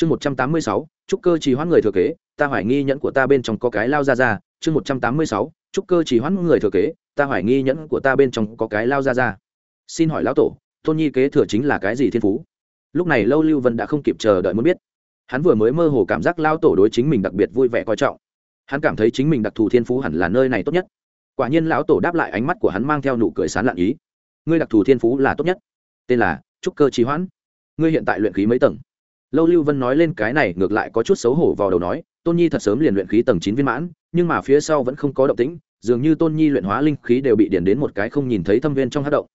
chương một trăm tám mươi sáu trúc cơ trì hoãn người thừa kế, ta hoài nghi nhẫn của ta bên trong có cái lao ra ra. Chương một trăm tám mươi sáu trúc cơ trì hoãn người thừa kế, ta hoài nghi nhẫn của ta bên trong có cái lao ra ra. Xin hỏi lão tổ, tôn nhi kế thừa chính là cái gì thiên phú? Lúc này lâu lưu vân đã không kịp chờ đợi muốn biết. Hắn vừa mới mơ hồ cảm giác lao tổ đối chính mình đặc biệt vui vẻ coi trọng. Hắn cảm thấy chính mình đặc thù thiên phú hẳn là nơi này tốt nhất. Quả nhiên lão tổ đáp lại ánh mắt của hắn mang theo nụ cười sán lạn ý. Ngươi đặc thù thiên phú là tốt nhất. Tên là trúc cơ trì hoãn. Ngươi hiện tại luyện khí mấy tầng? Lâu lưu vân nói lên cái này ngược lại có chút xấu hổ vào đầu nói, tôn nhi thật sớm liền luyện khí tầng chín viên mãn, nhưng mà phía sau vẫn không có động tĩnh, dường như tôn nhi luyện hóa linh khí đều bị điển đến một cái không nhìn thấy thâm viên trong hát động.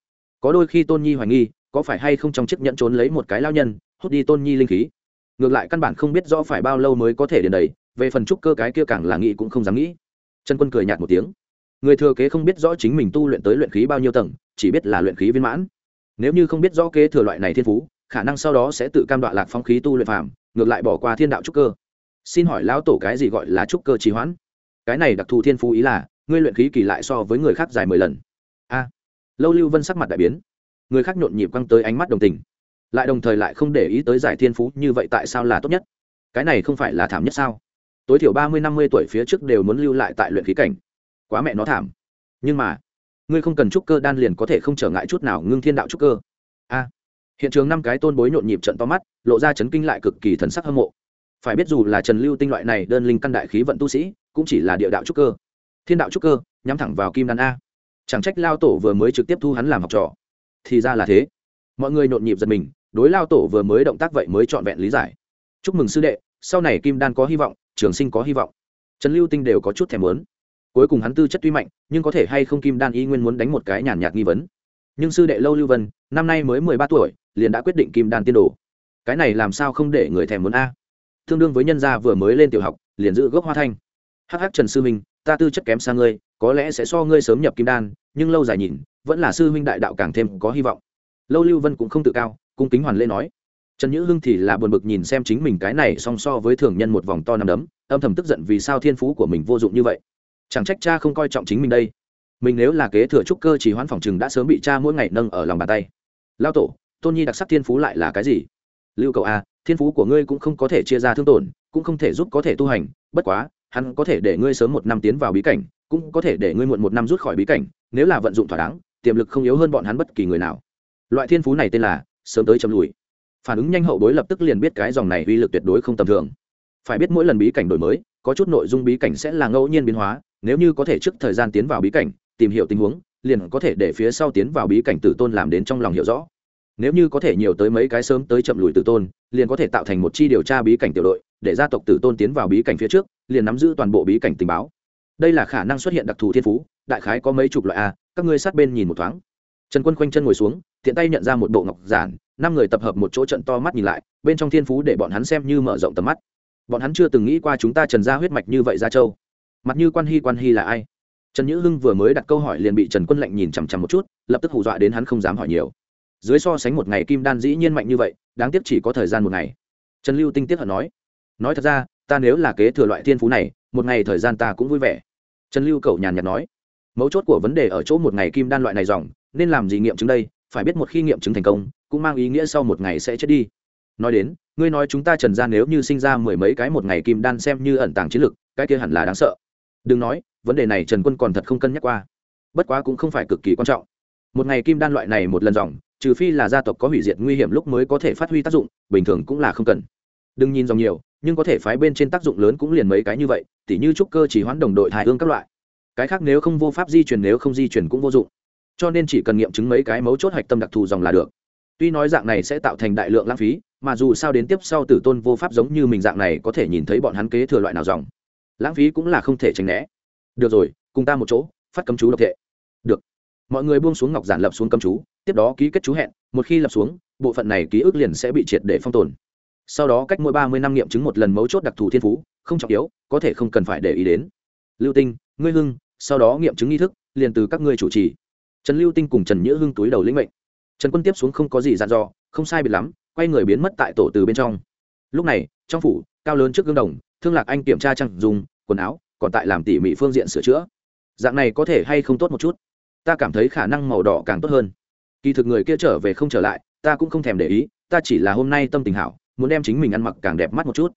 Có đôi khi tôn nhi hoài nghi, có phải hay không trong chiếc nhẫn trốn lấy một cái lao nhân, hút đi tôn nhi linh khí. Ngược lại căn bản không biết rõ phải bao lâu mới có thể điền đầy, về phần trúc cơ cái kia càng là nghĩ cũng không dám nghĩ. Trần quân cười nhạt một tiếng. Người thừa kế không biết rõ chính mình tu luyện tới luyện khí bao nhiêu tầng, chỉ biết là luyện khí viên mãn. Nếu như không biết rõ kế thừa loại này thiên phú khả năng sau đó sẽ tự cam đoạ lạc phong khí tu luyện phàm, ngược lại bỏ qua thiên đạo trúc cơ. Xin hỏi lão tổ cái gì gọi là trúc cơ trì hoãn? Cái này đặc thù thiên phú ý là, ngươi luyện khí kỳ lại so với người khác dài mười lần. A. Lâu lưu vân sắc mặt đại biến. Người khác nhộn nhịp quăng tới ánh mắt đồng tình. Lại đồng thời lại không để ý tới giải thiên phú như vậy tại sao là tốt nhất? Cái này không phải là thảm nhất sao? Tối thiểu ba mươi, năm mươi tuổi phía trước đều muốn lưu lại tại luyện khí cảnh. Quá mẹ nó thảm. Nhưng mà, ngươi không cần trúc cơ đan liền có thể không trở ngại chút nào ngưng thiên đạo trúc cơ. A hiện trường năm cái tôn bối nhộn nhịp trận to mắt, lộ ra chấn kinh lại cực kỳ thần sắc hâm mộ. Phải biết dù là trần lưu tinh loại này đơn linh căn đại khí vận tu sĩ, cũng chỉ là địa đạo trúc cơ. Thiên đạo trúc cơ, nhắm thẳng vào kim đan a. Chẳng trách lao tổ vừa mới trực tiếp thu hắn làm học trò. Thì ra là thế. Mọi người nhộn nhịp giật mình, đối lao tổ vừa mới động tác vậy mới trọn vẹn lý giải. Chúc mừng sư đệ, sau này kim đan có hy vọng, trường sinh có hy vọng. Trần lưu tinh đều có chút thèm muốn. Cuối cùng hắn tư chất tuy mạnh, nhưng có thể hay không kim đan y nguyên muốn đánh một cái nhàn nhạt nghi vấn. Nhưng sư đệ lâu lưu vân, năm nay mới mười ba tuổi liền đã quyết định kim đan tiên đồ. Cái này làm sao không để người thèm muốn a? Tương đương với nhân gia vừa mới lên tiểu học, liền giữ gốc hoa thanh. Hh trần sư minh, ta tư chất kém xa ngươi, có lẽ sẽ so ngươi sớm nhập kim đan, nhưng lâu dài nhìn, vẫn là sư huynh đại đạo càng thêm có hy vọng. Lâu lưu vân cũng không tự cao, cung kính hoàn lễ nói. Trần nhữ hưng thì là buồn bực nhìn xem chính mình cái này song so với thường nhân một vòng to nằm đấm, âm thầm tức giận vì sao thiên phú của mình vô dụng như vậy. Chẳng trách cha không coi trọng chính mình đây. Mình nếu là kế thừa trúc cơ chỉ hoãn phòng chừng đã sớm bị cha mỗi ngày nâng ở lòng bàn tay. Lao tổ tôn nhi đặc sắc thiên phú lại là cái gì? Lưu cầu a à, thiên phú của ngươi cũng không có thể chia ra thương tổn, cũng không thể giúp có thể tu hành, bất quá, hắn có thể để ngươi sớm một năm tiến vào bí cảnh, cũng có thể để ngươi muộn một năm rút khỏi bí cảnh, nếu là vận dụng thỏa đáng, tiềm lực không yếu hơn bọn hắn bất kỳ người nào. Loại thiên phú này tên là sớm tới chậm lùi. Phản ứng nhanh hậu bối lập tức liền biết cái dòng này uy lực tuyệt đối không tầm thường. Phải biết mỗi lần bí cảnh đổi mới, có chút nội dung bí cảnh sẽ là ngẫu nhiên biến hóa, nếu như có thể trước thời gian tiến vào bí cảnh, tìm hiểu tình huống, liền có thể để phía sau tiến vào bí cảnh tử tôn làm đến trong lòng hiểu rõ nếu như có thể nhiều tới mấy cái sớm tới chậm lùi tử tôn, liền có thể tạo thành một chi điều tra bí cảnh tiểu đội, để gia tộc tử tôn tiến vào bí cảnh phía trước, liền nắm giữ toàn bộ bí cảnh tình báo. Đây là khả năng xuất hiện đặc thù thiên phú, đại khái có mấy chục loại a, các ngươi sát bên nhìn một thoáng. Trần quân khoanh chân ngồi xuống, tiện tay nhận ra một bộ ngọc giản, năm người tập hợp một chỗ trận to mắt nhìn lại, bên trong thiên phú để bọn hắn xem như mở rộng tầm mắt. Bọn hắn chưa từng nghĩ qua chúng ta trần ra huyết mạch như vậy ra châu. Mặt như quan hy quan hy là ai? Trần nhữ hưng vừa mới đặt câu hỏi liền bị trần quân lạnh nhìn chằm chằm một chút, lập tức hù dọa đến hắn không dám hỏi nhiều dưới so sánh một ngày kim đan dĩ nhiên mạnh như vậy, đáng tiếc chỉ có thời gian một ngày. Trần lưu tinh tiết hận nói nói thật ra, ta nếu là kế thừa loại thiên phú này, một ngày thời gian ta cũng vui vẻ. Trần lưu cậu nhàn nhạt nói, mấu chốt của vấn đề ở chỗ một ngày kim đan loại này dòng, nên làm gì nghiệm chứng đây, phải biết một khi nghiệm chứng thành công, cũng mang ý nghĩa sau một ngày sẽ chết đi. Nói đến, ngươi nói chúng ta trần ra nếu như sinh ra mười mấy cái một ngày kim đan xem như ẩn tàng chiến lực, cái kia hẳn là đáng sợ. Đừng nói, vấn đề này trần quân còn thật không cân nhắc qua. Bất quá cũng không phải cực kỳ quan trọng. Một ngày kim đan loại này một lần dòng trừ phi là gia tộc có hủy diệt nguy hiểm lúc mới có thể phát huy tác dụng, bình thường cũng là không cần. Đừng nhìn dòng nhiều, nhưng có thể phái bên trên tác dụng lớn cũng liền mấy cái như vậy, tỉ như trúc cơ chỉ hoãn đồng đội hài hương các loại. Cái khác nếu không vô pháp di chuyển nếu không di chuyển cũng vô dụng. Cho nên chỉ cần nghiệm chứng mấy cái mấu chốt hạch tâm đặc thù dòng là được. Tuy nói dạng này sẽ tạo thành đại lượng lãng phí, mà dù sao đến tiếp sau tử tôn vô pháp giống như mình dạng này có thể nhìn thấy bọn hắn kế thừa loại nào dòng. Lãng phí cũng là không thể tránh né. Được rồi, cùng ta một chỗ, phát cấm chú độc thệ được. Mọi người buông xuống ngọc giản lập xuống cấm chú tiếp đó ký kết chú hẹn, một khi lập xuống, bộ phận này ký ức liền sẽ bị triệt để phong tồn. Sau đó cách mỗi ba mươi năm nghiệm chứng một lần mấu chốt đặc thù thiên phú, không trọng yếu, có thể không cần phải để ý đến. Lưu tinh, ngươi hưng, sau đó nghiệm chứng nghi thức, liền từ các ngươi chủ trì. Trần lưu tinh cùng trần nhữ hưng túi đầu lĩnh mệnh. Trần quân tiếp xuống không có gì dặn dò, không sai biệt lắm, quay người biến mất tại tổ từ bên trong. Lúc này, trong phủ, cao lớn trước gương đồng, thương lạc anh kiểm tra trang dùng, quần áo, còn tại làm tỉ mỉ phương diện sửa chữa. Dạng này có thể hay không tốt một chút? Ta cảm thấy khả năng màu đỏ càng tốt hơn kỳ thực người kia trở về không trở lại, ta cũng không thèm để ý, ta chỉ là hôm nay tâm tình hảo, muốn đem chính mình ăn mặc càng đẹp mắt một chút.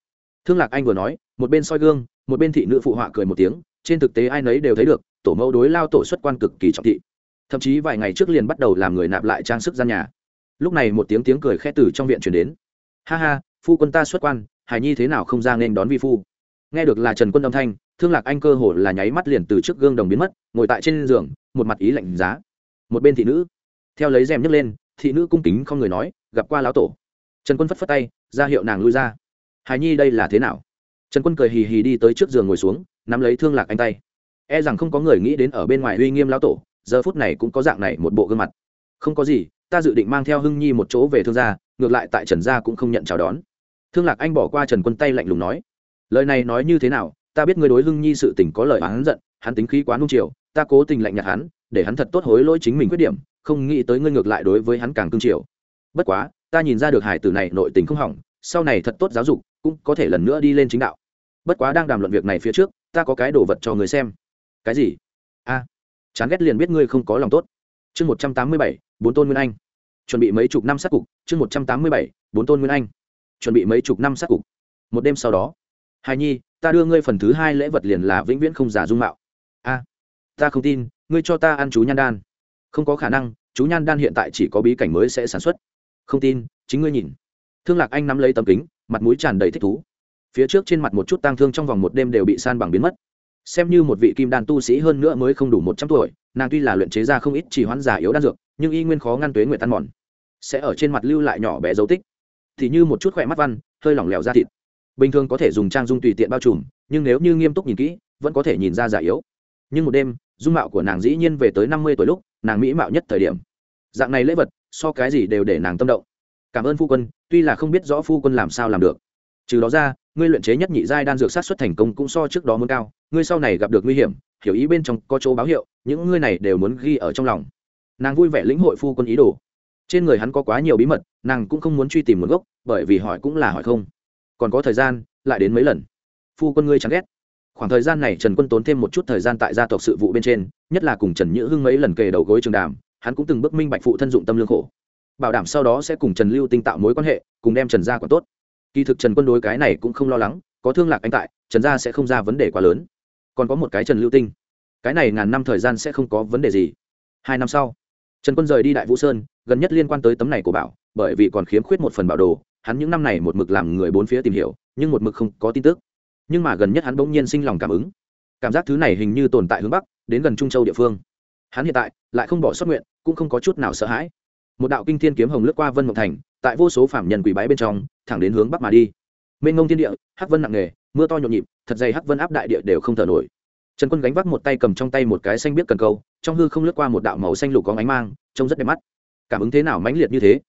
Thương lạc anh vừa nói, một bên soi gương, một bên thị nữ phụ họa cười một tiếng, trên thực tế ai nấy đều thấy được, tổ mẫu đối lao tổ xuất quan cực kỳ trọng thị. Thậm chí vài ngày trước liền bắt đầu làm người nạp lại trang sức gian nhà. Lúc này một tiếng tiếng cười khẽ từ trong viện chuyển đến. Ha ha, phu quân ta xuất quan hải nhi thế nào không ra nên đón vi phu? Nghe được là trần quân âm thanh, thương lạc anh cơ hồ là nháy mắt liền từ trước gương đồng biến mất, ngồi tại trên giường, một mặt ý lạnh giá. Một bên thị nữ theo lấy rèm nhấc lên, thị nữ cung kính không người nói, gặp qua lão tổ. Trần quân phất phất tay, ra hiệu nàng lui ra. Hài nhi đây là thế nào? Trần quân cười hì hì đi tới trước giường ngồi xuống, nắm lấy thương lạc anh tay. E rằng không có người nghĩ đến ở bên ngoài uy nghiêm lão tổ, giờ phút này cũng có dạng này một bộ gương mặt. Không có gì, ta dự định mang theo hưng nhi một chỗ về thương gia, ngược lại tại trần gia cũng không nhận chào đón. Thương lạc anh bỏ qua trần quân tay lạnh lùng nói, lời này nói như thế nào, ta biết người đối hưng nhi sự tình có lời hắn giận, hắn tính khí quá nung chiều, ta cố tình lạnh nhạt hắn, để hắn thật tốt hối lỗi chính mình khuyết điểm không nghĩ tới ngươi ngược lại đối với hắn càng cương triều. bất quá, ta nhìn ra được hải tử này nội tình không hỏng, sau này thật tốt giáo dục, cũng có thể lần nữa đi lên chính đạo. Bất quá đang đàm luận việc này phía trước, ta có cái đồ vật cho người xem. Cái gì? A, chán ghét liền biết ngươi không có lòng tốt. Chương một trăm tám mươi bảy, bốn tôn nguyên anh. Chuẩn bị mấy chục năm sát cục, chương một trăm tám mươi bảy, bốn tôn nguyên anh. Chuẩn bị mấy chục năm sát cục. Một đêm sau đó hài nhi, ta đưa ngươi phần thứ hai lễ vật liền là vĩnh viễn không giả dung mạo. A, ta không tin, ngươi cho ta ăn chú nhan đan không có khả năng, chú nhan đan hiện tại chỉ có bí cảnh mới sẽ sản xuất. Không tin, chính ngươi nhìn. Thương lạc anh nắm lấy tấm kính, mặt mũi tràn đầy thích thú. Phía trước trên mặt một chút tang thương trong vòng một đêm đều bị san bằng biến mất. Xem như một vị kim đan tu sĩ hơn nữa mới không đủ một trăm tuổi, nàng tuy là luyện chế ra không ít chỉ hoãn giả yếu đan dược, nhưng y nguyên khó ngăn tuế nguyện tan mòn. Sẽ ở trên mặt lưu lại nhỏ bé dấu tích. Thì như một chút khỏe mắt văn, hơi lỏng lẻo ra thịt. Bình thường có thể dùng trang dung tùy tiện bao trùm, nhưng nếu như nghiêm túc nhìn kỹ, vẫn có thể nhìn ra giả yếu. Nhưng một đêm, dung mạo của nàng dĩ nhiên về tới năm mươi tuổi lúc nàng mỹ mạo nhất thời điểm. Dạng này lễ vật, so cái gì đều để nàng tâm động. Cảm ơn phu quân, tuy là không biết rõ phu quân làm sao làm được. Trừ đó ra, ngươi luyện chế nhất nhị giai đan dược sát xuất thành công cũng so trước đó muốn cao, ngươi sau này gặp được nguy hiểm, hiểu ý bên trong có chỗ báo hiệu, những ngươi này đều muốn ghi ở trong lòng. Nàng vui vẻ lĩnh hội phu quân ý đồ. Trên người hắn có quá nhiều bí mật, nàng cũng không muốn truy tìm nguồn gốc, bởi vì hỏi cũng là hỏi không. Còn có thời gian, lại đến mấy lần. Phu quân ngươi chẳng ghét khoảng thời gian này trần quân tốn thêm một chút thời gian tại gia tộc sự vụ bên trên, nhất là cùng trần nhữ hưng mấy lần kề đầu gối trường đàm, hắn cũng từng bước minh bạch phụ thân dụng tâm lương khổ. Bảo đảm sau đó sẽ cùng trần lưu tinh tạo mối quan hệ, cùng đem trần gia còn tốt. Kỳ thực trần quân đối cái này cũng không lo lắng, có thương lạc anh tại, trần gia sẽ không ra vấn đề quá lớn. Còn có một cái trần lưu tinh. Cái này ngàn năm thời gian sẽ không có vấn đề gì. Hai năm sau, trần quân rời đi đại vũ sơn, gần nhất liên quan tới tấm này của bảo, bởi vì còn khiếm khuyết một phần bảo đồ, hắn những năm này một mực làm người bốn phía tìm hiểu, nhưng một mực không có tin tức nhưng mà gần nhất hắn bỗng nhiên sinh lòng cảm ứng. Cảm giác thứ này hình như tồn tại hướng bắc, đến gần trung châu địa phương. Hắn hiện tại lại không bỏ xuất nguyện, cũng không có chút nào sợ hãi. Một đạo kinh thiên kiếm hồng lướt qua vân mộng thành, tại vô số phạm nhân quỷ bái bên trong, thẳng đến hướng bắc mà đi. Mênh ngông thiên địa, hắc vân nặng nề, mưa to nhộn nhịp, thật dày hắc vân áp đại địa đều không thở nổi. Trần quân gánh vác một tay cầm trong tay một cái xanh biết cần câu, trong hư không lướt qua một đạo màu xanh lục có ánh mang, trông rất đẹp mắt. Cảm ứng thế nào mãnh liệt như thế?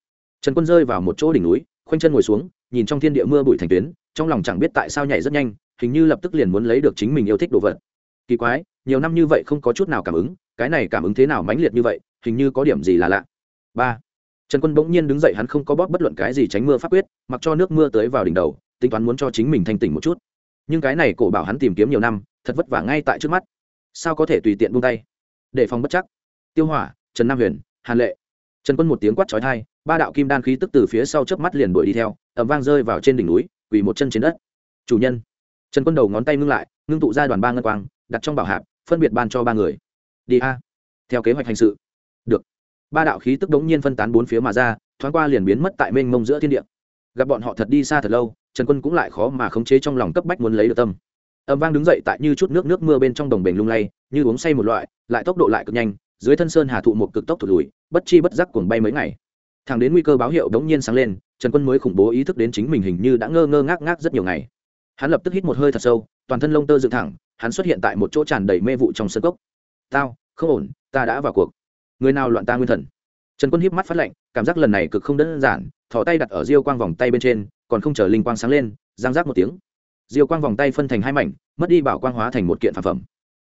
Trần quân rơi vào một chỗ đỉnh núi, khoanh chân ngồi xuống, nhìn trong thiên địa mưa bụi thành tuyến, trong lòng chẳng biết tại sao nhảy rất nhanh hình như lập tức liền muốn lấy được chính mình yêu thích đồ vật. Kỳ quái, nhiều năm như vậy không có chút nào cảm ứng, cái này cảm ứng thế nào mãnh liệt như vậy, hình như có điểm gì là lạ. Ba, trần quân bỗng nhiên đứng dậy, hắn không có bóp bất luận cái gì tránh mưa pháp quyết, mặc cho nước mưa tới vào đỉnh đầu, tính toán muốn cho chính mình thanh tỉnh một chút. Nhưng cái này cổ bảo hắn tìm kiếm nhiều năm, thật vất vả ngay tại trước mắt. Sao có thể tùy tiện buông tay? Để phòng bất chắc. Tiêu hỏa, trần nam huyền, hàn lệ. Trần quân một tiếng quát trói thai ba đạo kim đan khí tức từ phía sau chớp mắt liền đuổi đi theo ẩm vang rơi vào trên đỉnh núi, quỳ một chân trên đất. Chủ nhân trần quân đầu ngón tay ngưng lại, ngưng tụ ra đoàn ba ngân quang, đặt trong bảo hạp, phân biệt ban cho ba người. Đi a. Theo kế hoạch hành sự. Được. Ba đạo khí tức đống nhiên phân tán bốn phía mà ra, thoáng qua liền biến mất tại mênh mông giữa thiên địa. Gặp bọn họ thật đi xa thật lâu, trần quân cũng lại khó mà khống chế trong lòng cấp bách muốn lấy được tâm. Âm vang đứng dậy tại như chút nước nước mưa bên trong đồng bể lung lay, như uống say một loại, lại tốc độ lại cực nhanh, dưới thân sơn hà thụ một cực tốc thụt lùi, bất chi bất giác cuồng bay mấy ngày. Thẳng đến nguy cơ báo hiệu đống nhiên sáng lên, trần quân mới khủng bố ý thức đến chính mình hình như đã ngơ ngơ ngác ngác rất nhiều ngày hắn lập tức hít một hơi thật sâu, toàn thân lông tơ dựng thẳng, hắn xuất hiện tại một chỗ tràn đầy mê vụ trong sân cốc. Tao, không ổn, ta đã vào cuộc. Người nào loạn ta nguyên thần. Trần quân híp mắt phát lệnh, cảm giác lần này cực không đơn giản, thò tay đặt ở diêu quang vòng tay bên trên, còn không chờ linh quang sáng lên, giang giác một tiếng. Diêu quang vòng tay phân thành hai mảnh, mất đi bảo quang hóa thành một kiện phản phẩm.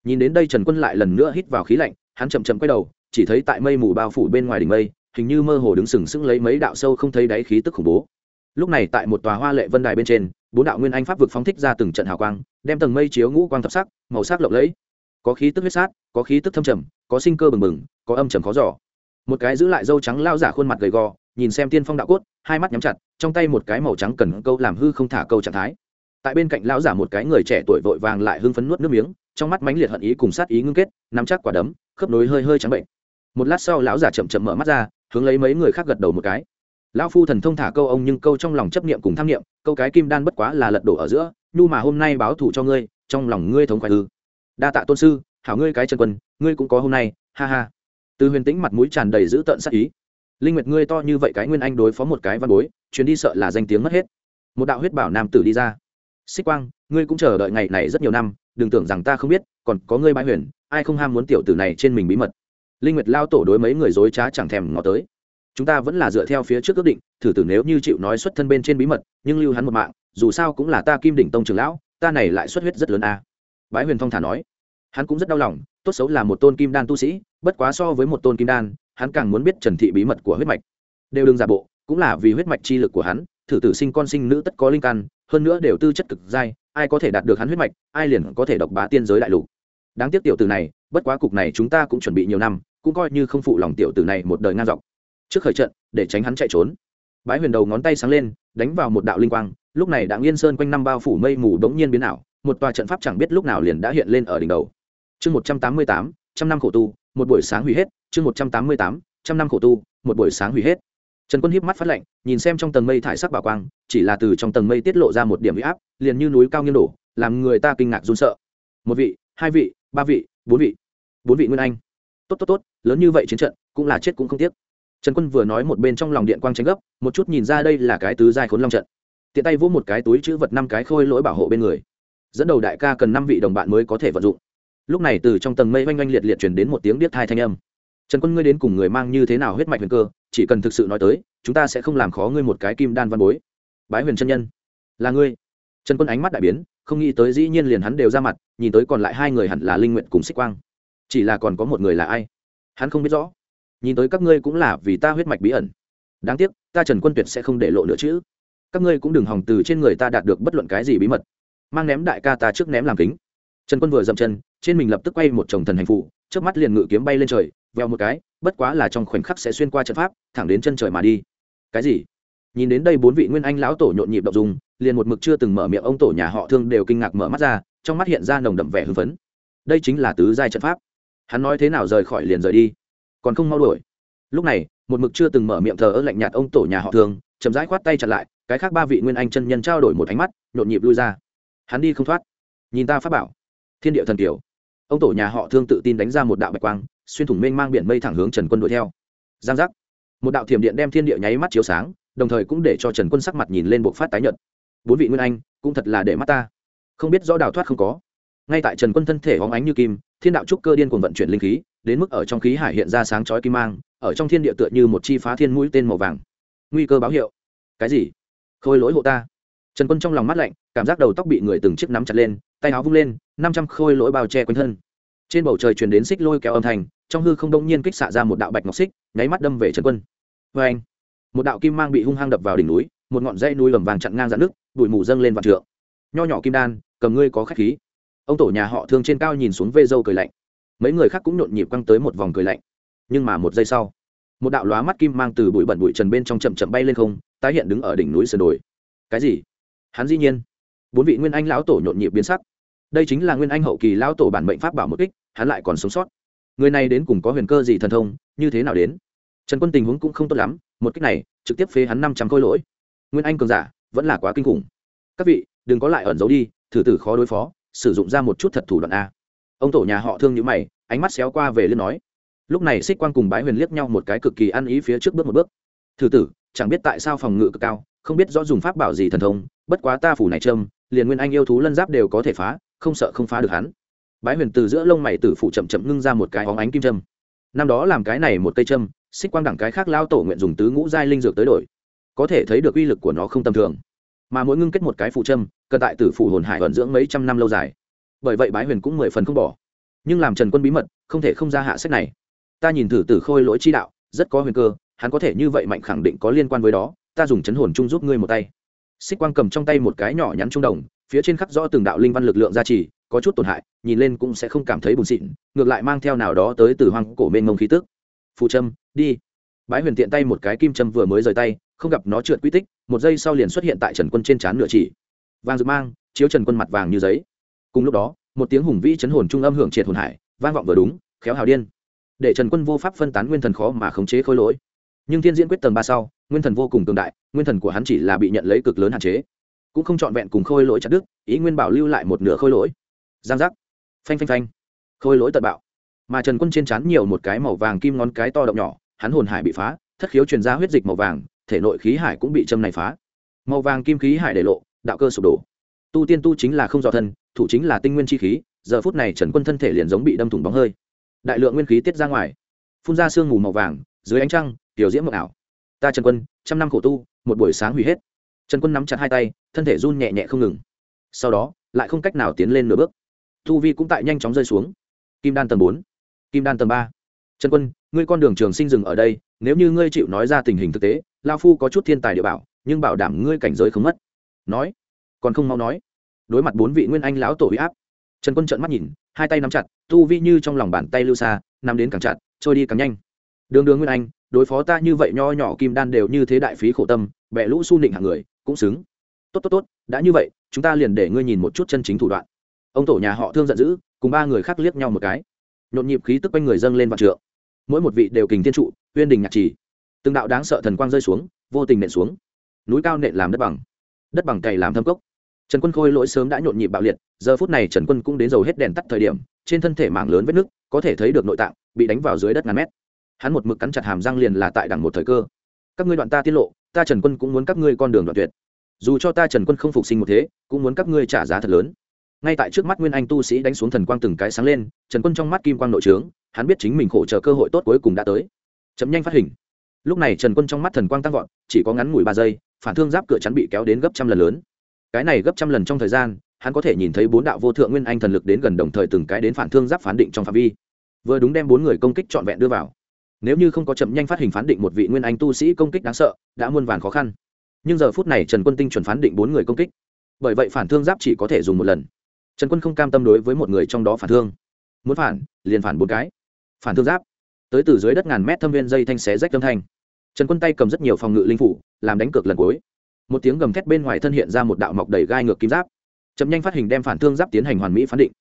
Nhìn đến đây trần quân lại lần nữa hít vào khí lạnh, hắn chậm chậm quay đầu, chỉ thấy tại mây mù bao phủ bên ngoài đỉnh mây, hình như mơ hồ đứng sừng sững lấy mấy đạo sâu không thấy đáy khí tức khủng bố. Lúc này tại một tòa hoa lệ vân đài bên trên bốn đạo nguyên anh pháp vực phóng thích ra từng trận hào quang, đem tầng mây chiếu ngũ quang thập sắc, màu sắc lộng lẫy. Có khí tức huyết sát, có khí tức thâm trầm, có sinh cơ bừng bừng, có âm trầm khó giỏ một cái giữ lại dâu trắng lao giả khuôn mặt gầy gò, nhìn xem tiên phong đạo cốt, hai mắt nhắm chặt, trong tay một cái màu trắng cần câu làm hư không thả câu trạng thái. Tại bên cạnh lão giả một cái người trẻ tuổi vội vàng lại hưng phấn nuốt nước miếng, trong mắt mãnh liệt hận ý cùng sát ý ngưng kết, nắm chắc quả đấm, khớp nối hơi hơi trắng bệnh. Một lát sau lão giả chậm chậm mở mắt ra, hướng lấy mấy người khác gật đầu một cái lão phu thần thông thả câu ông nhưng câu trong lòng chấp niệm cùng tham niệm, câu cái kim đan bất quá là lật đổ ở giữa, nhu mà hôm nay báo thù cho ngươi, trong lòng ngươi thống khoái ư. Đa tạ tôn sư, hảo ngươi cái chân quân, ngươi cũng có hôm nay, ha ha. Từ huyền tĩnh mặt mũi tràn đầy dữ tợn sắc ý. Linh nguyệt ngươi to như vậy cái nguyên anh đối phó một cái văn bối, chuyến đi sợ là danh tiếng mất hết. Một đạo huyết bảo nam tử đi ra. Xích quang, ngươi cũng chờ đợi ngày này rất nhiều năm, đừng tưởng rằng ta không biết, còn có ngươi bãi huyền, ai không ham muốn tiểu tử này trên mình bí mật. Linh nguyệt lao tổ đối mấy người dối trá chẳng thèm ngó tới chúng ta vẫn là dựa theo phía trước ước định, thử tử nếu như chịu nói xuất thân bên trên bí mật, nhưng lưu hắn một mạng, dù sao cũng là ta kim đỉnh tông trường lão, ta này lại xuất huyết rất lớn a. À. bái huyền phong thả nói. Hắn cũng rất đau lòng, tốt xấu là một tôn kim đan tu sĩ, bất quá so với một tôn kim đan, hắn càng muốn biết trần thị bí mật của huyết mạch. Đều đừng giả bộ, cũng là vì huyết mạch chi lực của hắn, thử tử sinh con sinh nữ tất có linh căn, hơn nữa đều tư chất cực dai ai có thể đạt được hắn huyết mạch, ai liền có thể độc bá tiên giới đại lục. Đáng tiếc tiểu tử này, bất quá cục này chúng ta cũng chuẩn bị nhiều năm, cũng coi như không phụ lòng tiểu tử này một đời ngang dọc trước khởi trận, để tránh hắn chạy trốn. Bái huyền đầu ngón tay sáng lên, đánh vào một đạo linh quang, lúc này đặng yên sơn quanh năm bao phủ mây mù bỗng nhiên biến ảo, một tòa trận pháp chẳng biết lúc nào liền đã hiện lên ở đỉnh đầu. Chương một trăm tám mươi tám, trăm năm khổ tu, một buổi sáng hủy hết. Chương một trăm tám mươi tám, trăm năm khổ tu, một buổi sáng hủy hết. Trần quân hiếp mắt phát lạnh nhìn xem trong tầng mây thải sắc bảo quang, chỉ là từ trong tầng mây tiết lộ ra một điểm huy áp, liền như núi cao nghiêng đổ, làm người ta kinh ngạc run sợ. Một vị, hai vị, ba vị, bốn vị. Bốn vị nguyên anh. Tốt tốt tốt, lớn như vậy chiến trận, cũng là chết cũng không tiếc trần quân vừa nói một bên trong lòng điện quang tránh gấp, một chút nhìn ra đây là cái tứ giai khốn long trận. Tiện tay vỗ một cái túi chữ vật năm cái khôi lỗi bảo hộ bên người. Dẫn đầu đại ca cần năm vị đồng bạn mới có thể vận dụng. Lúc này từ trong tầng mây oanh oanh liệt liệt chuyển đến một tiếng biết thai thanh âm. Trần quân ngươi đến cùng người mang như thế nào huyết mạch huyền cơ, chỉ cần thực sự nói tới, chúng ta sẽ không làm khó ngươi một cái kim đan văn bối. Bái huyền chân nhân. Là ngươi. Trần quân ánh mắt đại biến, không nghĩ tới dĩ nhiên liền hắn đều ra mặt, nhìn tới còn lại hai người hẳn là linh nguyện cùng xích quang. Chỉ là còn có một người là ai? Hắn không biết rõ nhìn tới các ngươi cũng là vì ta huyết mạch bí ẩn. Đáng tiếc, ta trần quân tuyệt sẽ không để lộ nữa chứ. Các ngươi cũng đừng hòng từ trên người ta đạt được bất luận cái gì bí mật. Mang ném đại ca ta trước ném làm kính. Trần quân vừa dậm chân, trên mình lập tức quay một chồng thần hành phụ trước mắt liền ngự kiếm bay lên trời veo một cái, bất quá là trong khoảnh khắc sẽ xuyên qua trận pháp, thẳng đến chân trời mà đi. Cái gì? Nhìn đến đây bốn vị nguyên anh lão tổ nhộn nhịp động dùng liền một mực chưa từng mở miệng ông tổ nhà họ thương đều kinh ngạc mở mắt ra, trong mắt hiện ra nồng đậm vẻ hưng phấn. Đây chính là tứ giai trận pháp. Hắn nói thế nào rời khỏi liền rời đi còn không mau đuổi. Lúc này, một mực chưa từng mở miệng thờ ơ lạnh nhạt ông tổ nhà họ thường, chậm rãi khoát tay chặt lại, cái khác ba vị nguyên anh chân nhân trao đổi một ánh mắt, nhộn nhịp lui ra. Hắn đi không thoát. Nhìn ta phát bảo. Thiên địa thần kiều ông tổ nhà họ thương tự tin đánh ra một đạo bạch quang, xuyên thủng mênh mang biển mây thẳng hướng trần quân đuổi theo. Giang giác. Một đạo thiểm điện đem thiên địa nháy mắt chiếu sáng, đồng thời cũng để cho trần quân sắc mặt nhìn lên bộc phát tái nhợt. Bốn vị nguyên anh, cũng thật là để mắt ta. Không biết rõ đào thoát không có. Ngay tại trần quân thân thể hóng ánh như kim, thiên đạo trúc cơ điên cuồng vận chuyển linh khí đến mức ở trong khí hải hiện ra sáng chói kim mang, ở trong thiên địa tựa như một chi phá thiên mũi tên màu vàng. Nguy cơ báo hiệu. Cái gì? Khôi lỗi hộ ta. Trần quân trong lòng mắt lạnh, cảm giác đầu tóc bị người từng chiếc nắm chặt lên, tay áo vung lên, năm trăm khôi lỗi bao che quanh thân. Trên bầu trời truyền đến xích lôi kéo âm thanh, trong hư không đông nhiên kích xạ ra một đạo bạch ngọc xích, nháy mắt đâm về trần quân. Vê anh. Một đạo kim mang bị hung hăng đập vào đỉnh núi, một ngọn dây núi lầm vàng chặn ngang dạn nước, bụi mù dâng lên vạn trượng. Nho nhỏ kim đan, cầm ngươi có khách khí. Ông tổ nhà họ thương trên cao nhìn xuống vê dâu cười lạnh mấy người khác cũng nhộn nhịp quăng tới một vòng cười lạnh. Nhưng mà một giây sau, một đạo lóa mắt kim mang từ bụi bẩn bụi trần bên trong chậm chậm bay lên không, tái hiện đứng ở đỉnh núi sườn đồi. Cái gì? Hắn dĩ nhiên. Bốn vị nguyên anh lão tổ nhộn nhịp biến sắc. Đây chính là nguyên anh hậu kỳ lão tổ bản mệnh pháp bảo một kích, hắn lại còn sống sót. Người này đến cùng có huyền cơ gì thần thông, như thế nào đến? Trần quân tình huống cũng không tốt lắm, một kích này trực tiếp phế hắn năm trăm khối lỗi. Nguyên anh cường giả, vẫn là quá kinh khủng. Các vị, đừng có lại ẩn giấu đi, thử tử khó đối phó, sử dụng ra một chút thật thủ đoạn a ông tổ nhà họ thương như mày ánh mắt xéo qua về liên nói. Lúc này xích quang cùng bái huyền liếc nhau một cái cực kỳ ăn ý phía trước bước một bước. Thử tử chẳng biết tại sao phòng ngự cực cao không biết rõ dùng pháp bảo gì thần thông bất quá ta phủ này trâm liền nguyên anh yêu thú lân giáp đều có thể phá không sợ không phá được hắn. Bái huyền từ giữa lông mày tử phụ chậm chậm ngưng ra một cái hóng ánh kim trâm. năm đó làm cái này một cây trâm, xích quang đẳng cái khác lao tổ nguyện dùng tứ ngũ giai linh dược tới đổi. Có thể thấy được uy lực của nó không tầm thường. Mà mỗi ngưng kết một cái phụ trâm, cần tại tử phụ hồn hải vận dưỡng mấy trăm năm lâu dài bởi vậy bái huyền cũng mười phần không bỏ. Nhưng làm trần quân bí mật, không thể không ra hạ sách này. Ta nhìn thử tử khôi lỗi chi đạo, rất có huyền cơ, hắn có thể như vậy mạnh khẳng định có liên quan với đó, ta dùng chấn hồn chung giúp ngươi một tay. Xích quang cầm trong tay một cái nhỏ nhắn trung đồng, phía trên khắc rõ từng đạo linh văn lực lượng gia trì, có chút tổn hại, nhìn lên cũng sẽ không cảm thấy buồn xịn, ngược lại mang theo nào đó tới từ hoang cổ mênh mông khí tức. Phù trâm, đi. Bái huyền tiện tay một cái kim trâm vừa mới rời tay, không gặp nó trượt quy tích, một giây sau liền xuất hiện tại trần quân trên trán nửa chỉ. Vàng rực mang, chiếu trần quân mặt vàng như giấy cùng lúc đó, một tiếng hùng vĩ chấn hồn trung âm hưởng triệt hồn hải, vang vọng vừa đúng, khéo hào điên. Để trần quân vô pháp phân tán nguyên thần khó mà khống chế khôi lỗi. Nhưng thiên diễn quyết tầng ba sau, nguyên thần vô cùng cường đại, nguyên thần của hắn chỉ là bị nhận lấy cực lớn hạn chế. Cũng không trọn vẹn cùng khôi lỗi chặt đức ý nguyên bảo lưu lại một nửa khôi lỗi. Giang giác. Phanh phanh phanh. Khôi lỗi tận bạo. Mà trần quân trên chắn nhiều một cái màu vàng kim ngón cái to động nhỏ, hắn hồn hải bị phá, thất khiếu truyền ra huyết dịch màu vàng, thể nội khí hải cũng bị châm này phá. Màu vàng kim khí hải để lộ, đạo cơ sụp đổ. Tu tiên tu chính là không dò thân thủ chính là tinh nguyên chi khí, giờ phút này trần quân thân thể liền giống bị đâm thủng bóng hơi. Đại lượng nguyên khí tiết ra ngoài, phun ra sương mù màu vàng, dưới ánh trăng, tiểu diễm mộng ảo. Ta trần quân, trăm năm khổ tu, một buổi sáng hủy hết. Trần quân nắm chặt hai tay, thân thể run nhẹ nhẹ không ngừng. Sau đó, lại không cách nào tiến lên nửa bước. Thu vi cũng tại nhanh chóng rơi xuống. Kim đan tầng bốn, kim đan tầng ba. Trần quân, ngươi con đường trường sinh dừng ở đây, nếu như ngươi chịu nói ra tình hình thực tế, lao phu có chút thiên tài địa bảo, nhưng bảo đảm ngươi cảnh giới không mất. Nói, còn không mau nói đối mặt bốn vị nguyên anh lão tổ huy áp. Trần quân trợn mắt nhìn, hai tay nắm chặt, tu vi như trong lòng bàn tay lưu xa, nắm đến càng chặt, trôi đi càng nhanh. Đường đường nguyên anh, đối phó ta như vậy nho nhỏ kim đan đều như thế đại phí khổ tâm bẹ lũ su nịnh hạng người, cũng xứng. Tốt tốt tốt, đã như vậy, chúng ta liền để ngươi nhìn một chút chân chính thủ đoạn. Ông tổ nhà họ thương giận dữ, cùng ba người khác liếc nhau một cái. Nhộn nhịp khí tức quanh người dâng lên vạn trượng. Mỗi một vị đều kình thiên trụ, uyên đình nhạc trì. Từng đạo đáng sợ thần quang rơi xuống, vô tình nện xuống. Núi cao nện làm đất bằng. Đất bằng cày làm thâm cốc trần quân khôi lỗi sớm đã nhộn nhịp bạo liệt, giờ phút này trần quân cũng đến dầu hết đèn tắt thời điểm, trên thân thể mảng lớn vết nứt có thể thấy được nội tạng, bị đánh vào dưới đất ngàn mét. Hắn một mực cắn chặt hàm răng liền là tại đằng một thời cơ. Các ngươi đoạn ta tiết lộ, ta trần quân cũng muốn các ngươi con đường đoạn tuyệt. Dù cho ta trần quân không phục sinh một thế, cũng muốn các ngươi trả giá thật lớn. Ngay tại trước mắt nguyên anh tu sĩ đánh xuống thần quang từng cái sáng lên, trần quân trong mắt kim quang nội trướng, hắn biết chính mình khổ chờ cơ hội tốt cuối cùng đã tới. Chấm nhanh phát hình. Lúc này trần quân trong mắt thần quang tăng vọt, chỉ có ngắn ngủi ba giây, phản thương giáp cửa chắn bị kéo đến gấp trăm lần lớn cái này gấp trăm lần trong thời gian, hắn có thể nhìn thấy bốn đạo vô thượng nguyên anh thần lực đến gần đồng thời từng cái đến phản thương giáp phán định trong phạm vi. Vừa đúng đem bốn người công kích trọn vẹn đưa vào. Nếu như không có chậm nhanh phát hình phán định một vị nguyên anh tu sĩ công kích đáng sợ, đã muôn vàn khó khăn. Nhưng giờ phút này trần quân tinh chuẩn phán định bốn người công kích. Bởi vậy phản thương giáp chỉ có thể dùng một lần. Trần quân không cam tâm đối với một người trong đó phản thương. Muốn phản, liền phản bốn cái. Phản thương giáp. Tới từ dưới đất ngàn mét thâm viên dây thanh xé rách âm thanh. Trần quân tay cầm rất nhiều phòng ngự linh phủ, làm đánh cược lần cuối một tiếng gầm thét bên ngoài thân hiện ra một đạo mọc đầy gai ngược kim giáp. Chậm nhanh phát hình đem phản thương giáp tiến hành hoàn mỹ phán định.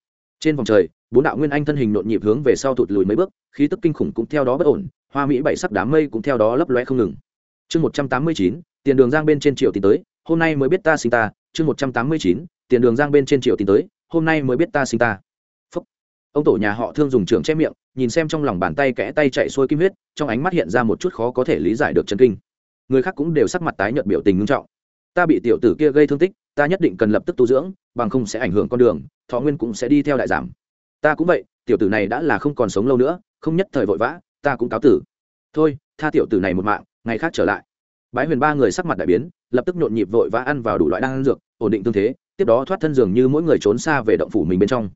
Trên vòng trời, bốn đạo nguyên anh thân hình nộn nhịp hướng về sau thụt lùi mấy bước, khí tức kinh khủng cũng theo đó bất ổn, hoa mỹ bảy sắc đám mây cũng theo đó lấp loe không ngừng. Chương một trăm tám mươi chín, tiền đường giang bên trên triệu tìm tới, hôm nay mới biết ta sinh ta. Chương một trăm tám mươi chín, tiền đường giang bên trên triệu tìm tới, hôm nay mới biết ta sinh ta. Phúc. ông tổ nhà họ thương dùng trường che miệng, nhìn xem trong lòng bàn tay kẽ tay chạy xuôi kim huyết, trong ánh mắt hiện ra một chút khó có thể lý giải được chân kinh. Người khác cũng đều sắc mặt tái nhợt biểu tình ngưng trọng ta bị tiểu tử kia gây thương tích, ta nhất định cần lập tức tu dưỡng, bằng không sẽ ảnh hưởng con đường, thọ nguyên cũng sẽ đi theo đại giảm. Ta cũng vậy, tiểu tử này đã là không còn sống lâu nữa, không nhất thời vội vã, ta cũng cáo tử. Thôi, tha tiểu tử này một mạng, ngày khác trở lại. Bái huyền ba người sắc mặt đại biến, lập tức nhộn nhịp vội vã ăn vào đủ loại đan dược, ổn định tương thế, tiếp đó thoát thân dường như mỗi người trốn xa về động phủ mình bên trong.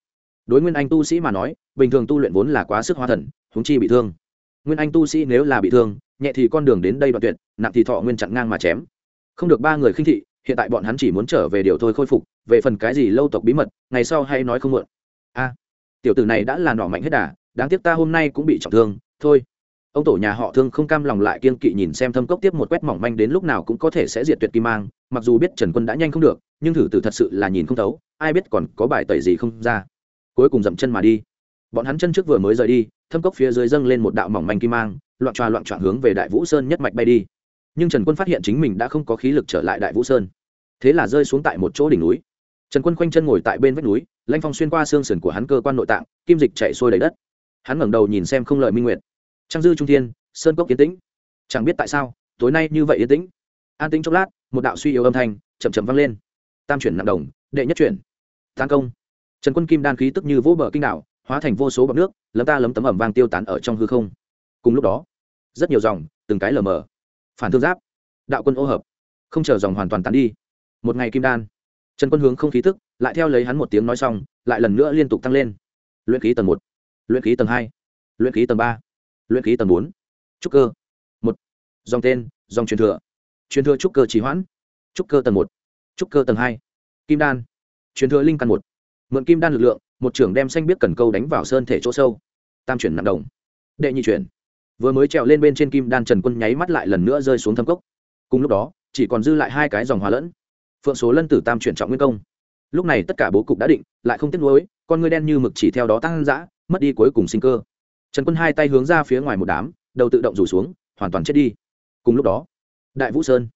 Đối nguyên anh tu sĩ mà nói, bình thường tu luyện vốn là quá sức hóa thần húng chi bị thương. Nguyên anh tu sĩ nếu là bị thương, nhẹ thì con đường đến đây đoạn tuyệt, nặng thì thọ nguyên chặn ngang mà chém không được ba người khinh thị, hiện tại bọn hắn chỉ muốn trở về điều thôi khôi phục, về phần cái gì lâu tộc bí mật, ngày sau hay nói không muộn. A, tiểu tử này đã là nỏ mạnh hết đà, đáng tiếc ta hôm nay cũng bị trọng thương, thôi. Ông tổ nhà họ thương không cam lòng lại kiên kỵ nhìn xem thâm cốc tiếp một quét mỏng manh đến lúc nào cũng có thể sẽ diệt tuyệt kim mang, mặc dù biết trần quân đã nhanh không được, nhưng thử tử thật sự là nhìn không thấu, ai biết còn có bài tẩy gì không ra. Cuối cùng dậm chân mà đi. Bọn hắn chân trước vừa mới rời đi, thâm cốc phía dưới dâng lên một đạo mỏng manh kim mang, loạn tròa loạn trọn hướng về đại vũ sơn nhất mạch bay đi nhưng trần quân phát hiện chính mình đã không có khí lực trở lại đại vũ sơn thế là rơi xuống tại một chỗ đỉnh núi trần quân khoanh chân ngồi tại bên vách núi lanh phong xuyên qua xương sườn của hắn cơ quan nội tạng kim dịch chạy xuôi đầy đất hắn ngẩng đầu nhìn xem không lợi minh nguyệt trang dư trung thiên sơn cốc yên tĩnh chẳng biết tại sao tối nay như vậy yên tĩnh an tĩnh chốc lát một đạo suy yếu âm thanh chậm chậm vang lên tam chuyển nặng đồng đệ nhất chuyển tán công trần quân kim đan khí tức như vỗ bờ kinh đảo hóa thành vô số bọc nước lấm ta lấm tấm ẩm vang tiêu tán ở trong hư không cùng lúc đó rất nhiều dòng từng cái lờ mờ phản thương giáp. Đạo quân ô hợp. Không chờ dòng hoàn toàn tán đi. Một ngày kim đan. Trần quân hướng không khí tức, lại theo lấy hắn một tiếng nói xong, lại lần nữa liên tục tăng lên. Luyện khí tầng một, luyện khí tầng hai, luyện khí tầng ba, luyện khí tầng bốn. Trúc cơ. Một. Dòng tên, dòng truyền thừa. Truyền thừa trúc cơ trì hoãn. Trúc cơ tầng một, trúc cơ tầng hai. Kim đan. Truyền thừa linh căn một. Mượn kim đan lực lượng, một trưởng đem xanh biết cần câu đánh vào sơn thể chỗ sâu. Tam chuyển nặng đồng. Đệ nhị chuyển vừa mới trèo lên bên trên kim đan trần quân nháy mắt lại lần nữa rơi xuống thâm cốc. Cùng lúc đó, chỉ còn dư lại hai cái dòng hóa lẫn. Phượng số lân tử tam chuyển trọng nguyên công. Lúc này tất cả bố cục đã định, lại không tiếc nuối, con ngươi đen như mực chỉ theo đó tăng dã, mất đi cuối cùng sinh cơ. Trần quân hai tay hướng ra phía ngoài một đám, đầu tự động rủ xuống, hoàn toàn chết đi. Cùng lúc đó, đại vũ sơn.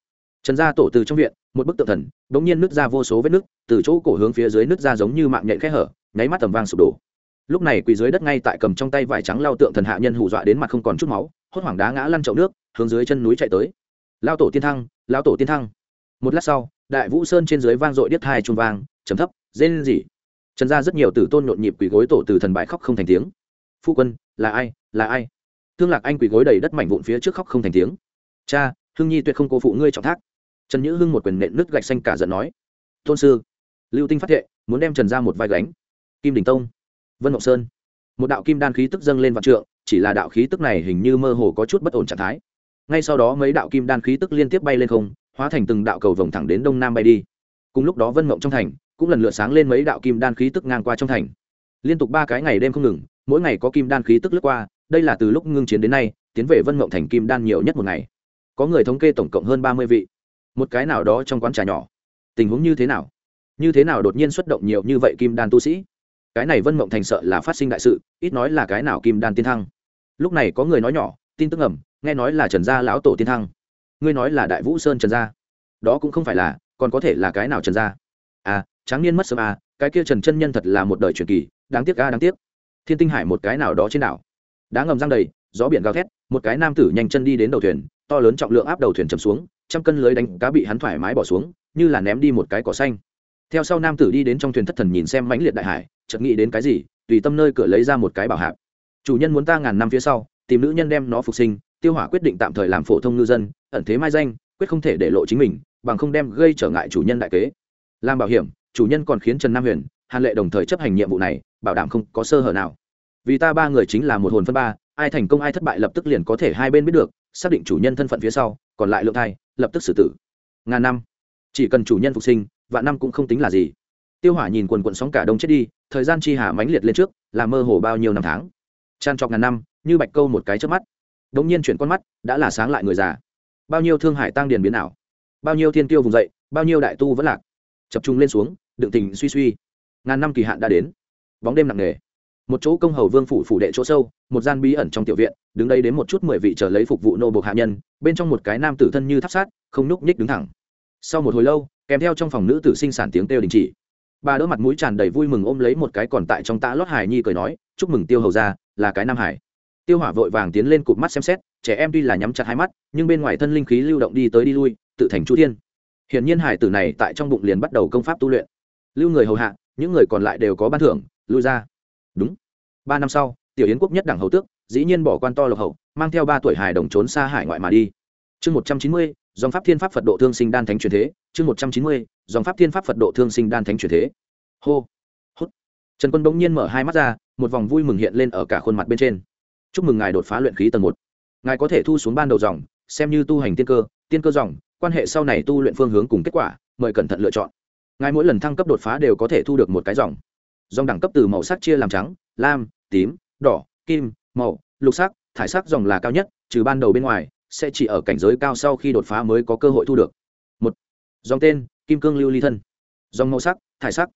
Trần gia tổ từ trong viện, một bức tượng thần đ ỗ n g nhiên nứt ra vô số vết nứt, từ chỗ cổ hướng phía dưới nứt ra giống như mạng nhện khẽ hở, nháy mắt tầm vang sụp đổ lúc này quỳ dưới đất ngay tại cầm trong tay vải trắng lao tượng thần hạ nhân hù dọa đến mặt không còn chút máu, hốt hoảng đá ngã lăn chậu nước, hướng dưới chân núi chạy tới. Lao tổ tiên thăng, lao tổ tiên thăng. Một lát sau, đại vũ sơn trên dưới vang dội điếc hai trung vang chấm thấp dên gì trần ra rất nhiều tử tôn nhộn nhịp quỳ gối tổ từ thần bại khóc không thành tiếng. Phu quân, là ai là ai? Thương lạc anh quỳ gối đầy đất mảnh vụn phía trước khóc không thành tiếng. Cha hương nhi tuyệt không cố phụ ngươi trọng thác. Trần nhữ hưng một quyền nện nứt gạch xanh cả giận nói. Tôn sư, lưu tinh phát thệ, muốn đem trần ra một vai gánh. Kim đình tông vân ngọc sơn. Một đạo kim đan khí tức dâng lên vạn trượng, chỉ là đạo khí tức này hình như mơ hồ có chút bất ổn trạng thái. Ngay sau đó mấy đạo kim đan khí tức liên tiếp bay lên không, hóa thành từng đạo cầu vồng thẳng đến đông nam bay đi. Cùng lúc đó vân mộng trong thành, cũng lần lượt sáng lên mấy đạo kim đan khí tức ngang qua trong thành. Liên tục ba cái ngày đêm không ngừng, mỗi ngày có kim đan khí tức lướt qua, đây là từ lúc ngưng chiến đến nay, tiến về vân mộng thành kim đan nhiều nhất một ngày. Có người thống kê tổng cộng hơn ba mươi vị. Một cái nào đó trong quán trà nhỏ. Tình huống như thế nào? Như thế nào đột nhiên xuất động nhiều như vậy kim đan tu sĩ? Cái này vân mộng thành sợ là phát sinh đại sự, ít nói là cái nào kim đan tiên thăng. Lúc này có người nói nhỏ, tin tức ẩm nghe nói là trần gia lão tổ tiên thăng. Ngươi nói là đại vũ sơn trần gia. Đó cũng không phải là, còn có thể là cái nào trần gia? À tráng niên mất sớm à cái kia trần chân nhân thật là một đời truyền kỳ, đáng tiếc a đáng tiếc. Thiên tinh hải một cái nào đó trên đảo. Đá ngầm răng đầy, gió biển gào thét, một cái nam tử nhanh chân đi đến đầu thuyền, to lớn trọng lượng áp đầu thuyền chầm xuống, trăm cân lưới đánh cá bị hắn thoải mái bỏ xuống, như là ném đi một cái cỏ xanh. Theo sau nam tử đi đến trong thuyền thất thần nhìn xem mãnh liệt đại hải chợt nghĩ đến cái gì, tùy tâm nơi cửa lấy ra một cái bảo hạp. Chủ nhân muốn ta ngàn năm phía sau, tìm nữ nhân đem nó phục sinh, tiêu hỏa quyết định tạm thời làm phổ thông ngư dân, ẩn thế mai danh, quyết không thể để lộ chính mình, bằng không đem gây trở ngại chủ nhân đại kế. Làm bảo hiểm, chủ nhân còn khiến trần nam huyền, hàn lệ đồng thời chấp hành nhiệm vụ này, bảo đảm không có sơ hở nào. Vì ta ba người chính là một hồn phân ba, ai thành công ai thất bại lập tức liền có thể hai bên biết được, xác định chủ nhân thân phận phía sau, còn lại lượng thai, lập tức xử tử. Ngàn năm. Chỉ cần chủ nhân phục sinh, vạn năm cũng không tính là gì tiêu hỏa nhìn quần quận sóng cả đông chết đi, thời gian chi hà mãnh liệt lên trước, là mơ hồ bao nhiêu năm tháng. Tràn trọc ngàn năm, như bạch câu một cái trước mắt. Đống nhiên chuyển con mắt, đã là sáng lại người già. Bao nhiêu thương hải tăng điền biến ảo. Bao nhiêu thiên tiêu vùng dậy, bao nhiêu đại tu vẫn lạc. Chập trung lên xuống, đựng tình suy suy. Ngàn năm kỳ hạn đã đến. Bóng đêm nặng nề. Một chỗ công hầu vương phủ phủ đệ chỗ sâu, một gian bí ẩn trong tiểu viện, đứng đây đến một chút mười vị chờ lấy phục vụ nô buộc hạ nhân, bên trong một cái nam tử thân như tháp sát không nhúc nhích đứng thẳng. Sau một hồi lâu, kèm theo trong phòng nữ tử sinh sản tiếng kêu đình chỉ bà đỡ mặt mũi tràn đầy vui mừng ôm lấy một cái còn tại trong tã lót hải nhi cười nói, chúc mừng tiêu hầu ra là cái nam hải. Tiêu hỏa vội vàng tiến lên cụp mắt xem xét, trẻ em tuy là nhắm chặt hai mắt, nhưng bên ngoài thân linh khí lưu động đi tới đi lui, tự thành chu thiên. Hiện nhiên hải tử này tại trong bụng liền bắt đầu công pháp tu luyện. Lưu người hầu hạ, những người còn lại đều có ban thưởng, lui ra. Đúng. Ba năm sau, tiểu yến quốc nhất đảng hầu tước, dĩ nhiên bỏ quan to lộc hậu, mang theo ba tuổi hải đồng trốn xa hải ngoại mà đi. Chương một trăm chín mươi dòng pháp thiên pháp phật độ thương sinh đan thánh truyền thế, chương một trăm chín mươi, dòng pháp thiên pháp phật độ thương sinh đan thánh truyền thế. Hô, hút. Trần quân bỗng nhiên mở hai mắt ra, một vòng vui mừng hiện lên ở cả khuôn mặt bên trên. Chúc mừng ngài đột phá luyện khí tầng một. Ngài có thể thu xuống ban đầu dòng, xem như tu hành tiên cơ tiên cơ dòng, quan hệ sau này tu luyện phương hướng cùng kết quả, mời cẩn thận lựa chọn. Ngài mỗi lần thăng cấp đột phá đều có thể thu được một cái dòng. Dòng đẳng cấp từ màu sắc chia làm trắng, lam, tím, đỏ, kim, màu, lục sắc, thải sắc dòng là cao nhất, trừ ban đầu bên ngoài sẽ chỉ ở cảnh giới cao sau khi đột phá mới có cơ hội thu được. Một, dòng tên, kim cương lưu ly thân. Dòng màu sắc, thải sắc.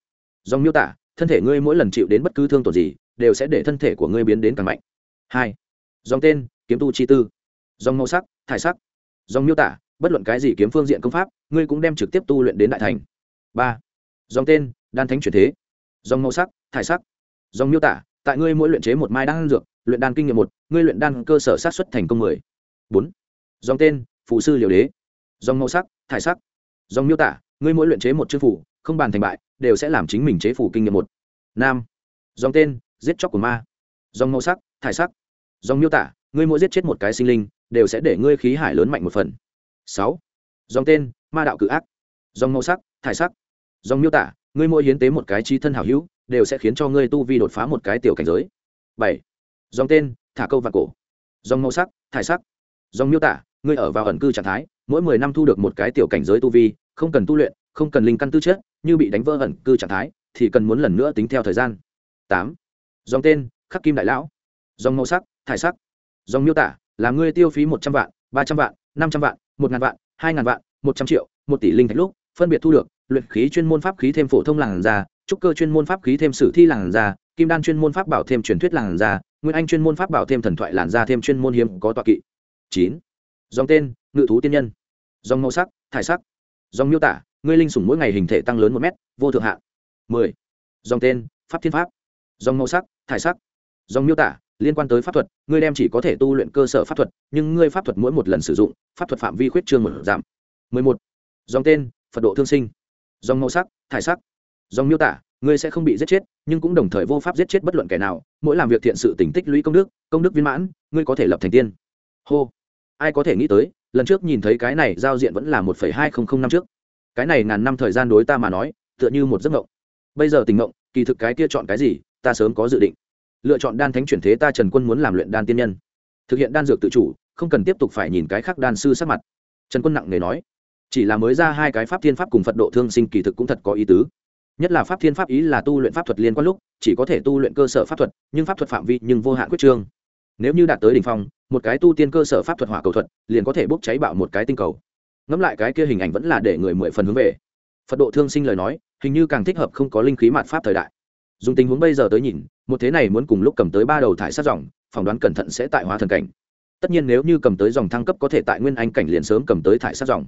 Dòng miêu tả, thân thể ngươi mỗi lần chịu đến bất cứ thương tổn gì, đều sẽ để thân thể của ngươi biến đến càng mạnh. Hai, dòng tên, kiếm tu chi tư. Dòng màu sắc, thải sắc. Dòng miêu tả, bất luận cái gì kiếm phương diện công pháp, ngươi cũng đem trực tiếp tu luyện đến đại thành. Ba, dòng tên, đan thánh chuyển thế. Dòng màu sắc, thải sắc. Dòng miêu tả, tại ngươi mỗi luyện chế một mai đan dược, luyện đan kinh nghiệm một, ngươi luyện đan cơ sở sát xuất thành công mười. Bốn dòng tên phụ sư liều đế. Dòng màu sắc, thải sắc. Dòng miêu tả, ngươi mỗi luyện chế một chữ phủ không bàn thành bại, đều sẽ làm chính mình chế phủ kinh nghiệm một. Nam. Dòng tên, giết chóc của ma. Dòng màu sắc, thải sắc. Dòng miêu tả, ngươi mỗi giết chết một cái sinh linh, đều sẽ để ngươi khí hải lớn mạnh một phần. Sáu. Dòng tên, ma đạo cự ác. Dòng màu sắc, thải sắc. Dòng miêu tả, ngươi mỗi hiến tế một cái chi thân hảo hữu, đều sẽ khiến cho ngươi tu vi đột phá một cái tiểu cảnh giới. Bảy. Dòng tên, thả câu và cổ. Dòng màu sắc, thải sắc. Dòng miêu tả ngươi ở vào ẩn cư trạng thái, mỗi mười năm thu được một cái tiểu cảnh giới tu vi, không cần tu luyện, không cần linh căn tư chất, như bị đánh vỡ ẩn cư trạng thái, thì cần muốn lần nữa tính theo thời gian. Tám. Dòng tên, khắc kim đại lão. Dòng màu sắc, thải sắc. Dòng miêu tả, là ngươi tiêu phí một trăm vạn, ba trăm vạn, năm trăm vạn, một ngàn vạn, hai ngàn vạn, một trăm triệu, một tỷ linh thạch lúc, phân biệt thu được, luyện khí chuyên môn pháp khí thêm phổ thông làng da, trúc cơ chuyên môn pháp khí thêm sử thi làng da, kim đan chuyên môn pháp bảo thêm truyền thuyết làng da, nguyên anh chuyên môn pháp bảo thêm thần thoại làn da thêm chuyên môn hiếm có tọa kỵ. Chín dòng tên, ngự thú tiên nhân. Dòng màu sắc, thải sắc. Dòng miêu tả, ngươi linh sủng mỗi ngày hình thể tăng lớn một mét, vô thượng hạn mười. Dòng tên, pháp thiên pháp. Dòng màu sắc, thải sắc. Dòng miêu tả, liên quan tới pháp thuật, ngươi đem chỉ có thể tu luyện cơ sở pháp thuật, nhưng ngươi pháp thuật mỗi một lần sử dụng, pháp thuật phạm vi khuyết trương một giảm. Mười một. Dòng tên, phật độ thương sinh. Dòng màu sắc, thải sắc. Dòng miêu tả, ngươi sẽ không bị giết chết, nhưng cũng đồng thời vô pháp giết chết bất luận kẻ nào, mỗi làm việc thiện sự tỉnh tích lũy công đức công đức viên mãn, ngươi có thể lập thành tiên. Hô ai có thể nghĩ tới, lần trước nhìn thấy cái này giao diện vẫn là một phẩy hai không không năm trước. Cái này ngàn năm thời gian đối ta mà nói, tựa như một giấc mộng. Bây giờ tình mộng, kỳ thực cái kia chọn cái gì, ta sớm có dự định. Lựa chọn đan thánh chuyển thế ta trần quân muốn làm luyện đan tiên nhân. Thực hiện đan dược tự chủ, không cần tiếp tục phải nhìn cái khác đan sư sắc mặt. Trần quân nặng nề nói, chỉ là mới ra hai cái pháp thiên pháp cùng phật độ thương sinh kỳ thực cũng thật có ý tứ. Nhất là pháp thiên pháp ý là tu luyện pháp thuật liên quan lúc, chỉ có thể tu luyện cơ sở pháp thuật, nhưng pháp thuật phạm vi nhưng vô hạn quyết trương nếu như đạt tới đ ỉ n h phong, một cái tu tiên cơ sở pháp thuật hỏa cầu thuật, liền có thể bốc cháy bạo một cái tinh cầu. Ngẫm lại cái kia hình ảnh vẫn là để người mười phần hướng về. Phật độ thương sinh lời nói, hình như càng thích hợp không có linh khí mạt pháp thời đại. Dùng tình huống bây giờ tới nhìn, một thế này muốn cùng lúc cầm tới ba đầu thải sát dòng, phỏng đoán cẩn thận sẽ tại hóa thần cảnh. Tất nhiên nếu như cầm tới dòng thăng cấp có thể tại nguyên anh cảnh liền sớm cầm tới thải sát dòng.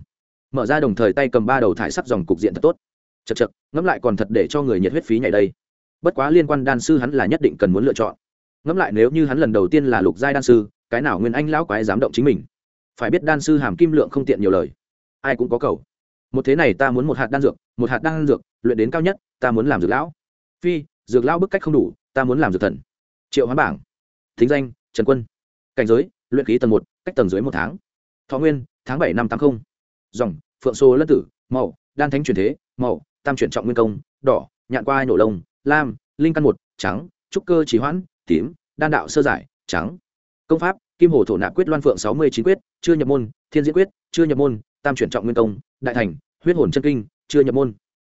Mở ra đồng thời tay cầm ba đầu thải sắc dòng cục diện thật tốt. Chật chật ngẫm lại còn thật để cho người nhiệt huyết phí nhảy đây. Bất quá liên quan đan sư hắn là nhất định cần muốn lựa chọn ngẫm lại nếu như hắn lần đầu tiên là lục giai đan sư, cái nào nguyên anh lão quái dám động chính mình? Phải biết đan sư hàm kim lượng không tiện nhiều lời. Ai cũng có cầu. Một thế này ta muốn một hạt đan dược, một hạt đan dược, luyện đến cao nhất, ta muốn làm dược lão. Phi, dược lão bức cách không đủ, ta muốn làm dược thần. Triệu hoán bảng. Thính danh, trần quân. Cảnh giới, luyện khí tầng một, cách tầng dưới một tháng. Thọ nguyên, tháng bảy năm tám mươi dòng, phượng xô lân tử màu đan thánh truyền thế màu tam chuyển trọng nguyên công, đỏ, nhạn qua nổ lông, lam, linh căn một, trắng, trúc cơ trí hoãn tím, đan đạo sơ giải, trắng. Công pháp, kim hồ thổ nạp quyết loan phượng sáu mươi chín quyết, chưa nhập môn, thiên diễn quyết, chưa nhập môn, tam chuyển trọng nguyên công, đại thành, huyết hồn chân kinh, chưa nhập môn.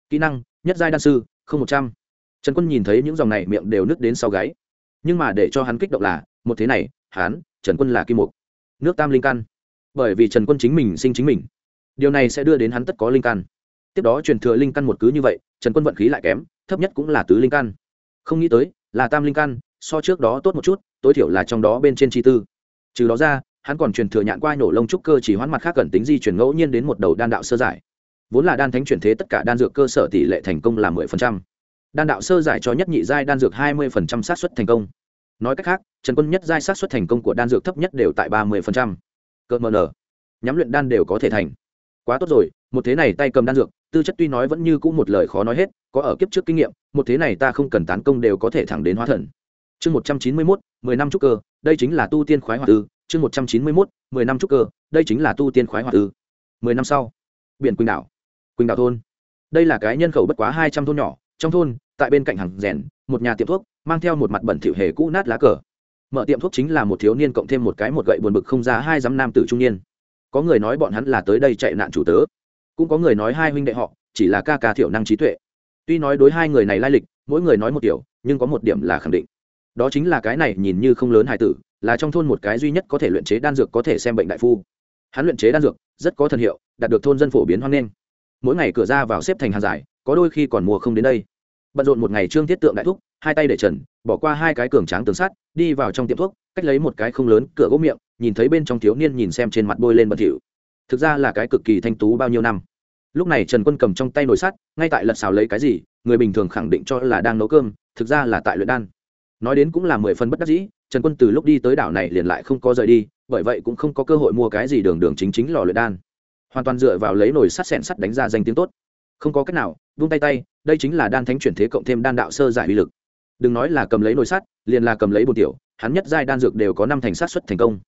Kỹ năng, nhất giai đan sư, không một trăm. Trần quân nhìn thấy những dòng này miệng đều nứt đến sau gáy. Nhưng mà để cho hắn kích động là, một thế này, hắn, trần quân là kim mục. Nước tam linh căn bởi vì trần quân chính mình sinh chính mình. Điều này sẽ đưa đến hắn tất có linh căn tiếp đó truyền thừa linh căn một cứ như vậy, trần quân vận khí lại kém, thấp nhất cũng là tứ linh căn không nghĩ tới, là tam linh căn so trước đó tốt một chút, tối thiểu là trong đó bên trên chi tư. Trừ đó ra, hắn còn truyền thừa nhạn qua nổ lông trúc cơ chỉ hoãn mặt khác cần tính di chuyển ngẫu nhiên đến một đầu đan đạo sơ giải. Vốn là đan thánh chuyển thế tất cả đan dược cơ sở tỷ lệ thành công là mười phần trăm. Đan đạo sơ giải cho nhất nhị giai đan dược hai mươi phần trăm xác suất thành công. Nói cách khác, trần quân nhất giai xác suất thành công của đan dược thấp nhất đều tại ba mươi phần trăm. Cơ mờ nở nhắm luyện đan đều có thể thành. Quá tốt rồi, một thế này tay cầm đan dược, tư chất tuy nói vẫn như cũ một lời khó nói hết, có ở kiếp trước kinh nghiệm, một thế này ta không cần tán công đều có thể thẳng đến hóa thần chương một trăm chín mươi mốt, mười năm trúc cơ, đây chính là tu tiên khoái hoạt tư chương một trăm chín mươi mốt, mười năm trúc cơ, đây chính là tu tiên khoái hoạt tư mười năm sau, biển quỳnh đảo quỳnh đảo thôn. Đây là cái nhân khẩu bất quá hai trăm thôn nhỏ, trong thôn, tại bên cạnh hàng rèn, một nhà tiệm thuốc, mang theo một mặt bẩn thỉu hề cũ nát lá cờ. Mở tiệm thuốc chính là một thiếu niên cộng thêm một cái một gậy buồn bực không ra hai dám nam tử trung niên. Có người nói bọn hắn là tới đây chạy nạn chủ tớ. Cũng có người nói hai huynh đệ họ, chỉ là ca ca thiểu năng trí tuệ. Tuy nói đối hai người này lai lịch, mỗi người nói một kiểu, nhưng có một điểm là khẳng định đó chính là cái này nhìn như không lớn hài tử, là trong thôn một cái duy nhất có thể luyện chế đan dược có thể xem bệnh đại phu. Hắn luyện chế đan dược, rất có thần hiệu, đạt được thôn dân phổ biến hoan nghênh. Mỗi ngày cửa ra vào xếp thành hàng dài, có đôi khi còn mùa không đến đây. Bận rộn một ngày trương thiết tượng đại thúc, hai tay để trần, bỏ qua hai cái cường tráng tường sắt, đi vào trong tiệm thuốc, cách lấy một cái không lớn cửa gỗ miệng, nhìn thấy bên trong thiếu niên nhìn xem trên mặt bôi lên bẩn thỉu. Thực ra là cái cực kỳ thanh tú bao nhiêu năm. Lúc này trần quân cầm trong tay nồi sắt, ngay tại lật xào lấy cái gì, người bình thường khẳng định cho là đang nấu cơm, thực ra là tại luyện đan nói đến cũng là mười phần bất đắc dĩ trần quân từ lúc đi tới đảo này liền lại không có rời đi bởi vậy cũng không có cơ hội mua cái gì đường đường chính chính lò luyện đan. Hoàn toàn dựa vào lấy nồi sắt sẹn sắt đánh ra danh tiếng tốt. Không có cách nào vung tay tay đây chính là đan thánh chuyển thế cộng thêm đan đạo sơ giải uy lực. Đừng nói là cầm lấy nồi sắt liền là cầm lấy bồn tiểu hắn nhất giai đan dược đều có năm thành sát xuất thành công.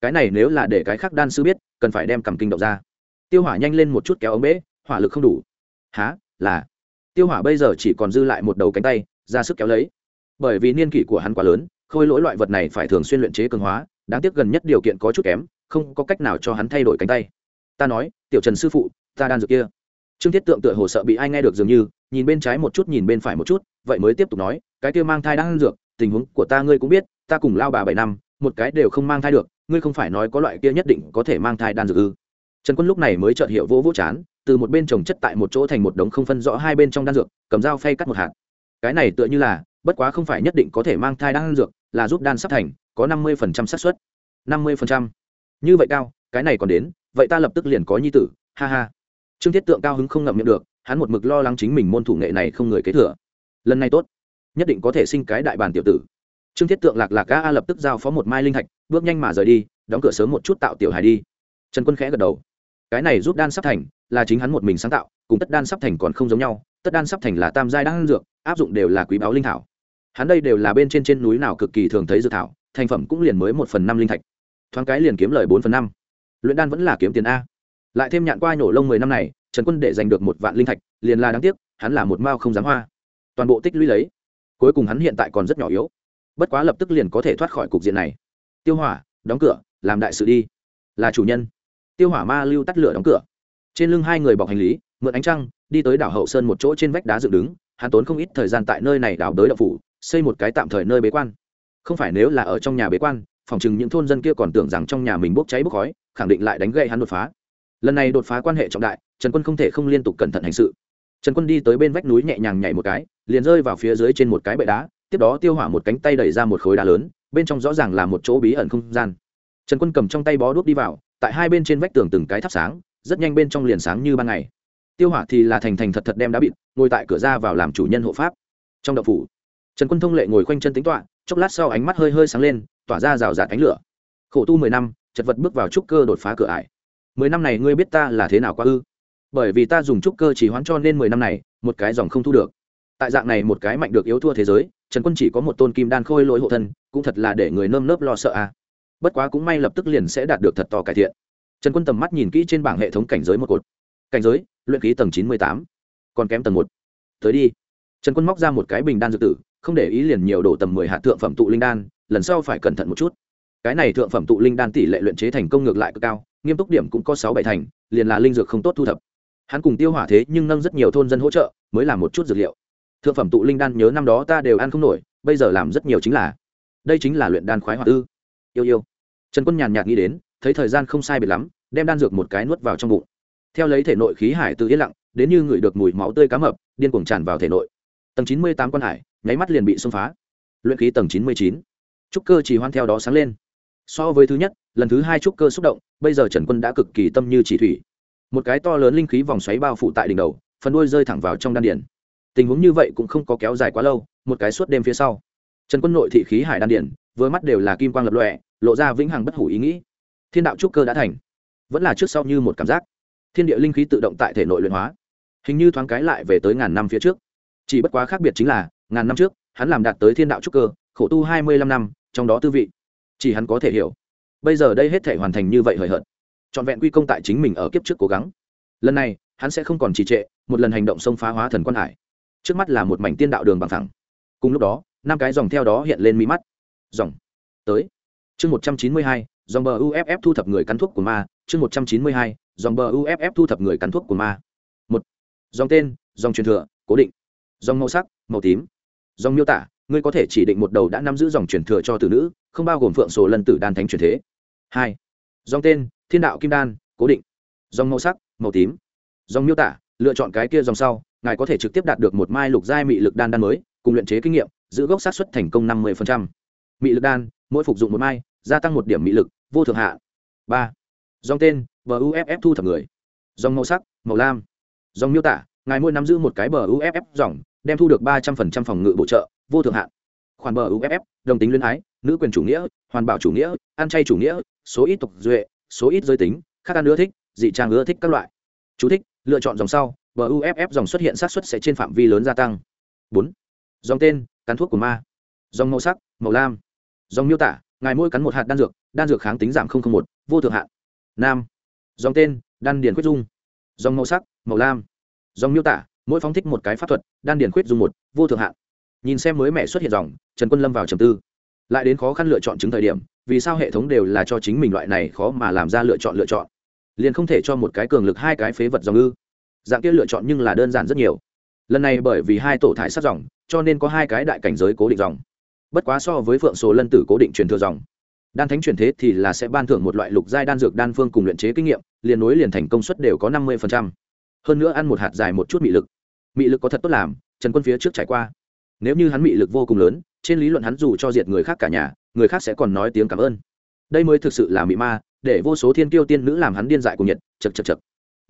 Cái này nếu là để cái khác đan sư biết cần phải đem cầm kinh động ra. Tiêu hỏa nhanh lên một chút kéo ống bế, hỏa lực không đủ. Há là. Tiêu hỏa bây giờ chỉ còn dư lại một đầu cánh tay ra sức kéo lấy bởi vì niên kỷ của hắn quá lớn, khôi lỗi loại vật này phải thường xuyên luyện chế cường hóa, đáng tiếc gần nhất điều kiện có chút kém, không có cách nào cho hắn thay đổi cánh tay. Ta nói, tiểu trần sư phụ, ta đan dược kia. Trương thiết tượng tựa hồ sợ bị ai nghe được dường như, nhìn bên trái một chút nhìn bên phải một chút, vậy mới tiếp tục nói, cái kia mang thai đang dược, tình huống của ta ngươi cũng biết, ta cùng lao bà bảy năm, một cái đều không mang thai được, ngươi không phải nói có loại kia nhất định có thể mang thai đan dược ư? Trần quân lúc này mới chợt hiểu vỗ vỗ chán, từ một bên trồng chất tại một chỗ thành một đống không phân rõ hai bên trong đan dược, cầm dao phay cắt một hạt. Cái này tựa như là bất quá không phải nhất định có thể mang thai đan dược, là giúp đan sắp thành, có năm mươi phần trăm xác suất. năm mươi phần trăm. Như vậy cao, cái này còn đến, vậy ta lập tức liền có nhi tử, ha ha. Trương thiết tượng cao hứng không ngậm miệng được, hắn một mực lo lắng chính mình môn thủ nghệ này không người kế thừa. Lần này tốt, nhất định có thể sinh cái đại bản tiểu tử. Trương thiết tượng lạc lạc a a lập tức giao phó một mai linh thạch, bước nhanh mà rời đi, đóng cửa sớm một chút tạo tiểu hài đi. Trần quân khẽ gật đầu. Cái này giúp đan sắp thành, là chính hắn một mình sáng tạo, cùng tất đan sắp thành còn không giống nhau, tất đan sắp thành là tam giai đan dược, áp dụng đều là quý báo linh thảo hắn đây đều là bên trên trên núi nào cực kỳ thường thấy dược thảo, thành phẩm cũng liền mới một phần năm linh thạch. Thoáng cái liền kiếm lời bốn phần năm. Luyện đan vẫn là kiếm tiền a. Lại thêm nhạn qua nhổ lông mười năm này, trần quân để giành được một vạn linh thạch, liền là đáng tiếc, hắn là một mao không dám hoa. Toàn bộ tích lũy lấy, cuối cùng hắn hiện tại còn rất nhỏ yếu. Bất quá lập tức liền có thể thoát khỏi cục diện này. Tiêu hỏa, đóng cửa, làm đại sự đi. Là chủ nhân. Tiêu hỏa ma lưu tắt lửa đóng cửa. Trên lưng hai người bọc hành lý, mượn ánh trăng, đi tới đảo hậu sơn một chỗ trên vách đá dựng đứng, hắn tốn không ít thời gian tại nơi này đảo đới đậu phủ xây một cái tạm thời nơi bế quan. Không phải nếu là ở trong nhà bế quan, phòng chừng những thôn dân kia còn tưởng rằng trong nhà mình bốc cháy bốc khói, khẳng định lại đánh gậy hắn đột phá. Lần này đột phá quan hệ trọng đại, trần quân không thể không liên tục cẩn thận hành sự. Trần quân đi tới bên vách núi nhẹ nhàng nhảy một cái, liền rơi vào phía dưới trên một cái bệ đá, tiếp đó tiêu hỏa một cánh tay đẩy ra một khối đá lớn, bên trong rõ ràng là một chỗ bí ẩn không gian. Trần quân cầm trong tay bó đuốc đi vào, tại hai bên trên vách tường từng cái thắp sáng, rất nhanh bên trong liền sáng như ban ngày. Tiêu hỏa thì là thành thành thật thật đem đá bịt, ngồi tại cửa ra vào làm chủ nhân hộ pháp. Trong đậu phủ trần quân thông lệ ngồi khoanh chân tính toạ chốc lát sau ánh mắt hơi hơi sáng lên, tỏa ra rào rạt ánh lửa. Khổ tu mười năm, chật vật bước vào trúc cơ đột phá cửa ải. Mười năm này ngươi biết ta là thế nào qua ư? Bởi vì ta dùng trúc cơ chỉ hoãn cho nên mười năm này, một cái dòng không thu được. Tại dạng này một cái mạnh được yếu thua thế giới, trần quân chỉ có một tôn kim đan khôi lỗi hộ thân, cũng thật là để người nơm nớp lo sợ à bất quá cũng may lập tức liền sẽ đạt được thật to cải thiện. Trần quân tầm mắt nhìn kỹ trên bảng hệ thống cảnh giới một cột. Cảnh giới, luyện khí tầng chín mươi tám, còn kém tầng một. Tới đi. Trần quân móc ra một cái bình đan dược tử không để ý liền nhiều đổ tầm mười hạt thượng phẩm tụ linh đan, lần sau phải cẩn thận một chút. Cái này thượng phẩm tụ linh đan tỷ lệ luyện chế thành công ngược lại cực cao, nghiêm túc điểm cũng có sáu bảy thành, liền là linh dược không tốt thu thập. Hắn cùng tiêu hỏa thế nhưng nâng rất nhiều thôn dân hỗ trợ, mới làm một chút dược liệu. Thượng phẩm tụ linh đan nhớ năm đó ta đều ăn không nổi, bây giờ làm rất nhiều chính là. Đây chính là luyện đan khoái hoạt ư. Yêu yêu. Trần quân nhàn nhạt nghĩ đến, thấy thời gian không sai biệt lắm, đem đan dược một cái nuốt vào trong bụng. Theo lấy thể nội khí hải từ yên lặng, đến như ngửi được mùi máu tươi cá mập, điên cuồng tràn vào thể nội tầng chín mươi tám quan hải, nháy mắt liền bị xông phá. Luyện khí tầng chín mươi chín. Trúc cơ chỉ hoan theo đó sáng lên. So với thứ nhất, lần thứ hai trúc cơ xúc động, bây giờ trần quân đã cực kỳ tâm như chỉ thủy. Một cái to lớn linh khí vòng xoáy bao phủ tại đỉnh đầu, phần đuôi rơi thẳng vào trong đan điển tình huống như vậy cũng không có kéo dài quá lâu, một cái suốt đêm phía sau, trần quân nội thị khí hải đan điển vừa mắt đều là kim quang lập lòe, lộ ra vĩnh hằng bất hủ ý nghĩ. Thiên đạo trúc cơ đã thành, vẫn là trước sau như một cảm giác. Thiên địa linh khí tự động tại thể nội luyện hóa, hình như thoáng cái lại về tới ngàn năm phía trước chỉ bất quá khác biệt chính là, ngàn năm trước, hắn làm đạt tới thiên đạo trúc cơ, khổ tu hai mươi lăm năm, trong đó tư vị, chỉ hắn có thể hiểu. Bây giờ đây hết thể hoàn thành như vậy hời hợt. Trọn vẹn quy công tại chính mình ở kiếp trước cố gắng. Lần này, hắn sẽ không còn trì trệ, một lần hành động xông phá hóa thần quan hải. Trước mắt là một mảnh tiên đạo đường bằng thẳng cùng lúc đó, năm cái dòng theo đó hiện lên mi mắt. Dòng. Tới. Chương một trăm chín mươi hai, dòng bờ uff thu thập người cắn thuốc của ma. Chương một trăm chín mươi hai, dòng bờ uff thu thập người cắn thuốc của ma. Một. Dòng tên, dòng truyền thừa, cố định dòng màu sắc, màu tím. Dòng miêu tả, ngươi có thể chỉ định một đầu đã nắm giữ dòng truyền thừa cho tử nữ, không bao gồm phượng sổ lân tử đan thánh truyền thế. Hai. Dòng tên, thiên đạo kim đan, cố định. Dòng màu sắc, màu tím. Dòng miêu tả, lựa chọn cái kia dòng sau, ngài có thể trực tiếp đạt được một mai lục giai mị lực đan đan mới, cùng luyện chế kinh nghiệm, giữ gốc sát xuất thành công năm mươi mị lực đan, mỗi phục dụng một mai, gia tăng một điểm mị lực, vô thượng hạ. Ba. Dòng tên bờ uff thu thập người. Dòng màu sắc, màu lam. Dòng miêu tả, ngài mỗi nắm giữ một cái bờ uff dòng đem thu được ba trăm phần trăm phòng ngự bổ trợ, vô thượng hạn. Khoản bờ uff đồng tính luyến ái, nữ quyền chủ nghĩa, hoàn bảo chủ nghĩa, ăn chay chủ nghĩa, số ít tục duệ, số ít giới tính, khác ăn ưa thích, dị trang ưa thích các loại. Chú thích, lựa chọn dòng sau, bờ uff dòng xuất hiện sát xuất sẽ trên phạm vi lớn gia tăng. Bốn, dòng tên, cắn thuốc của ma. Dòng màu sắc, màu lam. Dòng miêu tả, ngài môi cắn một hạt đan dược đan dược kháng tính giảm một, vô thượng hạn. Nam, dòng tên, đan điền quyết dung. Dòng màu sắc, màu lam. Dòng miêu tả mỗi phóng thích một cái pháp thuật, đan điền quyết dung một, vô thượng hạn nhìn xem mới mẹ xuất hiện dòng, trần quân lâm vào trầm tư. Lại đến khó khăn lựa chọn chứng thời điểm, vì sao hệ thống đều là cho chính mình loại này khó mà làm ra lựa chọn lựa chọn? Liền không thể cho một cái cường lực hai cái phế vật dòng ư? Dạng kia lựa chọn nhưng là đơn giản rất nhiều. Lần này bởi vì hai tổ thải sát dòng, cho nên có hai cái đại cảnh giới cố định dòng. Bất quá so với phượng số lân tử cố định truyền thừa dòng, đan thánh truyền thế thì là sẽ ban thưởng một loại lục giai đan dược đan phương cùng luyện chế kinh nghiệm, liền nối liền thành công suất đều có năm mươi hơn nữa ăn một hạt dài một chút mị lực mị lực có thật tốt làm, trần quân phía trước trải qua. Nếu như hắn mị lực vô cùng lớn, trên lý luận hắn dù cho diệt người khác cả nhà, người khác sẽ còn nói tiếng cảm ơn. Đây mới thực sự là mị ma, để vô số thiên kiêu tiên nữ làm hắn điên dại cùng nhiệt chật chật chật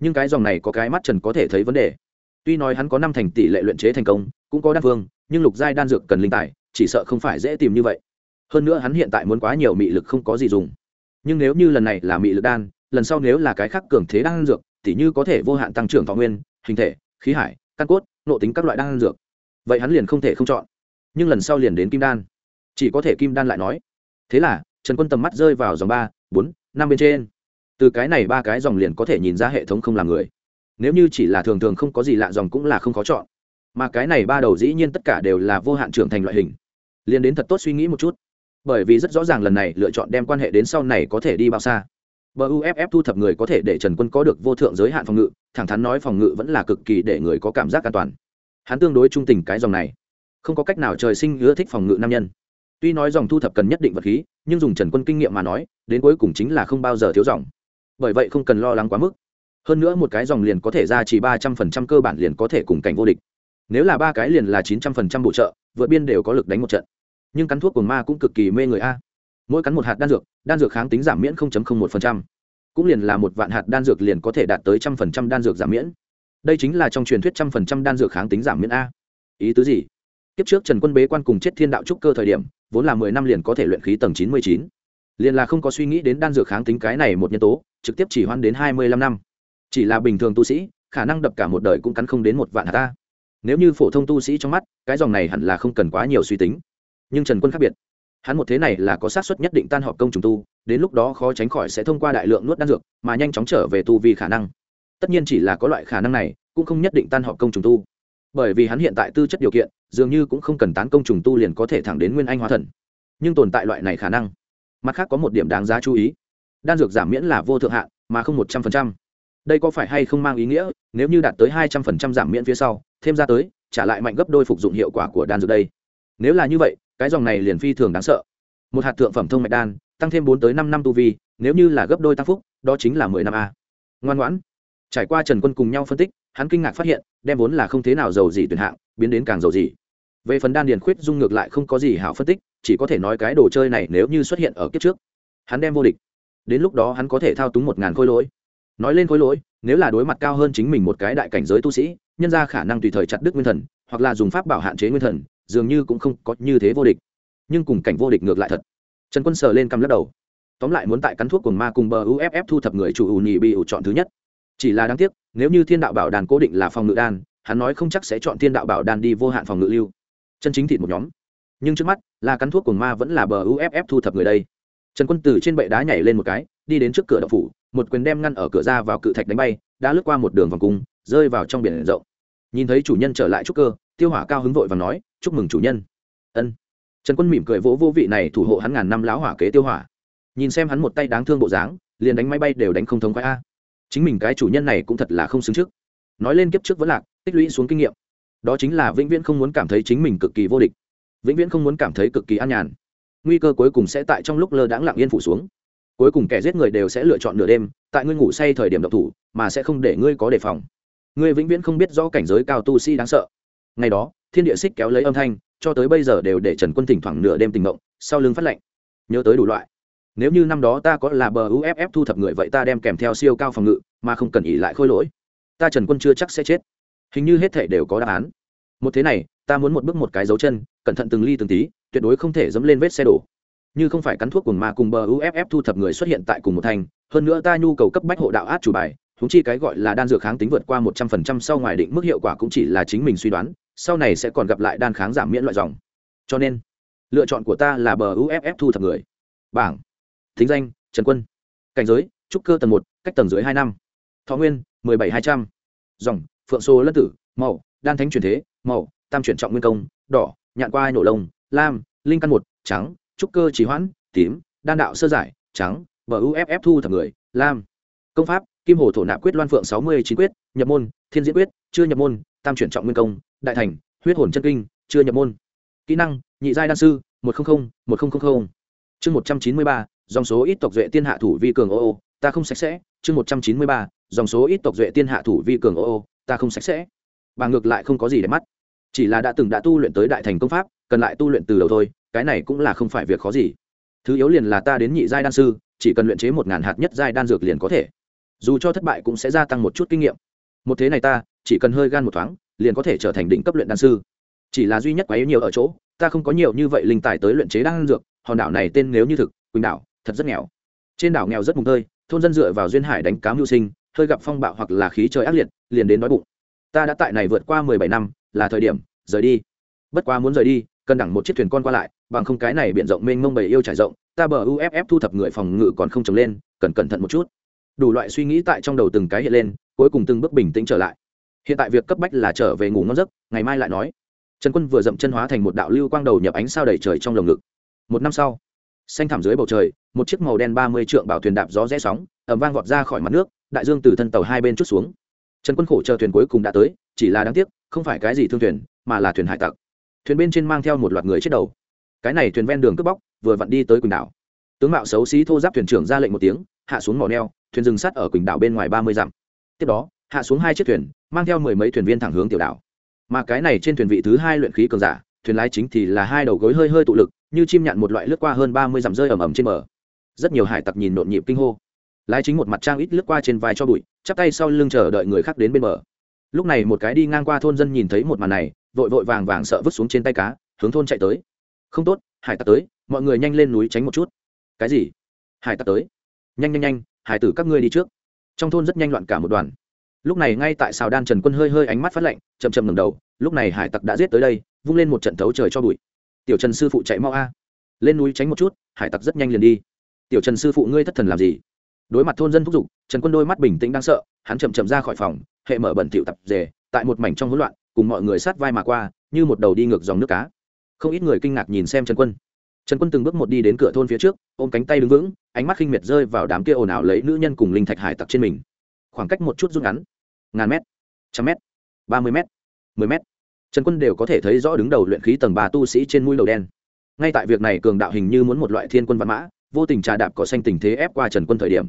nhưng cái dòng này có cái mắt trần có thể thấy vấn đề. Tuy nói hắn có năm thành tỷ lệ luyện chế thành công, cũng có đan phương nhưng lục giai đan dược cần linh tài, chỉ sợ không phải dễ tìm như vậy. Hơn nữa hắn hiện tại muốn quá nhiều mị lực không có gì dùng. Nhưng nếu như lần này là mị lực đan, lần sau nếu là cái khác cường thế đan dược thì như có thể vô hạn tăng trưởng thọ nguyên, hình thể, khí hải căn cốt, nộ tính các loại đan dược. Vậy hắn liền không thể không chọn. Nhưng lần sau liền đến kim đan. Chỉ có thể kim đan lại nói. Thế là, trần quân tầm mắt rơi vào dòng ba, bốn, năm bên trên. Từ cái này ba cái dòng liền có thể nhìn ra hệ thống không làm người. Nếu như chỉ là thường thường không có gì lạ dòng cũng là không khó chọn. Mà cái này ba đầu dĩ nhiên tất cả đều là vô hạn trưởng thành loại hình. Liền đến thật tốt suy nghĩ một chút. Bởi vì rất rõ ràng lần này lựa chọn đem quan hệ đến sau này có thể đi bao xa. Buff thu thập người có thể để trần quân có được vô thượng giới hạn phòng ngự, thẳng thắn nói phòng ngự vẫn là cực kỳ để người có cảm giác an toàn. Hắn tương đối trung tình cái dòng này. Không có cách nào trời sinh ưa thích phòng ngự nam nhân. Tuy nói dòng thu thập cần nhất định vật khí, nhưng dùng trần quân kinh nghiệm mà nói, đến cuối cùng chính là không bao giờ thiếu dòng. Bởi vậy không cần lo lắng quá mức. Hơn nữa một cái dòng liền có thể ra chỉ ba trăm phần trăm cơ bản liền có thể cùng cảnh vô địch. Nếu là ba cái liền là chín trăm phần trăm bổ trợ, vượt biên đều có lực đánh một trận. Nhưng cắn thuốc của ma cũng cực kỳ mê người a mỗi cắn một hạt đan dược đan dược kháng tính giảm miễn một cũng liền là một vạn hạt đan dược liền có thể đạt tới trăm phần trăm đan dược giảm miễn. Đây chính là trong truyền thuyết trăm phần trăm đan dược kháng tính giảm miễn a. Ý tứ gì? Kiếp trước trần quân bế quan cùng chết thiên đạo trúc cơ thời điểm, vốn là mười năm liền có thể luyện khí tầng chín mươi chín. Liền là không có suy nghĩ đến đan dược kháng tính cái này một nhân tố, trực tiếp chỉ hoan đến hai mươi lăm năm. Chỉ là bình thường tu sĩ, khả năng đập cả một đời cũng cắn không đến một vạn hạt ta nếu như phổ thông tu sĩ trong mắt, cái dòng này hẳn là không cần quá nhiều suy tính. Nhưng trần quân khác biệt hắn một thế này là có sát xuất nhất định tan họp công trùng tu, đến lúc đó khó tránh khỏi sẽ thông qua đại lượng nuốt đan dược mà nhanh chóng trở về tu vì khả năng. Tất nhiên chỉ là có loại khả năng này, cũng không nhất định tan họp công trùng tu. Bởi vì hắn hiện tại tư chất điều kiện, dường như cũng không cần tán công trùng tu liền có thể thẳng đến nguyên anh hóa thần. Nhưng tồn tại loại này khả năng, mặt khác có một điểm đáng giá chú ý. Đan dược giảm miễn là vô thượng hạn, mà không một trăm phần trăm. Đây có phải hay không mang ý nghĩa, nếu như đạt tới hai trăm phần trăm giảm miễn phía sau, thêm ra tới, trả lại mạnh gấp đôi phục dụng hiệu quả của đan dược đây? Nếu là như vậy, cái dòng này liền phi thường đáng sợ. Một hạt thượng phẩm thông mạch đan, tăng thêm bốn tới năm năm tu vi, nếu như là gấp đôi tăng phúc, đó chính là mười năm a. Ngoan ngoãn. Trải qua trần quân cùng nhau phân tích, hắn kinh ngạc phát hiện, đem vốn là không thế nào giàu gì tuyển hạng, biến đến càng giàu gì. Về phần đan điền khuyết dung ngược lại không có gì hảo phân tích, chỉ có thể nói cái đồ chơi này nếu như xuất hiện ở kiếp trước, hắn đem vô địch. Đến lúc đó hắn có thể thao túng một ngàn khối lỗi. Nói lên khối lỗi, nếu là đối mặt cao hơn chính mình một cái đại cảnh giới tu sĩ, nhân ra khả năng tùy thời chặt đức nguyên thần, hoặc là dùng pháp bảo hạn chế nguyên thần dường như cũng không có như thế vô địch. Nhưng cùng cảnh vô địch ngược lại thật. Trần quân sờ lên căm lắc đầu. Tóm lại muốn tại cắn thuốc của ma cùng bờ uff thu thập người chủ ủ nhị bị ủ chọn thứ nhất. Chỉ là đáng tiếc, nếu như thiên đạo bảo đàn cố định là phòng ngự đan, hắn nói không chắc sẽ chọn thiên đạo bảo đan đi vô hạn phòng ngự lưu. Chân chính thịt một nhóm. Nhưng trước mắt, là cắn thuốc của ma vẫn là bờ uff thu thập người đây. Trần quân từ trên bệ đá nhảy lên một cái, đi đến trước cửa đậu phủ, một quyền đem ngăn ở cửa ra vào cự thạch đánh bay, đã lướt qua một đường vòng cung, rơi vào trong biển rộng nhìn thấy chủ nhân trở lại trúc cơ, tiêu hỏa cao hứng vội và nói, chúc mừng chủ nhân. Ân. Trần quân mỉm cười vỗ vô vị này thủ hộ hắn ngàn năm lão hỏa kế tiêu hỏa. Nhìn xem hắn một tay đáng thương bộ dáng, liền đánh máy bay đều đánh không thống khoái a. Chính mình cái chủ nhân này cũng thật là không xứng trước. Nói lên kiếp trước vẫn lạc, tích lũy xuống kinh nghiệm. Đó chính là vĩnh viễn không muốn cảm thấy chính mình cực kỳ vô địch. Vĩnh viễn không muốn cảm thấy cực kỳ an nhàn. Nguy cơ cuối cùng sẽ tại trong lúc lơ đãng lặng yên phủ xuống. Cuối cùng kẻ giết người đều sẽ lựa chọn nửa đêm, tại ngươi ngủ say thời điểm độc thủ, mà sẽ không để ngươi có đề phòng ngươi vĩnh viễn không biết rõ cảnh giới cao tu si đáng sợ. Ngày đó, thiên địa xích kéo lấy âm thanh, cho tới bây giờ đều để trần quân thỉnh thoảng nửa đêm tình mộng, sau lưng phát lệnh nhớ tới đủ loại. Nếu như năm đó ta có là bờ uff thu thập người vậy ta đem kèm theo siêu cao phòng ngự, mà không cần ỉ lại khôi lỗi. Ta trần quân chưa chắc sẽ chết. Hình như hết thể đều có đáp án. Một thế này, ta muốn một bước một cái dấu chân, cẩn thận từng ly từng tí, tuyệt đối không thể dẫm lên vết xe đổ. Như không phải cắn thuốc cùng mà cùng bờ uff thu thập người xuất hiện tại cùng một thành, hơn nữa ta nhu cầu cấp bách hộ đạo át chủ bài húng chi cái gọi là đan dược kháng tính vượt qua một trăm phần trăm sau ngoài định mức hiệu quả cũng chỉ là chính mình suy đoán, sau này sẽ còn gặp lại đan kháng giảm miễn loại dòng. Cho nên, lựa chọn của ta là bờ uff thu thập người. Bảng. Thính danh, trần quân. Cảnh giới, trúc cơ tầng một, cách tầng dưới hai năm. Thọ nguyên, mười bảy hai trăm. Dòng, phượng xô lân tử, màu, đan thánh truyền thế, màu, tam chuyển trọng nguyên công, đỏ, nhạn qua nổ lông, lam, linh căn một, trắng, trúc cơ trì hoãn, tím, đan đạo sơ giải, trắng, bờ uff thu thập người, lam. Công pháp kim hồ thổ nạp quyết loan phượng sáu mươi chín quyết, nhập môn, thiên diễn quyết, chưa nhập môn, tam chuyển trọng nguyên công, đại thành, huyết hồn chân kinh, chưa nhập môn. Kỹ năng, nhị giai đan sư, một trăm linh một nghìn chương một trăm chín mươi ba, dòng số ít tộc duệ tiên hạ thủ vi cường ô ô, ta không sạch sẽ. Chương một trăm chín mươi ba, dòng số ít tộc duệ tiên hạ thủ vi cường ô ô, ta không sạch sẽ. Bà ngược lại không có gì để mắt. Chỉ là đã từng đã tu luyện tới đại thành công pháp, cần lại tu luyện từ đầu thôi, cái này cũng là không phải việc khó gì. Thứ yếu liền là ta đến nhị giai đan sư, chỉ cần luyện chế một ngàn hạt nhất giai đan dược liền có thể dù cho thất bại cũng sẽ gia tăng một chút kinh nghiệm. Một thế này ta, chỉ cần hơi gan một thoáng, liền có thể trở thành đỉnh cấp luyện đan sư. Chỉ là duy nhất quá yếu nhiều ở chỗ, ta không có nhiều như vậy linh tài tới luyện chế đan dược, hòn đảo này tên nếu như thực, quỳnh đảo, thật rất nghèo. Trên đảo nghèo rất mùng tơi, thôn dân dựa vào duyên hải đánh cá mưu sinh, hơi gặp phong bạo hoặc là khí trời ác liệt, liền đến đói bụng. Ta đã tại này vượt qua mười bảy năm, là thời điểm, rời đi. Bất quá muốn rời đi, cần đẳng một chiếc thuyền con qua lại, bằng không cái này biển rộng mênh mông bầy yêu trải rộng, ta bờ uff thu thập người phòng ngự còn không trồng lên, cần cẩn thận một chút đủ loại suy nghĩ tại trong đầu từng cái hiện lên, cuối cùng từng bước bình tĩnh trở lại. Hiện tại việc cấp bách là trở về ngủ ngon giấc, ngày mai lại nói. Trần quân vừa dậm chân hóa thành một đạo lưu quang đầu nhập ánh sao đầy trời trong lồng ngực. Một năm sau, xanh thảm dưới bầu trời, một chiếc màu đen ba mươi trượng bảo thuyền đạp gió rẽ sóng ẩm vang vọt ra khỏi mặt nước, đại dương từ thân tàu hai bên chút xuống. Trần quân khổ chờ thuyền cuối cùng đã tới, chỉ là đáng tiếc, không phải cái gì thương thuyền, mà là thuyền hải tặc. Thuyền bên trên mang theo một loạt người chết đầu. Cái này thuyền ven đường cướp bóc, vừa vặn đi tới quỳnh đảo. Tướng mạo xấu xí thô giáp thuyền trưởng ra lệnh một tiếng, hạ xuống mỏ neo thuyền dừng sắt ở quỳnh đảo bên ngoài ba mươi dặm. Tiếp đó, hạ xuống hai chiếc thuyền, mang theo mười mấy thuyền viên thẳng hướng tiểu đảo. Mà cái này trên thuyền vị thứ hai luyện khí cường giả, thuyền lái chính thì là hai đầu gối hơi hơi tụ lực, như chim nhặn một loại lướt qua hơn ba mươi dặm rơi ầm ầm trên bờ. Rất nhiều hải tặc nhìn nộn nhịp kinh hô. Lái chính một mặt trang ít lướt qua trên vai cho bụi, chắp tay sau lưng chờ đợi người khác đến bên bờ. Lúc này một cái đi ngang qua thôn dân nhìn thấy một màn này, vội vội vàng vàng sợ vứt xuống trên tay cá, hướng thôn chạy tới. Không tốt, hải tặc tới, mọi người nhanh lên núi tránh một chút. Cái gì? Hải tặc tới. Nhanh nhanh nhanh hải tử các ngươi đi trước. Trong thôn rất nhanh loạn cả một đoàn. Lúc này ngay tại xào đan trần quân hơi hơi ánh mắt phát lạnh chầm chầm ngầm đầu, lúc này hải tặc đã giết tới đây, vung lên một trận thấu trời cho bụi. Tiểu trần sư phụ chạy mau a. Lên núi tránh một chút, hải tặc rất nhanh liền đi. Tiểu trần sư phụ ngươi thất thần làm gì? Đối mặt thôn dân thúc giục, trần quân đôi mắt bình tĩnh đang sợ, hắn chầm chầm ra khỏi phòng, hệ mở bẩn tiểu tập rề tại một mảnh trong hỗn loạn, cùng mọi người sát vai mà qua, như một đầu đi ngược dòng nước cá. Không ít người kinh ngạc nhìn xem trần quân trần quân từng bước một đi đến cửa thôn phía trước, ôm cánh tay đứng vững, ánh mắt khinh miệt rơi vào đám kia ồn ào lấy nữ nhân cùng linh thạch hải tặc trên mình. Khoảng cách một chút rút ngắn. Ngàn mét, trăm mét, ba mươi mét, mười mét. Trần quân đều có thể thấy rõ đứng đầu luyện khí tầng ba tu sĩ trên mũi đầu đen. Ngay tại việc này cường đạo hình như muốn một loại thiên quân văn mã, vô tình trà đạp cỏ xanh tình thế ép qua trần quân thời điểm.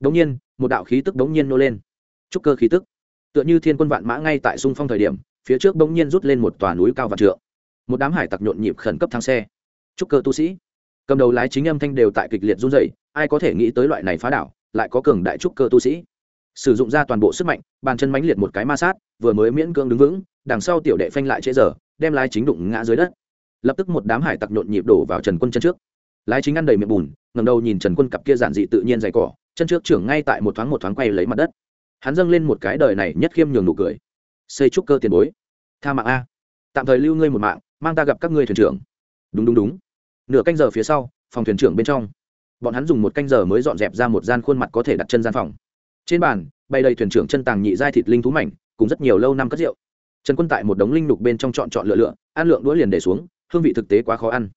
Đống nhiên, một đạo khí tức đống nhiên nô lên. Trúc cơ khí tức. Tựa như thiên quân vạn mã ngay tại sung phong thời điểm, phía trước đống nhiên rút lên một tòa núi cao vạn trượng. Một đám hải tặc nhộn nhịp khẩn cấp thang xe trúc cơ tu sĩ. Cầm đầu lái chính âm thanh đều tại kịch liệt run rẩy, ai có thể nghĩ tới loại này phá đảo, lại có cường đại trúc cơ tu sĩ. Sử dụng ra toàn bộ sức mạnh, bàn chân mãnh liệt một cái ma sát, vừa mới miễn cưỡng đứng vững, đằng sau tiểu đệ phanh lại trễ giờ, đem lái chính đụng ngã dưới đất. Lập tức một đám hải tặc nhộn nhịp đổ vào trần quân chân trước. Lái chính ăn đầy miệng bùn ngầm đầu nhìn trần quân cặp kia giản dị tự nhiên dày cỏ, chân trước trưởng ngay tại một thoáng một thoáng quay lấy mặt đất. Hắn dâng lên một cái đời này nhất khiêm nhường nụ cười. Xây trúc cơ tiền bối. Tha mạng a. Tạm thời lưu ngươi một mạng, mang ta gặp các ngươi thuyền trưởng đúng đúng đúng. Nửa canh giờ phía sau, phòng thuyền trưởng bên trong. Bọn hắn dùng một canh giờ mới dọn dẹp ra một gian khuôn mặt có thể đặt chân gian phòng. Trên bàn bày đầy thuyền trưởng chân tàng nhị giai thịt linh thú mảnh, cùng rất nhiều lâu năm cất rượu. Trần quân tại một đống linh đục bên trong chọn chọn lựa lựa, ăn lượng đũa liền để xuống, hương vị thực tế quá khó ăn.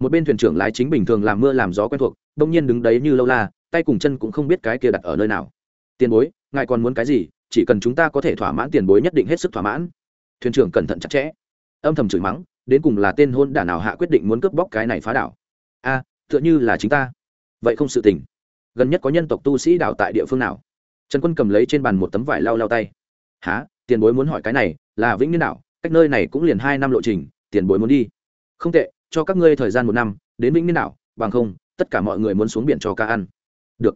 Một bên thuyền trưởng lái chính bình thường làm mưa làm gió quen thuộc, đông nhiên đứng đấy như lâu la, tay cùng chân cũng không biết cái kia đặt ở nơi nào. Tiền bối, ngài còn muốn cái gì? Chỉ cần chúng ta có thể thỏa mãn tiền bối nhất định hết sức thỏa mãn. Thuyền trưởng cẩn thận chặt chẽ. Âm thầm chửi mắng đến cùng là tên hôn đả nào hạ quyết định muốn cướp bóc cái này phá đảo? A, tựa như là chính ta. Vậy không sự tình. Gần nhất có nhân tộc tu sĩ đảo tại địa phương nào? Trần quân cầm lấy trên bàn một tấm vải lau lau tay. Há tiền bối muốn hỏi cái này, là vĩnh niên đảo, cách nơi này cũng liền hai năm lộ trình, tiền bối muốn đi. Không tệ, cho các ngươi thời gian một năm, đến vĩnh niên đảo, bằng không, tất cả mọi người muốn xuống biển cho ca ăn. Được.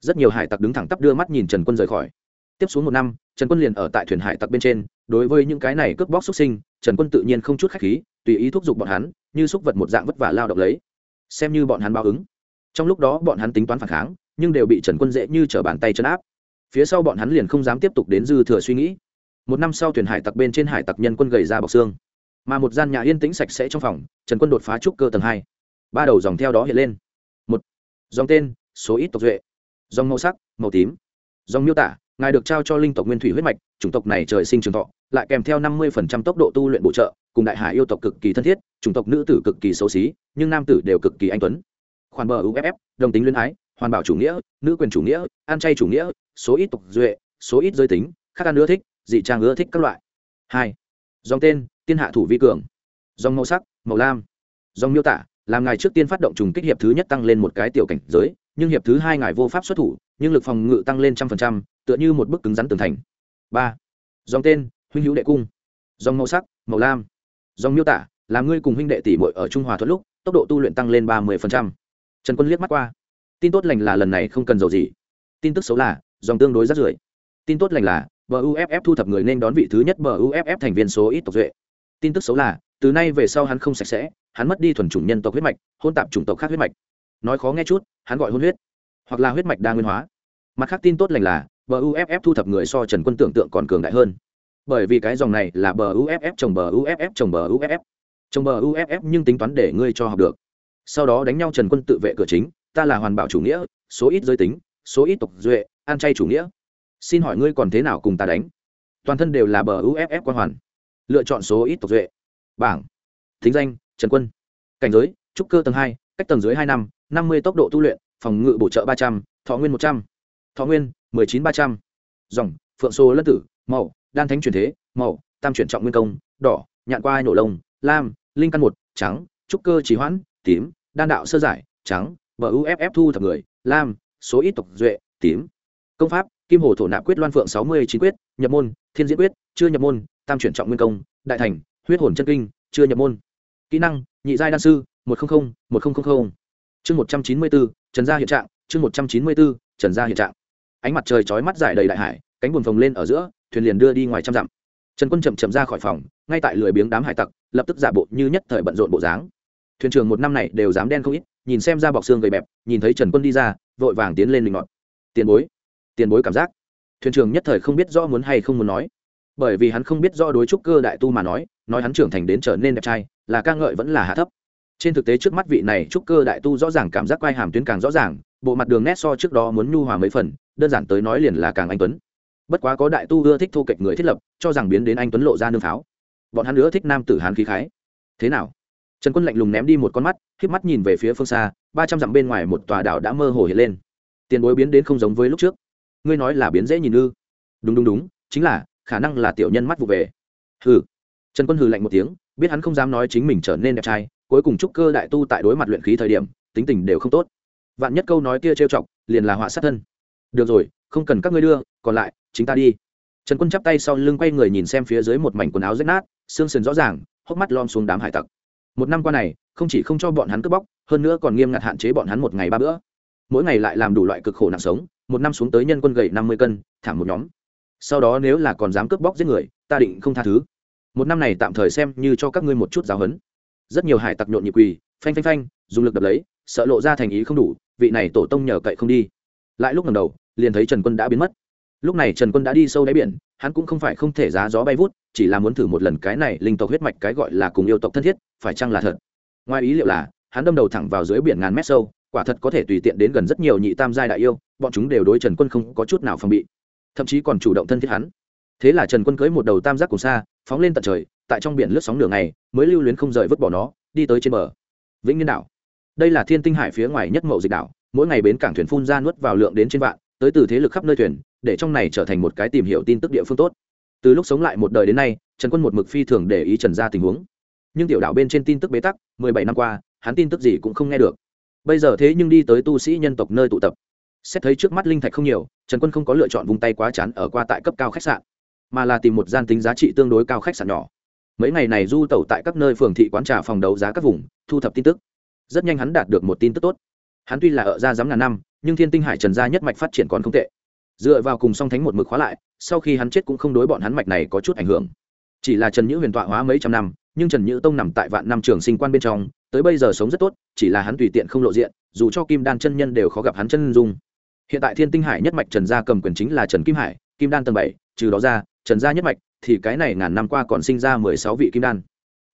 Rất nhiều hải tặc đứng thẳng tắp đưa mắt nhìn trần quân rời khỏi. Tiếp xuống một năm, trần quân liền ở tại thuyền hải tặc bên trên, đối với những cái này cướp bóc xuất sinh, trần quân tự nhiên không chút khách khí tùy ý thúc giục bọn hắn, như xúc vật một dạng vất vả lao động lấy. Xem như bọn hắn báo ứng. Trong lúc đó bọn hắn tính toán phản kháng, nhưng đều bị trần quân dễ như t bàn tay chấn áp. Phía sau bọn hắn liền không dám tiếp tục đến dư thừa suy nghĩ. Một năm sau thuyền hải tặc bên trên hải tặc nhân quân gầy ra bọc xương. Mà một gian nhà yên tĩnh sạch sẽ trong phòng, trần quân đột phá trúc cơ tầng hai. Ba đầu dòng theo đó hiện lên. Một. Dòng tên, số ít tộc duệ. Dòng màu sắc, màu tím. Dòng miêu tả ngài được trao cho linh tộc nguyên thủy huyết mạch, chủng tộc này trời sinh trường thọ, lại kèm theo năm mươi tốc độ tu luyện bổ trợ, cùng đại hải yêu tộc cực kỳ thân thiết, chủng tộc nữ tử cực kỳ xấu xí, nhưng nam tử đều cực kỳ anh tuấn. Khoản bờ uff đồng tính luyến ái, hoàn bảo chủ nghĩa, nữ quyền chủ nghĩa an chay chủ nghĩa, số ít tộc duệ, số ít giới tính, khác ăn ưa thích, dị trang ưa thích các loại. Hai. Dòng tên, tiên hạ thủ vi cường. Dòng màu sắc, màu lam. Dòng miêu tả, làm ngài trước tiên phát động trùng kích hiệp thứ nhất tăng lên một cái tiểu cảnh giới nhưng hiệp thứ hai ngài vô pháp xuất thủ, nhưng lực phòng ngự tăng lên trăm phần trăm, tựa như một bức cứng rắn tường thành. Ba. Dòng tên, huynh hữu đệ cung. Dòng màu sắc, màu lam. Dòng miêu tả, là ngươi cùng huynh đệ tỷ bội ở trung hòa thuận lúc, tốc độ tu luyện tăng lên ba mươi trần quân liếc mắt qua. Tin tốt lành là lần này không cần dầu gì. Tin tức xấu là, dòng tương đối rất rưởi. Tin tốt lành là buff thu thập người nên đón vị thứ nhất buff thành viên số ít tộc duệ. Tin tức xấu là, từ nay về sau hắn không sạch sẽ, hắn mất đi thuần chủng nhân tộc huyết mạch, hôn tạp chủng tộc khác huyết mạch nói khó nghe chút, hắn gọi hôn huyết, hoặc là huyết mạch đa nguyên hóa. Mặt khác tin tốt lành là buff thu thập người so trần quân tưởng tượng còn cường đại hơn. Bởi vì cái dòng này là bờ uff trồng bờ uff trồng bờ uff trồng bờ uff nhưng tính toán để ngươi cho học được. Sau đó đánh nhau trần quân tự vệ cửa chính, ta là hoàn bảo chủ nghĩa, số ít giới tính, số ít tộc duệ an chay chủ nghĩa. Xin hỏi ngươi còn thế nào cùng ta đánh? Toàn thân đều là bờ uff quan hoàn. Lựa chọn số ít tộc duệ. Bảng. Thính danh, trần quân. Cảnh giới, trúc cơ tầng hai, cách tầng dưới hai năm năm mươi tốc độ tu luyện, phòng ngự bổ trợ ba trăm, thọ nguyên một trăm, thọ nguyên mười chín ba trăm. Dòng, phượng số lân tử, màu, đan thánh truyền thế, màu, tam chuyển trọng nguyên công, đỏ, nhạn qua nổ lông, lam, linh căn một, trắng, trúc cơ trí hoãn, tím, đan đạo sơ giải, trắng, bờ uff thu thập người, lam, số ít tộc duệ, tím. Công pháp, kim hồ thổ nạp quyết loan phượng sáu mươi chín quyết, nhập môn, thiên diễn quyết, chưa nhập môn, tam chuyển trọng nguyên công, đại thành, huyết hồn chân kinh, chưa nhập môn. Kỹ năng, nhị giai đan sư, một trăm linh một nghìn chương một trăm chín mươi bốn trần gia hiện trạng, chương một trăm chín mươi bốn trần gia hiện trạng. Ánh mặt trời chói mắt dài đầy đại hải, cánh buồn phồng lên ở giữa, thuyền liền đưa đi ngoài trăm dặm. Trần quân chậm chậm ra khỏi phòng, ngay tại lười biếng đám hải tặc, lập tức giả bộ như nhất thời bận rộn bộ dáng. Thuyền trưởng một năm này đều dám đen không ít, nhìn xem ra bọc xương gầy bẹp, nhìn thấy trần quân đi ra, vội vàng tiến lên linh ngọt tiền bối tiền bối cảm giác. Thuyền trưởng nhất thời không biết rõ muốn hay không muốn nói. Bởi vì hắn không biết rõ đối trúc cơ đại tu mà nói nói hắn trưởng thành đến trở nên đẹp trai, là ca ngợi vẫn là hạ thấp trên thực tế trước mắt vị này trúc cơ đại tu rõ ràng cảm giác quai hàm tuyến càng rõ ràng, bộ mặt đường nét so trước đó muốn nhu hòa mấy phần, đơn giản tới nói liền là càng anh tuấn. Bất quá có đại tu ưa thích thô kệch người thiết lập, cho rằng biến đến anh tuấn lộ ra nương pháo. Bọn hắn nữa thích nam tử hán khí khái. Thế nào? Trần quân lạnh lùng ném đi một con mắt k mắt nhìn về phía phương xa, ba trăm dặm bên ngoài một tòa đảo đã mơ hồ hiện lên. Tiền bối biến đến không giống với lúc trước. Ngươi nói là biến dễ nhìn ư? Đúng đúng đúng, chính là, khả năng là tiểu nhân mắt vụ về. Hừ. Trần quân hừ lạnh một tiếng, biết hắn không dám nói chính mình trở nên đẹp trai cuối cùng trúc cơ đại tu tại đối mặt luyện khí thời điểm, tính tình đều không tốt. Vạn nhất câu nói kia trêu chọc, liền là họa sát thân. Được rồi, không cần các ngươi đưa, còn lại, chính ta đi. Trần quân chắp tay sau lưng quay người nhìn xem phía dưới một mảnh quần áo rách nát, xương sườn rõ ràng, hốc mắt lom xuống đám hải tặc. Một năm qua này, không chỉ không cho bọn hắn cướp bóc, hơn nữa còn nghiêm ngặt hạn chế bọn hắn một ngày ba bữa. Mỗi ngày lại làm đủ loại cực khổ nặng sống, một năm xuống tới nhân quân gầy năm mươi cân thảm một nhóm. Sau đó nếu là còn dám cướp bóc giết người, ta định không tha thứ. Một năm này tạm thời xem như cho các ngươi một chút giáo huấn rất nhiều hải tặc nhộn nhịp quỳ, phanh phanh phanh, dùng lực đập lấy, sợ lộ ra thành ý không đủ, vị này tổ tông nhờ cậy không đi. Lại lúc lần đầu, liền thấy trần quân đã biến mất. Lúc này trần quân đã đi sâu đáy biển, hắn cũng không phải không thể giá gió bay vút, chỉ là muốn thử một lần cái này linh tộc huyết mạch cái gọi là cùng yêu tộc thân thiết, phải chăng là thật? Ngoài ý liệu là, hắn đâm đầu thẳng vào dưới biển ngàn mét sâu, quả thật có thể tùy tiện đến gần rất nhiều nhị tam giai đại yêu, bọn chúng đều đối trần quân không có chút nào phòng bị, thậm chí còn chủ động thân thiết hắn thế là trần quân cưới một đầu tam giác cùng xa, phóng lên tận trời, tại trong biển lướt sóng đường này mới lưu luyến không rời vứt bỏ nó, đi tới trên bờ. Vĩnh niên đảo. Đây là thiên tinh hải phía ngoài nhất mậu dịch đảo, mỗi ngày bến cảng thuyền phun ra nuốt vào lượng đến trên vạn, tới từ thế lực khắp nơi thuyền, để trong này trở thành một cái tìm hiểu tin tức địa phương tốt. Từ lúc sống lại một đời đến nay, trần quân một mực phi thường để ý trần ra tình huống. Nhưng tiểu đảo bên trên tin tức bế tắc, mười bảy năm qua, hắn tin tức gì cũng không nghe được. Bây giờ thế nhưng đi tới tu sĩ nhân tộc nơi tụ tập. Xét thấy trước mắt linh thạch không nhiều, trần quân không có lựa chọn vùng tay quá chán ở qua tại cấp cao khách sạn mà là tìm một gian tính giá trị tương đối cao khách sạn nhỏ. Mấy ngày này du tẩu tại các nơi phường thị quán trà phòng đấu giá các vùng, thu thập tin tức. Rất nhanh hắn đạt được một tin tức tốt. Hắn tuy là ở gia giám ngàn năm, nhưng thiên tinh hải trần gia nhất mạch phát triển còn không tệ. Dựa vào cùng song thánh một mực khóa lại, sau khi hắn chết cũng không đối bọn hắn mạch này có chút ảnh hưởng. Chỉ là trần nhữ huyền tọa hóa mấy trăm năm, nhưng trần nhữ tông nằm tại vạn năm trường sinh quan bên trong, tới bây giờ sống rất tốt, chỉ là hắn tùy tiện không lộ diện, dù cho kim đan chân nhân đều khó gặp hắn chân dung. Hiện tại thiên tinh hải nhất mạch trần gia cầm quyền chính là trần kim hải, kim đan tầng bảy, trừ đó ra trần gia nhất mạch, thì cái này ngàn năm qua còn sinh ra mười sáu vị kim đan.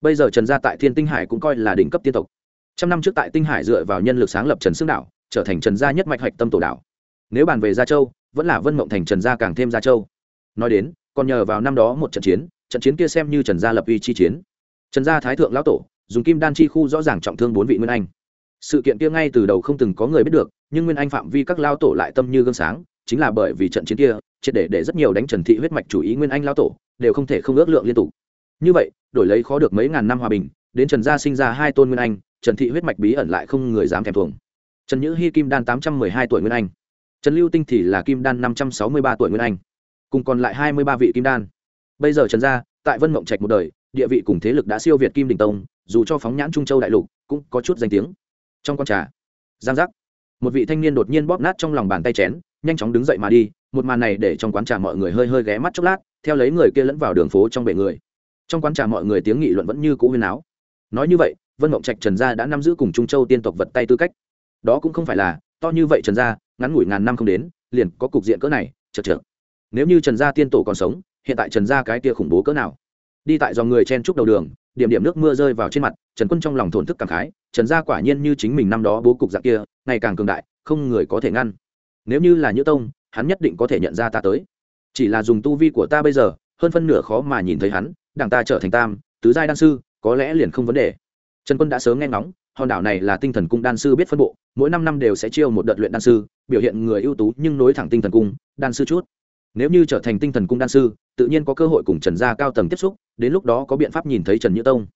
Bây giờ trần gia tại thiên tinh hải cũng coi là đỉnh cấp tiên tộc. Trăm năm trước tại tinh hải dựa vào nhân lực sáng lập trần xương đảo, trở thành trần gia nhất mạch hạch tâm tổ đảo. Nếu bàn về gia châu, vẫn là vân mộng thành trần gia càng thêm gia châu. Nói đến, còn nhờ vào năm đó một trận chiến trận chiến kia xem như trần gia lập uy chi chiến. Trần gia thái thượng lão tổ, dùng kim đan chi khu rõ ràng trọng thương bốn vị nguyên anh. Sự kiện kia ngay từ đầu không từng có người biết được, nhưng nguyên anh phạm vi các lao tổ lại tâm như gương sáng, chính là bởi vì trận chiến kia triệt để để rất nhiều đánh trần thị huyết mạch chủ ý nguyên anh lao tổ, đều không thể không ước lượng liên tục. Như vậy, đổi lấy khó được mấy ngàn năm hòa bình, đến trần gia sinh ra hai tôn nguyên anh, trần thị huyết mạch bí ẩn lại không người dám thèm thuồng. Trần nhữ hy kim đan tám trăm mười hai tuổi nguyên anh. Trần lưu tinh thì là kim đan năm trăm sáu mươi ba tuổi nguyên anh. Cùng còn lại hai mươi ba vị kim đan. Bây giờ trần gia, tại vân mộng trạch một đời, địa vị cùng thế lực đã siêu việt kim đình tông, dù cho phóng nhãn trung châu đại lục, cũng có chút danh tiếng. Trong con trà, giang giác, một vị thanh niên đột nhiên bóp nát trong lòng bàn tay chén, nhanh chóng đứng dậy mà đi một màn này để trong quán trà mọi người hơi hơi ghé mắt chốc lát, theo lấy người kia lẫn vào đường phố trong bể người. Trong quán trà mọi người tiếng nghị luận vẫn như cũ huyên áo nói như vậy, vân mộng trạch trần gia đã nắm giữ cùng trung châu tiên tộc vật tay tư cách. Đó cũng không phải là, to như vậy trần gia, ngắn ngủi ngàn năm không đến, liền có cục diện cỡ này, chật chật nếu như trần gia tiên tổ còn sống, hiện tại trần gia cái kia khủng bố cỡ nào? Đi tại dòng người chen trúc đầu đường, điểm điểm nước mưa rơi vào trên mặt, trần quân trong lòng thổn thức cảm khái, trần gia quả nhiên như chính mình năm đó bố cục dạng kia, ngày càng cường đại, không người có thể ngăn. Nếu như là nhữ tông hắn nhất định có thể nhận ra ta tới. Chỉ là dùng tu vi của ta bây giờ, hơn phân nửa khó mà nhìn thấy hắn đảng ta trở thành tam, tứ giai đan sư, có lẽ liền không vấn đề. Trần quân đã sớm nghe ngóng, hòn đảo này là tinh thần cung đan sư biết phân bộ, mỗi năm năm đều sẽ chiêu một đợt luyện đan sư, biểu hiện người ưu tú nhưng nối thẳng tinh thần cung, đan sư chút. Nếu như trở thành tinh thần cung đan sư, tự nhiên có cơ hội cùng trần gia cao tầng tiếp xúc, đến lúc đó có biện pháp nhìn thấy trần nhữ tông.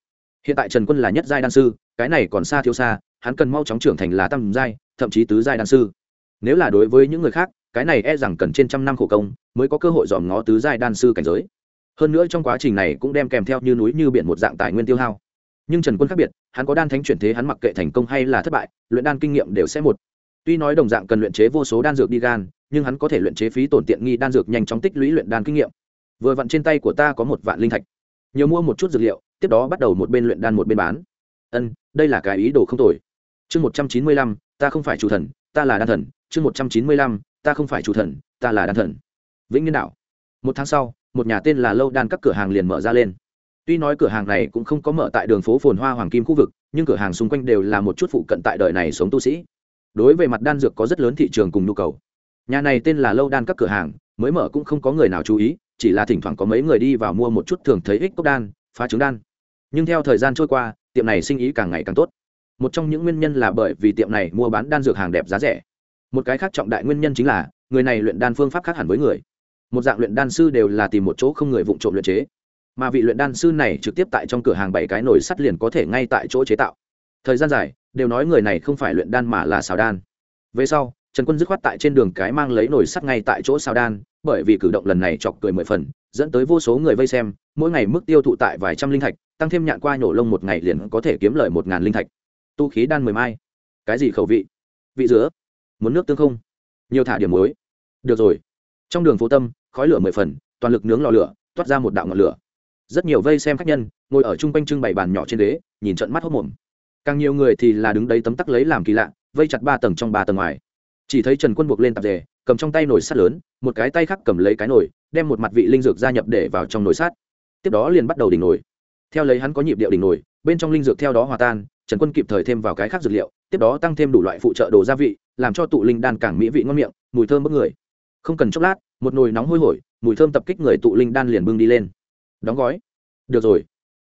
Hiện tại trần quân là nhất giai đan sư, cái này còn xa thiếu xa, hắn cần mau chóng trưởng thành là tam giai, thậm chí tứ giai đan sư. Nếu là đối với những người khác cái này e rằng cần trên trăm năm khổ công mới có cơ hội dòm ngó tứ giai đan sư cảnh giới. Hơn nữa trong quá trình này cũng đem kèm theo như núi như biển một dạng tài nguyên tiêu hao. Nhưng trần quân khác biệt, hắn có đan thánh chuyển thế hắn mặc kệ thành công hay là thất bại, luyện đan kinh nghiệm đều sẽ một. Tuy nói đồng dạng cần luyện chế vô số đan dược đi gan, nhưng hắn có thể luyện chế phí tổn tiện nghi đan dược nhanh chóng tích lũy luyện đan kinh nghiệm. Vừa vặn trên tay của ta có một vạn linh thạch. Nhiều mua một chút dược liệu, tiếp đó bắt đầu một bên luyện đan một bên bán. Ân, đây là cái ý đồ không tồi. Chương một trăm chín mươi lăm, ta không phải chủ thần, ta là đan thần. Chương một trăm chín mươi lăm ta không phải chủ thần, ta là đan thần. Vĩnh niên đạo. Một tháng sau, một nhà tên là lâu đan các cửa hàng liền mở ra lên. Tuy nói cửa hàng này cũng không có mở tại đường phố phồn hoa hoàng kim khu vực, nhưng cửa hàng xung quanh đều là một chút phụ cận tại đời này sống tu sĩ. Đối với mặt đan dược có rất lớn thị trường cùng nhu cầu. Nhà này tên là lâu đan các cửa hàng, mới mở cũng không có người nào chú ý, chỉ là thỉnh thoảng có mấy người đi vào mua một chút thường thấy ích cốc đan, phá trứng đan. Nhưng theo thời gian trôi qua, tiệm này sinh ý càng ngày càng tốt. Một trong những nguyên nhân là bởi vì tiệm này mua bán đan dược hàng đẹp giá rẻ một cái khác trọng đại nguyên nhân chính là, người này luyện đan phương pháp khác hẳn với người. Một dạng luyện đan sư đều là tìm một chỗ không người vụng trộm luyện chế. Mà vị luyện đan sư này trực tiếp tại trong cửa hàng bảy cái nồi sắt liền có thể ngay tại chỗ chế tạo. Thời gian dài, đều nói người này không phải luyện đan mà là xào đan. Về sau, trần quân dứt khoát tại trên đường cái mang lấy nồi sắt ngay tại chỗ xào đan, bởi vì cử động lần này chọc cười mười phần, dẫn tới vô số người vây xem, mỗi ngày mức tiêu thụ tại vài trăm linh thạch, tăng thêm nhạn qua nhổ lông một ngày liền có thể kiếm lời một ngàn linh thạch. Tu khí đan mười mai. Cái gì khẩu vị? Vị dứa muốn nước tương không? Nhiều thả điểm muối. Được rồi. Trong đường phố tâm, khói lửa mười phần, toàn lực nướng lò lửa, toát ra một đạo ngọn lửa. Rất nhiều vây xem khách nhân, ngồi ở chung quanh trưng bày bàn nhỏ trên đế nhìn trận mắt hốc mồm càng nhiều người thì là đứng đấy tấm tắc lấy làm kỳ lạ, vây chặt ba tầng trong ba tầng ngoài. Chỉ thấy trần quân buộc lên tạp dề, cầm trong tay nồi sắt lớn, một cái tay khác cầm lấy cái nồi, đem một mặt vị linh dược gia nhập để vào trong nồi sắt. Tiếp đó liền bắt đầu đỉnh nồi. Theo lấy hắn có nhịp điệu đỉnh nồi, bên trong linh dược theo đó hòa tan, trần quân kịp thời thêm vào cái khác dược liệu, tiếp đó tăng thêm đủ loại phụ trợ đồ gia vị làm cho tụ linh đan càng mỹ vị ngon miệng, mùi thơm bức người. Không cần chốc lát, một nồi nóng hôi hổi, mùi thơm tập kích người tụ linh đan liền bưng đi lên. Đóng gói. Được rồi.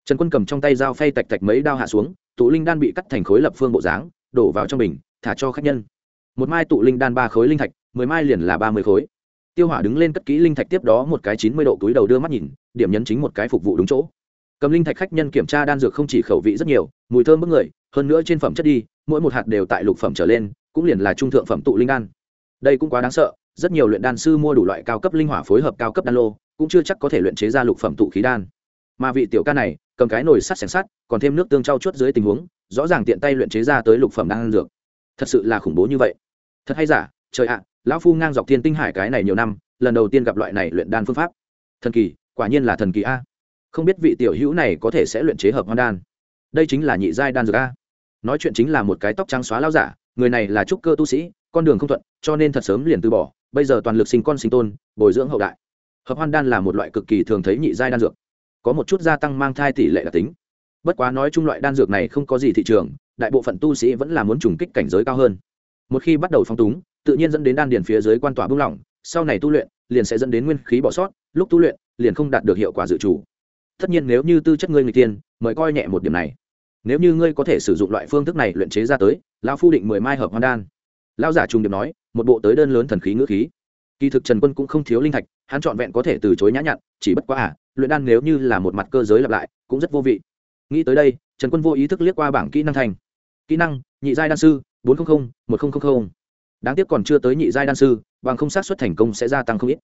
Trần quân cầm trong tay dao phay tạch tạch mấy đao hạ xuống, tụ linh đan bị cắt thành khối lập phương bộ dáng, đổ vào trong bình, thả cho khách nhân. Một mai tụ linh đan ba khối linh thạch, mười mai liền là ba mươi khối. Tiêu hỏa đứng lên cất kỹ linh thạch tiếp đó một cái chín mươi độ túi đầu đưa mắt nhìn, điểm nhấn chính một cái phục vụ đúng chỗ. Cầm linh thạch khách nhân kiểm tra đan dược không chỉ khẩu vị rất nhiều, mùi thơm bức người, hơn nữa trên phẩm chất đi, mỗi một hạt đều tại lục phẩm trở lên cũng liền là trung thượng phẩm tụ linh đan. Đây cũng quá đáng sợ, rất nhiều luyện đan sư mua đủ loại cao cấp linh hỏa phối hợp cao cấp đan lô, cũng chưa chắc có thể luyện chế ra lục phẩm tụ khí đan. Mà vị tiểu ca này, cầm cái nồi sắt xẻng sắt, còn thêm nước tương trao chuốt dưới tình huống, rõ ràng tiện tay luyện chế ra tới lục phẩm đan dược. Thật sự là khủng bố như vậy. Thật hay giả, trời ạ, lão phu ngang dọc thiên tinh hải cái này nhiều năm, lần đầu tiên gặp loại này luyện đan phương pháp. Thần kỳ, quả nhiên là thần kỳ a. Không biết vị tiểu hữu này có thể sẽ luyện chế hợp hoan đan. Đây chính là nhị giai đan dược a. Nói chuyện chính là một cái tóc trắng xóa lao giả người này là trúc cơ tu sĩ, con đường không thuận, cho nên thật sớm liền từ bỏ, bây giờ toàn lực sinh con sinh tôn, bồi dưỡng hậu đại. Hợp hoan đan là một loại cực kỳ thường thấy nhị giai đan dược. Có một chút gia tăng mang thai tỷ lệ đặc tính. Bất quá nói chung loại đan dược này không có gì thị trường, đại bộ phận tu sĩ vẫn là muốn trùng kích cảnh giới cao hơn. Một khi bắt đầu phong túng, tự nhiên dẫn đến đan điền phía dưới quan tỏa bung lỏng, sau này tu luyện, liền sẽ dẫn đến nguyên khí bỏ sót, lúc tu luyện, liền không đạt được hiệu quả dự trù. Tất nhiên nếu như tư chất ngươi người tiên, mời coi nhẹ một điểm này nếu như ngươi có thể sử dụng loại phương thức này luyện chế ra tới, lão phu định mười mai hợp hoan đan. Lão giả trùng điệp nói, một bộ tới đơn lớn thần khí ngữ khí. Kỳ thực trần quân cũng không thiếu linh thạch, hắn trọn vẹn có thể từ chối nhã nhặn, chỉ bất quá à luyện đan nếu như là một mặt cơ giới lặp lại, cũng rất vô vị. Nghĩ tới đây, trần quân vô ý thức liếc qua bảng kỹ năng thành. Kỹ năng, nhị giai đan sư, bốn trăm linh một nghìn đáng tiếc còn chưa tới nhị giai đan sư, bằng không sát xuất thành công sẽ gia tăng không ít.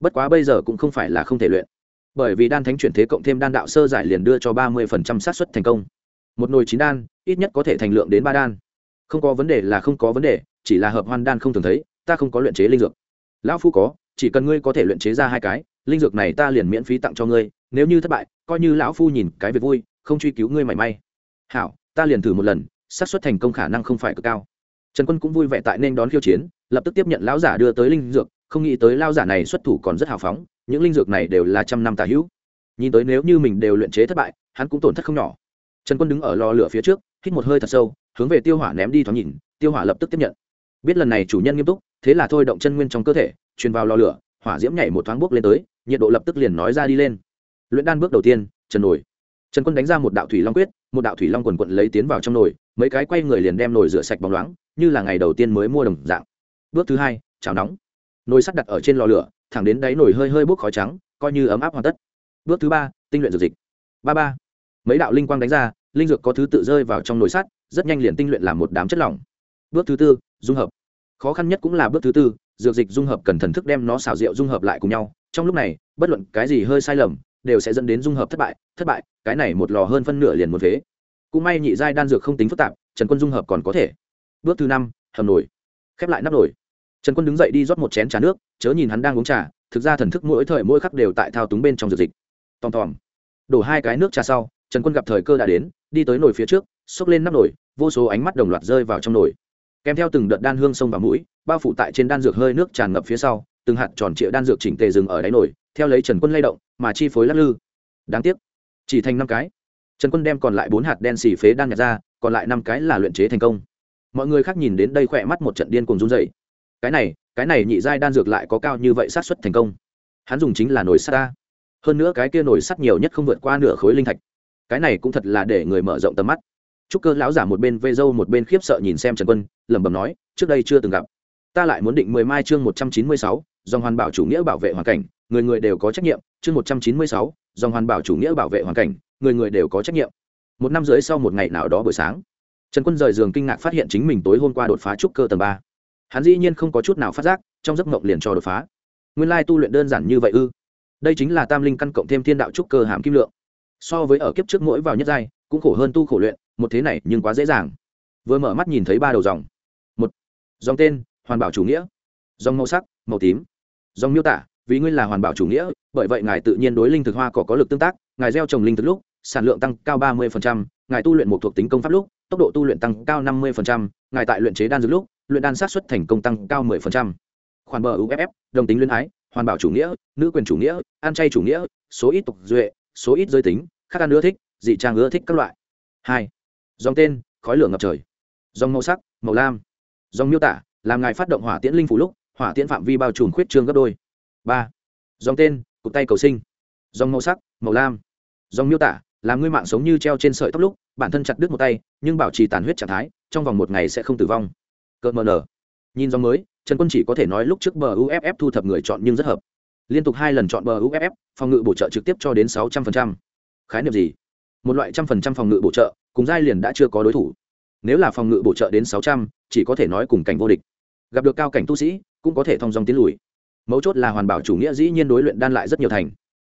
Bất quá bây giờ cũng không phải là không thể luyện. Bởi vì đan thánh chuyển thế cộng thêm đan đạo sơ giải liền đưa cho ba mươi sát xuất thành công một nồi chín đan, ít nhất có thể thành lượng đến ba đan. Không có vấn đề là không có vấn đề, chỉ là hợp hoan đan không thường thấy, ta không có luyện chế linh dược. Lão phu có, chỉ cần ngươi có thể luyện chế ra hai cái, linh dược này ta liền miễn phí tặng cho ngươi, nếu như thất bại, coi như lão phu nhìn cái việc vui, không truy cứu ngươi mảy may. Hảo, ta liền thử một lần, xác suất thành công khả năng không phải cực cao. Trần quân cũng vui vẻ tại nên đón khiêu chiến, lập tức tiếp nhận lão giả đưa tới linh dược, không nghĩ tới lao giả này xuất thủ còn rất hào phóng, những linh dược này đều là trăm năm tà hữu. Nhìn tới nếu như mình đều luyện chế thất bại, hắn cũng tổn thất không nhỏ trần quân đứng ở lò lửa phía trước, hít một hơi thật sâu, hướng về tiêu hỏa ném đi thoáng nhìn, tiêu hỏa lập tức tiếp nhận. Biết lần này chủ nhân nghiêm túc, thế là thôi động chân nguyên trong cơ thể, truyền vào lò lửa, hỏa diễm nhảy một thoáng bước lên tới, nhiệt độ lập tức liền nói ra đi lên. Luyện đan bước đầu tiên, trần nổi. Trần quân đánh ra một đạo thủy long quyết, một đạo thủy long quần quận lấy tiến vào trong nồi, mấy cái quay người liền đem nồi rửa sạch bóng loáng, như là ngày đầu tiên mới mua đồng dạng. Bước thứ hai, chảo nóng. Nồi sắt đặt ở trên lò lửa, thẳng đến đáy nồi hơi hơi bốc khói trắng, coi như ấm áp hoàn tất. Bước thứ ba, tinh luyện dược dịch. Ba ba mấy đạo linh quang đánh ra, linh dược có thứ tự rơi vào trong nồi sắt, rất nhanh liền tinh luyện làm một đám chất lỏng. Bước thứ tư, dung hợp. Khó khăn nhất cũng là bước thứ tư, dược dịch dung hợp cần thần thức đem nó xào rượu dung hợp lại cùng nhau. Trong lúc này, bất luận cái gì hơi sai lầm, đều sẽ dẫn đến dung hợp thất bại thất bại, cái này một lò hơn phân nửa liền một phế. Cũng may nhị giai đan dược không tính phức tạp, trần quân dung hợp còn có thể. Bước thứ năm, hầm nổi khép lại nắp nổi trần quân đứng dậy đi rót một chén trà nước, chớ nhìn hắn đang uống trà, thực ra thần thức mỗi thời mỗi khắc đều tại thao túng bên trong dược dịch. Tòm tòm. Đổ hai cái nước trà sau trần quân gặp thời cơ đã đến, đi tới nồi phía trước, xốc lên nắp nồi, vô số ánh mắt đồng loạt rơi vào trong nồi. Kèm theo từng đợt đan hương sông vào mũi, bao phủ tại trên đan dược hơi nước tràn ngập phía sau, từng hạt tròn trịa đan dược chỉnh tề dừng ở đáy nồi, theo lấy trần quân lay động, mà chi phối lắc lư. Đáng tiếc, chỉ thành năm cái. Trần quân đem còn lại bốn hạt đen xì phế đan nhặt ra, còn lại năm cái là luyện chế thành công. Mọi người khác nhìn đến đây khỏe mắt một trận điên cùng run dày cái này cái này nhị giai đan dược lại có cao như vậy sát xuất thành công. Hắn dùng chính là nồi sắt ta. Hơn nữa cái kia nồi sắt nhiều nhất không vượt qua nửa khối linh thạch cái này cũng thật là để người mở rộng tầm mắt. Chúc cơ lão giả một bên vê dâu một bên khiếp sợ nhìn xem trần quân, lẩm bẩm nói, trước đây chưa từng gặp. Ta lại muốn định mười mai chương một trăm chín mươi sáu, dòng hoàn bảo chủ nghĩa bảo vệ hoàn cảnh, người người đều có trách nhiệm. Chương một trăm chín mươi sáu, dòng hoàn bảo chủ nghĩa bảo vệ hoàn cảnh, người người đều có trách nhiệm. Một năm rưỡi sau một ngày nào đó buổi sáng, trần quân rời giường kinh ngạc phát hiện chính mình tối hôm qua đột phá trúc cơ tầng ba. Hắn dĩ nhiên không có chút nào phát giác, trong giấc mộng liền cho đột phá. Nguyên lai tu luyện đơn giản như vậy ư? Đây chính là tam linh căn cộng thêm thiên đạo trúc cơ hàm kim lượng so với ở kiếp trước mỗi vào nhất giai, cũng khổ hơn tu khổ luyện, một thế này nhưng quá dễ dàng. Vừa mở mắt nhìn thấy ba đầu dòng. Một, dòng tên, hoàn bảo chủ nghĩa. Dòng màu sắc, màu tím. Dòng miêu tả, vì ngươi là hoàn bảo chủ nghĩa, bởi vậy ngài tự nhiên đối linh thực hoa cỏ có lực tương tác, ngài gieo trồng linh thực lúc, sản lượng tăng cao ba mươi ngài tu luyện một thuộc tính công pháp lúc, tốc độ tu luyện tăng cao năm mươi ngài tại luyện chế đan dược lúc, luyện đan sát xuất thành công tăng cao 10%. khoản bờ uff đồng tính luyến ái, hoàn bảo chủ nghĩa, nữ quyền chủ nghĩa, ăn chay chủ nghĩa, số ít tục duệ số ít giới tính, khác ăn ưa thích, dị trang ưa thích các loại. Hai, dòng tên, khói lửa ngập trời. Dòng màu sắc, màu lam. Dòng miêu tả, làm ngài phát động hỏa tiễn linh phủ lúc, hỏa tiễn phạm vi bao trùm khuyết trương gấp đôi. Ba, dòng tên, cụt tay cầu sinh. Dòng màu sắc, màu lam. Dòng miêu tả, làm ngươi mạng sống như treo trên sợi tóc lúc, bản thân chặt đứt một tay, nhưng bảo trì tàn huyết trạng thái, trong vòng một ngày sẽ không tử vong. Cợt mờ nở. Nhìn dòng mới, trần quân chỉ có thể nói lúc trước bờ uff thu thập người chọn nhưng rất hợp liên tục hai lần chọn bờ uff phòng ngự bổ trợ trực tiếp cho đến sáu trăm linh khái niệm gì? Một loại trăm phần trăm phòng ngự bổ trợ, cùng giai liền đã chưa có đối thủ. Nếu là phòng ngự bổ trợ đến sáu trăm, chỉ có thể nói cùng cảnh vô địch. Gặp được cao cảnh tu sĩ, cũng có thể thông dòng tiến lùi. Mấu chốt là hoàn bảo chủ nghĩa dĩ nhiên đối luyện đan lại rất nhiều thành.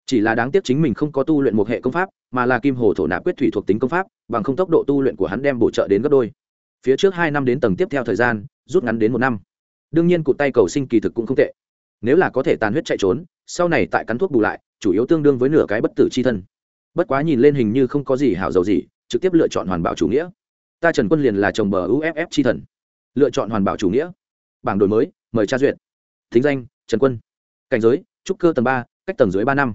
Chỉ là đáng tiếc chính mình không có tu luyện một hệ công pháp, mà là kim hồ thổ nạp quyết thủy thuộc tính công pháp, bằng không tốc độ tu luyện của hắn đem bổ trợ đến gấp đôi. Phía trước hai năm đến tầng tiếp theo thời gian, rút ngắn đến một năm. Đương nhiên cụt tay cầu sinh kỳ thực cũng không tệ nếu là có thể tàn huyết chạy trốn, sau này tại cắn thuốc bù lại, chủ yếu tương đương với nửa cái bất tử c h i thân. Bất quá nhìn lên hình như không có gì hảo dầu gì, trực tiếp lựa chọn hoàn bảo chủ nghĩa. Ta trần quân liền là chồng bờ uff c h i thần. Lựa chọn hoàn bảo chủ nghĩa. Bảng đổi mới, mời tra duyệt. Thính danh, trần quân. Cảnh giới, trúc cơ tầng ba, cách tầng dưới ba năm.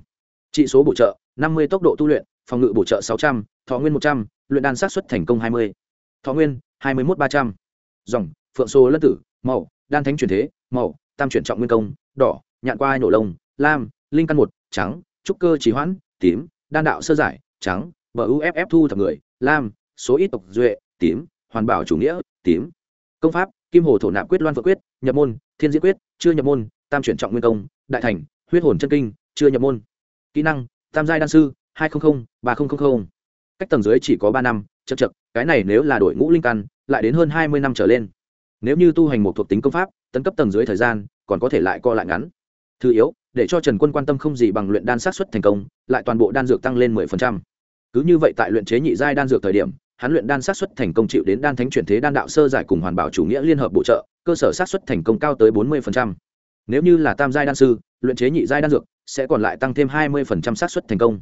Trị số bổ trợ, năm mươi tốc độ tu luyện, phòng ngự bổ trợ sáu trăm, thọ nguyên một trăm, luyện đan sát xuất thành công hai mươi. Thọ nguyên, hai mươi một ba trăm. Dòng, phượng số lân tử, màu, đan thánh truyền thế, màu tam chuyển trọng nguyên công, đỏ, nhạn qua ai nổ lông, lam, linh căn một, trắng, trúc cơ trì hoãn, tím, đan đạo sơ giải, trắng, bờ uff thu thập người, lam, số ít tộc duệ, tím, hoàn bảo chủ nghĩa, tím. Công pháp, kim hồ thổ nạp quyết loan vợ quyết, nhập môn, thiên diễn quyết, chưa nhập môn, tam chuyển trọng nguyên công, đại thành, huyết hồn chân kinh, chưa nhập môn. Kỹ năng, tam giai đan sư, hai trăm linh ba nghìn cách tầng dưới chỉ có ba năm chật chật cái này nếu là đội ngũ linh căn, lại đến hơn hai mươi năm trở lên. Nếu như tu hành một thuộc tính công pháp tấn cấp tầng dưới thời gian, còn có thể lại co lại ngắn. Thứ yếu, để cho trần quân quan tâm không gì bằng luyện đan sát xuất thành công, lại toàn bộ đan dược tăng lên mười phần trăm. Cứ như vậy tại luyện chế nhị giai đan dược thời điểm, hắn luyện đan sát xuất thành công chịu đến đan thánh chuyển thế đan đạo sơ giải cùng hoàn bảo chủ nghĩa liên hợp bổ trợ, cơ sở sát xuất thành công cao tới bốn mươi nếu như là tam giai đan sư, luyện chế nhị giai đan dược sẽ còn lại tăng thêm hai mươi sát xuất thành công.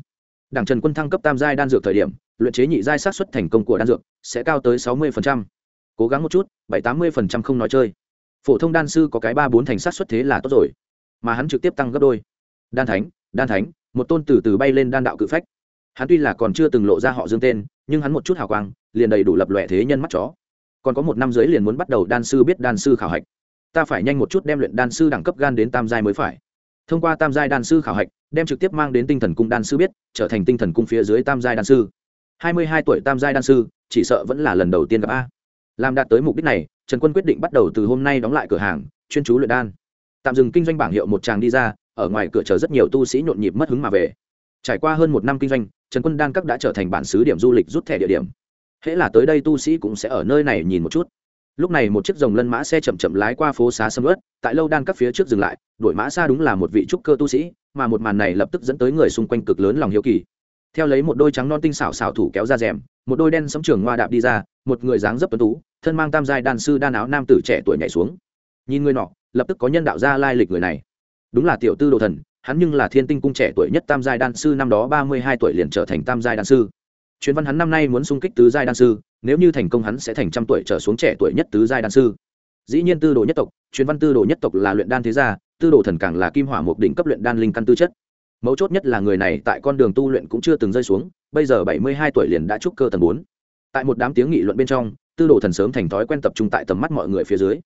Đảng trần quân thăng cấp tam giai đan dược thời điểm, luyện chế nhị giai sát xuất thành công của đan dược sẽ cao tới sáu mươi cố gắng một chút, bảy tám mươi không nói chơi phổ thông đan sư có cái ba bốn thành sát xuất thế là tốt rồi. Mà hắn trực tiếp tăng gấp đôi. Đan thánh đan thánh, một tôn từ từ bay lên đan đạo cự phách. Hắn tuy là còn chưa từng lộ ra họ dương tên, nhưng hắn một chút hào quang, liền đầy đủ lập lòe thế nhân mắt chó. Còn có một năm dưới liền muốn bắt đầu đan sư biết đan sư khảo hạch. Ta phải nhanh một chút đem luyện đan sư đẳng cấp gan đến tam giai mới phải. Thông qua tam giai đan sư khảo hạch, đem trực tiếp mang đến tinh thần cung đan sư biết, trở thành tinh thần cung phía dưới tam giai đan sư. Hai mươi hai tuổi tam giai đan sư, chỉ sợ vẫn là lần đầu tiên gặp a. Làm đạt tới mục đích này trần quân quyết định bắt đầu từ hôm nay đóng lại cửa hàng, chuyên chú luyện đan. Tạm dừng kinh doanh bảng hiệu một chàng đi ra, ở ngoài cửa chờ rất nhiều tu sĩ nhộn nhịp mất hứng mà về. Trải qua hơn một năm kinh doanh, trần quân đan cấp đã trở thành bản xứ điểm du lịch rút thẻ địa điểm. Hễ là tới đây tu sĩ cũng sẽ ở nơi này nhìn một chút. Lúc này một chiếc dòng lân mã xe chậm chậm lái qua phố xá sầm ớt tại lâu đan các phía trước dừng lại, đuổi mã xa đúng là một vị trúc cơ tu sĩ, mà một màn này lập tức dẫn tới người xung quanh cực lớn lòng hiếu kỳ. Theo lấy một đôi trắng non tinh xảo xảo thủ kéo ra rèm, một đôi đen sấm trường ngoa đạp đi ra, một người dáng dấp tuấn tú thân mang tam giai đan sư đan áo nam tử trẻ tuổi nhảy xuống. Nhìn người nọ, lập tức có nhân đạo ra lai lịch người này. Đúng là tiểu tư đồ thần, hắn nhưng là thiên tinh cung trẻ tuổi nhất tam giai đan sư, năm đó ba mươi hai tuổi liền trở thành tam giai đan sư. Chuyến văn hắn năm nay muốn xung kích tứ giai đan sư, nếu như thành công hắn sẽ thành trăm tuổi trở xuống trẻ tuổi nhất tứ giai đan sư. Dĩ nhiên tư đồ nhất tộc chuyến văn tư đồ nhất tộc là luyện đan thế gia, tư đồ thần càng là kim hỏa một đỉnh cấp luyện đan linh căn tư chất. Mấu chốt nhất là người này tại con đường tu luyện cũng chưa từng rơi xuống, bây giờ bảy mươi hai tuổi liền đã trúc cơ tầng bốn. Tại một đám tiếng nghị luận bên trong tư đồ thần sớm thành thói quen tập trung tại tầm mắt mọi người phía dưới.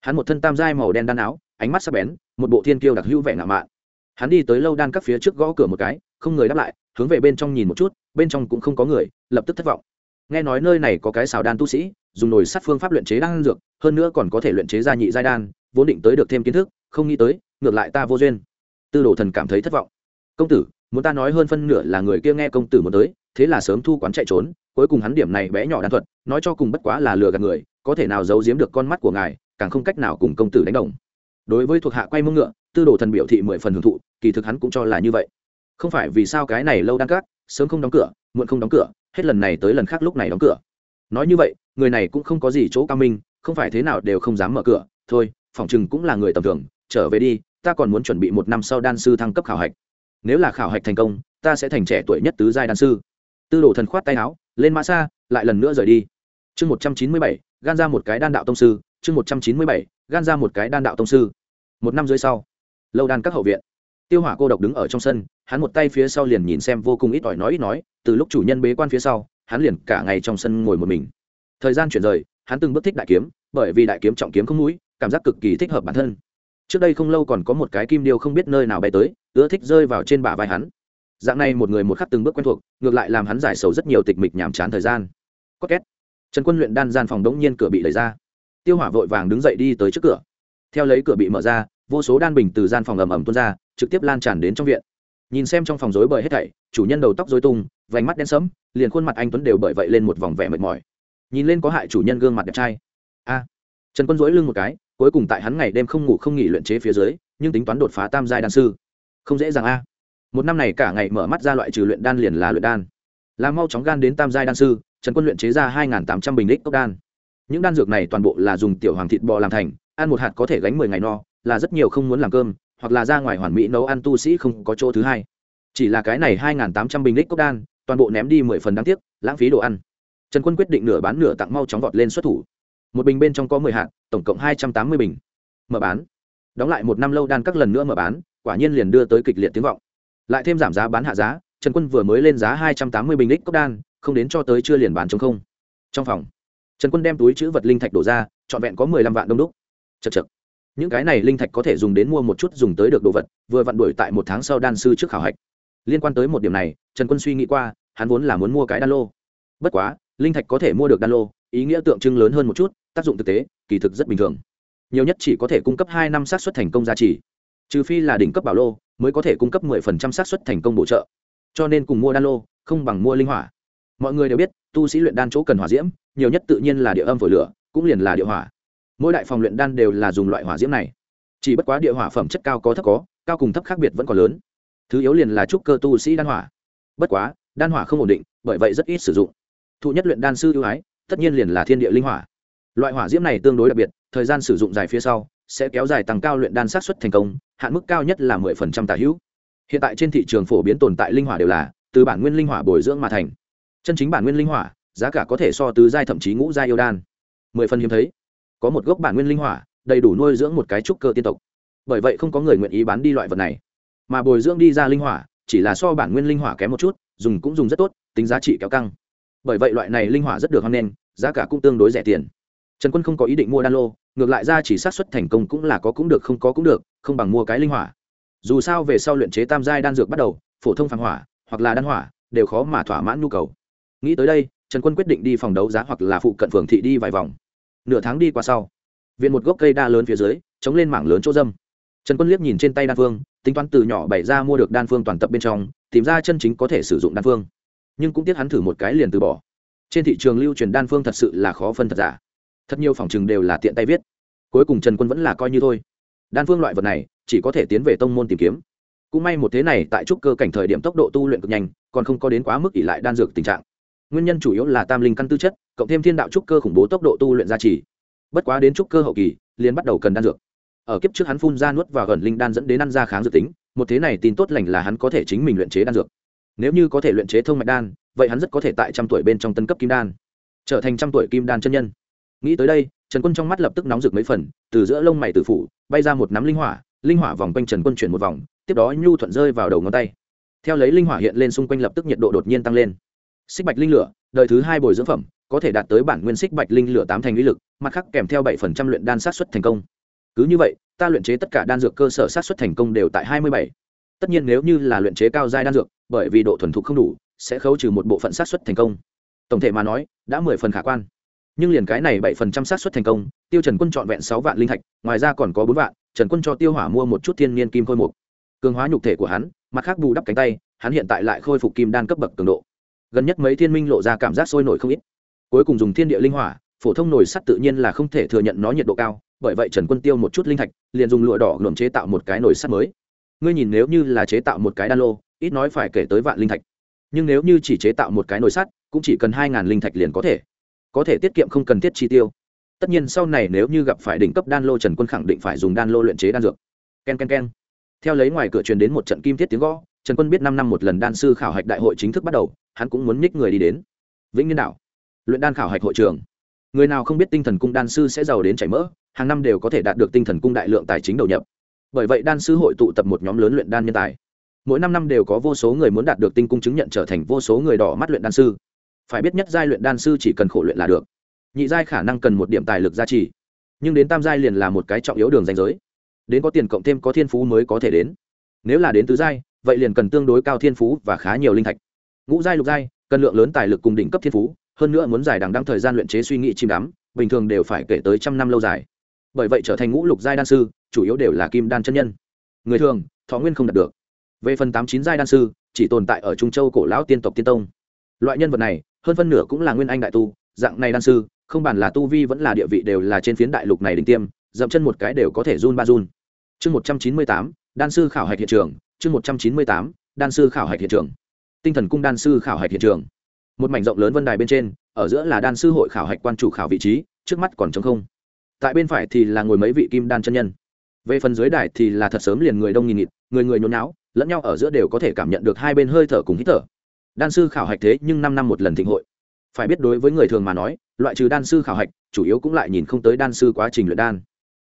Hắn một thân tam giai màu đen đan áo, ánh mắt sắc bén, một bộ thiên kiêu đặc hữu vẻ ngạo mạn. Hắn đi tới lâu đan các phía trước gõ cửa một cái, không người đáp lại, hướng về bên trong nhìn một chút, bên trong cũng không có người, lập tức thất vọng. Nghe nói nơi này có cái xào đan tu sĩ, dùng nồi sắt phương pháp luyện chế đan dược, hơn nữa còn có thể luyện chế ra nhị giai đan, vốn định tới được thêm kiến thức, không nghĩ tới, ngược lại ta vô duyên. Tư đồ thần cảm thấy thất vọng. Công tử muốn ta nói hơn phân nửa là người kia nghe công tử muốn tới, thế là sớm thu quán chạy trốn, cuối cùng hắn điểm này bé nhỏ đan thuật, nói cho cùng bất quá là lừa gạt người, có thể nào giấu giếm được con mắt của ngài, càng không cách nào cùng công tử đánh đồng. Đối với thuộc hạ quay mông ngựa, tư đồ thần biểu thị mười phần hưởng thụ, kỳ thực hắn cũng cho là như vậy. Không phải vì sao cái này lâu đang cát sớm không đóng cửa, muộn không đóng cửa, hết lần này tới lần khác lúc này đóng cửa. Nói như vậy, người này cũng không có gì chỗ cao minh, không phải thế nào đều không dám mở cửa, thôi phỏng chừng cũng là người tầm thường, trở về đi, ta còn muốn chuẩn bị một năm sau đan sư thăng cấp khảo hạch nếu là khảo hạch thành công, ta sẽ thành trẻ tuổi nhất tứ giai đan sư. Tư đồ thần khoát tay áo, lên mã xa, lại lần nữa rời đi. Chương một trăm chín mươi bảy, gan ra một cái đan đạo tông sư. Chương một trăm chín mươi bảy, gan ra một cái đan đạo tông sư. Một năm dưới sau, lâu đan các hậu viện. Tiêu hỏa cô độc đứng ở trong sân, hắn một tay phía sau liền nhìn xem vô cùng ít ỏi nói ít nói, từ lúc chủ nhân bế quan phía sau, hắn liền cả ngày trong sân ngồi một mình. Thời gian chuyển rời, hắn từng bước thích đại kiếm, bởi vì đại kiếm trọng kiếm không mũi, cảm giác cực kỳ thích hợp bản thân trước đây không lâu còn có một cái kim điêu không biết nơi nào bay tới, ưa thích rơi vào trên bả vai hắn. Dạng này một người một khắc từng bước quen thuộc, ngược lại làm hắn giải sầu rất nhiều tịch mịch nhàm chán thời gian. Có két. Trần quân luyện đan gian phòng đống nhiên cửa bị đẩy ra. Tiêu hỏa vội vàng đứng dậy đi tới trước cửa. Theo lấy cửa bị mở ra, vô số đan bình từ gian phòng ầm ầm tuôn ra, trực tiếp lan tràn đến trong viện. Nhìn xem trong phòng rối bời hết thảy, chủ nhân đầu tóc rối tung, vành mắt đen sẫm, liền khuôn mặt anh tuấn đều bởi vậy lên một vòng vẻ mệt mỏi. Nhìn lên có hại chủ nhân gương mặt đẹp trai. A. Trần quân rối lưng một cái cuối cùng tại hắn ngày đêm không ngủ không nghỉ luyện chế phía dưới, nhưng tính toán đột phá tam giai đan sư. Không dễ dàng a. Một năm này cả ngày mở mắt ra loại trừ luyện đan liền là luyện đan. Là mau chóng gan đến tam giai đan sư, trần quân luyện chế ra hai tám trăm bình lít cốc đan. Những đan dược này toàn bộ là dùng tiểu hoàng thịt bò làm thành, ăn một hạt có thể gánh mười ngày no, là rất nhiều không muốn làm cơm, hoặc là ra ngoài hoàn mỹ nấu ăn tu sĩ không có chỗ thứ hai. Chỉ là cái này hai tám trăm bình lít cốc đan, toàn bộ ném đi mười phần đáng tiếc, lãng phí đồ ăn. Trần quân quyết định nửa bán nửa tặng mau chóng vọt lên xuất thủ một bình bên trong có mười hạt, tổng cộng hai trăm tám mươi bình. Mở bán. Đóng lại một năm lâu đan các lần nữa mở bán, quả nhiên liền đưa tới kịch liệt tiếng vọng. Lại thêm giảm giá bán hạ giá, trần quân vừa mới lên giá hai trăm tám mươi bình lít cốc đan, không đến cho tới chưa liền bán chống không. Trong phòng, trần quân đem túi chữ vật linh thạch đổ ra, trọn vẹn có mười lăm vạn đông đúc. Chật chật những cái này linh thạch có thể dùng đến mua một chút dùng tới được đồ vật, vừa vặn đuổi tại một tháng sau đan sư trước khảo hạch. Liên quan tới một điểm này, trần quân suy nghĩ qua, hắn vốn là muốn mua cái đan lô. Bất quá, linh thạch có thể mua được đan lô, ý nghĩa tượng trưng lớn hơn một chút tác dụng thực tế, kỳ thực rất bình thường. Nhiều nhất chỉ có thể cung cấp hai năm xác suất thành công giá trị. Trừ phi là đỉnh cấp bảo lô, mới có thể cung cấp mười phần trăm xác suất thành công bổ trợ. Cho nên cùng mua đan lô, không bằng mua linh hỏa. Mọi người đều biết, tu sĩ luyện đan chỗ cần hỏa diễm, nhiều nhất tự nhiên là địa âm phổi lửa, cũng liền là địa hỏa. Mỗi đại phòng luyện đan đều là dùng loại hỏa diễm này. Chỉ bất quá địa hỏa phẩm chất cao có thấp có, cao cùng thấp khác biệt vẫn còn lớn. Thứ yếu liền là trúc cơ tu sĩ đan hỏa. Bất quá, đan hỏa không ổn định, bởi vậy rất ít sử dụng. Thụ nhất luyện đan sư ưu ái, tất nhiên liền là thiên địa linh hỏa loại hỏa diễm này tương đối đặc biệt, thời gian sử dụng dài phía sau, sẽ kéo dài tăng cao luyện đan sát xuất thành công, hạn mức cao nhất là mười phần trăm tả hữu. Hiện tại trên thị trường phổ biến tồn tại linh hỏa đều là từ bản nguyên linh hỏa bồi dưỡng mà thành. Chân chính bản nguyên linh hỏa, giá cả có thể so tứ giai thậm chí ngũ giai yêu đan. Mười phần hiếm thấy. Có một gốc bản nguyên linh hỏa, đầy đủ nuôi dưỡng một cái trúc cơ tiên tộc. Bởi vậy không có người nguyện ý bán đi loại vật này. Mà bồi dưỡng đi ra linh hỏa, chỉ là so bản nguyên linh hỏa kém một chút, dùng cũng dùng rất tốt, tính giá trị kéo căng. Bởi vậy loại này linh hỏa rất được hăng nên giá cả cũng tương đối rẻ tiền trần quân không có ý định mua đan lô, ngược lại ra chỉ sát xuất thành công cũng là có cũng được, không có cũng được, không bằng mua cái linh hỏa. Dù sao về sau luyện chế tam giai đan dược bắt đầu, phổ thông phản hỏa, hoặc là đan hỏa, đều khó mà thỏa mãn nhu cầu. Nghĩ tới đây, trần quân quyết định đi phòng đấu giá hoặc là phụ cận phường thị đi vài vòng. Nửa tháng đi qua sau, viện một gốc cây đa lớn phía dưới, chống lên mảng lớn chỗ dâm. Trần quân liếc nhìn trên tay đan phương, tính toán từ nhỏ bày ra mua được đan phương toàn tập bên trong, tìm ra chân chính có thể sử dụng đan phương. Nhưng cũng tiếc hắn thử một cái liền từ bỏ. Trên thị trường lưu truyền đan phương thật sự là khó phân thật giả thật nhiều phòng chừng đều là tiện tay viết. Cuối cùng trần quân vẫn là coi như thôi. Đan phương loại vật này, chỉ có thể tiến về tông môn tìm kiếm. Cũng may một thế này, tại trúc cơ cảnh thời điểm tốc độ tu luyện cực nhanh, còn không có đến quá mức ỉ lại đan dược tình trạng. Nguyên nhân chủ yếu là tam linh căn tư chất, cộng thêm thiên đạo trúc cơ khủng bố tốc độ tu luyện gia trì. Bất quá đến trúc cơ hậu kỳ, liền bắt đầu cần đan dược. Ở kiếp trước hắn phun ra nuốt và gần linh đan dẫn đến ăn ra kháng dược tính, một thế này tin tốt lành là hắn có thể chính mình luyện chế đan dược. Nếu như có thể luyện chế thông mạch đan, vậy hắn rất có thể tại trăm tuổi bên trong tân cấp kim đan, trở thành trăm tuổi kim đan chân nhân nghĩ tới đây, trần quân trong mắt lập tức nóng rực mấy phần, từ giữa lông mày tử phủ, bay ra một nắm linh hỏa linh hỏa vòng quanh trần quân chuyển một vòng, tiếp đó nhu thuận rơi vào đầu ngón tay. Theo lấy linh hỏa hiện lên xung quanh lập tức nhiệt độ đột nhiên tăng lên. Xích bạch linh lửa, đời thứ hai bồi dưỡng phẩm, có thể đạt tới bản nguyên xích bạch linh lửa tám thành lý lực, mặt khác kèm theo bảy phần trăm luyện đan sát xuất thành công. Cứ như vậy, ta luyện chế tất cả đan dược cơ sở sát xuất thành công đều tại hai mươi bảy. Tất nhiên nếu như là luyện chế cao giai đan dược, bởi vì độ thuần thục không đủ, sẽ khấu trừ một bộ phận sát xuất thành công. Tổng thể mà nói, đã mười phần khả quan nhưng liền cái này bảy phần trăm sát suất thành công, tiêu trần quân chọn vẹn sáu vạn linh thạch, ngoài ra còn có bốn vạn, trần quân cho tiêu hỏa mua một chút thiên niên kim khôi mục. Cường hóa nhục thể của hắn, mặt khác bù đắp cánh tay, hắn hiện tại lại khôi phục kim đan cấp bậc cường độ. Gần nhất mấy thiên minh lộ ra cảm giác sôi nổi không ít. Cuối cùng dùng thiên địa linh hỏa, phổ thông nồi sắt tự nhiên là không thể thừa nhận nó nhiệt độ cao, bởi vậy trần quân tiêu một chút linh thạch, liền dùng lụa đỏ luồn chế tạo một cái nồi sắt mới. Ngươi nhìn nếu như là chế tạo một cái đan lô, ít nói phải kể tới vạn linh thạch. Nhưng nếu như chỉ chế tạo một cái nồi sắt, cũng chỉ cần hai ngàn linh thạch liền có thể có thể tiết kiệm không cần thiết chi tiêu. Tất nhiên sau này nếu như gặp phải đỉnh cấp đan lô trần quân khẳng định phải dùng đan lô luyện chế đan dược. K e n k e n k e n theo lấy ngoài cửa truyền đến một trận kim thiết tiếng gõ, trần quân biết năm năm một lần đan sư khảo hạch đại hội chính thức bắt đầu, hắn cũng muốn nhích người đi đến. Vĩnh niên đạo, luyện đan khảo hạch hội trường. Người nào không biết tinh thần cung đan sư sẽ giàu đến chảy mỡ, hàng năm đều có thể đạt được tinh thần cung đại lượng tài chính đầu nhập. Bởi vậy đan sư hội tụ tập một nhóm lớn luyện đan nhân tài. Mỗi năm năm đều có vô số người muốn đạt được tinh cung chứng nhận trở thành vô số người đỏ mắt luyện đan sư phải biết nhất giai luyện đan sư chỉ cần khổ luyện là được. Nhị giai khả năng cần một điểm tài lực gia trì, nhưng đến tam giai liền là một cái trọng yếu đường danh giới. Đến có tiền cộng thêm có thiên phú mới có thể đến. Nếu là đến tứ giai, vậy liền cần tương đối cao thiên phú và khá nhiều linh thạch. Ngũ giai, lục giai, cần lượng lớn tài lực cùng đỉnh cấp thiên phú, hơn nữa muốn giải đằng đăng thời gian luyện chế suy nghĩ chim đắm, bình thường đều phải kể tới trăm năm lâu dài. Bởi vậy trở thành ngũ lục giai đan sư, chủ yếu đều là kim đan chân nhân. Người thường, thọ nguyên không đạt được. Về phần tám chín giai đan sư, chỉ tồn tại ở trung châu cổ lão tiên tộc tiên tông. Loại nhân vật này hơn phân nửa cũng là nguyên anh đại tu, dạng này đan sư, không bàn là tu vi vẫn là địa vị đều là trên phiến đại lục này đỉnh tiêm, dậm chân một cái đều có thể run ba run. Chương một trăm chín mươi tám, đan sư khảo hạch hiện trường, chương một trăm chín mươi tám, đan sư khảo hạch hiện trường. Tinh thần cung đan sư khảo hạch hiện trường. Một mảnh rộng lớn vân đài bên trên, ở giữa là đan sư hội khảo hạch quan chủ khảo vị trí, trước mắt còn trống không. Tại bên phải thì là ngồi mấy vị kim đan chân nhân. Về phần dưới đài thì là thật sớm liền người đông nghìn nghịt, người người nhốn náo lẫn nhau ở giữa đều có thể cảm nhận được hai bên hơi thở cùng hít thở đan sư khảo hạch thế nhưng năm năm một lần thịnh hội. Phải biết đối với người thường mà nói, loại trừ đan sư khảo hạch, chủ yếu cũng lại nhìn không tới đan sư quá trình luyện đan.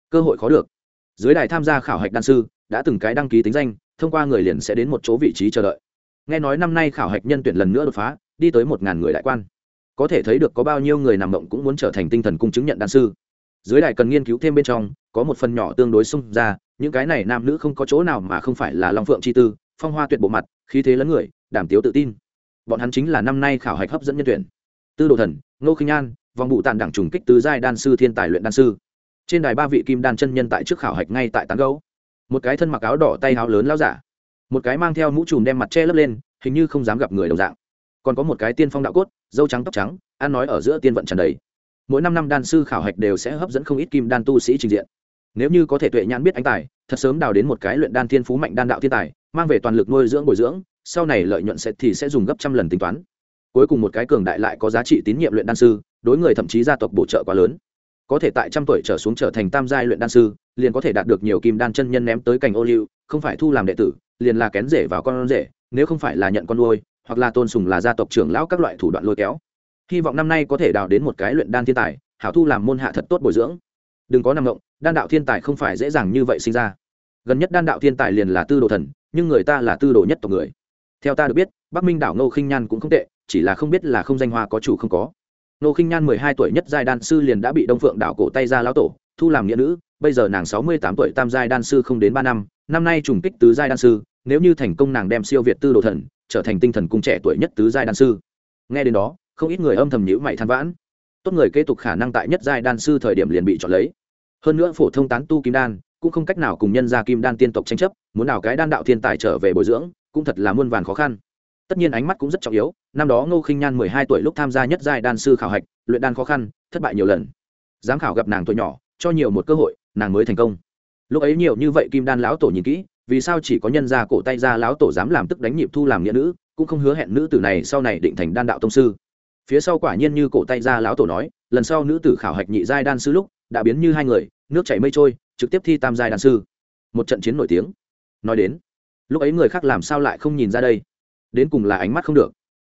Cơ hội khó được. Dưới đài tham gia khảo hạch đan sư, đã từng cái đăng ký tính danh, thông qua người liền sẽ đến một chỗ vị trí chờ đợi. Nghe nói năm nay khảo hạch nhân tuyển lần nữa đột phá, đi tới một ngàn người đại quan. Có thể thấy được có bao nhiêu người nằm mộng cũng muốn trở thành tinh thần cung chứng nhận đan sư. Dưới đài cần nghiên cứu thêm bên trong, có một phần nhỏ tương đối xung ra, những cái này nam nữ không có chỗ nào mà không phải là long phượng chi tư, phong hoa tuyệt bộ mặt, khí thế lẫn người, đảm tiếu tự tin bọn hắn chính là năm nay khảo hạch hấp dẫn nhân tuyển. Tư đồ thần, ngô khinh an, vòng bụ tàn đẳng trùng kích tứ giai đan sư thiên tài luyện đan sư. Trên đài ba vị kim đan chân nhân tại trước khảo hạch ngay tại tán gấu một cái thân mặc áo đỏ tay áo lớn lao giả, một cái mang theo mũ trùm đem mặt che lấp lên, hình như không dám gặp người đồng dạng. Còn có một cái tiên phong đạo cốt, dâu trắng tóc trắng, ăn nói ở giữa tiên vận tràn đầy. Mỗi năm năm đan sư khảo hạch đều sẽ hấp dẫn không ít kim đan tu sĩ trình diện. Nếu như có thể tuệ nhãn biết anh tài, thật sớm đào đến một cái luyện đan thiên phú mạnh đan đạo thiên tài, mang về toàn lực nuôi dưỡng bồi dưỡng sau này lợi nhuận sẽ thì sẽ dùng gấp trăm lần tính toán. Cuối cùng một cái cường đại lại có giá trị tín nhiệm luyện đan sư, đối người thậm chí gia tộc bổ trợ quá lớn. Có thể tại trăm tuổi trở xuống trở thành tam giai luyện đan sư, liền có thể đạt được nhiều kim đan chân nhân ném tới cành ô liu, không phải thu làm đệ tử, liền là kén rể vào con rể, nếu không phải là nhận con nuôi, hoặc là tôn sùng là gia tộc trưởng lão các loại thủ đoạn lôi kéo. Hy vọng năm nay có thể đào đến một cái luyện đan thiên tài, hảo thu làm môn hạ thật tốt bồi dưỡng. Đừng có nằm ngộng đan đạo thiên tài không phải dễ dàng như vậy sinh ra. Gần nhất đan đạo thiên tài liền là tư đồ thần, nhưng người ta là tư đồ nhất tộc người theo ta được biết, bắc minh đảo ngô khinh nhan cũng không tệ, chỉ là không biết là không danh hoa có chủ không có. Ngô khinh nhan mười hai tuổi nhất giai đan sư liền đã bị đông phượng đảo cổ tay ra lão tổ, thu làm nghĩa nữ, bây giờ nàng sáu mươi tám tuổi tam giai đan sư không đến ba năm năm nay trùng kích tứ giai đan sư, nếu như thành công nàng đem siêu việt tư đồ thần, trở thành tinh thần cung trẻ tuổi nhất tứ giai đan sư. Nghe đến đó, không ít người âm thầm nhữ mày than vãn. Tốt người kế tục khả năng tại nhất giai đan sư thời điểm liền bị chọn lấy. Hơn nữa phổ thông tán tu kim đan, cũng không cách nào cùng nhân gia kim đan tiên tộc tranh chấp, muốn nào cái đan đạo thiên tài trở về bồi dưỡng cũng thật là muôn vàn khó khăn. Tất nhiên ánh mắt cũng rất trọng yếu, năm đó ngô khinh nhan mười hai tuổi lúc tham gia nhất giai đan sư khảo hạch, luyện đan khó khăn, thất bại nhiều lần. Giám khảo gặp nàng tuổi nhỏ, cho nhiều một cơ hội, nàng mới thành công. Lúc ấy nhiều như vậy kim đan lão tổ nhìn kỹ, vì sao chỉ có nhân gia cổ tay ra lão tổ dám làm tức đánh nhịp thu làm nghĩa nữ, cũng không hứa hẹn nữ tử này sau này định thành đan đạo tông sư. Phía sau quả nhiên như cổ tay ra lão tổ nói, lần sau nữ tử khảo hạch nhị giai đan sư lúc, đã biến như hai người, nước chảy mây trôi, trực tiếp thi tam giai đan sư. Một trận chiến nổi tiếng. Nói đến lúc ấy người khác làm sao lại không nhìn ra đây? Đến cùng là ánh mắt không được.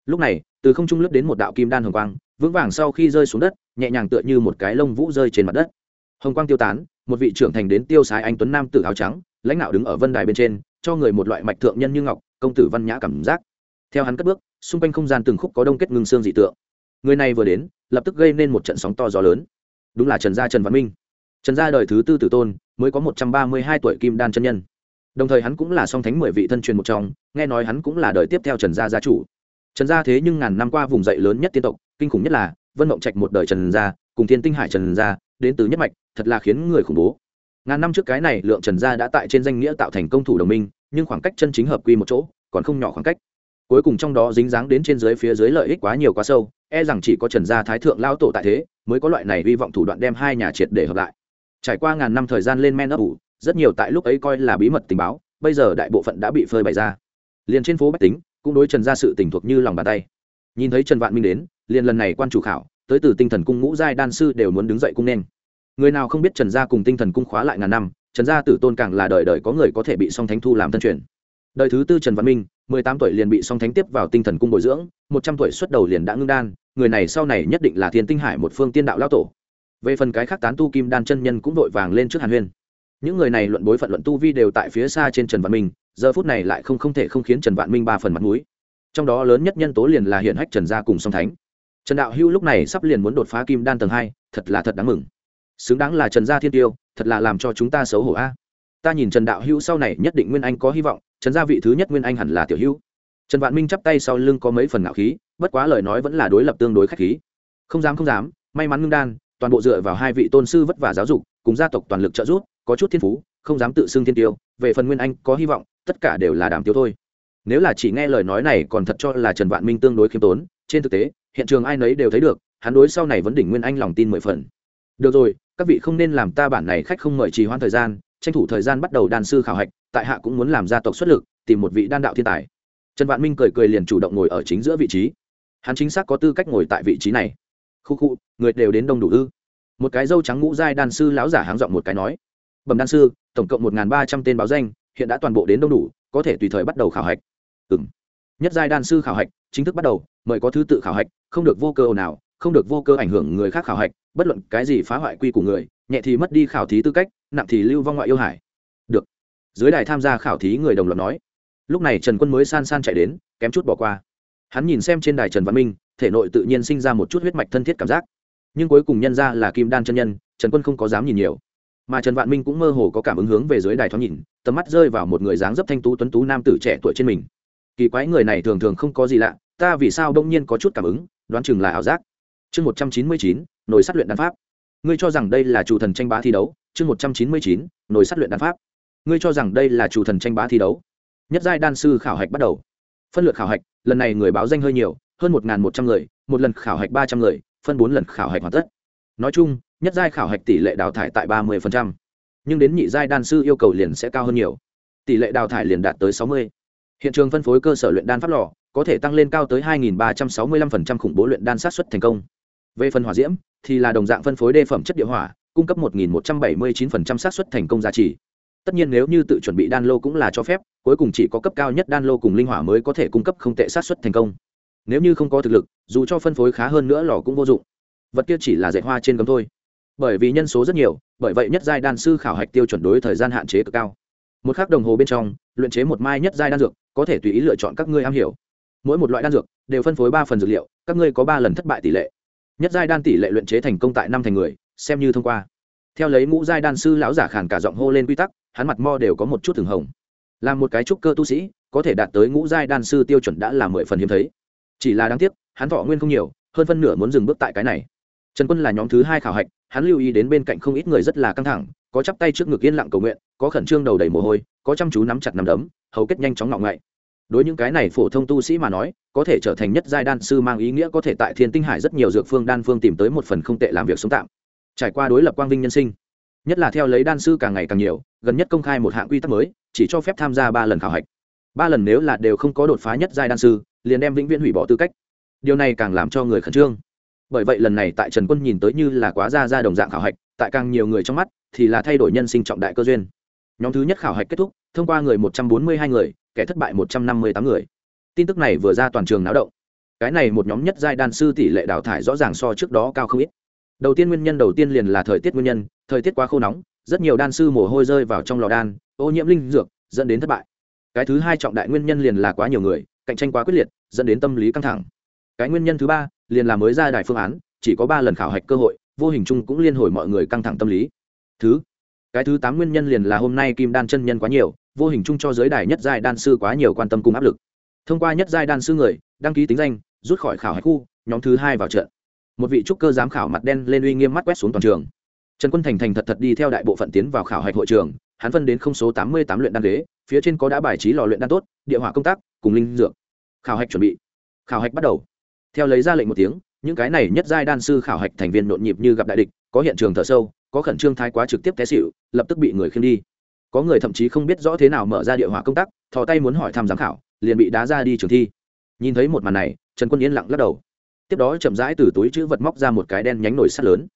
Lúc này, từ không trung lướt đến một đạo kim đan hồng quang, vững vàng sau khi rơi xuống đất, nhẹ nhàng tựa như một cái lông vũ rơi trên mặt đất. Hồng quang tiêu tán, một vị trưởng thành đến tiêu sái anh tuấn nam tử áo trắng, lãnh đạo đứng ở vân đài bên trên, cho người một loại mạch thượng nhân như ngọc, công tử văn nhã cảm giác. Theo hắn cất bước, xung quanh không gian từng khúc có đông kết ngưng xương dị tượng. Người này vừa đến, lập tức gây nên một trận sóng to gió lớn. Đúng là trần gia trần văn minh. Trần gia đời thứ tư tử tôn, mới có một trăm ba mươi hai tuổi kim đan chân nhân đồng thời hắn cũng là song thánh mười vị thân truyền một trong, nghe nói hắn cũng là đời tiếp theo trần gia gia chủ. Trần gia thế nhưng ngàn năm qua vùng dậy lớn nhất tiên tộc, kinh khủng nhất là vân mộng trạch một đời trần gia, cùng thiên tinh hải trần gia, đến từ nhất mạch, thật là khiến người khủng bố. Ngàn năm trước cái này lượng trần gia đã tại trên danh nghĩa tạo thành công thủ đồng minh, nhưng khoảng cách chân chính hợp quy một chỗ, còn không nhỏ khoảng cách. Cuối cùng trong đó dính dáng đến trên dưới phía dưới lợi ích quá nhiều quá sâu e rằng chỉ có trần gia thái thượng lao tổ tại thế, mới có loại này hy vọng thủ đoạn đem hai nhà triệt để hợp lại. Trải qua ngàn năm thời gian lên men ấp ủ rất nhiều tại lúc ấy coi là bí mật tình báo, bây giờ đại bộ phận đã bị phơi bày ra. Liền trên phố bách tính, cũng đối trần gia sự tình thuộc như lòng bàn tay. Nhìn thấy trần vạn minh đến, liền lần này quan chủ khảo, tới từ tinh thần cung ngũ giai đan sư đều muốn đứng dậy cung nên. Người nào không biết trần gia cùng tinh thần cung khóa lại ngàn năm, trần gia tử tôn càng là đời đời có người có thể bị song thánh thu làm thân truyền. Đời thứ tư trần văn minh, mười tám tuổi liền bị song thánh tiếp vào tinh thần cung bồi dưỡng, một trăm tuổi xuất đầu liền đã ngưng đan, người này sau này nhất định là thiên tinh hải một phương tiên đạo lao tổ. Về phần cái khác tán tu kim đan chân nhân cũng vội vàng lên trước hàn huyên những người này luận bối phận luận tu vi đều tại phía xa trên trần Vạn minh, giờ phút này lại không không thể không khiến trần vạn minh ba phần mặt mũi. Trong đó lớn nhất nhân tố liền là hiện hách trần gia cùng song thánh. Trần đạo hưu lúc này sắp liền muốn đột phá kim đan tầng hai, thật là thật đáng mừng. Xứng đáng là trần gia thiên tiêu, thật là làm cho chúng ta xấu hổ a. Ta nhìn trần đạo hưu sau này nhất định nguyên anh có hy vọng, trần gia vị thứ nhất nguyên anh hẳn là tiểu hưu. Trần vạn minh chắp tay sau lưng có mấy phần ngạo khí, bất quá lời nói vẫn là đối lập tương đối khách khí. Không dám không dám, may mắn ngưng đan, toàn bộ dựa vào hai vị tôn sư vất vả giáo dục, cùng gia tộc toàn lực trợ giúp có chút thiên phú, không dám tự xưng thiên tiêu, về phần nguyên anh có hy vọng, tất cả đều là đàm tiêu thôi. Nếu là chỉ nghe lời nói này còn thật cho là trần vạn minh tương đối khiêm tốn, trên thực tế, hiện trường ai nấy đều thấy được, hắn đối sau này vẫn đỉnh nguyên anh lòng tin mười phần. Được rồi, các vị không nên làm ta bản này khách không mời trì hoãn thời gian, tranh thủ thời gian bắt đầu đan sư khảo hạch, tại hạ cũng muốn làm gia tộc xuất lực, tìm một vị đan đạo thiên tài. Trần vạn minh cười cười liền chủ động ngồi ở chính giữa vị trí. Hắn chính xác có tư cách ngồi tại vị trí này. Khu khu, người đều đến đông đủ ư? Một cái dâu trắng ngũ giai đan sư lão giả háng giọng một cái nói bẩm đan sư, tổng cộng một ba trăm tên báo danh, hiện đã toàn bộ đến đông đủ, có thể tùy thời bắt đầu khảo hạch. Ừ nhất giai đan sư khảo hạch, chính thức bắt đầu, mời có thứ tự khảo hạch, không được vô cơ nào không được vô cơ ảnh hưởng người khác khảo hạch, bất luận cái gì phá hoại quy của người, nhẹ thì mất đi khảo thí tư cách, nặng thì lưu vong ngoại yêu hải. Được. Dưới đài tham gia khảo thí người đồng loạt nói. Lúc này trần quân mới san san chạy đến, kém chút bỏ qua. Hắn nhìn xem trên đài trần văn minh, thể nội tự nhiên sinh ra một chút huyết mạch thân thiết cảm giác. Nhưng cuối cùng nhân ra là kim đan chân nhân, trần quân không có dám nhìn nhiều mà trần vạn minh cũng mơ hồ có cảm ứng hướng về dưới đài thoáng nhìn, tầm mắt rơi vào một người dáng dấp thanh tú tuấn tú nam tử trẻ tuổi trên mình. Kỳ quái người này thường thường không có gì lạ, ta vì sao đông nhiên có chút cảm ứng, đoán chừng là ảo giác. Chương một trăm chín mươi chín, nồi sát luyện đan pháp. Ngươi cho rằng đây là chủ thần tranh bá thi đấu? Chương một trăm chín mươi chín, nồi sát luyện đan pháp. Ngươi cho rằng đây là chủ thần tranh bá thi đấu? Nhất giai đan sư khảo hạch bắt đầu. Phân lượt khảo hạch, lần này người báo danh hơi nhiều, hơn một một trăm người, một lần khảo hạch ba trăm người, phân bốn lần khảo hạch hoàn tất. Nói chung nhất giai khảo hạch tỷ lệ đào thải tại ba mươi nhưng đến nhị giai đan sư yêu cầu liền sẽ cao hơn nhiều. Tỷ lệ đào thải liền đạt tới sáu mươi. Hiện trường phân phối cơ sở luyện đan pháp lò có thể tăng lên cao tới 2.365% khủng bố luyện đan sát xuất thành công. Về phần hỏa diễm thì là đồng dạng phân phối đê phẩm chất địa hỏa, cung cấp 1.179% sát xuất thành công giá trị. Tất nhiên nếu như tự chuẩn bị đan lô cũng là cho phép, cuối cùng chỉ có cấp cao nhất đan lô cùng linh hỏa mới có thể cung cấp không tệ sát xuất thành công. Nếu như không có thực lực, dù cho phân phối khá hơn nữa lò cũng vô dụng. Vật kia chỉ là dạy hoa trên gấm thôi bởi vì nhân số rất nhiều, bởi vậy nhất giai đan sư khảo hạch tiêu chuẩn đối thời gian hạn chế cực cao. Một khắc đồng hồ bên trong, luyện chế một mai nhất giai đan dược, có thể tùy ý lựa chọn các ngươi am hiểu. Mỗi một loại đan dược đều phân phối ba phần dược liệu, các ngươi có ba lần thất bại tỷ lệ. Nhất giai đan tỷ lệ luyện chế thành công tại năm thành người, xem như thông qua. Theo lấy ngũ giai đan sư lão giả khàn cả giọng hô lên quy tắc, hắn mặt mo đều có một chút thường hồng. Là một cái trúc cơ tu sĩ, có thể đạt tới ngũ giai đan sư tiêu chuẩn đã là mười phần hiếm thấy. Chỉ là đáng tiếc, hắn thọ nguyên không nhiều, hơn phân nửa muốn dừng bước tại cái này trần quân là nhóm thứ hai khảo hạch, hắn lưu ý đến bên cạnh không ít người rất là căng thẳng, có chắp tay trước ngực yên lặng cầu nguyện, có khẩn trương đầu đầy mồ hôi, có chăm chú nắm chặt nắm đấm, hầu kết nhanh chóng ngọng ngậy đối những cái này phổ thông tu sĩ mà nói, có thể trở thành nhất giai đan sư mang ý nghĩa có thể tại thiên tinh hải rất nhiều dược phương đan phương tìm tới một phần không tệ làm việc sống tạm. Trải qua đối lập quang vinh nhân sinh, nhất là theo lấy đan sư càng ngày càng nhiều, gần nhất công khai một hạng quy tắc mới, chỉ cho phép tham gia ba lần khảo hạch. Ba lần nếu là đều không có đột phá nhất giai đan sư, liền đem vĩnh viễn hủy bỏ tư cách. Điều này càng làm cho người khẩn trương bởi vậy lần này tại trần quân nhìn tới như là quá ra ra đồng dạng khảo hạch, tại càng nhiều người trong mắt thì là thay đổi nhân sinh trọng đại cơ duyên. Nhóm thứ nhất khảo hạch kết thúc, thông qua người một trăm bốn mươi hai người, kẻ thất bại một trăm năm mươi tám người. Tin tức này vừa ra toàn trường náo động. Cái này một nhóm nhất giai đan sư tỷ lệ đào thải rõ ràng so trước đó cao không ít. Đầu tiên nguyên nhân đầu tiên liền là thời tiết nguyên nhân, thời tiết quá khô nóng, rất nhiều đan sư mồ hôi rơi vào trong lò đan, ô nhiễm linh dược, dẫn đến thất bại. Cái thứ hai trọng đại nguyên nhân liền là quá nhiều người, cạnh tranh quá quyết liệt, dẫn đến tâm lý căng thẳng. Cái nguyên nhân thứ ba liền là mới ra đài phương án, chỉ có ba lần khảo hạch cơ hội, vô hình chung cũng liên hồi mọi người căng thẳng tâm lý. Thứ, cái thứ tám nguyên nhân liền là hôm nay kim đan chân nhân quá nhiều, vô hình chung cho giới đài nhất giai đan sư quá nhiều quan tâm cùng áp lực. Thông qua nhất giai đan sư người, đăng ký tính danh, rút khỏi khảo hạch khu, nhóm thứ hai vào trận. Một vị trúc cơ giám khảo mặt đen lên uy nghiêm mắt quét xuống toàn trường. Trần quân thành thành thật thật đi theo đại bộ phận tiến vào khảo hạch hội trường, hắn phân đến không số tám mươi tám luyện đan ghế, phía trên có đã bài trí lò luyện đan tốt, địa hỏa công tác, cùng linh dược. Khảo hạch chuẩn bị. Khảo hạch bắt đầu theo lấy ra lệnh một tiếng, những cái này nhất giai đan sư khảo hạch thành viên nhộn nhịp như gặp đại địch, có hiện trường thở sâu, có khẩn trương thái quá trực tiếp té xịu lập tức bị người khiêng đi. Có người thậm chí không biết rõ thế nào mở ra địa hỏa công tác, thò tay muốn hỏi thăm giám khảo, liền bị đá ra đi trường thi. Nhìn thấy một màn này, trần quân yên lặng lắc đầu. Tiếp đó chậm rãi từ túi chữ vật móc ra một cái đen nhánh nồi sắt lớn.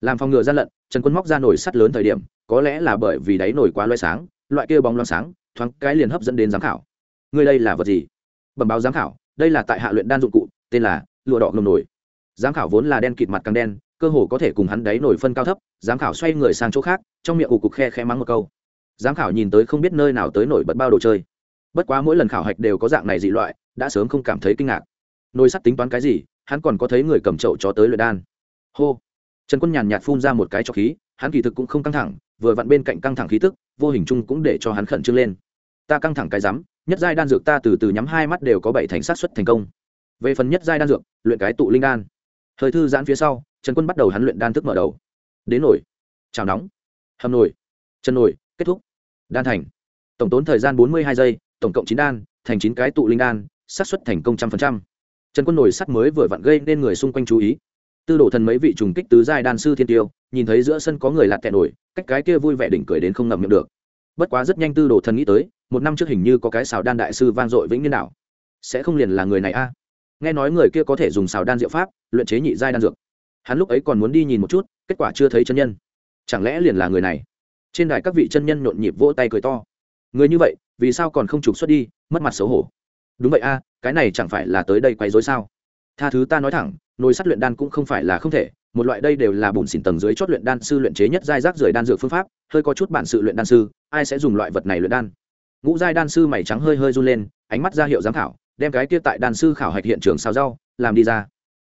Làm phòng ngừa gian lận, trần quân móc ra nồi sắt lớn thời điểm, có lẽ là bởi vì đáy nồi quá loay sáng, loại kia bóng loang sáng, thoáng cái liền hấp dẫn đến giám khảo. Người đây là vật gì? Bẩm báo giám khảo, đây là tại hạ luyện đan dụng cụ, tên là lụa đỏ ngầm nổi. Giám khảo vốn là đen kịt mặt càng đen, cơ hồ có thể cùng hắn đáy nổi phân cao thấp, giám khảo xoay người sang chỗ khác, trong miệng ủ cục khe khe mắng một câu. Giám khảo nhìn tới không biết nơi nào tới nổi bật bao đồ chơi. Bất quá mỗi lần khảo hạch đều có dạng này dị loại, đã sớm không cảm thấy kinh ngạc. Nồi sắt tính toán cái gì, hắn còn có thấy người cầm chậu cho tới luyện đan. Hô. Trần quân nhàn nhạt phun ra một cái cho khí, hắn kỳ thực cũng không căng thẳng, vừa vặn bên cạnh căng thẳng khí tức, vô hình chung cũng để cho hắn khẩn trương lên. Ta căng thẳng cái rắm, nhất giai đan dược ta từ từ nhắm hai mắt đều có bảy thành sát xuất thành công về phần nhất giai đan dược luyện cái tụ linh đan. Thời thư giãn phía sau trần quân bắt đầu hắn luyện đan thức mở đầu. Đến nổi. Chào nóng. Hầm nổi. Chân nổi kết thúc. Đan thành. Tổng tốn thời gian bốn mươi hai giây tổng cộng chín đan thành chín cái tụ linh đan xác suất thành công trăm phần trăm. Trần quân nổi sắt mới vừa vặn gây nên người xung quanh chú ý. Tư đồ thần mấy vị trùng kích tứ giai đan sư thiên tiêu nhìn thấy giữa sân có người lạt tẹn nổi cách cái kia vui vẻ đỉnh cười đến không ngậm miệng được. Bất quá rất nhanh tư đồ thần nghĩ tới một năm trước hình như có cái xào đan đại sư vang dội vĩnh niên đảo, sẽ không liền là người này a? Nghe nói người kia có thể dùng xào đan diệu pháp, luyện chế nhị giai đan dược. Hắn lúc ấy còn muốn đi nhìn một chút, kết quả chưa thấy chân nhân. Chẳng lẽ liền là người này? Trên đài các vị chân nhân nhộn nhịp vỗ tay cười to. Người như vậy, vì sao còn không trục xuất đi, mất mặt xấu hổ? Đúng vậy a, cái này chẳng phải là tới đây quay dối sao? Tha thứ ta nói thẳng, nồi sắt luyện đan cũng không phải là không thể, một loại đây đều là bùn xỉn tầng dưới chót luyện đan sư luyện chế nhất giai rác rưởi đan dược phương pháp, hơi có chút bản sự luyện đan sư, ai sẽ dùng loại vật này luyện đan? Ngũ giai đan sư mày trắng hơi hơi run lên, ánh mắt ra hiệu giám khảo đem cái kia tại đan sư khảo hạch hiện trường xào rau, làm đi ra.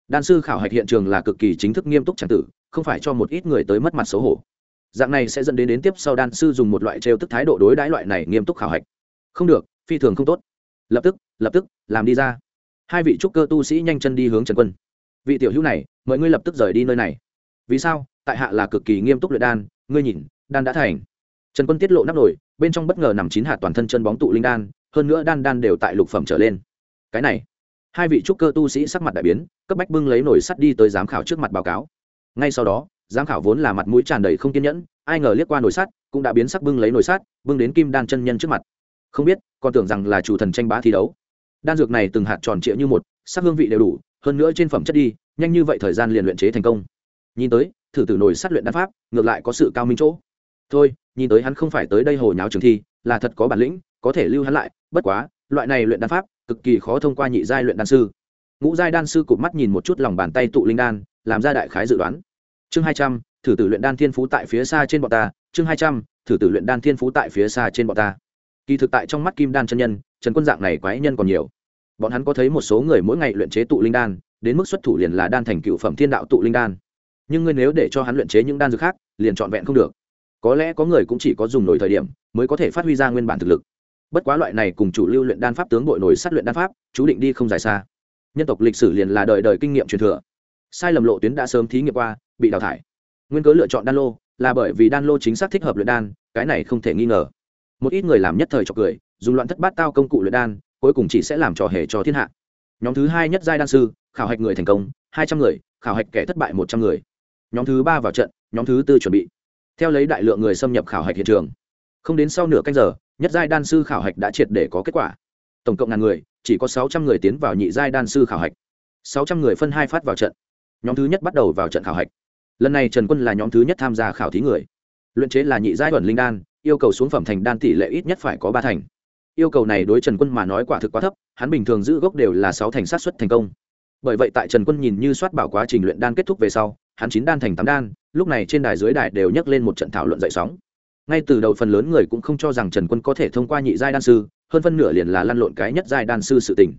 Đan sư khảo hạch hiện trường là cực kỳ chính thức nghiêm túc c tử, không phải cho một ít người tới mất mặt xấu hổ. Dạng này sẽ dẫn đến đến tiếp sau đan sư dùng một loại trêu tức thái độ đối đãi loại này nghiêm túc khảo hạch. Không được, phi thường không tốt. Lập tức lập tức, làm đi ra. Hai vị trúc cơ tu sĩ nhanh chân đi hướng trần quân. Vị tiểu hữu này, mời ngươi lập tức rời đi nơi này. Vì sao? Tại hạ là cực kỳ nghiêm túc luyện đan, ngươi nhìn, đan đã thành. Trần quân tiết lộ nắp nổi bên trong bất ngờ nằm chín hạt toàn thân chân bóng tụ linh đan, hơn nữa đan đan đều tại lục phẩm trở lên cái này. Hai vị trúc cơ tu sĩ sắc mặt đại biến, cấp bách bưng lấy nồi sắt đi tới giám khảo trước mặt báo cáo. Ngay sau đó, giám khảo vốn là mặt mũi tràn đầy không kiên nhẫn, ai ngờ liếc qua nồi sắt, cũng đã biến sắc bưng lấy nồi sắt, bưng đến kim đan chân nhân trước mặt. Không biết, còn tưởng rằng là chủ thần tranh bá thi đấu. Đan dược này từng hạt tròn trịa như một, sắc hương vị đều đủ, hơn nữa trên phẩm chất đi, nhanh như vậy thời gian liền luyện chế thành công. Nhìn tới, thử tử nồi sắt luyện đan pháp, ngược lại có sự cao minh chỗ. Thôi, nhìn tới hắn không phải tới đây hồ nháo trường thi, là thật có bản lĩnh, có thể lưu hắn lại, bất quá, loại này luyện đan pháp cực kỳ khó thông qua nhị giai luyện đan sư. Ngũ giai đan sư cụp mắt nhìn một chút lòng bàn tay tụ linh đan, làm ra đại khái dự đoán. Chương hai trăm, thử tử luyện đan thiên phú tại phía xa trên bọn ta. Chương hai trăm, thử tử luyện đan thiên phú tại phía xa trên bọn ta. Kỳ thực tại trong mắt kim đan chân nhân, trần quân dạng này quái nhân còn nhiều. Bọn hắn có thấy một số người mỗi ngày luyện chế tụ linh đan, đến mức xuất thủ liền là đan thành cựu phẩm thiên đạo tụ linh đan. Nhưng ngươi nếu để cho hắn luyện chế những đan dược khác, liền trọn vẹn không được. Có lẽ có người cũng chỉ có dùng nổi thời điểm, mới có thể phát huy ra nguyên bản thực lực bất quá loại này cùng chủ lưu luyện đan pháp tướng bội nổi sát luyện đan pháp, chú định đi không dài xa. Nhân tộc lịch sử liền là đời đời kinh nghiệm truyền thừa. Sai lầm lộ tuyến đã sớm thí nghiệm qua, bị đào thải. Nguyên cớ lựa chọn đan lô, là bởi vì đan lô chính xác thích hợp luyện đan, cái này không thể nghi ngờ. Một ít người làm nhất thời cho cười, dùng loạn thất bát tao công cụ luyện đan, cuối cùng chỉ sẽ làm trò hề cho thiên hạ. Nhóm thứ hai nhất giai đan sư, khảo hạch người thành công, hai trăm người, khảo hạch kẻ thất bại một trăm người. Nhóm thứ ba vào trận, nhóm thứ tư chuẩn bị. Theo lấy đại lượng người xâm nhập khảo hạch hiện trường. Không đến sau nửa canh giờ nhất giai đan sư khảo hạch đã triệt để có kết quả. Tổng cộng ngàn người, chỉ có sáu trăm người tiến vào nhị giai đan sư khảo hạch. Sáu trăm người phân hai phát vào trận. Nhóm thứ nhất bắt đầu vào trận khảo hạch. Lần này trần quân là nhóm thứ nhất tham gia khảo thí người. Luyện chế là nhị giai thuần linh đan, yêu cầu xuống phẩm thành đan tỷ lệ ít nhất phải có ba thành. Yêu cầu này đối trần quân mà nói quả thực quá thấp, hắn bình thường giữ gốc đều là sáu thành sát xuất thành công. Bởi vậy tại trần quân nhìn như soát bảo quá trình luyện đan kết thúc về sau, hắn chín đan thành tám đan, lúc này trên đài dưới đài đều nhắc lên một trận thảo luận dậy sóng ngay từ đầu phần lớn người cũng không cho rằng trần quân có thể thông qua nhị giai đan sư, hơn phân nửa liền là lăn lộn cái nhất giai đan sư sự tình.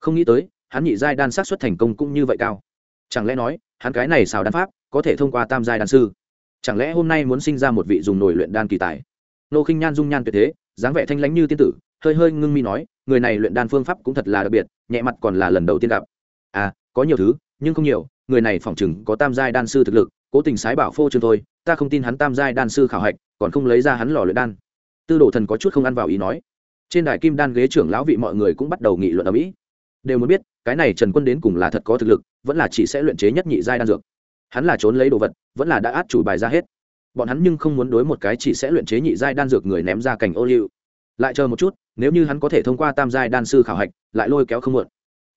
Không nghĩ tới, hắn nhị giai đan sát xuất thành công cũng như vậy cao. Chẳng lẽ nói, hắn cái này xào đan pháp, có thể thông qua tam giai đan sư? Chẳng lẽ hôm nay muốn sinh ra một vị dùng nổi luyện đan kỳ tài? Nô khinh nhan dung nhan tuyệt thế, dáng vẻ thanh lãnh như tiên tử, hơi hơi ngưng mi nói, người này luyện đan phương pháp cũng thật là đặc biệt, nhẹ mặt còn là lần đầu tiên gặp. À có nhiều thứ, nhưng không nhiều, người này phỏng chừng có tam giai đan sư thực lực, cố tình sái bảo phô trương thôi ta không tin hắn tam giai đan sư khảo hạch, còn không lấy ra hắn lò luyện đan. Tư đồ thần có chút không ăn vào ý nói. Trên đài kim đan ghế trưởng lão vị mọi người cũng bắt đầu nghị luận ở mỹ đều muốn biết, cái này trần quân đến cùng là thật có thực lực, vẫn là chỉ sẽ luyện chế nhất nhị giai đan dược. Hắn là trốn lấy đồ vật, vẫn là đã át chủ bài ra hết. Bọn hắn nhưng không muốn đối một cái chỉ sẽ luyện chế nhị giai đan dược người ném ra cảnh ô liu. Lại chờ một chút, nếu như hắn có thể thông qua tam giai đan sư khảo hạch, lại lôi kéo không muộn.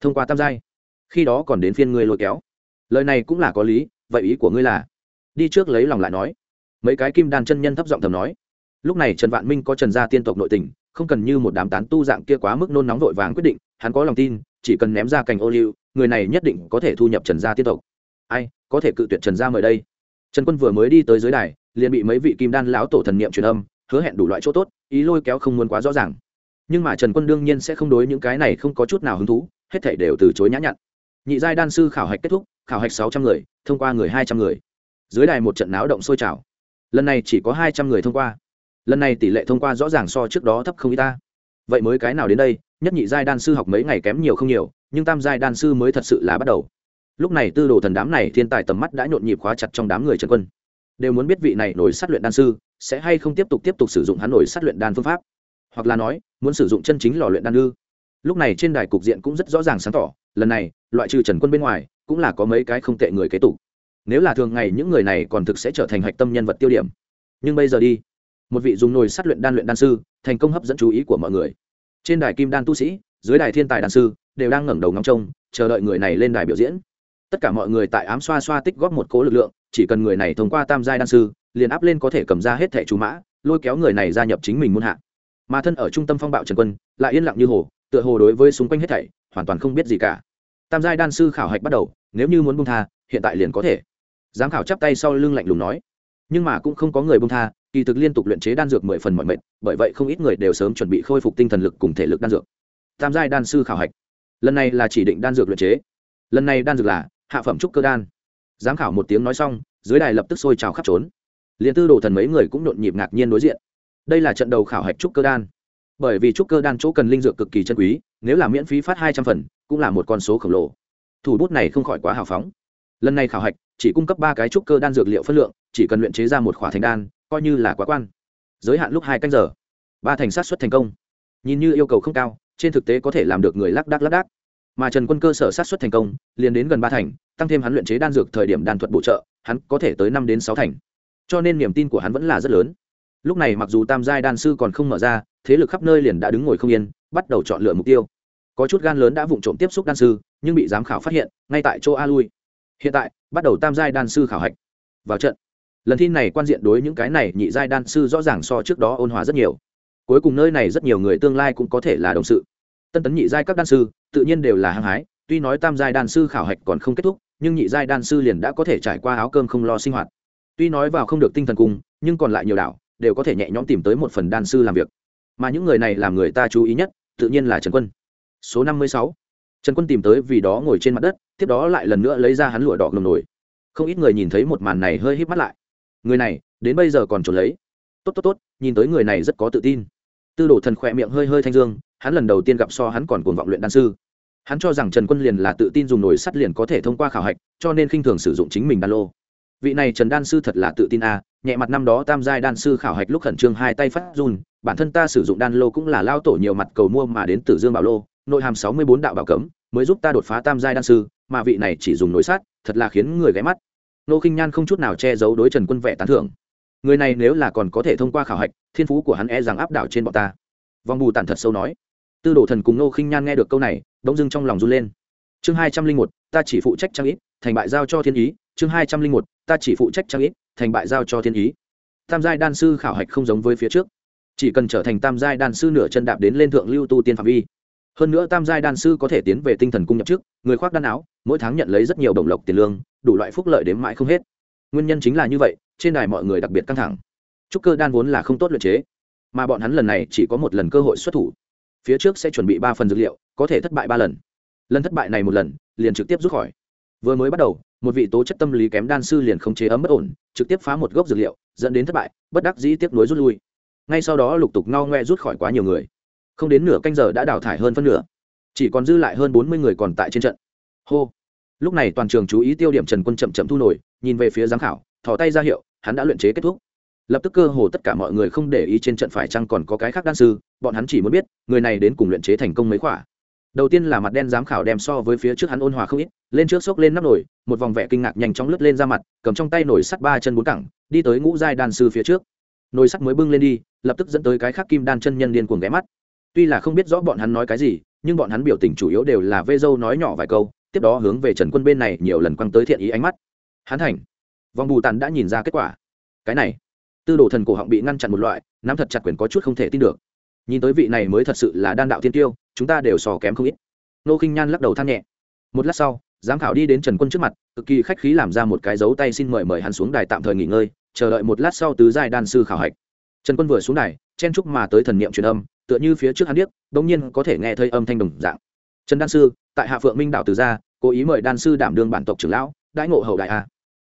Thông qua tam giai, khi đó còn đến phiên ngươi lôi kéo. Lời này cũng là có lý, vậy ý của ngươi là đi trước lấy lòng lại nói. Mấy cái kim đan chân nhân thấp giọng thầm nói. Lúc này trần vạn minh có trần gia tiên tộc nội tình, không cần như một đám tán tu dạng kia quá mức nôn nóng vội vàng quyết định, hắn có lòng tin, chỉ cần ném ra cành ô liu, người này nhất định có thể thu nhập trần gia tiên tộc. Ai, có thể cự tuyệt trần gia mời đây. Trần quân vừa mới đi tới dưới đài, liền bị mấy vị kim đan lão tổ thần niệm truyền âm, hứa hẹn đủ loại chỗ tốt, ý lôi kéo không muốn quá rõ ràng. Nhưng mà trần quân đương nhiên sẽ không đối những cái này không có chút nào hứng thú, hết thảy đều từ chối nhã nhặn. Nhị giai đan sư khảo hạch kết thúc, khảo hạch sáu trăm người, thông qua người hai trăm người dưới đài một trận náo động sôi trào. Lần này chỉ có hai trăm người thông qua. Lần này tỷ lệ thông qua rõ ràng so trước đó thấp không y ta. Vậy mới cái nào đến đây, nhất nhị giai đan sư học mấy ngày kém nhiều không nhiều, nhưng tam giai đan sư mới thật sự là bắt đầu. Lúc này tư đồ thần đám này thiên tài tầm mắt đã nhộn nhịp khóa chặt trong đám người trần quân. Đều muốn biết vị này nổi sát luyện đan sư, sẽ hay không tiếp tục tiếp tục sử dụng hắn nổi sát luyện đan phương pháp. Hoặc là nói, muốn sử dụng chân chính lò luyện đan ư? Lúc này trên đài cục diện cũng rất rõ ràng sáng tỏ, lần này, loại trừ trần quân bên ngoài, cũng là có mấy cái không tệ người kế tục nếu là thường ngày những người này còn thực sẽ trở thành hạch tâm nhân vật tiêu điểm. Nhưng bây giờ đi, một vị dùng nồi sát luyện đan luyện đan sư, thành công hấp dẫn chú ý của mọi người. Trên đài kim đan tu sĩ, dưới đài thiên tài đan sư, đều đang ngẩng đầu ngóng trông, chờ đợi người này lên đài biểu diễn. Tất cả mọi người tại ám xoa xoa tích góp một cố lực lượng, chỉ cần người này thông qua tam giai đan sư, liền áp lên có thể cầm ra hết thẻ chú mã, lôi kéo người này gia nhập chính mình muôn hạ. Mà thân ở trung tâm phong bạo trần quân, lại yên lặng như hồ, tựa hồ đối với xung quanh hết thảy, hoàn toàn không biết gì cả. Tam giai đan sư khảo hạch bắt đầu, nếu như muốn bung tha, hiện tại liền có thể giám khảo chắp tay sau lưng lạnh lùng nói. Nhưng mà cũng không có người bông tha, kỳ thực liên tục luyện chế đan dược mười phần mọi mệt, bởi vậy không ít người đều sớm chuẩn bị khôi phục tinh thần lực cùng thể lực đan dược. Tam giai đan sư khảo hạch. Lần này là chỉ định đan dược luyện chế. Lần này đan dược là hạ phẩm trúc cơ đan. Giám khảo một tiếng nói xong, dưới đài lập tức sôi trào khắp trốn. Liền tư đồ thần mấy người cũng nhộn nhịp ngạc nhiên đối diện. Đây là trận đầu khảo hạch trúc cơ đan. Bởi vì trúc cơ đan chỗ cần linh dược cực kỳ chân quý, nếu là miễn phí phát hai trăm phần, cũng là một con số khổng lồ. Thủ bút này không khỏi quá hào phóng lần này khảo hạch, chỉ cung cấp ba cái trúc cơ đan dược liệu phân lượng, chỉ cần luyện chế ra một khỏa thành đan, coi như là quá quan. Giới hạn lúc hai canh giờ. Ba thành sát xuất thành công. Nhìn như yêu cầu không cao, trên thực tế có thể làm được người lác đác lác đác. Mà trần quân cơ sở sát xuất thành công, liền đến gần ba thành, tăng thêm hắn luyện chế đan dược thời điểm đan thuật bổ trợ, hắn có thể tới năm đến sáu thành. Cho nên niềm tin của hắn vẫn là rất lớn. Lúc này mặc dù tam giai đan sư còn không mở ra, thế lực khắp nơi liền đã đứng ngồi không yên, bắt đầu chọn lựa mục tiêu. Có chút gan lớn đã vụng trộm tiếp xúc đan sư, nhưng bị giám khảo phát hiện, ngay tại chỗ a lui hiện tại, bắt đầu tam giai đan sư khảo hạch. Vào trận. Lần thi này quan diện đối những cái này nhị giai đan sư rõ ràng so trước đó ôn hòa rất nhiều. Cuối cùng nơi này rất nhiều người tương lai cũng có thể là đồng sự. Tân tấn nhị giai các đan sư, tự nhiên đều là hăng hái, tuy nói tam giai đan sư khảo hạch còn không kết thúc, nhưng nhị giai đan sư liền đã có thể trải qua áo cơm không lo sinh hoạt. Tuy nói vào không được tinh thần cung nhưng còn lại nhiều đảo, đều có thể nhẹ nhõm tìm tới một phần đan sư làm việc. Mà những người này làm người ta chú ý nhất, tự nhiên là trần quân. Số năm mươi sáu trần quân tìm tới vì đó ngồi trên mặt đất, tiếp đó lại lần nữa lấy ra hắn lụa đỏ ngầm nổi. Không ít người nhìn thấy một màn này hơi híp mắt lại. Người này, đến bây giờ còn trốn lấy. Tốt tốt tốt, nhìn tới người này rất có tự tin. Tư đồ thần khỏe miệng hơi hơi thanh dương, hắn lần đầu tiên gặp so hắn còn cuồng vọng luyện đan sư. Hắn cho rằng trần quân liền là tự tin dùng nồi sắt liền có thể thông qua khảo hạch, cho nên khinh thường sử dụng chính mình đan lô. Vị này trần đan sư thật là tự tin a nhẹ mặt năm đó tam giai đan sư khảo hạch lúc khẩn trương hai tay phát run, bản thân ta sử dụng đan lô cũng là lao tổ nhiều mặt cầu mua mà đến từ dương bảo lô, nội hàm sáu mươi bốn đạo bảo cấm mới giúp ta đột phá tam giai đan sư, mà vị này chỉ dùng nối sắt, thật là khiến người ghé mắt. Nô khinh nhan không chút nào che giấu đối trần quân vẻ tán thưởng. Người này nếu là còn có thể thông qua khảo hạch, thiên phú của hắn e rằng áp đảo trên bọn ta. Vong bù tản thật sâu nói. Tư đồ thần cùng nô khinh nhan nghe được câu này đống dưng trong lòng run lên. Chương hai trăm linh một, ta chỉ phụ trách trang ít, thành bại giao cho thiên ý. Chương hai trăm linh một, ta chỉ phụ trách trang ít, thành bại giao cho thiên ý. Tam giai đan sư khảo hạch không giống với phía trước. Chỉ cần trở thành tam giai đan sư nửa chân đạp đến lên thượng lưu tu tiên phạm vi hơn nữa tam giai đan sư có thể tiến về tinh thần cung nhập trước, người khoác đan áo, mỗi tháng nhận lấy rất nhiều đồng lộc tiền lương, đủ loại phúc lợi đến mãi không hết. Nguyên nhân chính là như vậy, trên đài mọi người đặc biệt căng thẳng. Trúc cơ đan vốn là không tốt luyện chế, mà bọn hắn lần này chỉ có một lần cơ hội xuất thủ. Phía trước sẽ chuẩn bị ba phần dược liệu, có thể thất bại ba lần. Lần thất bại này một lần, liền trực tiếp rút khỏi. Vừa mới bắt đầu, một vị tố chất tâm lý kém đan sư liền không chế ấm bất ổn, trực tiếp phá một gốc dược liệu, dẫn đến thất bại, bất đắc dĩ tiếp nối rút lui. Ngay sau đó lục tục ngao ngoe rút khỏi quá nhiều người không đến nửa canh giờ đã đào thải hơn phân nửa, chỉ còn dư lại hơn bốn mươi người còn tại trên trận. Hô. Lúc này toàn trường chú ý tiêu điểm trần quân chậm chậm thu nổi, nhìn về phía giám khảo, thò tay ra hiệu, hắn đã luyện chế kết thúc. Lập tức cơ hồ tất cả mọi người không để ý trên trận phải chăng còn có cái khác đan sư, bọn hắn chỉ muốn biết, người này đến cùng luyện chế thành công mấy khỏa. Đầu tiên là mặt đen giám khảo đem so với phía trước hắn ôn hòa không ít, lên trước xốc lên nắp nổi một vòng vẻ kinh ngạc nhanh chóng lướt lên ra mặt, cầm trong tay nổi sắt ba chân bốn cẳng, đi tới ngũ giai đan sư phía trước. Nồi sắt mới bưng lên đi, lập tức dẫn tới cái khác kim đan chân nhân điên cuồng ghé mắt tuy là không biết rõ bọn hắn nói cái gì, nhưng bọn hắn biểu tình chủ yếu đều là vê dâu nói nhỏ vài câu, tiếp đó hướng về trần quân bên này nhiều lần quăng tới thiện ý ánh mắt. Hắn thành. Vòng bù tàn đã nhìn ra kết quả. Cái này, tư đồ thần cổ họng bị ngăn chặn một loại, nắm thật chặt quyền có chút không thể tin được. Nhìn tới vị này mới thật sự là đan đạo thiên tiêu, chúng ta đều sò kém không ít. Nô khinh nhan lắc đầu than nhẹ. Một lát sau, giám khảo đi đến trần quân trước mặt, cực kỳ khách khí làm ra một cái dấu tay xin mời mời hắn xuống đài tạm thời nghỉ ngơi, chờ đợi một lát sau tứ giai đan sư khảo hạch. Trần quân vừa xuống đài chen chúc mà tới thần niệm truyền âm tựa như phía trước hắn điếc, bỗng nhiên có thể nghe thấy âm thanh đồng dạng. Trần đan sư tại hạ phượng minh đạo từ gia cố ý mời đan sư đảm đương bản tộc trưởng lão đãi ngộ hậu đại a.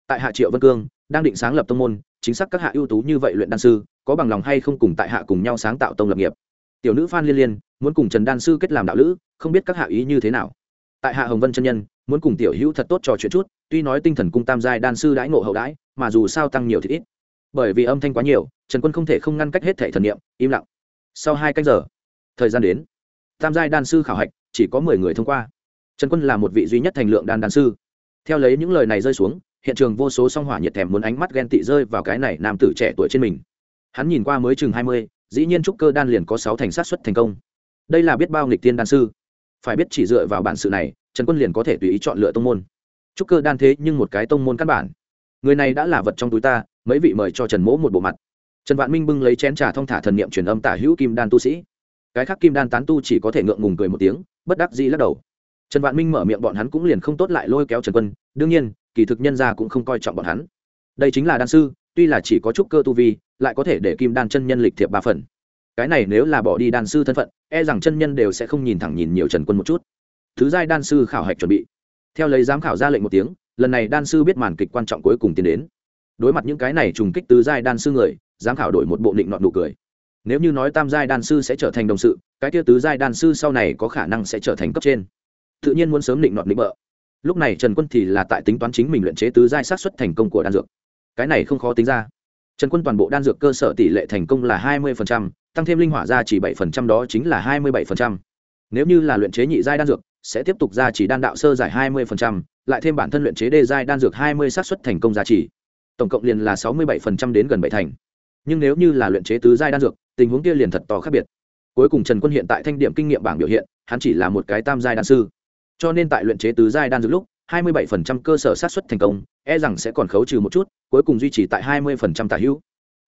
Tại hạ triệu vân cương đang định sáng lập tông môn chính xác các hạ ưu tú như vậy luyện đan sư có bằng lòng hay không cùng tại hạ cùng nhau sáng tạo tông lập nghiệp? Tiểu nữ phan liên liên muốn cùng trần đan sư kết làm đạo lữ không biết các hạ ý như thế nào? Tại hạ hồng vân chân nhân muốn cùng tiểu hữu thật tốt trò chuyện chút tuy nói tinh thần cung tam giai đan sư đãi ngộ hậu đãi mà dù sao tăng nhiều thì ít bởi vì âm thanh quá nhiều, trần quân không thể không ngăn cách hết thể thần niệm, im lặng. Sau hai canh giờ, thời gian đến. Tam giai đan sư khảo hạch, chỉ có mười người thông qua. Trần quân là một vị duy nhất thành lượng đan đan sư. Theo lấy những lời này rơi xuống, hiện trường vô số song hỏa nhiệt thèm muốn ánh mắt ghen tị rơi vào cái này nam tử trẻ tuổi trên mình. Hắn nhìn qua mới chừng hai mươi, dĩ nhiên trúc cơ đan liền có sáu thành sát xuất thành công. Đây là biết bao nghịch tiên đan sư. Phải biết chỉ dựa vào bản sự này, trần quân liền có thể tùy ý chọn lựa tông môn. Trúc cơ đan thế nhưng một cái tông môn căn bản. Người này đã là vật trong túi ta mấy vị mời cho trần mỗ một bộ mặt. Trần vạn minh bưng lấy chén trà thong thả thần niệm truyền âm tả hữu kim đan tu sĩ. Cái khác kim đan tán tu chỉ có thể ngượng ngùng cười một tiếng, bất đắc dĩ lắc đầu. Trần vạn minh mở miệng bọn hắn cũng liền không tốt lại lôi kéo trần quân, đương nhiên, kỳ thực nhân gia cũng không coi trọng bọn hắn. Đây chính là đan sư, tuy là chỉ có chút cơ tu vi, lại có thể để kim đan chân nhân lịch thiệp ba phần. Cái này nếu là bỏ đi đan sư thân phận e rằng chân nhân đều sẽ không nhìn thẳng nhìn nhiều trần quân một chút. Thứ giai đan sư khảo hạch chuẩn bị. Theo lấy giám khảo ra lệnh một tiếng, lần này đan sư biết màn kịch quan trọng cuối cùng tiến đến đối mặt những cái này trùng kích tứ giai đan sư người giám khảo đổi một bộ định nọn nụ cười. Nếu như nói tam giai đan sư sẽ trở thành đồng sự cái kia tứ giai đan sư sau này có khả năng sẽ trở thành cấp trên. Tự nhiên muốn sớm định nọn định bợ. Lúc này trần quân thì là tại tính toán chính mình luyện chế tứ giai sát xuất thành công của đan dược. Cái này không khó tính ra. Trần quân toàn bộ đan dược cơ sở tỷ lệ thành công là hai mươi tăng thêm linh hỏa ra chỉ bảy đó chính là hai mươi bảy nếu như là luyện chế nhị giai đan dược sẽ tiếp tục ra chỉ đan đạo sơ giải 20%, lại thêm bản thân luyện chế đê giai đan dược 20 xác suất thành công giá trị. Tổng cộng liền là 67% đến gần bảy thành. Nhưng nếu như là luyện chế tứ giai đan dược, tình huống kia liền thật to khác biệt. Cuối cùng Trần Quân hiện tại thanh điểm kinh nghiệm bảng biểu hiện, hắn chỉ là một cái tam giai đan sư. Cho nên tại luyện chế tứ giai đan dược lúc, 27% cơ sở xác suất thành công, e rằng sẽ còn khấu trừ một chút, cuối cùng duy trì tại 20% tả hữu.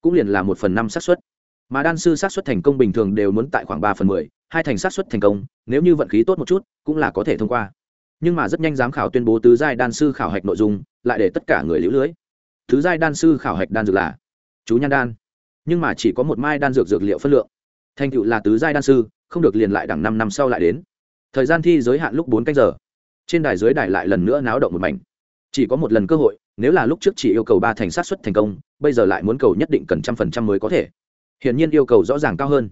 Cũng liền là một phần năm xác suất. Mà đan sư xác suất thành công bình thường đều muốn tại khoảng 3 phần 10, hai thành xác suất thành công, nếu như vận khí tốt một chút, cũng là có thể thông qua. Nhưng mà rất nhanh giám khảo tuyên bố tứ giai đan sư khảo hạch nội dung, lại để tất cả người liễu lưới. Tứ giai đan sư khảo hạch đan dược là chú nhan đan, nhưng mà chỉ có một mai đan dược dược liệu phân lượng. Thành tựu là tứ giai đan sư, không được liền lại đẳng năm năm sau lại đến. Thời gian thi giới hạn lúc bốn canh giờ. Trên đài dưới đài lại lần nữa náo động một mảnh. Chỉ có một lần cơ hội nếu là lúc trước chỉ yêu cầu ba thành sát xuất thành công bây giờ lại muốn cầu nhất định cần trăm phần trăm mới có thể. Hiển nhiên yêu cầu rõ ràng cao hơn.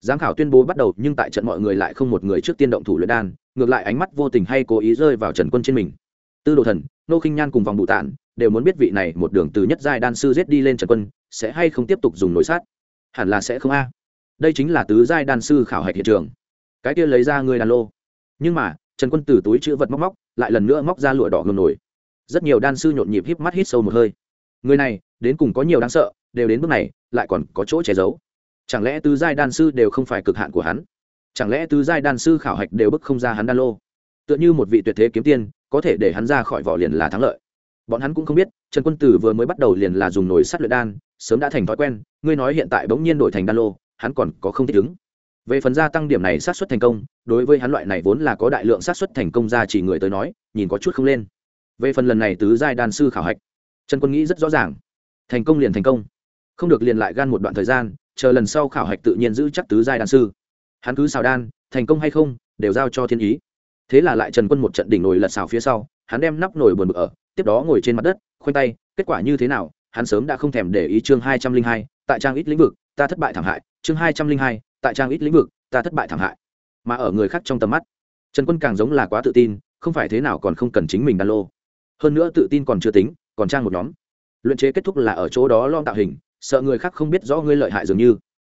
Giám khảo tuyên bố bắt đầu nhưng tại trận mọi người lại không một người trước tiên động thủ luyện đan ngược lại ánh mắt vô tình hay cố ý rơi vào trần quân trên mình. Tư đồ thần nô khinh nhan cùng vòng bụ tản đều muốn biết vị này một đường từ nhất giai đan sư giết đi lên trần quân, sẽ hay không tiếp tục dùng nổi sát? Hẳn là sẽ không a. Đây chính là tứ giai đan sư khảo hạch hiện trường. Cái kia lấy ra người đàn lô. Nhưng mà, trần quân từ túi chữ vật móc móc, lại lần nữa móc ra lụa đỏ ngầm nổi. Rất nhiều đan sư nhộn nhịp híp mắt hít sâu một hơi. Người này, đến cùng có nhiều đáng sợ, đều đến bước này, lại còn có chỗ che giấu. Chẳng lẽ tứ giai đan sư đều không phải cực hạn của hắn? Chẳng lẽ tứ giai đan sư khảo hạch đều bức không ra hắn đan lô? Tựa như một vị tuyệt thế kiếm tiên, có thể để hắn ra khỏi vỏ liền là thắng lợi bọn hắn cũng không biết, trần quân tử vừa mới bắt đầu liền là dùng nồi sắt luyện đan, sớm đã thành thói quen, ngươi nói hiện tại bỗng nhiên đổi thành đan lô, hắn còn có không thích ứng. Về phần gia tăng điểm này sát xuất thành công, đối với hắn loại này vốn là có đại lượng sát xuất thành công ra chỉ người tới nói, nhìn có chút không lên. Về phần lần này tứ giai đan sư khảo hạch, trần quân nghĩ rất rõ ràng. Thành công liền thành công. Không được liền lại gan một đoạn thời gian, chờ lần sau khảo hạch tự nhiên giữ chắc tứ giai đan sư. Hắn cứ xào đan, thành công hay không, đều giao cho thiên ý. Thế là lại trần quân một trận đỉnh nồi lật xào phía sau, hắn đem nắp nồi buồn bực ở tiếp đó ngồi trên mặt đất, khoanh tay, kết quả như thế nào, hắn sớm đã không thèm để ý chương hai trăm linh hai, tại trang ít lĩnh vực, ta thất bại thảm hại, chương hai trăm linh hai, tại trang ít lĩnh vực, ta thất bại thảm hại. Mà ở người khác trong tầm mắt, trần quân càng giống là quá tự tin, không phải thế nào còn không cần chính mình đan lô. Hơn nữa tự tin còn chưa tính, còn trang một nhóm. Luyện chế kết thúc là ở chỗ đó lo tạo hình, sợ người khác không biết rõ ngươi lợi hại dường như.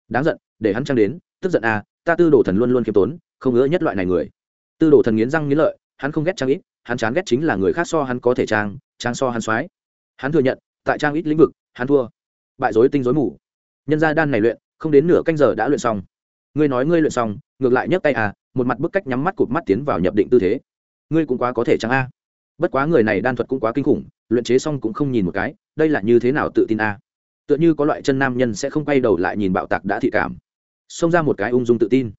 Đáng giận, để hắn trang đến, tức giận à ta tư đồ thần luôn luôn khiêm tốn, không ngỡ nhất loại này người. Tư đồ thần nghiến răng nghiến lợi, hắn không ghét trang ít hắn chán ghét chính là người khác so hắn có thể trang trang so hắn soái. Hắn thừa nhận, tại trang ít lĩnh vực, hắn thua. Bại dối tinh dối mù. Nhân gia đan này luyện, không đến nửa canh giờ đã luyện xong. Ngươi nói ngươi luyện xong, ngược lại nhấc tay à một mặt bức cách nhắm mắt cụt mắt tiến vào nhập định tư thế. Ngươi cũng quá có thể trang a. Bất quá người này đan thuật cũng quá kinh khủng, luyện chế xong cũng không nhìn một cái, đây là như thế nào tự tin a? Tựa như có loại chân nam nhân sẽ không quay đầu lại nhìn bạo tạc đã thị cảm. Xông ra một cái ung dung tự tin.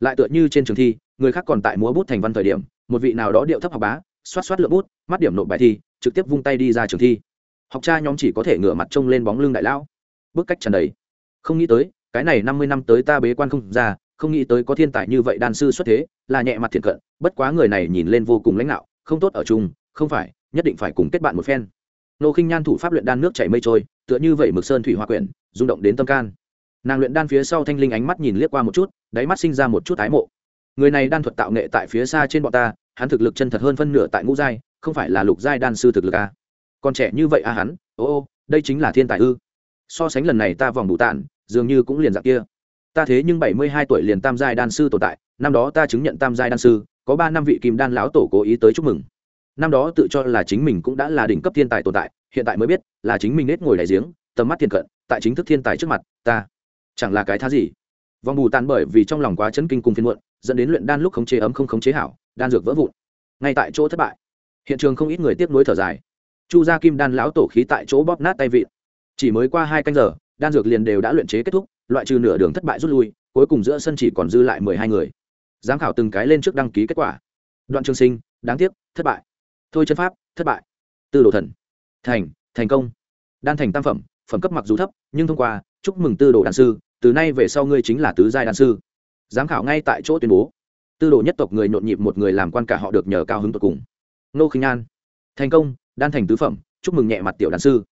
Lại tựa như trên trường thi, người khác còn tại múa bút thành văn thời điểm một vị nào đó điệu thấp học bá, xoát xoát lượm bút, mắt điểm nộp bài thi, trực tiếp vung tay đi ra trường thi. Học cha nhóm chỉ có thể ngửa mặt trông lên bóng lưng đại lão. Bức cách trần đầy. Không nghĩ tới, cái này năm mươi năm tới ta bế quan không ra, không nghĩ tới có thiên tài như vậy đan sư xuất thế, là nhẹ mặt thiện cận, bất quá người này nhìn lên vô cùng lãnh đạo, không tốt ở chung, không phải, nhất định phải cùng kết bạn một phen. Nô khinh nhan thủ pháp luyện đan nước chảy mây trôi, tựa như vậy mực sơn thủy hoa quyển, rung động đến tâm can. Nàng luyện đan phía sau thanh linh ánh mắt nhìn liếc qua một chút, đáy mắt sinh ra một chút ái mộ người này đan thuật tạo nghệ tại phía xa trên bọn ta, hắn thực lực chân thật hơn phân nửa tại ngũ giai, không phải là lục giai đan sư thực lực à. còn trẻ như vậy à hắn? Ô ô, đây chính là thiên tài ư. So sánh lần này ta vòng đủ tản dường như cũng liền dạng kia. Ta thế nhưng bảy mươi hai tuổi liền tam giai đan sư tồn tại, năm đó ta chứng nhận tam giai đan sư, có ba năm vị kim đan lão tổ cố ý tới chúc mừng. Năm đó tự cho là chính mình cũng đã là đỉnh cấp thiên tài tồn tại, hiện tại mới biết là chính mình nết ngồi đại giếng, tầm mắt thiên cận, tại chính thức thiên tài trước mặt, ta chẳng là cái thá gì. Vòng bù tàn bởi vì trong lòng quá chấn kinh cùng phiên muộn dẫn đến luyện đan lúc khống chế ấm không khống chế hảo, đan dược vỡ vụn. Ngay tại chỗ thất bại. Hiện trường không ít người tiếp nối thở dài. Chu gia kim đan lão tổ khí tại chỗ bóp nát tay vịn. Chỉ mới qua hai canh giờ, đan dược liền đều đã luyện chế kết thúc, loại trừ nửa đường thất bại rút lui, cuối cùng giữa sân chỉ còn dư lại mười hai người. Giám khảo từng cái lên trước đăng ký kết quả. Đoạn trường sinh, đáng tiếc, thất bại. Thôi chân pháp, thất bại. Tư đồ thần. Thành thành công. Đan thành tam phẩm phẩm cấp mặc dù thấp, nhưng thông qua, chúc mừng tư đồ đàn sư, từ nay về sau ngươi chính là tứ giai đàn sư giám khảo ngay tại chỗ tuyên bố. Tư đồ nhất tộc người nhộn nhịp một người làm quan cả họ được nhờ cao hứng tột cùng. Nô khinh nhan. Thành công, đan thành tứ phẩm, chúc mừng nhẹ mặt tiểu đàn sư.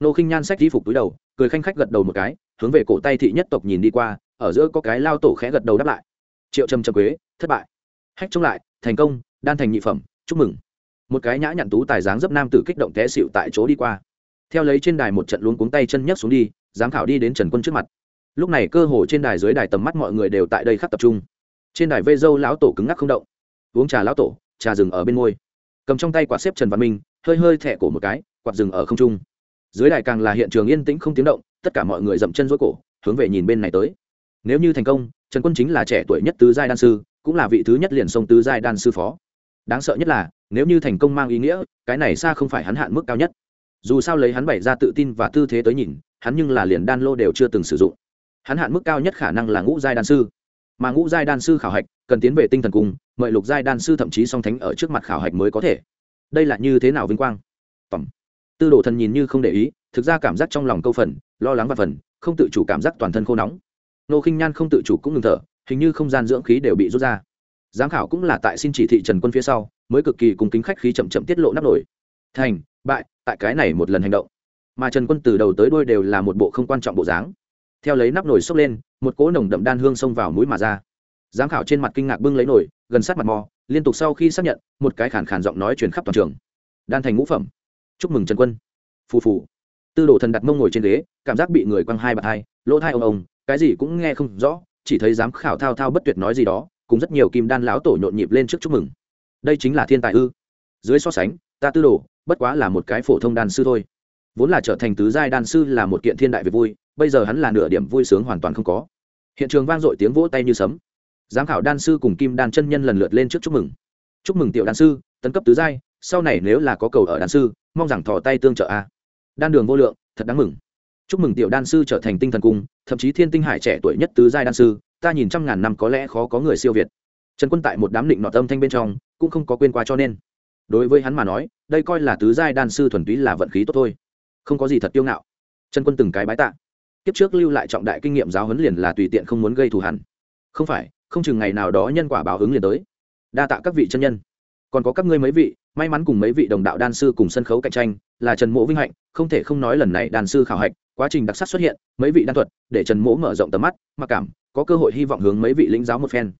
Nô khinh nhan sách di phục túi đầu, cười khanh khách gật đầu một cái, hướng về cổ tay thị nhất tộc nhìn đi qua, ở giữa có cái lao tổ khẽ gật đầu đáp lại. Triệu trầm trầm quế, thất bại. Hách chống lại, thành công, đan thành nhị phẩm, chúc mừng. Một cái nhã nhặn tú tài dáng dấp nam tử kích động té xịu tại chỗ đi qua. Theo lấy trên đài một trận luống cuống tay chân nhấc xuống đi, giám khảo đi đến trần quân trước mặt lúc này cơ hồ trên đài dưới đài tầm mắt mọi người đều tại đây khắc tập trung. Trên đài vây dâu lão tổ cứng ngắc không động. Uống trà lão tổ, trà rừng ở bên môi. Cầm trong tay quạt xếp trần văn minh, hơi hơi thẹ cổ một cái, quạt rừng ở không trung. Dưới đài càng là hiện trường yên tĩnh không tiếng động, tất cả mọi người dậm chân dối cổ, hướng về nhìn bên này tới. Nếu như thành công, trần quân chính là trẻ tuổi nhất tứ giai đan sư, cũng là vị thứ nhất liền sông tứ giai đan sư phó. Đáng sợ nhất là, nếu như thành công mang ý nghĩa, cái này xa không phải hắn hạn mức cao nhất. Dù sao lấy hắn bày ra tự tin và tư thế tới nhìn, hắn nhưng là liền đan lô đều chưa từng sử dụng hắn hạn mức cao nhất khả năng là ngũ giai đan sư. Mà ngũ giai đan sư khảo hạch cần tiến về tinh thần cung mời lục giai đan sư thậm chí song thánh ở trước mặt khảo hạch mới có thể. Đây là như thế nào vinh quang? Tổng. tư đồ thần nhìn như không để ý, thực ra cảm giác trong lòng câu phần, lo lắng và phần, không tự chủ cảm giác toàn thân khô nóng. Nô khinh nhan không tự chủ cũng ngừng thở, hình như không gian dưỡng khí đều bị rút ra. Giám khảo cũng là tại xin chỉ thị trần quân phía sau, mới cực kỳ cùng kính khách khí chậm chậm tiết lộ nắp nổi thành, bại, tại cái này một lần hành động. Mà trần quân từ đầu tới đuôi đều là một bộ không quan trọng bộ dáng theo lấy nắp nồi xốc lên, một cỗ nồng đậm đan hương xông vào mũi mà ra. Giám khảo trên mặt kinh ngạc bưng lấy nồi, gần sát mặt mò, liên tục sau khi xác nhận, một cái khản khản giọng nói truyền khắp toàn trường. Đan thành ngũ phẩm. Chúc mừng trần quân. Phù phù. Tư đồ thần đặt mông ngồi trên ghế, cảm giác bị người quăng hai bạt hai, lỗ thai ông ông, cái gì cũng nghe không rõ, chỉ thấy giám khảo thao thao bất tuyệt nói gì đó, cùng rất nhiều kim đan lão tổ nhộn nhịp lên trước chúc mừng. Đây chính là thiên tài ư. Dưới so sánh, ta tư đồ, bất quá là một cái phổ thông đan sư thôi vốn là trở thành tứ giai đan sư là một kiện thiên đại việc vui, bây giờ hắn là nửa điểm vui sướng hoàn toàn không có. Hiện trường vang dội tiếng vỗ tay như sấm. Giám khảo đan sư cùng kim đan chân nhân lần lượt lên trước chúc mừng. Chúc mừng tiểu đan sư, tấn cấp tứ giai, sau này nếu là có cầu ở đan sư, mong rằng thò tay tương trợ a. Đan đường vô lượng, thật đáng mừng. Chúc mừng tiểu đan sư trở thành tinh thần cung, thậm chí thiên tinh hải trẻ tuổi nhất tứ giai đan sư, ta nhìn trăm ngàn năm có lẽ khó có người siêu việt. Trần quân tại một đám định nọt tâm thanh bên trong, cũng không có quên qua cho nên. Đối với hắn mà nói, đây coi là tứ giai đan sư thuần túy là vận khí tốt thôi không có gì thật tiêu ngạo. Chân quân từng cái bái tạ. Kiếp trước lưu lại trọng đại kinh nghiệm giáo huấn liền là tùy tiện không muốn gây thù hẳn không phải, không chừng ngày nào đó nhân quả báo ứng liền tới. Đa tạ các vị chân nhân. Còn có các ngươi mấy vị, may mắn cùng mấy vị đồng đạo đan sư cùng sân khấu cạnh tranh, là trần mỗ vinh hạnh, không thể không nói lần này đan sư khảo hạch, quá trình đặc sắc xuất hiện, mấy vị đan thuật, để trần mỗ mở rộng tầm mắt, mặc cảm, có cơ hội hy vọng hướng mấy vị lĩnh giáo một phen.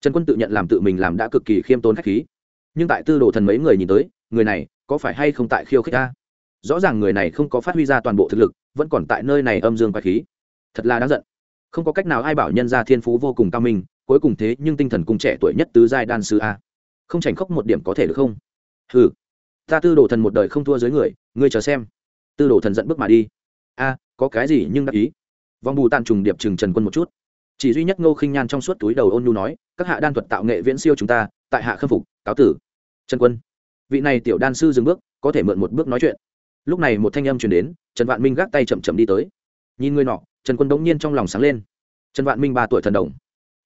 Trần quân tự nhận làm tự mình làm đã cực kỳ khiêm tốn khách khí. Nhưng tại tư đồ thần mấy người nhìn tới, người này, có phải hay không tại khiêu khích ta? Rõ ràng người này không có phát huy ra toàn bộ thực lực, vẫn còn tại nơi này âm dương quái khí. Thật là đáng giận. Không có cách nào ai bảo nhân ra thiên phú vô cùng cao minh, cuối cùng thế nhưng tinh thần cùng trẻ tuổi nhất tứ giai đan sư a. Không tránh khóc một điểm có thể được không? Hừ. Ta tư đồ thần một đời không thua dưới người, ngươi chờ xem. Tư đồ thần dẫn bước mà đi. A, có cái gì nhưng đắc ý? Vòng bù tàn trùng điệp trừng trần quân một chút. Chỉ duy nhất ngô khinh nhan trong suốt túi đầu ôn nhu nói, các hạ đan thuật tạo nghệ viễn siêu chúng ta, tại hạ khâm phục, cáo tử. Trần quân. Vị này tiểu đan sư dừng bước, có thể mượn một bước nói chuyện lúc này một thanh âm truyền đến, trần vạn minh gác tay chậm chậm đi tới. Nhìn người nọ, trần quân đống nhiên trong lòng sáng lên. Trần vạn minh ba tuổi thần đồng.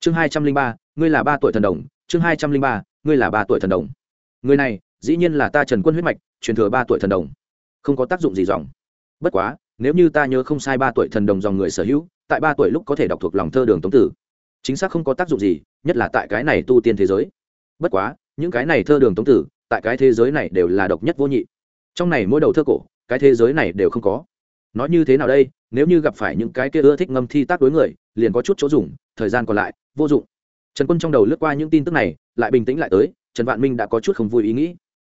Chương hai trăm linh ba, ngươi là ba tuổi thần đồng. Chương hai trăm linh ba, ngươi là ba tuổi thần đồng. Người này, dĩ nhiên là ta trần quân huyết mạch, truyền thừa ba tuổi thần đồng. Không có tác dụng gì dòng. Bất quá, nếu như ta nhớ không sai ba tuổi thần đồng dòng người sở hữu, tại ba tuổi lúc có thể đọc thuộc lòng thơ đường tống tử. Chính xác không có tác dụng gì, nhất là tại cái này tu tiên thế giới. Bất quá, những cái này thơ đường tống tử, tại cái thế giới này đều là độc nhất vô nhị. Trong này mỗi đầu thơ cổ cái thế giới này đều không có. Nói như thế nào đây, nếu như gặp phải những cái kia ưa thích ngâm thi tác đối người, liền có chút chỗ dùng, thời gian còn lại, vô dụng. Trần quân trong đầu lướt qua những tin tức này, lại bình tĩnh lại tới, trần vạn minh đã có chút không vui ý nghĩ.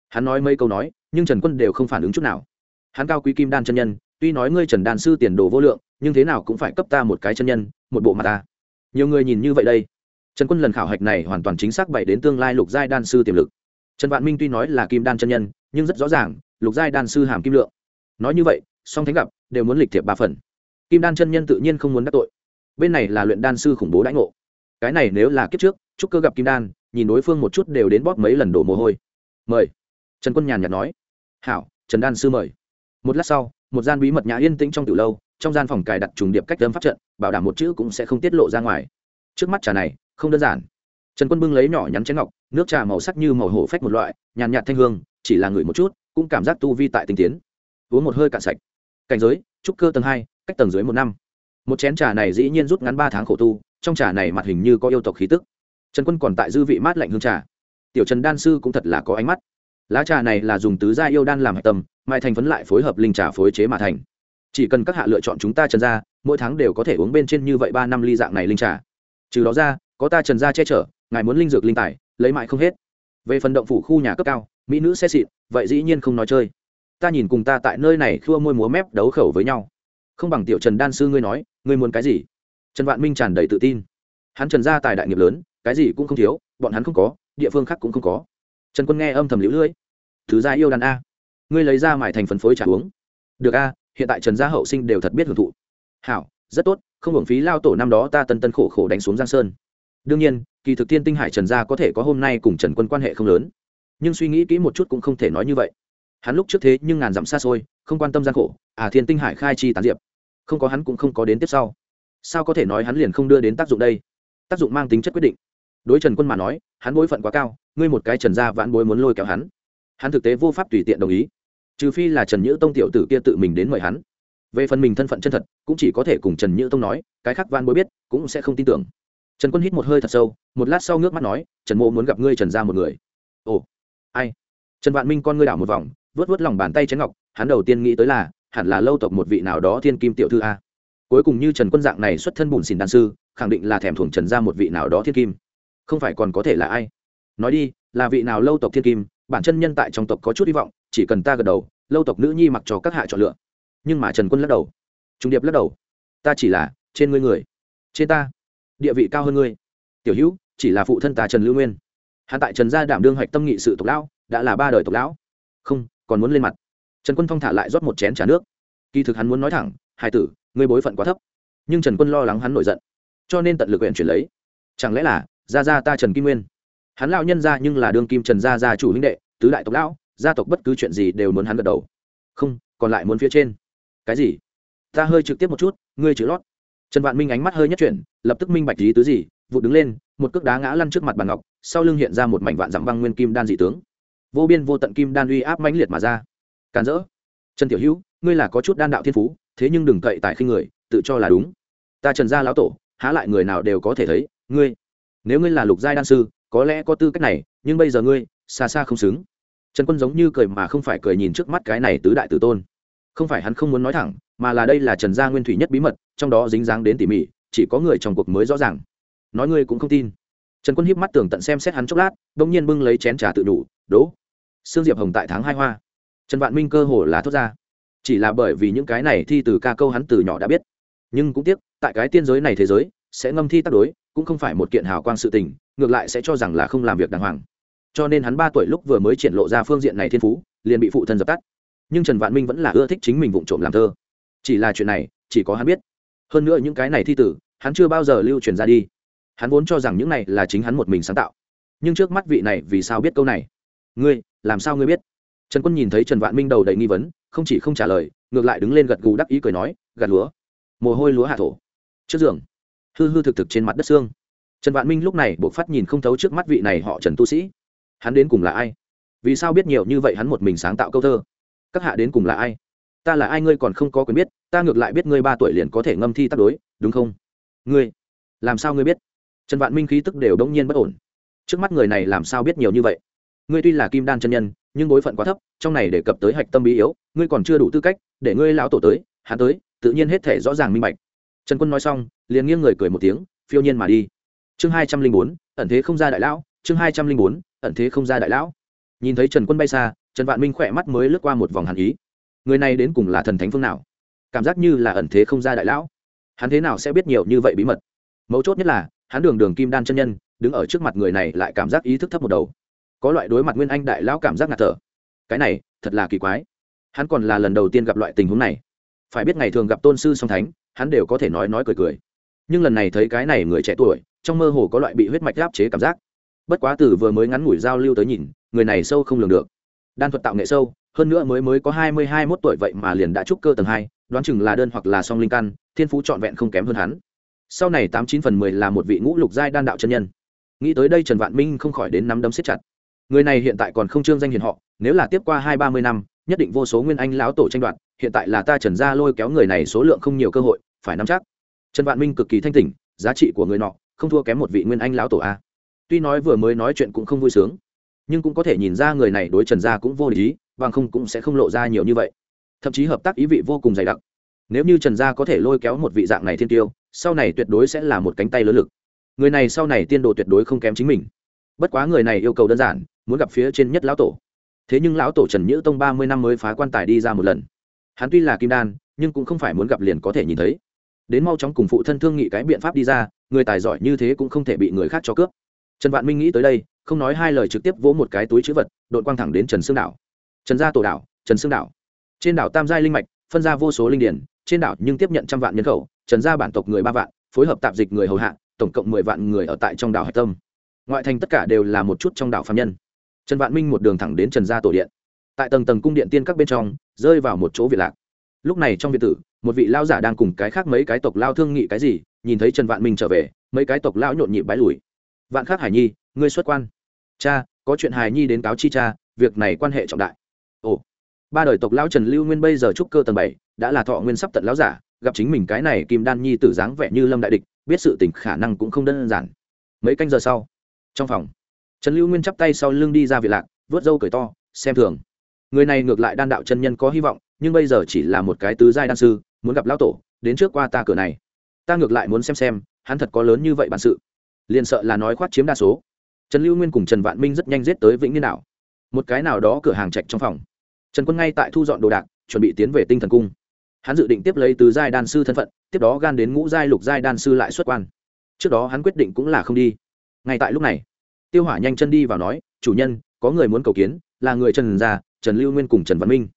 Hắn nói mấy câu nói, nhưng trần quân đều không phản ứng chút nào. Hắn cao quý kim đan chân nhân, tuy nói ngươi trần đan sư tiền đồ vô lượng, nhưng thế nào cũng phải cấp ta một cái chân nhân, một bộ mặt ta. Nhiều người nhìn như vậy đây. Trần quân lần khảo hạch này hoàn toàn chính xác bày đến tương lai lục giai đan sư tiềm lực. Trần vạn minh tuy nói là kim đan chân nhân, nhưng rất rõ ràng, lục giai đan sư hàm kim lượng nói như vậy, song thánh gặp, đều muốn lịch thiệp ba phần. Kim đan chân nhân tự nhiên không muốn đắc tội. Bên này là luyện đan sư khủng bố đãi ngộ. Cái này nếu là kiếp trước, chúc cơ gặp kim đan, nhìn đối phương một chút đều đến bóp mấy lần đổ mồ hôi. Mời. Trần quân nhàn nhạt nói. Hảo, trần đan sư mời. Một lát sau, một gian bí mật nhà yên tĩnh trong từ lâu, trong gian phòng cài đặt trùng điệp cách đâm pháp trận, bảo đảm một chữ cũng sẽ không tiết lộ ra ngoài. Trước mắt trà này, không đơn giản. Trần quân bưng lấy nhỏ nhắn chén ngọc, nước trà màu sắc như màu hổ phách một loại, nhàn nhạt thanh hương, chỉ là ngửi một chút, cũng cảm giác tu vi tại tinh tiến uống một hơi cạn sạch. Cảnh giới, trúc cơ tầng hai, cách tầng dưới một năm. Một chén trà này dĩ nhiên rút ngắn ba tháng khổ tu, trong trà này mặt hình như có yêu tộc khí tức. Trần quân còn tại dư vị mát lạnh hương trà. Tiểu trần đan sư cũng thật là có ánh mắt. Lá trà này là dùng tứ gia yêu đan làm hạch tâm, mai thành phấn lại phối hợp linh trà phối chế mà thành. Chỉ cần các hạ lựa chọn chúng ta trần gia, mỗi tháng đều có thể uống bên trên như vậy ba năm ly dạng này linh trà. Trừ đó ra, có ta trần gia che chở, ngài muốn linh dược linh tài, lấy mãi không hết. Về phần động phủ khu nhà cấp cao, mỹ nữ xe xịn, vậy dĩ nhiên không nói chơi ta nhìn cùng ta tại nơi này khua môi múa mép đấu khẩu với nhau. Không bằng tiểu trần đan sư ngươi nói, ngươi muốn cái gì? Trần vạn minh tràn đầy tự tin. Hắn trần gia tài đại nghiệp lớn, cái gì cũng không thiếu, bọn hắn không có, địa phương khác cũng không có. Trần quân nghe âm thầm lũ lưỡi thứ gia yêu đàn a. Ngươi lấy ra mải thành phần phối trả uống. Được a, hiện tại trần gia hậu sinh đều thật biết hưởng thụ. Hảo, rất tốt, không hưởng phí lao tổ năm đó ta tân tân khổ khổ đánh xuống giang sơn. Đương nhiên, kỳ thực tiên tinh hải trần gia có thể có hôm nay cùng trần quân quan hệ không lớn. Nhưng suy nghĩ kỹ một chút cũng không thể nói như vậy hắn lúc trước thế nhưng ngàn dặm xa xôi, không quan tâm gian khổ à thiên tinh hải khai chi tán diệp. Không có hắn cũng không có đến tiếp sau. Sao có thể nói hắn liền không đưa đến tác dụng đây? Tác dụng mang tính chất quyết định. Đối trần quân mà nói, hắn bối phận quá cao, ngươi một cái trần gia vãn bối muốn lôi kéo hắn. Hắn thực tế vô pháp tùy tiện đồng ý. Trừ phi là trần nhữ tông tiểu tử kia tự mình đến mời hắn. Về phần mình thân phận chân thật, cũng chỉ có thể cùng trần nhữ tông nói, cái khác van bối biết, cũng sẽ không tin tưởng. Trần quân hít một hơi thật sâu, một lát sau ngước mắt nói, trần mộ muốn gặp ngươi trần ra một người. Ồ, ai? Trần vạn minh con ngươi đảo một vòng vớt vớt lòng bàn tay chén ngọc, hắn đầu tiên nghĩ tới là, hẳn là lâu tộc một vị nào đó thiên kim tiểu thư a. Cuối cùng như trần quân dạng này xuất thân bùn xìn đan sư, khẳng định là thèm thuồng trần ra một vị nào đó thiên kim. Không phải còn có thể là ai? Nói đi, là vị nào lâu tộc thiên kim, bản chân nhân tại trong tộc có chút hy vọng, chỉ cần ta gật đầu, lâu tộc nữ nhi mặc cho các hạ chọn lựa. Nhưng mà trần quân lắc đầu. Trung điệp lắc đầu. Ta chỉ là, trên ngươi người. Trên ta. Địa vị cao hơn ngươi. Tiểu hữu, chỉ là phụ thân ta trần lưu nguyên. Hạ tại trần gia đảm đương hoạch tâm nghị sự tộc lão, đã là ba đời tộc lão. Không còn muốn lên mặt. Trần quân phong thả lại rót một chén t r à nước. Kỳ thực hắn muốn nói thẳng hai tử, ngươi bối phận quá thấp. Nhưng trần quân lo lắng hắn nổi giận, cho nên tận lực nguyện chuyển lấy. Chẳng lẽ là, gia gia ta trần kim nguyên. Hắn lão nhân ra nhưng là đương kim trần gia gia chủ huynh đệ, tứ đại tộc lão, gia tộc bất cứ chuyện gì đều muốn hắn gật đầu. Không, còn lại muốn phía trên. Cái gì? Ta hơi trực tiếp một chút, ngươi chữ lót. Trần vạn minh ánh mắt hơi nhất chuyển, lập tức minh bạch lý tứ gì vụ đứng lên, một cước đá ngã lăn trước mặt bàn ngọc, sau lưng hiện ra một mảnh vạn dặm băng nguyên kim đan dị tướng vô biên vô tận kim đan uy áp mãnh liệt mà ra. Càn rỡ. Trần tiểu hữu, ngươi là có chút đan đạo thiên phú, thế nhưng đừng cậy tại khi người, tự cho là đúng. Ta trần gia lão tổ, há lại người nào đều có thể thấy, ngươi. Nếu ngươi là lục giai đan sư, có lẽ có tư cách này, nhưng bây giờ ngươi, xa xa không xứng. Trần quân giống như cười mà không phải cười nhìn trước mắt cái này tứ đại tử tôn. Không phải hắn không muốn nói thẳng, mà là đây là trần gia nguyên thủy nhất bí mật, trong đó dính dáng đến tỉ mỉ, chỉ có người trong cuộc mới rõ ràng. Nói ngươi cũng không tin. Trần quân hiếp mắt tường tận xem xét hắn chốc lát đ ỗ n g nhiên bưng lấy chén trà tự đủ đỗ sương diệp hồng tại tháng hai hoa. Trần vạn minh cơ hồ là thốt ra. Chỉ là bởi vì những cái này thi từ ca câu hắn từ nhỏ đã biết. Nhưng cũng tiếc, tại cái tiên giới này thế giới, sẽ ngâm thi tác đối, cũng không phải một kiện hào quang sự tình, ngược lại sẽ cho rằng là không làm việc đàng hoàng. Cho nên hắn ba tuổi lúc vừa mới triển lộ ra phương diện này thiên phú, liền bị phụ thân dập tắt. Nhưng trần vạn minh vẫn là ưa thích chính mình vụ trộm làm thơ. Chỉ là chuyện này, chỉ có hắn biết. Hơn nữa những cái này thi tử hắn chưa bao giờ lưu truyền ra đi. Hắn vốn cho rằng những này là chính hắn một mình sáng tạo. Nhưng trước mắt vị này vì sao biết câu này? Ngươi, làm sao ngươi biết? Trần quân nhìn thấy trần vạn minh đầu đầy nghi vấn, không chỉ không trả lời, ngược lại đứng lên gật gù đắc ý cười nói, gạt lúa. Mồ hôi lúa hạ thổ. Trước giường, hư hư thực thực trên mặt đất xương. Trần vạn minh lúc này buộc phát nhìn không thấu trước mắt vị này họ trần tu sĩ. Hắn đến cùng là ai? Vì sao biết nhiều như vậy hắn một mình sáng tạo câu thơ? Các hạ đến cùng là ai? Ta là ai ngươi còn không có quyền biết, ta ngược lại biết ngươi ba tuổi liền có thể ngâm thi tác đối, đúng không? Ngươi, làm sao ngươi biết? Trần vạn minh khí tức đều đông nhiên bất ổn. Trước mắt người này làm sao biết nhiều như vậy? Ngươi tuy là kim đan chân nhân, nhưng bối phận quá thấp, trong này đề cập tới hạch tâm bí yếu, ngươi còn chưa đủ tư cách để ngươi lão tổ tới, hắn tới, tự nhiên hết thể rõ ràng minh bạch. Trần quân nói xong, liền nghiêng người cười một tiếng, phiêu nhiên mà đi. Chương hai trăm linh bốn, ẩn thế không ra đại lão, chương hai trăm linh bốn, ẩn thế không ra đại lão. Nhìn thấy trần quân bay xa, trần vạn minh khỏe mắt mới lướt qua một vòng hàn ý. Người này đến cùng là thần thánh phương nào? Cảm giác như là ẩn thế không ra đại lão. Hắn thế nào sẽ biết nhiều như vậy bí mật? Mấu chốt nhất là, hắn đường đường kim đan chân nhân, đứng ở trước mặt người này lại cảm giác ý thức thấp một đầu có loại đối mặt nguyên anh đại lão cảm giác ngạt thở. Cái này, thật là kỳ quái. Hắn còn là lần đầu tiên gặp loại tình huống này. Phải biết ngày thường gặp tôn sư song thánh, hắn đều có thể nói nói cười cười. Nhưng lần này thấy cái này người trẻ tuổi, trong mơ hồ có loại bị huyết mạch áp chế cảm giác. Bất quá từ vừa mới ngắn ngủi giao lưu tới nhìn, người này sâu không lường được. Đan thuật tạo nghệ sâu, hơn nữa mới mới có hai mươi hai mốt tuổi vậy mà liền đã trúc cơ tầng hai, đoán chừng là đơn hoặc là song linh căn, thiên phú trọn vẹn không kém hơn hắn. Sau này tám chín phần mười là một vị ngũ lục giai đan đạo chân nhân. Nghĩ tới đây trần vạn minh không khỏi đến nắm đấm siết chặt người này hiện tại còn không trương danh hiền họ, nếu là tiếp qua hai ba mươi năm, nhất định vô số nguyên anh lão tổ tranh đoạt, hiện tại là ta trần gia lôi kéo người này số lượng không nhiều cơ hội, phải nắm chắc. Trần vạn minh cực kỳ thanh tỉnh, giá trị của người nọ, không thua kém một vị nguyên anh lão tổ a. Tuy nói vừa mới nói chuyện cũng không vui sướng, nhưng cũng có thể nhìn ra người này đối trần gia cũng vô lý, bằng không cũng sẽ không lộ ra nhiều như vậy. Thậm chí hợp tác ý vị vô cùng dày đặc. Nếu như trần gia có thể lôi kéo một vị dạng này thiên tiêu, sau này tuyệt đối sẽ là một cánh tay lớn lực. Người này sau này tiên đồ tuyệt đối không kém chính mình. Bất quá người này yêu cầu đơn giản muốn gặp phía trên nhất lão tổ. Thế nhưng lão tổ trần nhữ tông ba mươi năm mới phá quan tài đi ra một lần. Hắn tuy là kim đan, nhưng cũng không phải muốn gặp liền có thể nhìn thấy. Đến mau chóng cùng phụ thân thương nghị cái biện pháp đi ra, người tài giỏi như thế cũng không thể bị người khác cho cướp. Trần vạn minh nghĩ tới đây, không nói hai lời trực tiếp vỗ một cái túi chữ vật, đội quang thẳng đến trần sương đảo. Trần gia tổ đảo, trần sương đảo. Trên đảo tam giai linh mạch, phân ra vô số linh điển, trên đảo nhưng tiếp nhận trăm vạn nhân khẩu, trần gia bản tộc người ba vạn, phối hợp tạp dịch người hầu hạ, tổng cộng mười vạn người ở tại trong đảo hạch tâm. Ngoại thành tất cả đều là một chút trong đảo phạm nhân trần vạn minh một đường thẳng đến trần gia tổ điện. Tại tầng tầng cung điện tiên các bên trong, rơi vào một chỗ viện lạc. Lúc này trong viện tử, một vị lao giả đang cùng cái khác mấy cái tộc lao thương nghị cái gì, nhìn thấy trần vạn minh trở về, mấy cái tộc lao nhộn nhịp bái lùi. Vạn khác hải nhi, ngươi xuất quan. Cha, có chuyện hải nhi đến cáo chi cha, việc này quan hệ trọng đại. Ồ. Ba đời tộc lao trần lưu nguyên bây giờ trúc cơ tầng bảy, đã là thọ nguyên sắp tận lão giả, gặp chính mình cái này kim đan nhi tử dáng vẻ như lâm đại địch, biết sự tình khả năng cũng không đơn giản. Mấy canh giờ sau, trong phòng trần lưu nguyên chắp tay sau lưng đi ra viện lạc, vớt râu cười to, xem thường. Người này ngược lại đan đạo chân nhân có hy vọng, nhưng bây giờ chỉ là một cái tứ giai đan sư, muốn gặp lão tổ, đến trước qua ta cửa này. Ta ngược lại muốn xem xem, hắn thật có lớn như vậy bản sự. Liền sợ là nói khoát chiếm đa số. Trần lưu nguyên cùng trần vạn minh rất nhanh giết tới vĩnh niên đảo một cái nào đó cửa hàng trạch trong phòng. Trần quân ngay tại thu dọn đồ đạc, chuẩn bị tiến về tinh thần cung. Hắn dự định tiếp lấy từ giai đan sư thân phận, tiếp đó gan đến ngũ giai lục giai đan sư lại xuất quan. Trước đó hắn quyết định cũng là không đi. Ngay tại lúc này tiêu hỏa nhanh chân đi vào nói, chủ nhân, có người muốn cầu kiến, là người trần gia, trần lưu nguyên cùng trần văn minh.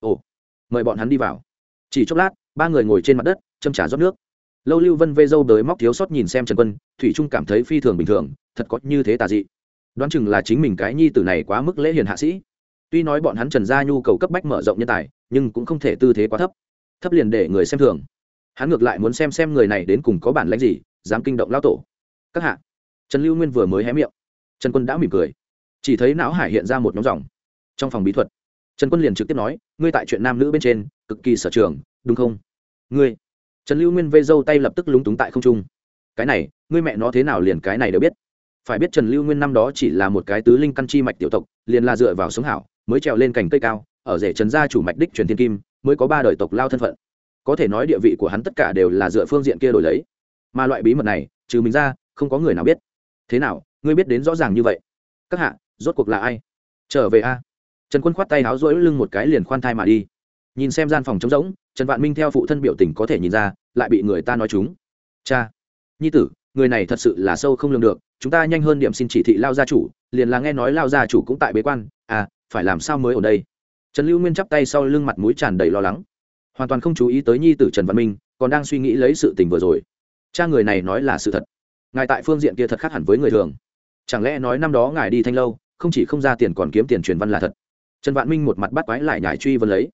Ồ, mời bọn hắn đi vào. Chỉ chốc lát, ba người ngồi trên mặt đất, châm trả rót nước. Lâu lưu vân vê dâu đới móc thiếu sót nhìn xem trần quân, thủy trung cảm thấy phi thường bình thường, thật có như thế tà dị. Đoán chừng là chính mình cái nhi tử này quá mức lễ hiền hạ sĩ. Tuy nói bọn hắn trần gia nhu cầu cấp bách mở rộng nhân tài, nhưng cũng không thể tư thế quá thấp. Thấp liền để người xem thường. Hắn ngược lại muốn xem xem người này đến cùng có bản lãnh gì, dám kinh động lao tổ. Các hạ. Trần lưu nguyên vừa mới hé miệng trần quân đã mỉm cười. Chỉ thấy não hải hiện ra một nhóm dòng. Trong phòng bí thuật, trần quân liền trực tiếp nói, ngươi tại chuyện nam nữ bên trên, cực kỳ sở trường, đúng không? Ngươi. Trần lưu nguyên vây dâu tay lập tức lúng túng tại không trung. Cái này, ngươi mẹ nó thế nào liền cái này đều biết. Phải biết trần lưu nguyên năm đó chỉ là một cái tứ linh căn chi mạch tiểu tộc, liền là dựa vào sống hảo, mới trèo lên cành cây cao, ở rể trần gia chủ mạch đích truyền thiên kim, mới có ba đời tộc lao thân phận. Có thể nói địa vị của hắn tất cả đều là dựa phương diện kia đổi lấy. Mà loại bí mật này, trừ mình ra, không có người nào biết. Thế nào ngươi biết đến rõ ràng như vậy. Các hạ, rốt cuộc là ai? Trở về a. Trần quân khoát tay háo rỗi lưng một cái liền khoan thai mà đi. Nhìn xem gian phòng trống rỗng, trần vạn minh theo phụ thân biểu tình có thể nhìn ra, lại bị người ta nói chúng. Cha, nhi tử, người này thật sự là sâu không lường được, chúng ta nhanh hơn điểm xin chỉ thị lao gia chủ, liền là nghe nói lao gia chủ cũng tại bế quan à phải làm sao mới ở đây? Trần lưu nguyên chắp tay sau lưng mặt mũi tràn đầy lo lắng. Hoàn toàn không chú ý tới nhi tử trần văn minh, còn đang suy nghĩ lấy sự tình vừa rồi. Cha người này nói là sự thật. Ngài tại phương diện kia thật khác hẳn với người thường chẳng lẽ nói năm đó ngài đi thanh lâu, không chỉ không ra tiền còn kiếm tiền truyền văn là thật? Trần vạn minh một mặt bắt quái lại nhải truy vấn lấy.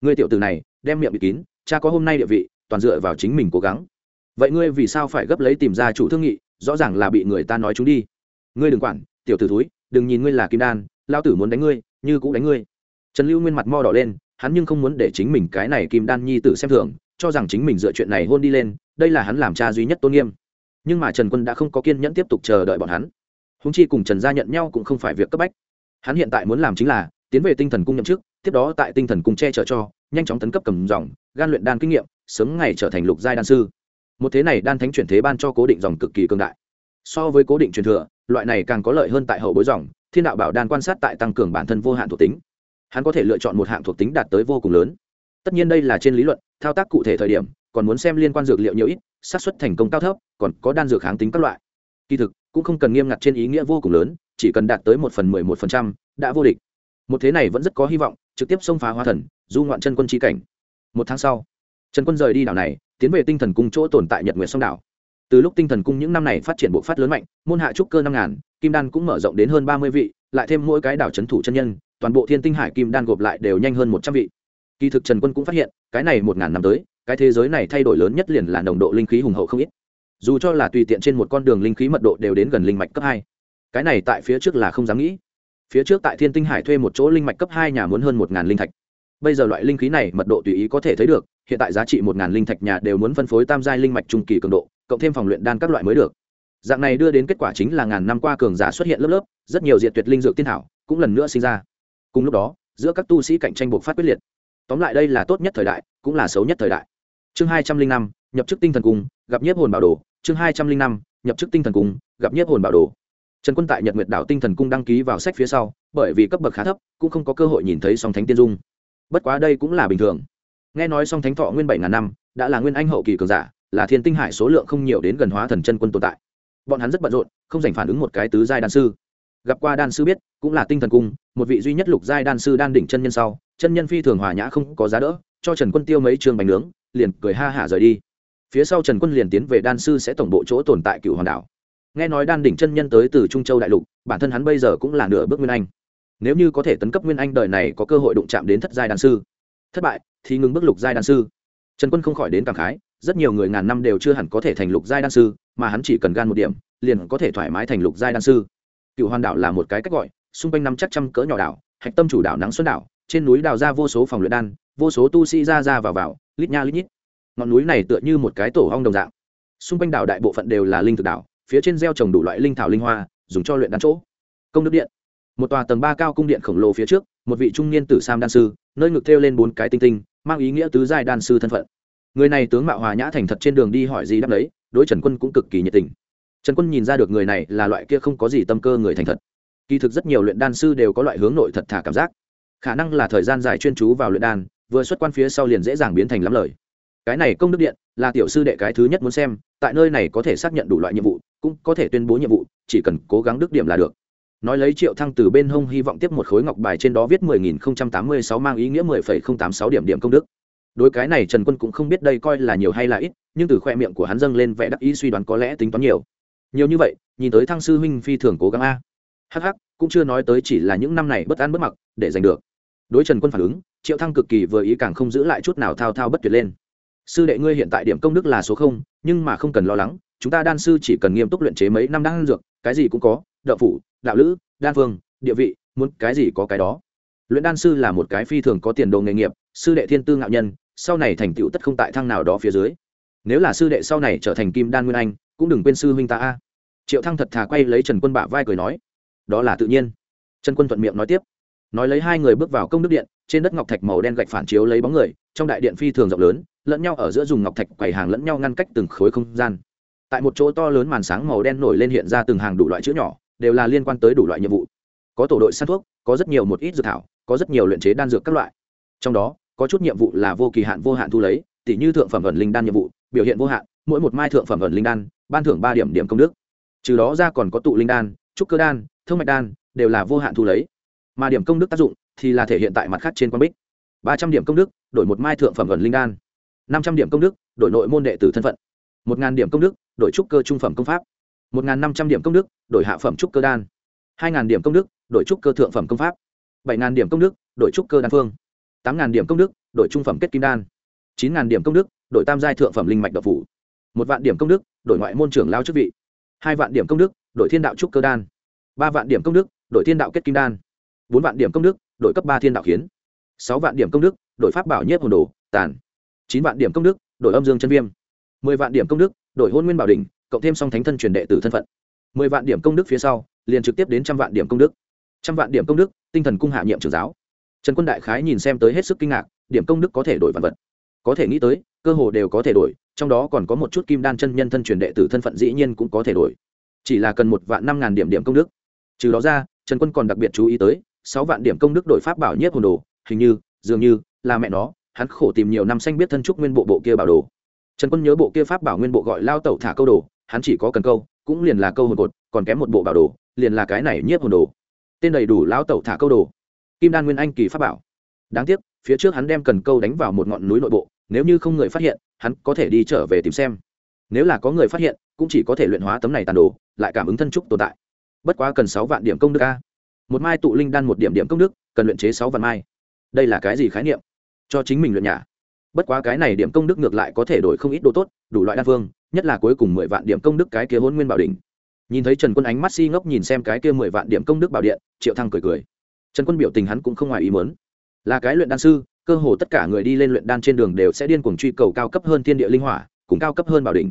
Người tiểu từ này, đem miệng bị kín, cha có hôm nay địa vị, toàn dựa vào chính mình cố gắng. Vậy ngươi vì sao phải gấp lấy tìm ra chủ thương nghị, rõ ràng là bị người ta nói chúng đi. Ngươi đừng quản, tiểu t ử thúi, đừng nhìn ngươi là kim đan lao tử muốn đánh ngươi, như cũng đánh ngươi. Trần lưu nguyên mặt mo đỏ lên, hắn nhưng không muốn để chính mình cái này kim đan nhi tử xem thường, cho rằng chính mình dựa chuyện này hôn đi lên, đây là hắn làm cha duy nhất tôn nghiêm. Nhưng mà trần quân đã không có kiên nhẫn tiếp tục chờ đợi bọn hắn húng chi cùng trần gia nhận nhau cũng không phải việc cấp bách. Hắn hiện tại muốn làm chính là tiến về tinh thần cung nhậm chức, tiếp đó tại tinh thần cung che chở cho, nhanh chóng tấn cấp cầm dòng, gan luyện đan kinh nghiệm, sớm ngày trở thành lục giai đan sư. Một thế này đan thánh chuyển thế ban cho cố định dòng cực kỳ cương đại. So với cố định truyền thừa, loại này càng có lợi hơn tại hậu bối dòng, thiên đạo bảo đan quan sát tại tăng cường bản thân vô hạn thuộc tính. Hắn có thể lựa chọn một hạng thuộc tính đạt tới vô cùng lớn. Tất nhiên đây là trên lý luận, thao tác cụ thể thời điểm, còn muốn xem liên quan dược liệu nhiều ít, xác suất thành công cao thấp, còn có đan dược kháng tính các loại. Kỳ thực cũng không cần nghiêm ngặt trên ý nghĩa vô cùng lớn, chỉ cần đạt tới một phần mười một phần trăm, đã vô địch. Một thế này vẫn rất có hy vọng, trực tiếp xông phá hoa thần, du ngoạn chân quân trí cảnh. Một tháng sau, trần quân rời đi đảo này, tiến về tinh thần cung chỗ tồn tại nhật nguyệt sông đảo. Từ lúc tinh thần cung những năm này phát triển bộ phát lớn mạnh, môn hạ trúc cơ năm ngàn, kim đan cũng mở rộng đến hơn ba mươi vị, lại thêm mỗi cái đảo c thủ chân nhân, toàn bộ thiên tinh hải kim đan gộp lại đều nhanh hơn một trăm vị. Kỳ thực trần quân cũng phát hiện, cái này một ngàn năm tới, cái thế giới này thay đổi lớn nhất liền là nồng độ linh khí hùng hậu không ít dù cho là tùy tiện trên một con đường linh khí mật độ đều đến gần linh mạch cấp hai, cái này tại phía trước là không dám nghĩ. Phía trước tại thiên tinh hải thuê một chỗ linh mạch cấp hai nhà muốn hơn một ngàn linh thạch. Bây giờ loại linh khí này mật độ tùy ý có thể thấy được, hiện tại giá trị một ngàn linh thạch nhà đều muốn phân phối tam giai linh mạch trung kỳ cường độ, cộng thêm phòng luyện đan các loại mới được. Dạng này đưa đến kết quả chính là ngàn năm qua cường giả xuất hiện lớp lớp, rất nhiều diệt tuyệt linh dược tiên thảo cũng lần nữa sinh ra. Cùng lúc đó, giữa các tu sĩ cạnh tranh buộc phát quyết liệt. Tóm lại đây là tốt nhất thời đại, cũng là xấu nhất thời đại. Chương hai trăm linh năm, nhập chức tinh thần cung gặp nhiếp hồn bảo đồ chương hai trăm linh năm, nhập chức tinh thần cung, gặp nhiếp hồn bảo đồ. Trần quân tại nhật nguyệt đảo tinh thần cung đăng ký vào sách phía sau, bởi vì cấp bậc khá thấp, cũng không có cơ hội nhìn thấy song thánh tiên dung. Bất quá đây cũng là bình thường. Nghe nói song thánh thọ nguyên bảy ngàn năm, đã là nguyên anh hậu kỳ cường giả, là thiên tinh hải số lượng không nhiều đến gần hóa thần chân quân tồn tại. Bọn hắn rất bận rộn, không dành phản ứng một cái tứ giai đan sư. Gặp qua đan sư biết, cũng là tinh thần cung, một vị duy nhất lục giai đan sư đan đỉnh chân nhân sau, chân nhân phi thường hòa nhã không có giá đỡ, cho trần quân tiêu mấy trường bánh nướng, liền cười ha hả rời đi phía sau trần quân liền tiến về đan sư sẽ tổng bộ chỗ tồn tại cựu hòn đảo. Nghe nói đan đỉnh chân nhân tới từ trung châu đại lục, bản thân hắn bây giờ cũng là nửa bước nguyên anh. Nếu như có thể tấn cấp nguyên anh đời này có cơ hội đụng chạm đến thất giai đan sư. Thất bại, thì ngừng bước lục giai đan sư. Trần quân không khỏi đến cảm khái, rất nhiều người ngàn năm đều chưa hẳn có thể thành lục giai đan sư, mà hắn chỉ cần gan một điểm, liền có thể thoải mái thành lục giai đan sư. Cựu hoàn đảo là một cái cách gọi, xung quanh năm chắc trăm cỡ nhỏ đảo, hạch tâm chủ đảo nắng xuân đảo, trên núi đào ra vô số phòng luyện đan, vô số tu sĩ ra ra vào vào, lít nha lít nhít ngọn núi này tựa như một cái tổ hong đồng dạng. Xung quanh đảo đại bộ phận đều là linh thực đảo, phía trên gieo trồng đủ loại linh thảo linh hoa, dùng cho luyện đan chỗ. Công đức điện. Một tòa tầng ba cao cung điện khổng lồ phía trước, một vị trung niên tử sam đan sư, nơi ngực thêu lên bốn cái tinh tinh, mang ý nghĩa tứ giai đan sư thân phận. Người này tướng mạo hòa nhã thành thật trên đường đi hỏi gì đáp đấy đối trần quân cũng cực kỳ nhiệt tình. Trần quân nhìn ra được người này là loại kia không có gì tâm cơ người thành thật. Kỳ thực rất nhiều luyện đan sư đều có loại hướng nội thật thà cảm giác. Khả năng là thời gian dài chuyên chú vào luyện đan, vừa xuất quan phía sau liền dễ dàng biến thành lắm lời cái này công đức điện là tiểu sư đệ cái thứ nhất muốn xem, tại nơi này có thể xác nhận đủ loại nhiệm vụ, cũng có thể tuyên bố nhiệm vụ, chỉ cần cố gắng đức điểm là được. Nói lấy triệu thăng từ bên hông hy vọng tiếp một khối ngọc bài trên đó viết mười nghìn không trăm tám mươi sáu mang ý nghĩa mười phẩy không tám sáu điểm điểm công đức. Đối cái này trần quân cũng không biết đây coi là nhiều hay là ít, nhưng từ khoe miệng của hắn dâng lên vẻ đắc ý suy đoán có lẽ tính toán nhiều. Nhiều như vậy, nhìn tới thăng sư huynh phi thường cố gắng a. Hh cũng chưa nói tới chỉ là những năm này bất an bất mặc, để giành được. Đối trần quân phản ứng, triệu thăng cực kỳ vừa ý càng không giữ lại chút nào thao thao bất tuyệt lên sư đệ ngươi hiện tại điểm công đức là số không, nhưng mà không cần lo lắng, chúng ta đan sư chỉ cần nghiêm túc luyện chế mấy năm đan dược, cái gì cũng có đậu phủ, đạo lữ, đan phương, địa vị, muốn cái gì có cái đó. Luyện đan sư là một cái phi thường có tiền đồ nghề nghiệp, sư đệ thiên tư ngạo nhân, sau này thành tựu tất không tại thăng nào đó phía dưới. Nếu là sư đệ sau này trở thành kim đan nguyên anh, cũng đừng quên sư huynh ta a. Triệu thăng thật thà quay lấy trần quân bạ vai cười nói. Đó là tự nhiên. Trần quân thuận miệng nói tiếp. Nói lấy hai người bước vào công đức điện, trên đất ngọc thạch màu đen gạch phản chiếu lấy bóng người, trong đại điện phi thường rộng lớn lẫn nhau ở giữa dùng ngọc thạch quầy hàng lẫn nhau ngăn cách từng khối không gian. Tại một chỗ to lớn màn sáng màu đen nổi lên hiện ra từng hàng đủ loại chữ nhỏ, đều là liên quan tới đủ loại nhiệm vụ. Có tổ đội săn thuốc, có rất nhiều một ít dược thảo, có rất nhiều luyện chế đan dược các loại. Trong đó, có chút nhiệm vụ là vô kỳ hạn vô hạn thu lấy tỷ như thượng phẩm ẩn linh đan nhiệm vụ, biểu hiện vô hạn, mỗi một mai thượng phẩm ẩn linh đan, ban thưởng ba điểm điểm công đức. Trừ đó ra còn có tụ linh đan, trúc cơ đan thương mạch đan, đều là vô hạn thu lấy. Mà điểm công đức tác dụng thì là thể hiện tại mặt khác trên quan bích. Ba trăm điểm công đức, đổi một mai thượng phẩm ẩn linh đan năm trăm điểm công đức đổi nội môn đệ tử thân phận một ngàn điểm công đức đổi trúc cơ trung phẩm công pháp một ngàn năm trăm điểm công đức đổi hạ phẩm trúc cơ đan hai ngàn điểm công đức đổi trúc cơ thượng phẩm công pháp bảy ngàn điểm công đức đổi trúc cơ đan phương tám ngàn điểm công đức đổi trung phẩm kết kim đan chín ngàn điểm công đức đổi tam giai thượng phẩm linh mạch độc phủ một vạn điểm công đức đổi ngoại môn trưởng lao chức vị hai vạn điểm công đức đổi thiên đạo trúc cơ đan ba vạn điểm công đức đổi thiên đạo kết kim đan bốn vạn điểm công đức đổi cấp ba thiên đạo khiến sáu vạn điểm công đức đổi pháp bảo nhiếp hồn đồ tàn chín vạn điểm công đức, đổi âm dương chân viêm. mười vạn điểm công đức, đổi hôn nguyên bảo đình cộng thêm song thánh thân truyền đệ tử thân phận. mười vạn điểm công đức phía sau, liền trực tiếp đến trăm vạn điểm công đức. trăm vạn điểm công đức, tinh thần cung hạ nhiệm trưởng giáo. Trần quân đại khái nhìn xem tới hết sức kinh ngạc, điểm công đức có thể đổi vạn vật. Có thể nghĩ tới, cơ hồ đều có thể đổi, trong đó còn có một chút kim đan chân nhân thân truyền đệ tử thân phận dĩ nhiên cũng có thể đổi. Chỉ là cần một vạn năm ngàn điểm điểm công đức. Trừ đó ra, trần quân còn đặc biệt chú ý tới, sáu vạn điểm công đức đổi pháp bảo nhất hồn đồ, hình như, dường như, là mẹ nó hắn khổ tìm nhiều năm xanh biết thân trúc nguyên bộ bộ kia bảo đồ. Trần quân nhớ bộ kia pháp bảo nguyên bộ gọi lao tẩu thả câu đồ, hắn chỉ có cần câu, cũng liền là câu hồn cột, còn kém một bộ bảo đồ, liền là cái này nhiếp hồn đồ. Tên đầy đủ lao tẩu thả câu đồ. Kim đan nguyên anh kỳ pháp bảo. Đáng tiếc, phía trước hắn đem cần câu đánh vào một ngọn núi nội bộ, nếu như không người phát hiện, hắn có thể đi trở về tìm xem. Nếu là có người phát hiện, cũng chỉ có thể luyện hóa tấm này tàn đồ, lại cảm ứng thân trúc tồn tại. Bất quá cần sáu vạn điểm công đức a. Một mai tụ linh đan một điểm điểm công đức, cần luyện chế sáu vạn mai. Đây là cái gì khái niệm? Cho chính mình luyện nhà bất quá cái này điểm công đức ngược lại có thể đổi không ít đồ tốt đủ loại đan phương nhất là cuối cùng mười vạn điểm công đức cái kia hôn nguyên bảo đỉnh. Nhìn thấy trần quân ánh mắt si ngốc nhìn xem cái kia mười vạn điểm công đức bảo điện triệu thăng cười cười. Trần quân biểu tình hắn cũng không ngoài ý muốn. Là cái luyện đan sư cơ hồ tất cả người đi lên luyện đan trên đường đều sẽ điên cuồng truy cầu cao cấp hơn thiên địa linh hỏa cùng cao cấp hơn bảo đỉnh.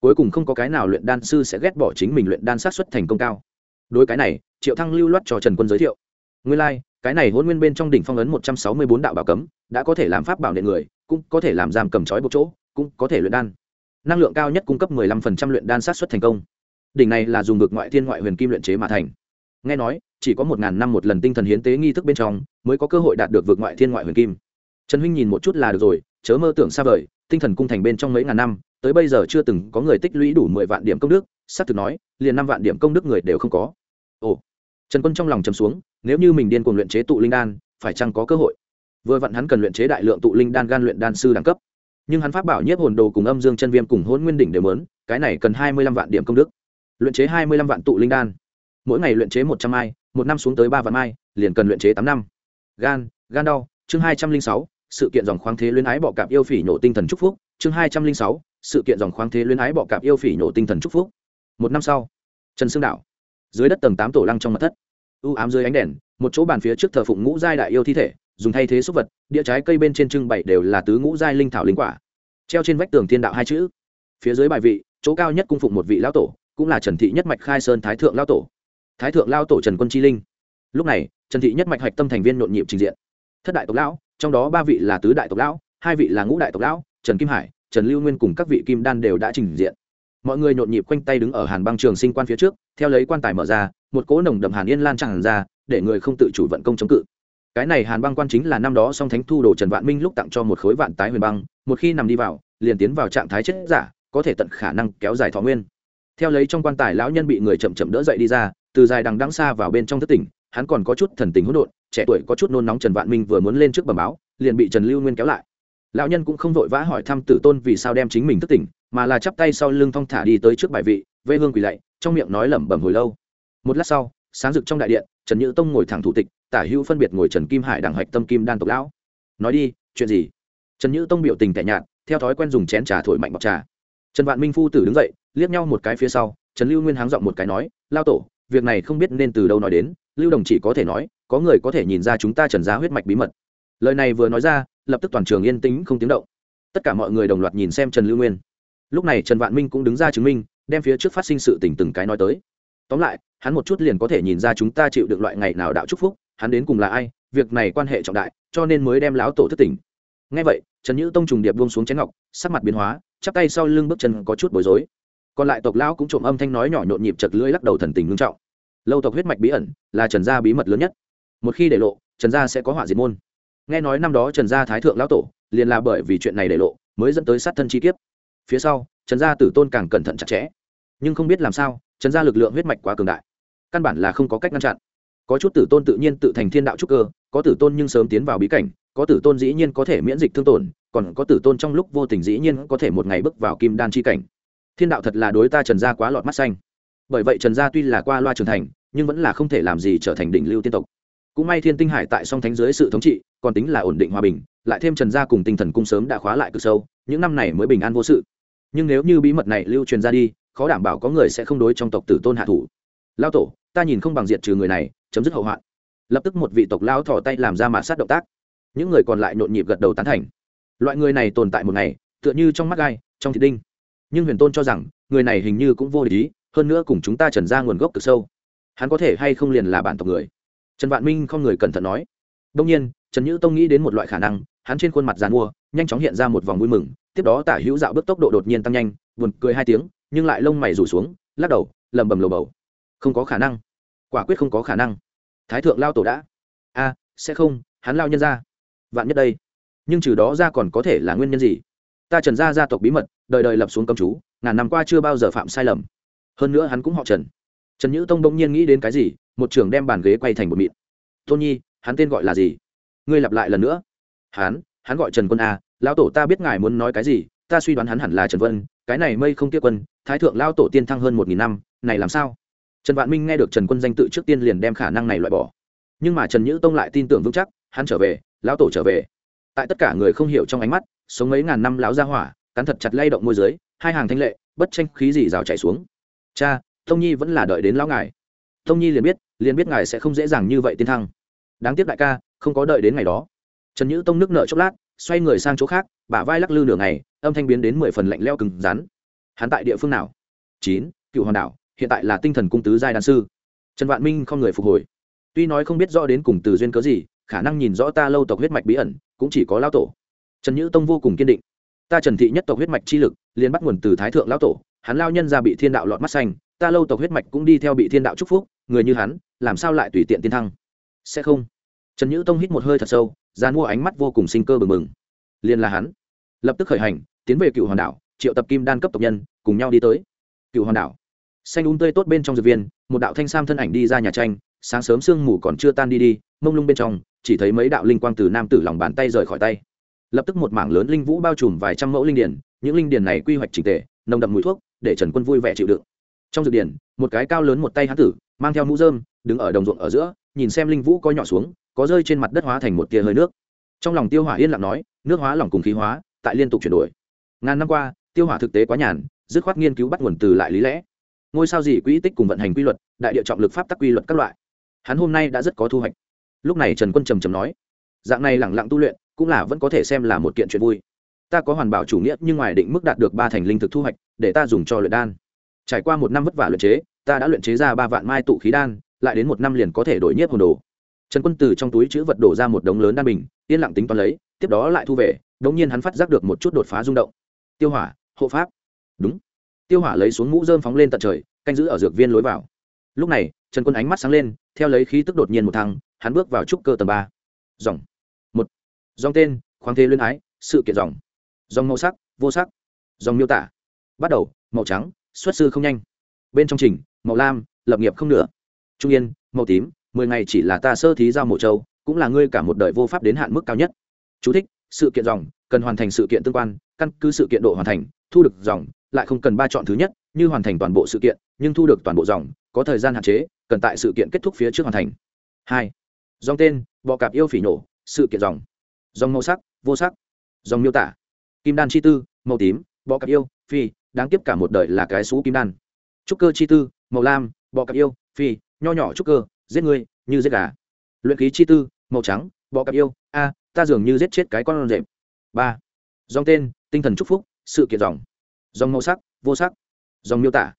Cuối cùng không có cái nào luyện đan sư sẽ ghét bỏ chính mình luyện đan sát xuất thành công cao. Đối cái này triệu thăng lưu loát cho trần quân giới thiệu. Nguyên lai、like, cái này hôn nguyên bên trong đỉnh phong ấn một trăm sáu mươi bốn đạo bảo cấm, đã có thể làm pháp bảo nệ người, cũng có thể làm giam cầm trói một chỗ, cũng có thể luyện đan. Năng lượng cao nhất cung cấp mười lăm phần trăm luyện đan sát xuất thành công. Đỉnh này là dùng ngược ngoại thiên ngoại huyền kim luyện chế mà thành. Nghe nói, chỉ có một ngàn năm một lần tinh thần hiến tế nghi thức bên trong, mới có cơ hội đạt được vượt ngoại thiên ngoại huyền kim. Trần huynh nhìn một chút là được rồi, chớ mơ tưởng xa vời, tinh thần cung thành bên trong mấy ngàn năm, tới bây giờ chưa từng có người tích lũy đủ mười vạn điểm công đức sát thực nói, liền năm vạn điểm công đức người đều không có. Ồ trần quân trong lòng chầm xuống nếu như mình điên cuồng luyện chế tụ linh đan phải chăng có cơ hội? Vừa vặn hắn cần luyện chế đại lượng tụ linh đan gan luyện đan sư đẳng cấp. Nhưng hắn pháp bảo nhiếp hồn đồ cùng âm dương chân viêm cùng hôn nguyên đỉnh đều muốn, cái này cần hai mươi lăm vạn điểm công đức. Luyện chế hai mươi lăm vạn tụ linh đan. Mỗi ngày luyện chế một trăm mai một năm xuống tới ba vạn mai liền cần luyện chế tám năm. Gan gan đau chương hai trăm linh sáu sự kiện dòng khoáng thế luyến ái bọ cạp yêu phỉ nhổ tinh thần chúc phúc chương hai trăm linh sáu sự kiện dòng khoáng thế luyến ái bọ cạp yêu phỉ nhổ tinh thần chúc phúc. Một năm sau trần sương Đạo dưới đất tầng tám tổ lăng trong mặt thất. U ám dưới ánh đèn, một chỗ bàn phía trước thờ phụng ngũ giai đại yêu thi thể, dùng thay thế súc vật, địa trái cây bên trên trưng bày đều là tứ ngũ giai linh thảo linh quả. Treo trên vách tường thiên đạo hai chữ. Phía dưới bài vị, chỗ cao nhất cung phụng một vị lão tổ, cũng là trần thị nhất mạch khai sơn thái thượng lao tổ. Thái thượng lao tổ trần quân chi linh. Lúc này, trần thị nhất mạch hạch tâm thành viên nhộn nhịp trình diện. Thất đại tộc lão, trong đó ba vị là tứ đại tộc lão, hai vị là ngũ đại tộc lão, trần kim hải, trần lưu nguyên cùng các vị kim đan đều đã trình diện. Mọi người nhộn nhịp quanh tay đứng ở hàn băng trường sinh quan phía trước theo lấy quan tài mở ra, một cỗ nồng đậm hàn yên lan tràn ra, để người không tự chủ vận công chống cự. Cái này hàn băng quan chính là năm đó song thánh thu đồ trần vạn minh lúc tặng cho một khối vạn tái huyền băng, một khi nằm đi vào, liền tiến vào trạng thái chết giả, có thể tận khả năng kéo dài thọ nguyên. Theo lấy trong quan tài lão nhân bị người chậm chậm đỡ dậy đi ra, từ dài đằng đắng xa vào bên trong thất tỉnh, hắn còn có chút thần tình hỗn độn, trẻ tuổi có chút nôn nóng trần vạn minh vừa muốn lên trước bẩm báo, liền bị trần lưu nguyên kéo lại. Lão nhân cũng không vội vã hỏi thăm tử tôn vì sao đem chính mình thất tỉnh, mà là chắp tay sau lưng thong thả đi tới trước bài vị vê hương quỳ lạy, trong miệng nói lẩm bẩm hồi lâu. Một lát sau, sáng rực trong đại điện, trần nhữ tông ngồi thẳng thủ tịch, tả hữu phân biệt ngồi trần kim hải đảng hạch tâm kim đan tộc lão. Nói đi, chuyện gì? Trần nhữ tông biểu tình tẻ nhạt, theo thói quen dùng chén trà thổi mạnh bọc trà. Trần vạn minh phu tử đứng dậy, liếc nhau một cái phía sau, trần lưu nguyên háng giọng một cái nói, lao tổ, việc này không biết nên từ đâu nói đến, lưu đồng chỉ có thể nói, có người có thể nhìn ra chúng ta trần giá huyết mạch bí mật. Lời này vừa nói ra, lập tức toàn trường yên tĩnh không tiếng động. Tất cả mọi người đồng loạt nhìn xem trần lưu nguyên. Lúc này trần vạn minh cũng đứng ra chứng minh đem phía trước phát sinh sự tình từng cái nói tới. Tóm lại, hắn một chút liền có thể nhìn ra chúng ta chịu được loại ngày nào đạo chúc phúc, hắn đến cùng là ai, việc này quan hệ trọng đại, cho nên mới đem láo tổ thất tỉnh. Ngay vậy, trần nhữ tông trùng điệp buông xuống chén ngọc, sắc mặt biến hóa, chắp tay sau lưng bước chân có chút bối rối. Còn lại tộc lão cũng trộm âm thanh nói nhỏ nhộn nhịp chật lưỡi lắc đầu thần tình ngưng trọng. Lâu tộc huyết mạch bí ẩn là trần gia bí mật lớn nhất. Một khi để lộ, trần gia sẽ có họa diệt môn. Nghe nói năm đó trần gia thái thượng lão tổ, liền là bởi vì chuyện này để lộ, mới dẫn tới sát thân chi kiếp. Phía sau, trần gia tử tôn càng cẩn thận chặt chẽ nhưng không biết làm sao trần gia lực lượng huyết mạch quá cường đại. Căn bản là không có cách ngăn chặn. Có chút tử tôn tự nhiên tự thành thiên đạo trúc cơ, có tử tôn nhưng sớm tiến vào bí cảnh, có tử tôn dĩ nhiên có thể miễn dịch thương tổn, còn có tử tôn trong lúc vô tình dĩ nhiên có thể một ngày bước vào kim đan chi cảnh. Thiên đạo thật là đối ta trần gia quá lọt mắt xanh. Bởi vậy trần gia tuy là qua loa trưởng thành, nhưng vẫn là không thể làm gì trở thành đỉnh lưu tiên tộc. Cũng may thiên tinh hải tại song thánh dưới sự thống trị, còn tính là ổn định hòa bình, lại thêm trần gia cùng tinh thần cung sớm đã khóa lại cực sâu, những năm này mới bình an vô sự. Nhưng nếu như bí mật này lưu truyền ra đi khó đảm bảo có người sẽ không đối trong tộc tử tôn hạ thủ. Lao tổ, ta nhìn không bằng diệt trừ người này, chấm dứt hậu hoạn. Lập tức một vị tộc lao thỏ tay làm ra mạ sát động tác. Những người còn lại nhộn nhịp gật đầu tán thành. Loại người này tồn tại một ngày, tựa như trong mắt gai, trong thị đinh. Nhưng huyền tôn cho rằng, người này hình như cũng vô lý hơn nữa cùng chúng ta trần ra nguồn gốc cực sâu. Hắn có thể hay không liền là bản tộc người? Trần vạn minh không người cẩn thận nói. Đông nhiên, trần nhữ tông nghĩ đến một loại khả năng, hắn trên khuôn mặt dàn mua, nhanh chóng hiện ra một vòng vui mừng, tiếp đó tả hữu dạo bước tốc độ đột nhiên tăng nhanh, buồn cười hai tiếng nhưng lại lông mày rủ xuống, lắc đầu lầm bầm lầu bầu. Không có khả năng. Quả quyết không có khả năng. Thái thượng lao tổ đã. A, sẽ không, hắn lao nhân ra. Vạn nhất đây. Nhưng trừ đó ra còn có thể là nguyên nhân gì? Ta trần gia gia tộc bí mật, đời đời lập xuống công chú, ngàn năm qua chưa bao giờ phạm sai lầm. Hơn nữa hắn cũng họ trần. Trần nhữ tông bỗng nhiên nghĩ đến cái gì, một trưởng đem bàn ghế quay thành một mịn. Tôn nhi, hắn tên gọi là gì? Ngươi lặp lại lần nữa. Hắn hắn gọi trần quân a, lão tổ ta biết ngài muốn nói cái gì, ta suy đoán hắn hẳn là trần vân cái này mây không kia quân, thái thượng lao tổ tiên thăng hơn một nghìn năm, này làm sao? Trần vạn minh nghe được trần quân danh tự trước tiên liền đem khả năng này loại bỏ. Nhưng mà trần nhữ tông lại tin tưởng vững chắc, hắn trở về, lão tổ trở về. Tại tất cả người không hiểu trong ánh mắt, sống mấy ngàn năm láo ra hỏa, cắn thật chặt lay động môi giới hai hàng thanh lệ, bất tranh khí gì rào chạy xuống. Cha, tông nhi vẫn là đợi đến lão ngài. Tông nhi liền biết liền biết ngài sẽ không dễ dàng như vậy tiến thăng. Đáng tiếc đại ca, không có đợi đến ngày đó. Trần nhữ tông nước nợ chốc lát xoay người sang chỗ khác, bả vai lắc lư nửa ngày, âm thanh biến đến mười phần lạnh leo cứng rắn. Hắn tại địa phương nào? Chín, cựu hòn đảo, hiện tại là tinh thần cung tứ giai đan sư. Trần vạn minh không người phục hồi. Tuy nói không biết rõ đến cùng từ duyên cớ gì, khả năng nhìn rõ ta lâu tộc huyết mạch bí ẩn, cũng chỉ có lao tổ. Trần nhữ tông vô cùng kiên định. Ta trần thị nhất tộc huyết mạch chi lực, liền bắt nguồn từ thái thượng lão tổ, hắn lao nhân ra bị thiên đạo lọt mắt xanh, ta lâu tộc huyết mạch cũng đi theo bị thiên đạo chúc phúc, người như hắn, làm sao lại tùy tiện tiên thăng? Sẽ không trần nhữ tông hít một hơi thật sâu ra mua ánh mắt vô cùng sinh cơ bừng bừng. Liền là hắn. Lập tức khởi hành, tiến về cựu hoàn đảo, triệu tập kim đan cấp tộc nhân, cùng nhau đi tới. Cựu hoàn đảo. Xanh úng tươi tốt bên trong dược viên, một đạo thanh sam thân ảnh đi ra nhà tranh, sáng sớm sương mù còn chưa tan đi đi, mông lung bên trong, chỉ thấy mấy đạo linh quang từ nam tử lòng bàn tay rời khỏi tay. Lập tức một mảng lớn linh vũ bao trùm vài trăm mẫu linh điển, những linh điển này quy hoạch trình tề, nồng đậm mùi thuốc, để trần quân vui vẻ chịu đựng. Trong dược điển, một cái cao lớn một tay hán tử, mang theo mũ dơm đứng ở đồng ruộng ở giữa, nhìn xem linh vũ có nhỏ xuống có rơi trên mặt đất hóa thành một tia hơi nước. Trong lòng tiêu hỏa yên lặng nói, nước hóa lỏng cùng khí hóa, tại liên tục chuyển đổi. Ngàn năm qua, tiêu hỏa thực tế quá nhàn, dứt khoát nghiên cứu bắt nguồn từ lại lý lẽ. Ngôi sao gì quỹ tích cùng vận hành quy luật, đại địa trọng lực pháp tắc quy luật các loại. Hắn hôm nay đã rất có thu hoạch. Lúc này trần quân trầm trầm nói, dạng này lẳng lặng tu luyện, cũng là vẫn có thể xem là một kiện chuyện vui. Ta có hoàn bảo chủ nghĩa, nhưng ngoài định mức đạt được ba thành linh thực thu hoạch, để ta dùng cho luyện đan. Trải qua một năm vất vả luyện chế, ta đã luyện chế ra ba vạn mai tụ khí đan, lại đến một năm liền có thể đổi nhiếp hồn đồ trần quân từ trong túi chữ vật đổ ra một đống lớn đan bình, yên lặng tính toán lấy, tiếp đó lại thu về, đống nhiên hắn phát giác được một chút đột phá rung động. Tiêu hỏa, hộ pháp. Đúng. Tiêu hỏa lấy xuống mũ dơm phóng lên tận trời, canh giữ ở dược viên lối vào. Lúc này, trần quân ánh mắt sáng lên, theo lấy khí tức đột nhiên một thăng, hắn bước vào trúc cơ tầng ba. Dòng. Một. Dòng tên, khoáng thế luyến ái, sự kiện dòng. Dòng màu sắc, vô sắc. Dòng miêu tả. Bắt đầu, màu trắng, xuất sư không nhanh. Bên trong trình, màu lam, lập nghiệp không nửa. Trung yên, màu tím mười ngày chỉ là ta sơ thí giao mộ châu cũng là ngươi cả một đời vô pháp đến hạn mức cao nhất. Chú thích, sự kiện dòng cần hoàn thành sự kiện tương quan căn cứ sự kiện độ hoàn thành thu được dòng lại không cần ba chọn thứ nhất như hoàn thành toàn bộ sự kiện nhưng thu được toàn bộ dòng có thời gian hạn chế cần tại sự kiện kết thúc phía trước hoàn thành. Hai dòng tên bọ cạp yêu phỉ nổ sự kiện dòng. Dòng màu sắc vô sắc. Dòng miêu tả kim đan chi tư màu tím bọ cạp yêu phi đáng tiếp cả một đời là cái xú kim đan. Trúc cơ chi tư màu lam bọ cạp yêu phi nho nhỏ trúc cơ giết ngươi, như giết gà. Luyện khí chi tư, màu trắng, bọ cặp yêu, a, ta dường như giết chết cái con rệp. Ba. Dòng tên, tinh thần chúc phúc, sự kiện dòng. Dòng màu sắc, vô sắc. Dòng miêu tả.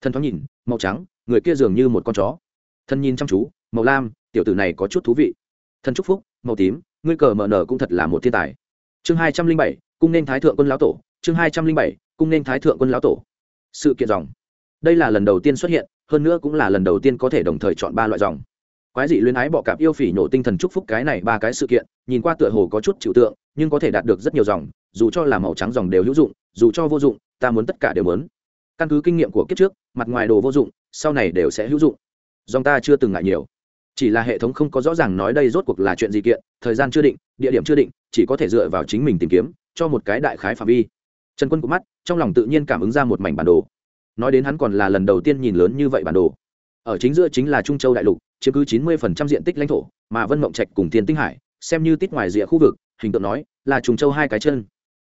Thân thoáng nhìn, màu trắng, người kia dường như một con chó. Thân nhìn chăm chú, màu lam, tiểu tử này có chút thú vị. Thân chúc phúc, màu tím, ngươi cờ mở nở cũng thật là một thiên tài. Chương hai trăm linh bảy, cung nên thái thượng quân lão tổ. Chương hai trăm linh bảy, cung nên thái thượng quân lão tổ. Sự kiện dòng. Đây là lần đầu tiên xuất hiện hơn nữa cũng là lần đầu tiên có thể đồng thời chọn ba loại dòng. Quái dị luyến ái bọ cạp yêu phỉ nhổ tinh thần chúc phúc cái này ba cái sự kiện, nhìn qua tựa hồ có chút chịu tượng, nhưng có thể đạt được rất nhiều dòng, dù cho là màu trắng dòng đều hữu dụng, dù cho vô dụng, ta muốn tất cả đều muốn. Căn cứ kinh nghiệm của kiếp trước, mặt ngoài đồ vô dụng, sau này đều sẽ hữu dụng. Dòng ta chưa từng ngại nhiều. Chỉ là hệ thống không có rõ ràng nói đây rốt cuộc là chuyện gì kiện, thời gian chưa định, địa điểm chưa định, chỉ có thể dựa vào chính mình tìm kiếm, cho một cái đại khái phạm vi. Trần quân cụ mắt, trong lòng tự nhiên cảm ứng ra một mảnh bản đồ nói đến hắn còn là lần đầu tiên nhìn lớn như vậy bản đồ. Ở chính giữa chính là trung châu đại lục, chiếm cứ chín mươi diện tích lãnh thổ, mà vân mộng trạch cùng thiên tinh hải, xem như tít ngoài rìa khu vực, hình tượng nói là trung châu hai cái chân.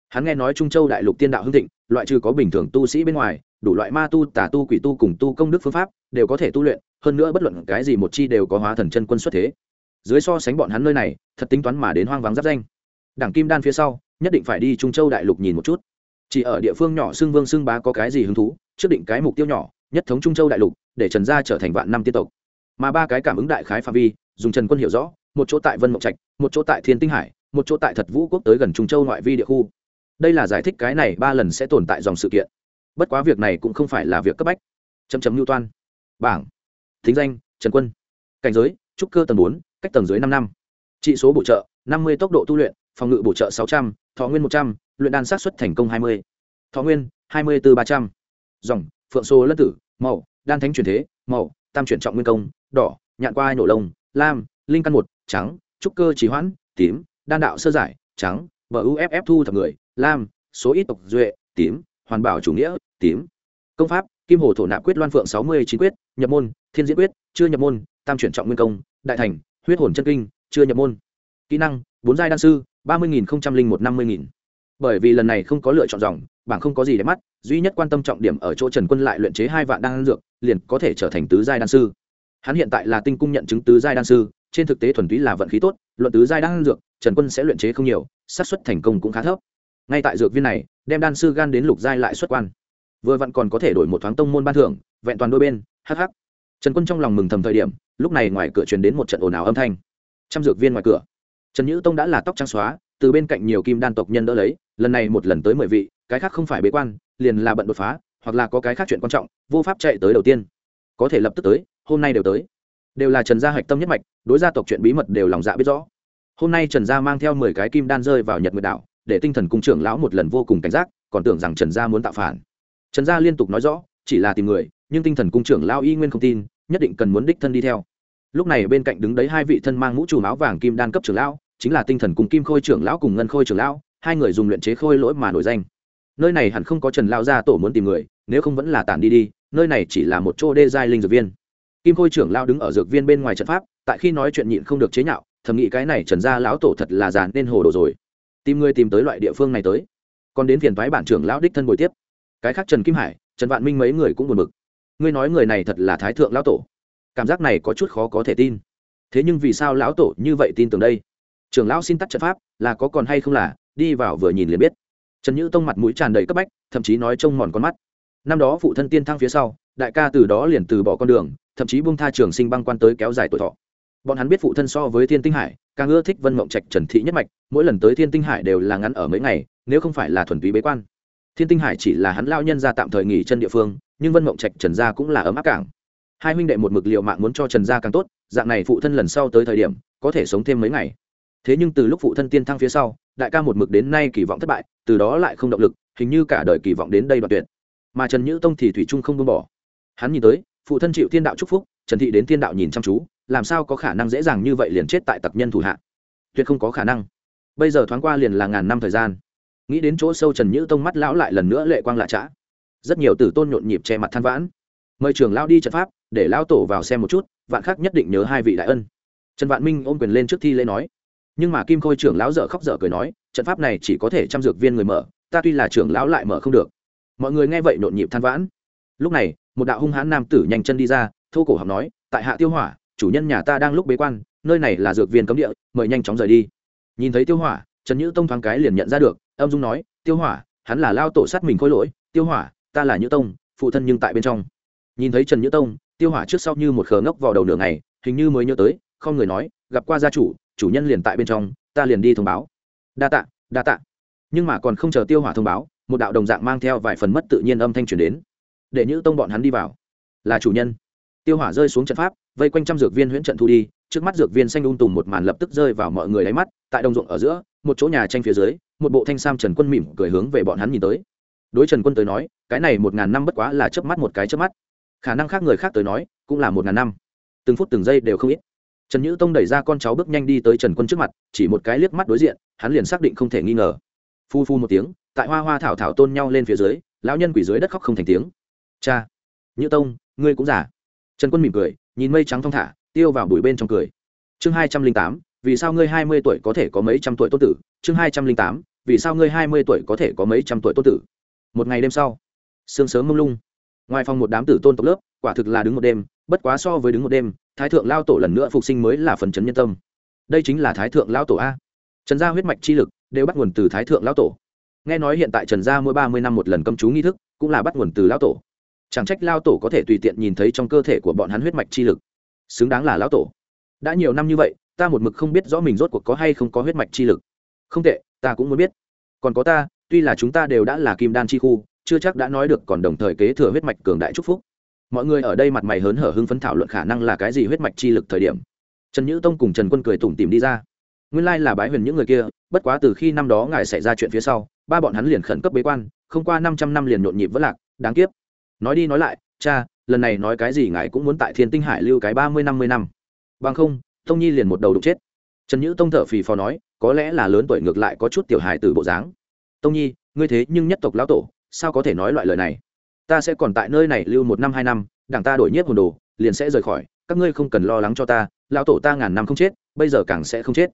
Hắn nghe nói trung châu đại lục tiên đạo hưng thịnh, loại trừ có bình thường tu sĩ bên ngoài, đủ loại ma tu tả tu, quỷ tu cùng tu công đức phương pháp, đều có thể tu luyện, hơn nữa bất luận cái gì một chi đều có hóa thần chân quân xuất thế. Dưới so sánh bọn hắn nơi này, thật tính toán mà đến hoang vắng giáp danh. Đảng kim đan phía sau, nhất định phải đi trung châu đại lục nhìn một chút. Chỉ ở địa phương nhỏ xưng vương xưng bá có cái gì hứng thú trước định cái mục tiêu nhỏ, nhất thống trung châu đại lục, để trần gia trở thành vạn năm tiên tộc. Mà ba cái cảm ứng đại khái phạm vi, dùng trần quân hiểu rõ, một chỗ tại vân mộng trạch, một chỗ tại thiên tinh hải, một chỗ tại thật vũ quốc tới gần trung châu ngoại vi địa khu. Đây là giải thích cái này ba lần sẽ tồn tại dòng sự kiện. Bất quá việc này cũng không phải là việc cấp bách. Chấm chấm lưu toan bảng. Thính danh, trần quân. Cảnh giới, trúc cơ tầng bốn, cách tầng dưới năm năm. Trị số bổ trợ, năm mươi tốc độ tu luyện, phòng ngự bổ trợ sáu trăm, thọ nguyên một trăm l u y ệ n đan sát xuất thành công hai mươi. Thọ nguyên, hai mươi từ ba trăm dòng, phượng số lân tử màu đan thánh truyền thế màu tam chuyển trọng nguyên công, đỏ, nhạn qua nổ lông, lam, linh căn một, trắng, trúc cơ trí hoãn, tím, đan đạo sơ giải, trắng vợ uff thu thập người, lam, số ít tộc duệ, tím, hoàn bảo chủ nghĩa, tím. Công pháp, kim hồ thổ nạp quyết loan phượng sáu mươi chín quyết, nhập môn, thiên diễn quyết, chưa nhập môn, tam chuyển trọng nguyên công, đại thành, huyết hồn chân kinh, chưa nhập môn. Kỹ năng, bốn giai đan sư, ba mươi nghìn một năm mươi nghìn bởi vì lần này không có lựa chọn dòng, bảng không có gì để mắt, duy nhất quan tâm trọng điểm ở chỗ trần quân lại luyện chế hai vạn đan dược, liền có thể trở thành tứ giai đan sư. Hắn hiện tại là tinh cung nhận chứng tứ giai đan sư, trên thực tế thuần túy là vận khí tốt, luận tứ giai đan dược, trần quân sẽ luyện chế không nhiều, xác suất thành công cũng khá thấp. Ngay tại dược viên này, đem đan sư gan đến lục giai lại xuất quan. Vừa vặn còn có thể đổi một thoáng tông môn ban thưởng, vẹn toàn đôi bên hh trần quân trong lòng mừng thầm thời điểm, lúc này ngoài cửa truyền đến một trận ồn ào âm thanh. Trăm dược viên ngoài cửa. Trần nhữ tông đã là tóc trắng xóa từ bên cạnh nhiều kim đan tộc nhân đỡ lấy, lần này một lần tới mười vị, cái khác không phải bế quan, liền là bận đột phá, hoặc là có cái khác chuyện quan trọng, vô pháp chạy tới đầu tiên. Có thể lập tức tới, hôm nay đều tới. Đều là trần gia hạch tâm nhất mạch, đối gia tộc chuyện bí mật đều lòng dạ biết rõ. Hôm nay trần gia mang theo mười cái kim đan rơi vào nhật nguyệt đảo để tinh thần cung trưởng lão một lần vô cùng cảnh giác, còn tưởng rằng trần gia muốn tạo phản. Trần gia liên tục nói rõ, chỉ là tìm người, nhưng tinh thần cung trưởng Lão y nguyên không tin, nhất định cần muốn đích thân đi theo. Lúc này bên cạnh đứng đấy hai vị thân mang mũ trùm áo vàng kim đan cấp trưởng lão chính là tinh thần cùng kim khôi trưởng lão cùng ngân khôi trưởng lão, hai người dùng luyện chế khôi lỗi mà nổi danh. Nơi này hẳn không có trần lao gia tổ muốn tìm người, nếu không vẫn là tản đi đi, nơi này chỉ là một chỗ đê giai linh dược viên. Kim khôi trưởng lao đứng ở dược viên bên ngoài trận pháp, tại khi nói chuyện nhịn không được chế nhạo, thầm nghĩ cái này trần gia lão tổ thật là già nên hồ đồ rồi. Tìm người tìm tới loại địa phương này tới. Còn đến phiền thoái bản trưởng lão đích thân bồi tiếp. Cái khác trần kim hải, trần vạn minh mấy người cũng buồn bực. Ngươi nói người này thật là thái thượng lão tổ. Cảm giác này có chút khó có thể tin. Thế nhưng vì sao lão tổ như vậy tin tưởng đây? Trưởng lão xin tắt trận pháp, là có còn hay không là, đi vào vừa nhìn liền biết. Trần nhữ tông mặt mũi tràn đầy cấp bách, thậm chí nói trông mòn con mắt. Năm đó phụ thân tiên thăng phía sau, đại ca từ đó liền từ bỏ con đường, thậm chí bung tha trường sinh băng quan tới kéo dài tuổi thọ. Bọn hắn biết phụ thân so với thiên tinh hải, càng ưa thích vân mộng trạch trần thị nhất mạch, mỗi lần tới thiên tinh hải đều là ngắn ở mấy ngày, nếu không phải là thuần túy bế quan. Thiên tinh hải chỉ là hắn lao nhân ra tạm thời nghỉ chân địa phương, nhưng vân mộng trạch trần gia cũng là ấm áp cảng. Hai huynh đệ một mực liệu mạng muốn cho trần gia càng tốt, dạng này phụ thân lần sau tới thời điểm, có thể sống thêm mấy ngày thế nhưng từ lúc phụ thân tiên thăng phía sau, đại ca một mực đến nay kỳ vọng thất bại, từ đó lại không động lực, hình như cả đời kỳ vọng đến đây đoạn tuyệt. Mà trần nhữ tông thì thủy trung không buông bỏ. Hắn nhìn tới, phụ thân chịu thiên đạo chúc phúc, trần thị đến thiên đạo nhìn chăm chú, làm sao có khả năng dễ dàng như vậy liền chết tại tặc nhân thủ hạ? Tuyệt không có khả năng. Bây giờ thoáng qua liền là ngàn năm thời gian. Nghĩ đến chỗ sâu trần nhữ tông mắt lão lại lần nữa lệ quang lạ trã. Rất nhiều tử tôn nhộn nhịp che mặt than vãn. Mời trường lao đi trận pháp, để lão tổ vào xem một chút, vạn khác nhất định nhớ hai vị đại ân. Trần vạn minh ôm quyền lên trước thi lễ nói nhưng mà kim khôi trưởng lão dở khóc dở cười nói, trận pháp này chỉ có thể chăm dược viên người mở, ta tuy là trưởng lão lại mở không được. Mọi người nghe vậy nhộn nhịp than vãn. Lúc này, một đạo hung hãn nam tử nhanh chân đi ra, thô cổ học nói, tại hạ tiêu hỏa, chủ nhân nhà ta đang lúc bế quan, nơi này là dược viên cấm địa, mời nhanh chóng rời đi. Nhìn thấy tiêu hỏa, trần nhữ tông thoáng cái liền nhận ra được, âm dung nói, tiêu hỏa, hắn là lao tổ sát mình khôi lỗi, tiêu hỏa, ta là nhữ tông, phụ thân nhưng tại bên trong. Nhìn thấy trần nhữ tông, tiêu hỏa trước sau như một khờ ngốc vào đầu nửa ngày, hình như mới nhớ tới, không người nói, gặp qua gia chủ chủ nhân liền tại bên trong, ta liền đi thông báo. Đa tạ đa tạ. Nhưng mà còn không chờ tiêu hỏa thông báo, một đạo đồng dạng mang theo vài phần mất tự nhiên âm thanh truyền đến. Để nhữ tông bọn hắn đi vào. Là chủ nhân. Tiêu hỏa rơi xuống trận pháp, vây quanh trăm dược viên huyễn trận thu đi, trước mắt dược viên xanh um đun tùng một màn lập tức rơi vào mọi người đáy mắt, tại đồng ruộng ở giữa, một chỗ nhà tranh phía dưới, một bộ thanh sam trần quân mỉm cười hướng về bọn hắn nhìn tới. Đối trần quân tới nói, cái này một ngàn năm bất quá là chớp mắt một cái chớp mắt. Khả năng khác người khác tới nói, cũng là một ngàn năm. Từng phút từng giây đều không ít trần nhữ tông đẩy ra con cháu bước nhanh đi tới trần quân trước mặt, chỉ một cái liếc mắt đối diện, hắn liền xác định không thể nghi ngờ. Phu phu một tiếng, tại hoa hoa thảo thảo tôn nhau lên phía dưới, lão nhân quỷ dưới đất khóc không thành tiếng. Cha, nhữ tông, ngươi cũng giả trần quân mỉm cười, nhìn mây trắng thong thả, tiêu vào bụi bên trong cười. Chương hai trăm linh tám, vì sao ngươi hai mươi tuổi có thể có mấy trăm tuổi tốt tử? Chương hai trăm linh tám, vì sao ngươi hai mươi tuổi có thể có mấy trăm tuổi tốt tử? Một ngày đêm sau, sương sớm mông lung. Ngoài phòng một đám tử tôn tộc lớp, quả thực là đứng một đêm bất quá so với đứng một đêm, thái thượng lao tổ lần nữa phục sinh mới là phần chấn nhân tâm. Đây chính là thái thượng lao tổ a. Trần gia huyết mạch chi lực đều bắt nguồn từ thái thượng lao tổ. Nghe nói hiện tại trần gia mỗi ba mươi năm một lần công chú nghi thức, cũng là bắt nguồn từ lao tổ. Chẳng trách lao tổ có thể tùy tiện nhìn thấy trong cơ thể của bọn hắn huyết mạch chi lực. Xứng đáng là lao tổ. Đã nhiều năm như vậy, ta một mực không biết rõ mình rốt cuộc có hay không có huyết mạch chi lực. Không tệ, ta cũng muốn biết. Còn có ta, tuy là chúng ta đều đã là kim đan chi khu, chưa chắc đã nói được còn đồng thời kế thừa huyết mạch cường đại chúc phúc mọi người ở đây mặt mày hớn hở hưng phấn thảo luận khả năng là cái gì huyết mạch chi lực thời điểm. Trần nhữ tông cùng trần quân cười tủm tìm đi ra. Nguyên lai là bái huyền những người kia, bất quá từ khi năm đó ngài xảy ra chuyện phía sau, ba bọn hắn liền khẩn cấp bế quan, không qua năm trăm năm liền nhộn nhịp vất lạc, đáng kiếp. Nói đi nói lại, cha, lần này nói cái gì ngài cũng muốn tại thiên tinh hải lưu cái ba mươi năm mươi năm. Bằng không, tông nhi liền một đầu đục chết. Trần nhữ tông thở phì phò nói, có lẽ là lớn tuổi ngược lại có chút tiểu hài từ bộ dáng. Tông nhi, ngươi thế nhưng nhất tộc lão tổ, sao có thể nói loại lời này? Ta sẽ còn tại nơi này lưu một năm, hai năm, đảng ta đổi nhiếp hồn đồ, liền sẽ rời khỏi. Các ngươi không cần lo lắng cho ta, lão tổ ta ngàn năm không chết, bây giờ càng sẽ không chết.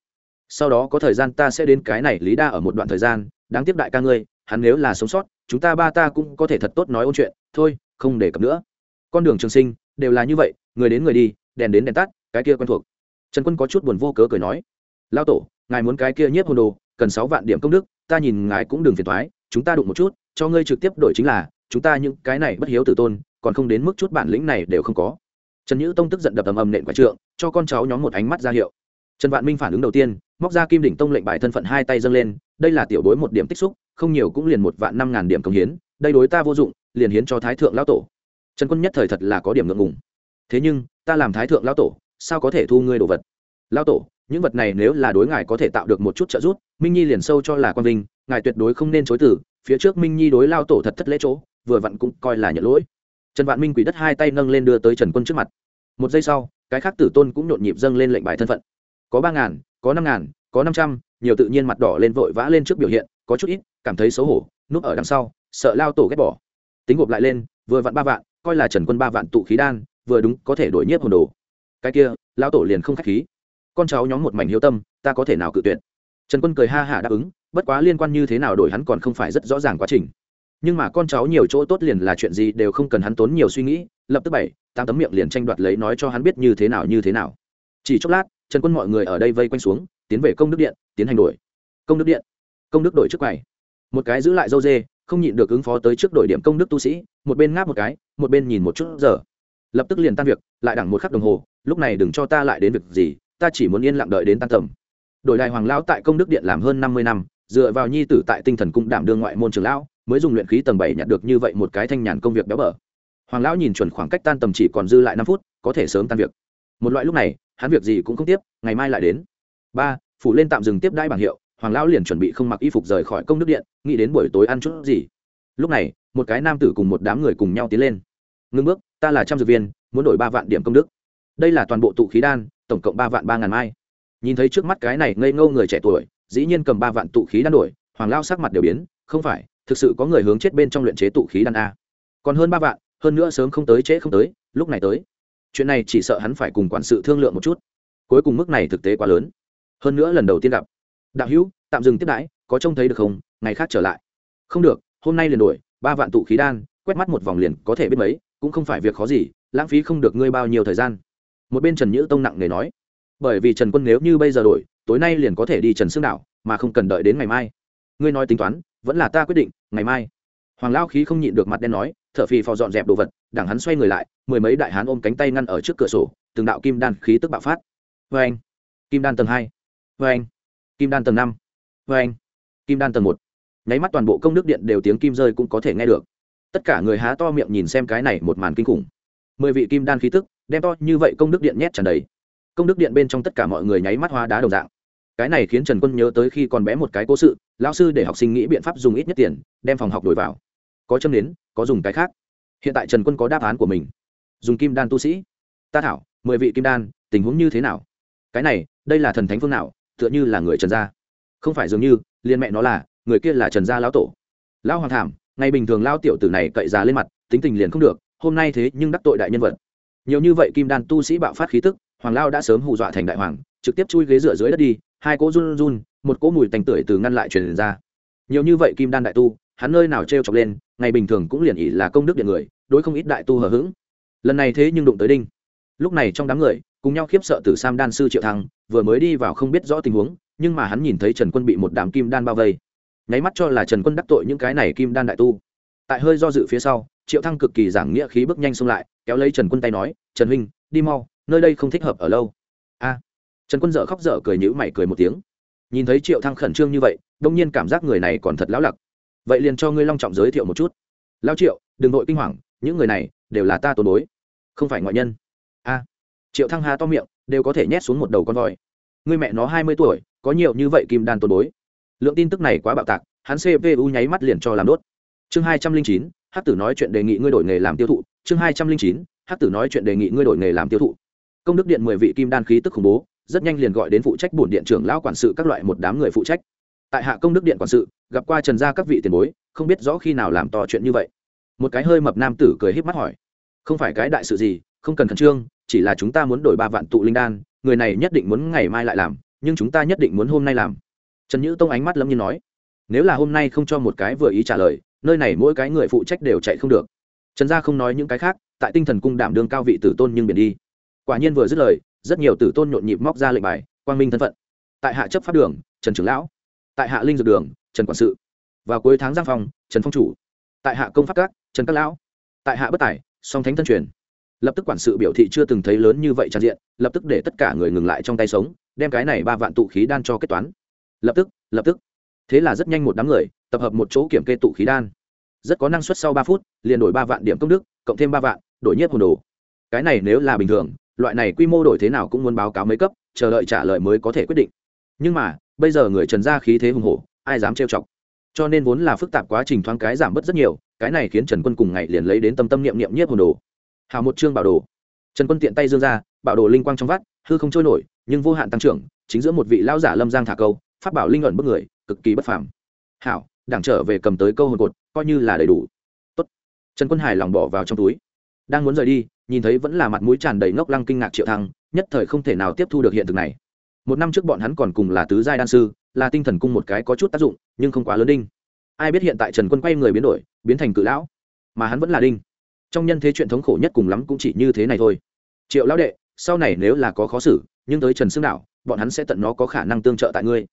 Sau đó có thời gian ta sẽ đến cái này lý đa ở một đoạn thời gian, đáng tiếp đại ca ngươi, hắn nếu là sống sót, chúng ta ba ta cũng có thể thật tốt nói ôn chuyện. Thôi, không để cập nữa. Con đường trường sinh, đều là như vậy, người đến người đi, đèn đến đèn tắt, cái kia quen thuộc. Trần quân có chút buồn vô cớ cười nói, lão tổ, ngài muốn cái kia nhiếp hồn đồ, cần sáu vạn điểm công đức, ta nhìn ngài cũng đừng phiền thoái chúng ta đụng một chút, cho ngươi trực tiếp đổi chính là chúng ta những cái này bất hiếu tử tôn, còn không đến mức chút bản lĩnh này đều không có. Trần nhữ tông tức giận đập ầm ầm nện quả trượng, cho con cháu nhóm một ánh mắt ra hiệu. Trần vạn minh phản ứng đầu tiên, móc ra kim đỉnh tông lệnh bài thân phận hai tay dâng lên, đây là tiểu bối một điểm tích xúc, không nhiều cũng liền một vạn năm ngàn điểm công hiến, đây đối ta vô dụng, liền hiến cho thái thượng lão tổ. Trần quân nhất thời thật là có điểm ngượng ngùng. Thế nhưng, ta làm thái thượng lão tổ, sao có thể thu ngươi đồ vật? Lão tổ, những vật này nếu là đối ngài có thể tạo được một chút trợ giúp, minh nhi liền sâu cho là quan vinh, ngài tuyệt đối không nên chối từ, phía trước minh nhi đối lao tổ thật thất lễ chỗ vừa vặn cũng coi là nhận lỗi. Trần vạn minh quỷ đất hai tay nâng lên đưa tới trần quân trước mặt. Một giây sau, cái khác tử tôn cũng nhộn nhịp dâng lên lệnh bài thân phận. Có ba ngàn, có năm ngàn, có năm trăm, nhiều tự nhiên mặt đỏ lên vội vã lên trước biểu hiện, có chút ít, cảm thấy xấu hổ, núp ở đằng sau, sợ lao tổ ghét bỏ. Tính gộp lại lên, vừa vặn ba vạn, coi là trần quân ba vạn tụ khí đan, vừa đúng có thể đổi nhiếp hồn đồ. Cái kia, lao tổ liền không k h á c h khí. Con cháu nhóm một mảnh hiếu tâm, ta có thể nào cự tuyệt? Trần quân cười ha hả đáp ứng, bất quá liên quan như thế nào đổi hắn còn không phải rất rõ ràng quá trình nhưng mà con cháu nhiều chỗ tốt liền là chuyện gì đều không cần hắn tốn nhiều suy nghĩ, lập tức bảy, tám tấm miệng liền tranh đoạt lấy nói cho hắn biết như thế nào, như thế nào. Chỉ chốc lát, trần quân mọi người ở đây vây quanh xuống, tiến về công đức điện, tiến hành đổi. Công đức điện. Công đức đổi trước quầy. Một cái giữ lại dâu dê, không nhịn được ứng phó tới trước đổi điểm công đức tu sĩ, một bên ngáp một cái, một bên nhìn một chút giờ. Lập tức liền tan việc, lại đẳng một khắc đồng hồ, lúc này đừng cho ta lại đến việc gì, ta chỉ muốn yên lặng đợi đến tan tầm. Đổi đại hoàng lão tại công đức điện làm hơn năm mươi năm, dựa vào nhi tử tại tinh thần cung đảm đương ngoại môn trường lão mới dùng luyện khí tầng bảy nhặt được như vậy một cái thanh nhàn công việc béo bở. Hoàng lão nhìn chuẩn khoảng cách tan tầm chỉ còn dư lại năm phút, có thể sớm tan việc. Một loại lúc này, hắn việc gì cũng không tiếp, ngày mai lại đến. Ba, phủ lên tạm dừng tiếp đãi bảng hiệu, hoàng lão liền chuẩn bị không mặc y phục rời khỏi công đức điện, nghĩ đến buổi tối ăn chút gì. Lúc này, một cái nam tử cùng một đám người cùng nhau tiến lên. Ngưng bước, ta là trăm dược viên, muốn đổi ba vạn điểm công đức. Đây là toàn bộ tụ khí đan, tổng cộng ba vạn ba ngàn mai. Nhìn thấy trước mắt cái này ngây ngâu người trẻ tuổi, dĩ nhiên cầm ba vạn tụ khí đan đổi, hoàng lao sắc mặt đều biến, không phải thực sự có người hướng chết bên trong luyện chế tụ khí đan a. Còn hơn ba vạn, hơn nữa sớm không tới trễ không tới, lúc này tới. Chuyện này chỉ sợ hắn phải cùng quản sự thương lượng một chút. Cuối cùng mức này thực tế quá lớn. Hơn nữa lần đầu tiên gặp. Đạo hữu, tạm dừng tiếp đãi, có trông thấy được không? Ngày khác trở lại. Không được, hôm nay liền đổi ba vạn tụ khí đan, quét mắt một vòng liền có thể biết mấy, cũng không phải việc khó gì, lãng phí không được ngươi bao nhiêu thời gian. Một bên trần nhữ tông nặng nề nói, bởi vì trần quân nếu như bây giờ đổi, tối nay liền có thể đi trần xương đảo, mà không cần đợi đến ngày mai ngươi nói tính toán, vẫn là ta quyết định, ngày mai. Hoàng lao khí không nhịn được mặt đen nói t h ở phì phò dọn dẹp đồ vật đảng hắn xoay người lại, mười mấy đại hán ôm cánh tay ngăn ở trước cửa sổ, từng đạo kim đan khí tức bạo phát. Vê anh kim đan tầng hai. Vê anh kim đan tầng năm. Vê anh kim đan tầng một. Nháy mắt toàn bộ công đức điện đều tiếng kim rơi cũng có thể nghe được. Tất cả người há to miệng nhìn xem cái này một màn kinh khủng. Mười vị kim đan khí tức, đem to như vậy công đức điện nhét tràn đầy. Công đức điện bên trong tất cả mọi người nháy mắt hoa đá đồng dạng. Cái này khiến trần quân nhớ tới khi còn bé một cái cố sự lão sư để học sinh nghĩ biện pháp dùng ít nhất tiền, đem phòng học đổi vào. Có châm nến, có dùng cái khác. Hiện tại trần quân có đáp án của mình. Dùng kim đan tu sĩ. Ta thảo, mười vị kim đan, tình huống như thế nào? Cái này, đây là thần thánh phương nào, tựa như là người trần gia. Không phải dường như liên mẹ nó là, người kia là trần gia lão tổ. Lão hoàng thảm, ngày bình thường lao tiểu tử này cậy giá lên mặt, tính tình liền không được, hôm nay thế nhưng đắc tội đại nhân vật. Nhiều như vậy kim đan tu sĩ bạo phát khí tức, hoàng lao đã sớm hù dọa thành đại hoàng, trực tiếp chui ghế dựa dưới đất đi, hai cỗ run run một cỗ mùi tanh tưởi từ ngăn lại truyền ra. Nhiều như vậy kim đan đại tu, hắn nơi nào t r e o chọc lên, ngày bình thường cũng liền ỉ là công đức điện người, đối không ít đại tu hờ hững. Lần này thế nhưng đụng tới đinh. Lúc này trong đám người, cùng nhau khiếp sợ từ sam đan sư triệu thăng, vừa mới đi vào không biết rõ tình huống, nhưng mà hắn nhìn thấy trần quân bị một đám kim đan bao vây. Nháy mắt cho là trần quân đắc tội những cái này kim đan đại tu. Tại hơi do dự phía sau, triệu thăng cực kỳ giảng nghĩa khí bước nhanh xông lại, kéo lấy trần quân tay nói, trần huynh, đi mau, nơi đây không thích hợp ở lâu. A. Trần quân dở khóc dở cười nhữ mày cười một tiếng nhìn thấy triệu thăng khẩn trương như vậy, đông nhiên cảm giác người này còn thật lão lặc. Vậy liền cho ngươi long trọng giới thiệu một chút. Lao triệu, đừng nội kinh hoàng, những người này đều là ta tổ bối, không phải ngoại nhân. A. Triệu thăng hà to miệng, đều có thể nhét xuống một đầu con voi. Người mẹ nó hai mươi tuổi, có nhiều như vậy kim đan tổ bối. Lượng tin tức này quá bạo tạc, hắn cpu nháy mắt liền cho làm đốt. Chương hai trăm linh chín hát tử nói chuyện đề nghị ngươi đổi nghề làm tiêu thụ. Chương hai trăm linh chín hát tử nói chuyện đề nghị ngươi đổi nghề làm tiêu thụ. Công đức điện mười vị kim đan khí tức khủng bố rất nhanh liền gọi đến phụ trách bổn điện trưởng lão quản sự các loại một đám người phụ trách. Tại hạ công đức điện quản sự, gặp qua trần gia các vị tiền bối, không biết rõ khi nào làm to chuyện như vậy. Một cái hơi mập nam tử cười híp mắt hỏi, không phải cái đại sự gì, không cần khẩn trương, chỉ là chúng ta muốn đổi ba vạn tụ linh đan, người này nhất định muốn ngày mai lại làm, nhưng chúng ta nhất định muốn hôm nay làm. Trần nhữ tông ánh mắt lâm nhiên nói, nếu là hôm nay không cho một cái vừa ý trả lời, nơi này mỗi cái người phụ trách đều chạy không được. Trần gia không nói những cái khác, tại tinh thần cung đảm đương cao vị tử tôn nhưng biển đi. Quả nhiên vừa dứt lời rất nhiều tử tôn nhộn nhịp móc ra lệnh bài, quang minh thân phận. Tại hạ chấp pháp đường, trần trưởng lão. Tại hạ linh dược đường, trần quản sự. Vào cuối tháng giang phòng trần phong chủ. Tại hạ công pháp các, trần các lão. Tại hạ bất tài, song thánh thân truyền. Lập tức quản sự biểu thị chưa từng thấy lớn như vậy tràn diện, lập tức để tất cả người ngừng lại trong tay sống, đem cái này ba vạn tụ khí đan cho kết toán. Lập tức lập tức. Thế là rất nhanh một đám người, tập hợp một chỗ kiểm kê tụ khí đan. Rất có năng suất sau ba phút, liền đổi ba vạn điểm công đức, cộng thêm ba vạn, đổi nhất hồn đồ. Cái này nếu là bình thường loại này quy mô đổi thế nào cũng muốn báo cáo mấy cấp, chờ đợi trả lời mới có thể quyết định. Nhưng mà, bây giờ người trần gia khí thế hùng hổ, ai dám trêu chọc? Cho nên vốn là phức tạp quá trình thoáng cái giảm bớt rất nhiều, cái này khiến trần quân cùng ngày liền lấy đến tâm tâm niệm niệm nhiếp hồn đồ. Hào một chương bảo đồ. Trần quân tiện tay dương ra, bảo đồ linh quang trong vắt, hư không trôi nổi, nhưng vô hạn tăng trưởng, chính giữa một vị lão giả lâm giang thả câu phát bảo linh ẩn bức người, cực kỳ bất phàm. Hảo, đảng trở về cầm tới câu hồn cột, coi như là đầy đủ. Tốt. trần quân hải lòng bỏ vào trong túi đang muốn rời đi, nhìn thấy vẫn là mặt mũi tràn đầy ngốc lăng kinh ngạc triệu thăng, nhất thời không thể nào tiếp thu được hiện thực này. Một năm trước bọn hắn còn cùng là tứ giai đan sư, là tinh thần cung một cái có chút tác dụng, nhưng không quá lớn đinh. Ai biết hiện tại trần quân quay người biến đổi, biến thành cự lão, mà hắn vẫn là đinh. Trong nhân thế chuyện thống khổ nhất cùng lắm cũng chỉ như thế này thôi. Triệu lão đệ, sau này nếu là có khó xử, nhưng tới trần xương đạo bọn hắn sẽ tận nó có khả năng tương trợ tại ngươi.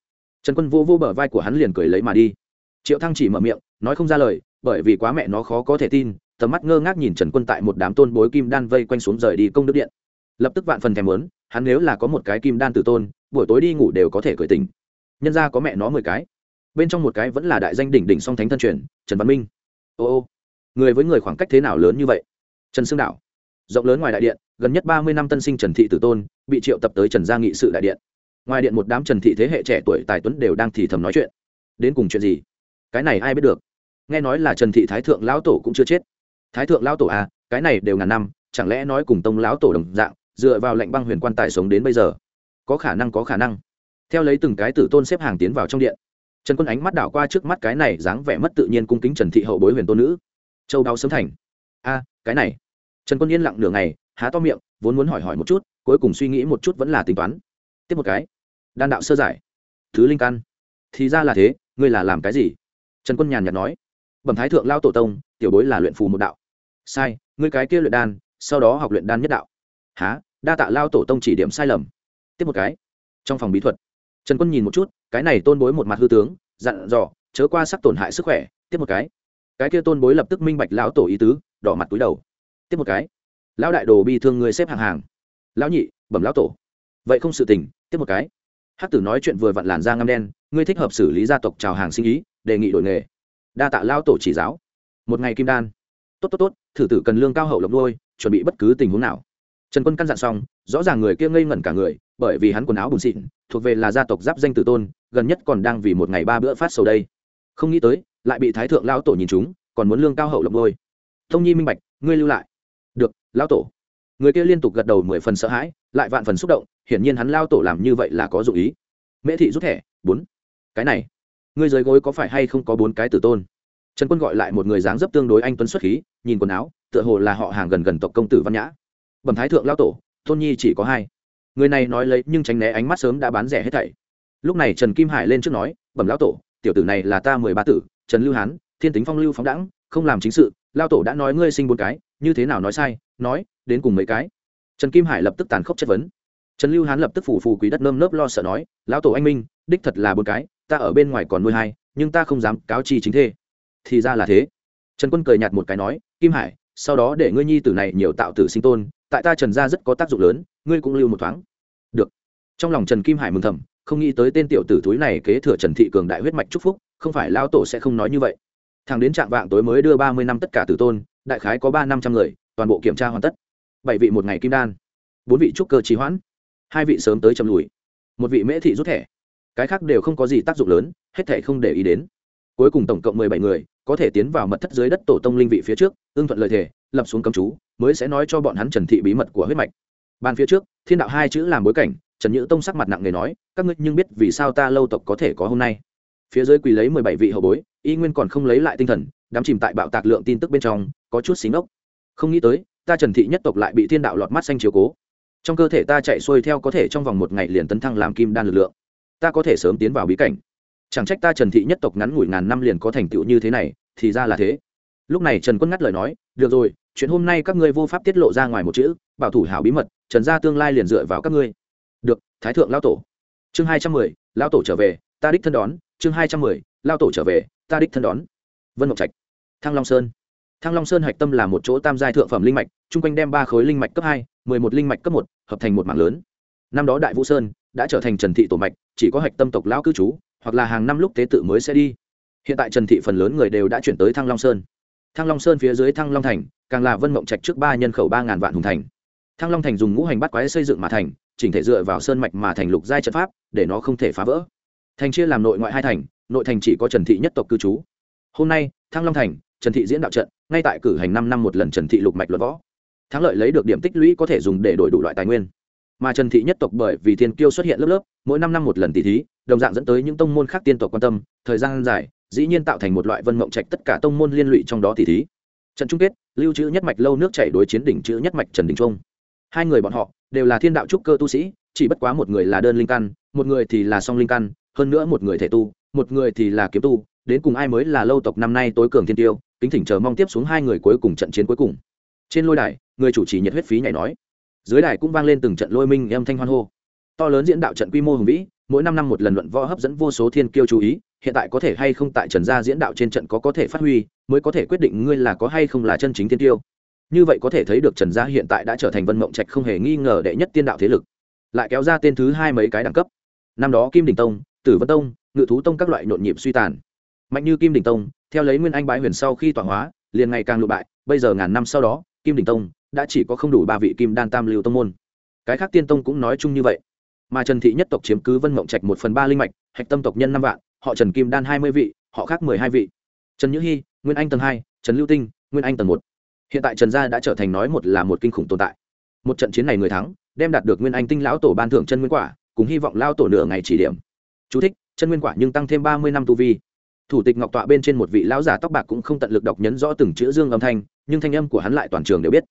Trần quân vô vô bờ vai của hắn liền cười lấy mà đi. Triệu thăng chỉ mở miệng, nói không ra lời, bởi vì quá mẹ nó khó có thể tin tầm mắt ngơ ngác nhìn trần quân tại một đám tôn bối kim đan vây quanh xuống rời đi công đức điện. Lập tức vạn phần thèm lớn hắn nếu là có một cái kim đan tử tôn, buổi tối đi ngủ đều có thể cởi tình nhân ra có mẹ nó mười cái. Bên trong một cái vẫn là đại danh đỉnh đỉnh song thánh thân truyền, trần văn minh. Ô ô, người với người khoảng cách thế nào lớn như vậy? Trần xương đạo. Rộng lớn ngoài đại điện, gần nhất ba mươi năm tân sinh trần thị tử tôn, bị triệu tập tới trần gia nghị sự đại điện. Ngoài điện một đám trần thị thế hệ trẻ tuổi tài tuấn đều đang thì thầm nói chuyện. Đến cùng chuyện gì? Cái này ai biết được? Nghe nói là trần thị thái thượng lão tổ cũng chưa chết thái thượng lão tổ à cái này đều ngàn năm, chẳng lẽ nói cùng tông lão tổ đồng dạng, dựa vào lệnh băng huyền quan tài sống đến bây giờ? Có khả năng, có khả năng. Theo lấy từng cái tử tôn xếp hàng tiến vào trong điện, trần quân ánh mắt đảo qua trước mắt cái này dáng vẻ mất tự nhiên cung kính trần thị hậu bối huyền tôn nữ. Châu đáo sớm thành. A, cái này. Trần quân yên lặng nửa ngày, há to miệng, vốn muốn hỏi hỏi một chút, cuối cùng suy nghĩ một chút vẫn là tính toán. Tiếp một cái. Đan đạo sơ giải. Thứ linh căn. Thì ra là thế, ngươi là làm cái gì? Trần quân nhàn nhạt nói. Bẩm thái thượng lao tổ tông, tiểu bối là luyện phù một đạo sai, ngươi cái kia luyện đan, sau đó học luyện đan nhất đạo. Há đa tạ lao tổ tông chỉ điểm sai lầm. Tiếp một cái. Trong phòng bí thuật, trần quân nhìn một chút, cái này tôn bối một mặt hư tướng, dặn dò, chớ qua sắc tổn hại sức khỏe. Tiếp một cái. Cái kia tôn bối lập tức minh bạch lão tổ ý tứ, đỏ mặt túi đầu. Tiếp một cái. Lão đại đồ bi thương người xếp hàng hàng. Lão nhị, bẩm lão tổ. Vậy không sự tình, tiếp một cái. Hắc tử nói chuyện vừa vặn làn da ngăm đen, ngươi thích hợp xử lý gia tộc chào hàng sinh ý, đề nghị đổi nghề. Đa tạ lao tổ chỉ giáo. Một ngày kim đan. Tốt tốt tốt thử tử cần lương cao hậu lộc đôi chuẩn bị bất cứ tình huống nào. Trần quân căn dặn xong, rõ ràng người kia ngây ngẩn cả người, bởi vì hắn quần áo bùn xịn, thuộc về là gia tộc giáp danh tử tôn, gần nhất còn đang vì một ngày ba bữa phát sầu đây. Không nghĩ tới, lại bị thái thượng lao tổ nhìn chúng, còn muốn lương cao hậu lộc đôi thông nhi minh bạch, ngươi lưu lại. Được lao tổ. Người kia liên tục gật đầu mười phần sợ hãi, lại vạn phần xúc động, hiển nhiên hắn lao tổ làm như vậy là có dụng ý. Mễ thị rút thẻ, bốn. Cái này, ngươi dưới gối có phải hay không có bốn cái tử tôn? Trần quân gọi lại một người dáng dấp tương đối anh tuấn xuất khí, nhìn quần áo, tựa hồ là họ hàng gần gần tộc công tử văn nhã. Bẩm thái thượng lao tổ, tôn nhi chỉ có hai. Người này nói lấy nhưng tránh né ánh mắt sớm đã bán rẻ hết thảy. Lúc này trần kim hải lên trước nói, bẩm lão tổ, tiểu tử này là ta mười ba tử, trần lưu hán, thiên tính phong lưu phóng đẳng không làm chính sự lao tổ đã nói ngươi sinh bốn cái, như thế nào nói sai, nói, đến cùng mấy cái? Trần kim hải lập tức tàn khốc chất vấn. Trần lưu hán lập tức phủ phù quý đất nơm nớp lo sợ nói, lão tổ anh minh, đích thật là bốn cái, ta ở bên ngoài còn nuôi hai, nhưng ta không dám cáo chi chính thê thì ra là thế. Trần quân cười nhạt một cái nói, kim hải, sau đó để ngươi nhi tử này nhiều tạo tử sinh tôn, tại ta trần gia rất có tác dụng lớn, ngươi cũng lưu một thoáng. Được. Trong lòng trần kim hải mừng thầm, không nghĩ tới tên tiểu tử túi này kế thừa trần thị cường đại huyết mạch trúc phúc, không phải lao tổ sẽ không nói như vậy. Thằng đến trạng vạng tối mới đưa ba mươi năm tất cả tử tôn, đại khái có ba năm trăm người, toàn bộ kiểm tra hoàn tất. Bảy vị một ngày kim đan, bốn vị trúc cơ trì hoãn, hai vị sớm tới chầm lùi, một vị mễ thị rút thẻ. Cái khác đều không có gì tác dụng lớn, hết thẻ không để ý đến cuối cùng tổng cộng mười bảy người, có thể tiến vào mật thất dưới đất tổ tông linh vị phía trước, ưng thuận lời thề, lập xuống cấm chú, mới sẽ nói cho bọn hắn trần thị bí mật của huyết mạch. Bàn phía trước, thiên đạo hai chữ làm bối cảnh, trần nhữ tông sắc mặt nặng nề nói, các ngươi nhưng biết vì sao ta lâu tộc có thể có hôm nay? Phía dưới quỳ lấy mười bảy vị hậu bối, y nguyên còn không lấy lại tinh thần, đắm chìm tại bạo tạc lượng tin tức bên trong, có chút xí ngốc. Không nghĩ tới, ta trần thị nhất tộc lại bị thiên đạo lọt mắt xanh chiếu cố. Trong cơ thể ta chạy xuôi theo có thể trong vòng một ngày liền tấn thăng làm kim đan lực lượng. Ta có thể sớm tiến vào bí cảnh chẳng trách ta trần thị nhất tộc ngắn ngủi ngàn năm liền có thành tựu như thế này, thì ra là thế. Lúc này trần quân ngắt lời nói, được rồi, chuyện hôm nay các ngươi vô pháp tiết lộ ra ngoài một chữ, bảo thủ hảo bí mật, trần gia tương lai liền dựa vào các ngươi. Được, thái thượng lao tổ. Chương hai trăm mười lao tổ trở về, ta đích thân đón. Chương hai trăm mười lao tổ trở về, ta đích thân đón. Vân mộc trạch, thăng long sơn. Thăng long sơn hạch tâm là một chỗ tam giai thượng phẩm linh mạch, chung quanh đem ba khối linh mạch cấp hai, mười một linh mạch cấp một, hợp thành một mạng lớn. Năm đó đại vũ sơn đã trở thành trần thị tổ mạch, chỉ có hạch tâm tộc lão cư trú, hoặc là hàng năm lúc tế tự mới sẽ đi. Hiện tại trần thị phần lớn người đều đã chuyển tới thăng long sơn. Thăng long sơn phía dưới thăng long thành, càng là vân mộng trạch trước ba nhân khẩu ba ngàn vạn hùng thành. Thăng long thành dùng ngũ hành bắt quái xây dựng mà thành, chỉnh thể dựa vào sơn mạch mà thành lục giai trận pháp, để nó không thể phá vỡ. Thành chia làm nội ngoại hai thành, nội thành chỉ có trần thị nhất tộc cư trú. Hôm nay, thăng long thành, trần thị diễn đạo trận, ngay tại cử hành năm năm một lần trần thị lục mạch luận võ. Thắng lợi lấy được điểm tích lũy có thể dùng để đổi đủ loại tài nguyên mà trần thị nhất tộc bởi vì thiên kiêu xuất hiện lớp lớp, mỗi năm năm một lần tỷ thí, đồng dạng dẫn tới những tông môn khác tiên tộc quan tâm, thời gian dài, dĩ nhiên tạo thành một loại vân mộng trạch tất cả tông môn liên lụy trong đó tỷ thí. Trận chung kết, lưu trữ nhất mạch lâu nước chảy đối chiến đỉnh chữ nhất mạch trần đình trung. Hai người bọn họ đều là thiên đạo trúc cơ tu sĩ, chỉ bất quá một người là đơn linh căn, một người thì là song linh căn, hơn nữa một người thể tu, một người thì là kiếm tu, đến cùng ai mới là lâu tộc năm nay tối cường thiên tiêu, kính thỉnh chờ mong tiếp xuống hai người cuối cùng trận chiến cuối cùng. Trên lôi đài, người chủ trì nhiệt huyết phí nhảy nói dưới đài cũng vang lên từng trận lôi minh âm thanh hoan hô. To lớn diễn đạo trận quy mô hùng vĩ, mỗi năm năm một lần luận võ hấp dẫn vô số thiên kiêu chú ý, hiện tại có thể hay không tại trần gia diễn đạo trên trận có có thể phát huy, mới có thể quyết định ngươi là có hay không là chân chính thiên tiêu như vậy có thể thấy được trần gia hiện tại đã trở thành vân mộng trạch không hề nghi ngờ đệ nhất tiên đạo thế lực. Lại kéo ra tên thứ hai mấy cái đẳng cấp. Năm đó kim đình tông, tử vân tông, ngự thú tông các loại nhộn nhịp suy tàn. Mạnh như kim đình tông, theo lấy nguyên anh bái huyền sau khi tỏa hóa, liền ngày càng lụ bại, bây giờ ngàn năm sau đó, kim đình tông đã chỉ có không đủ ba vị kim đan tam lưu tông môn. Cái khác tiên tông cũng nói chung như vậy. Mà trần thị nhất tộc chiếm cứ vân mộng trạch một phần ba linh mạch hạch tâm tộc nhân năm vạn họ trần kim đan hai mươi vị họ khác mười hai vị. Trần nhữ hy nguyên anh tầng hai trần lưu tinh nguyên anh tầng một. Hiện tại trần gia đã trở thành nói một là một kinh khủng tồn tại. Một trận chiến này người thắng đem đạt được nguyên anh tinh lão tổ ban thưởng chân nguyên quả cùng hy vọng lao tổ nửa ngày chỉ điểm. Chú thích, chân nguyên quả nhưng tăng thêm ba mươi năm tu vi. Thủ tịch ngọc tọa bên trên một vị lão giả tóc bạc cũng không tận lực đọc nhấn rõ từng chữ dương âm thanh nhưng thanh âm của hắn lại toàn trường đều biết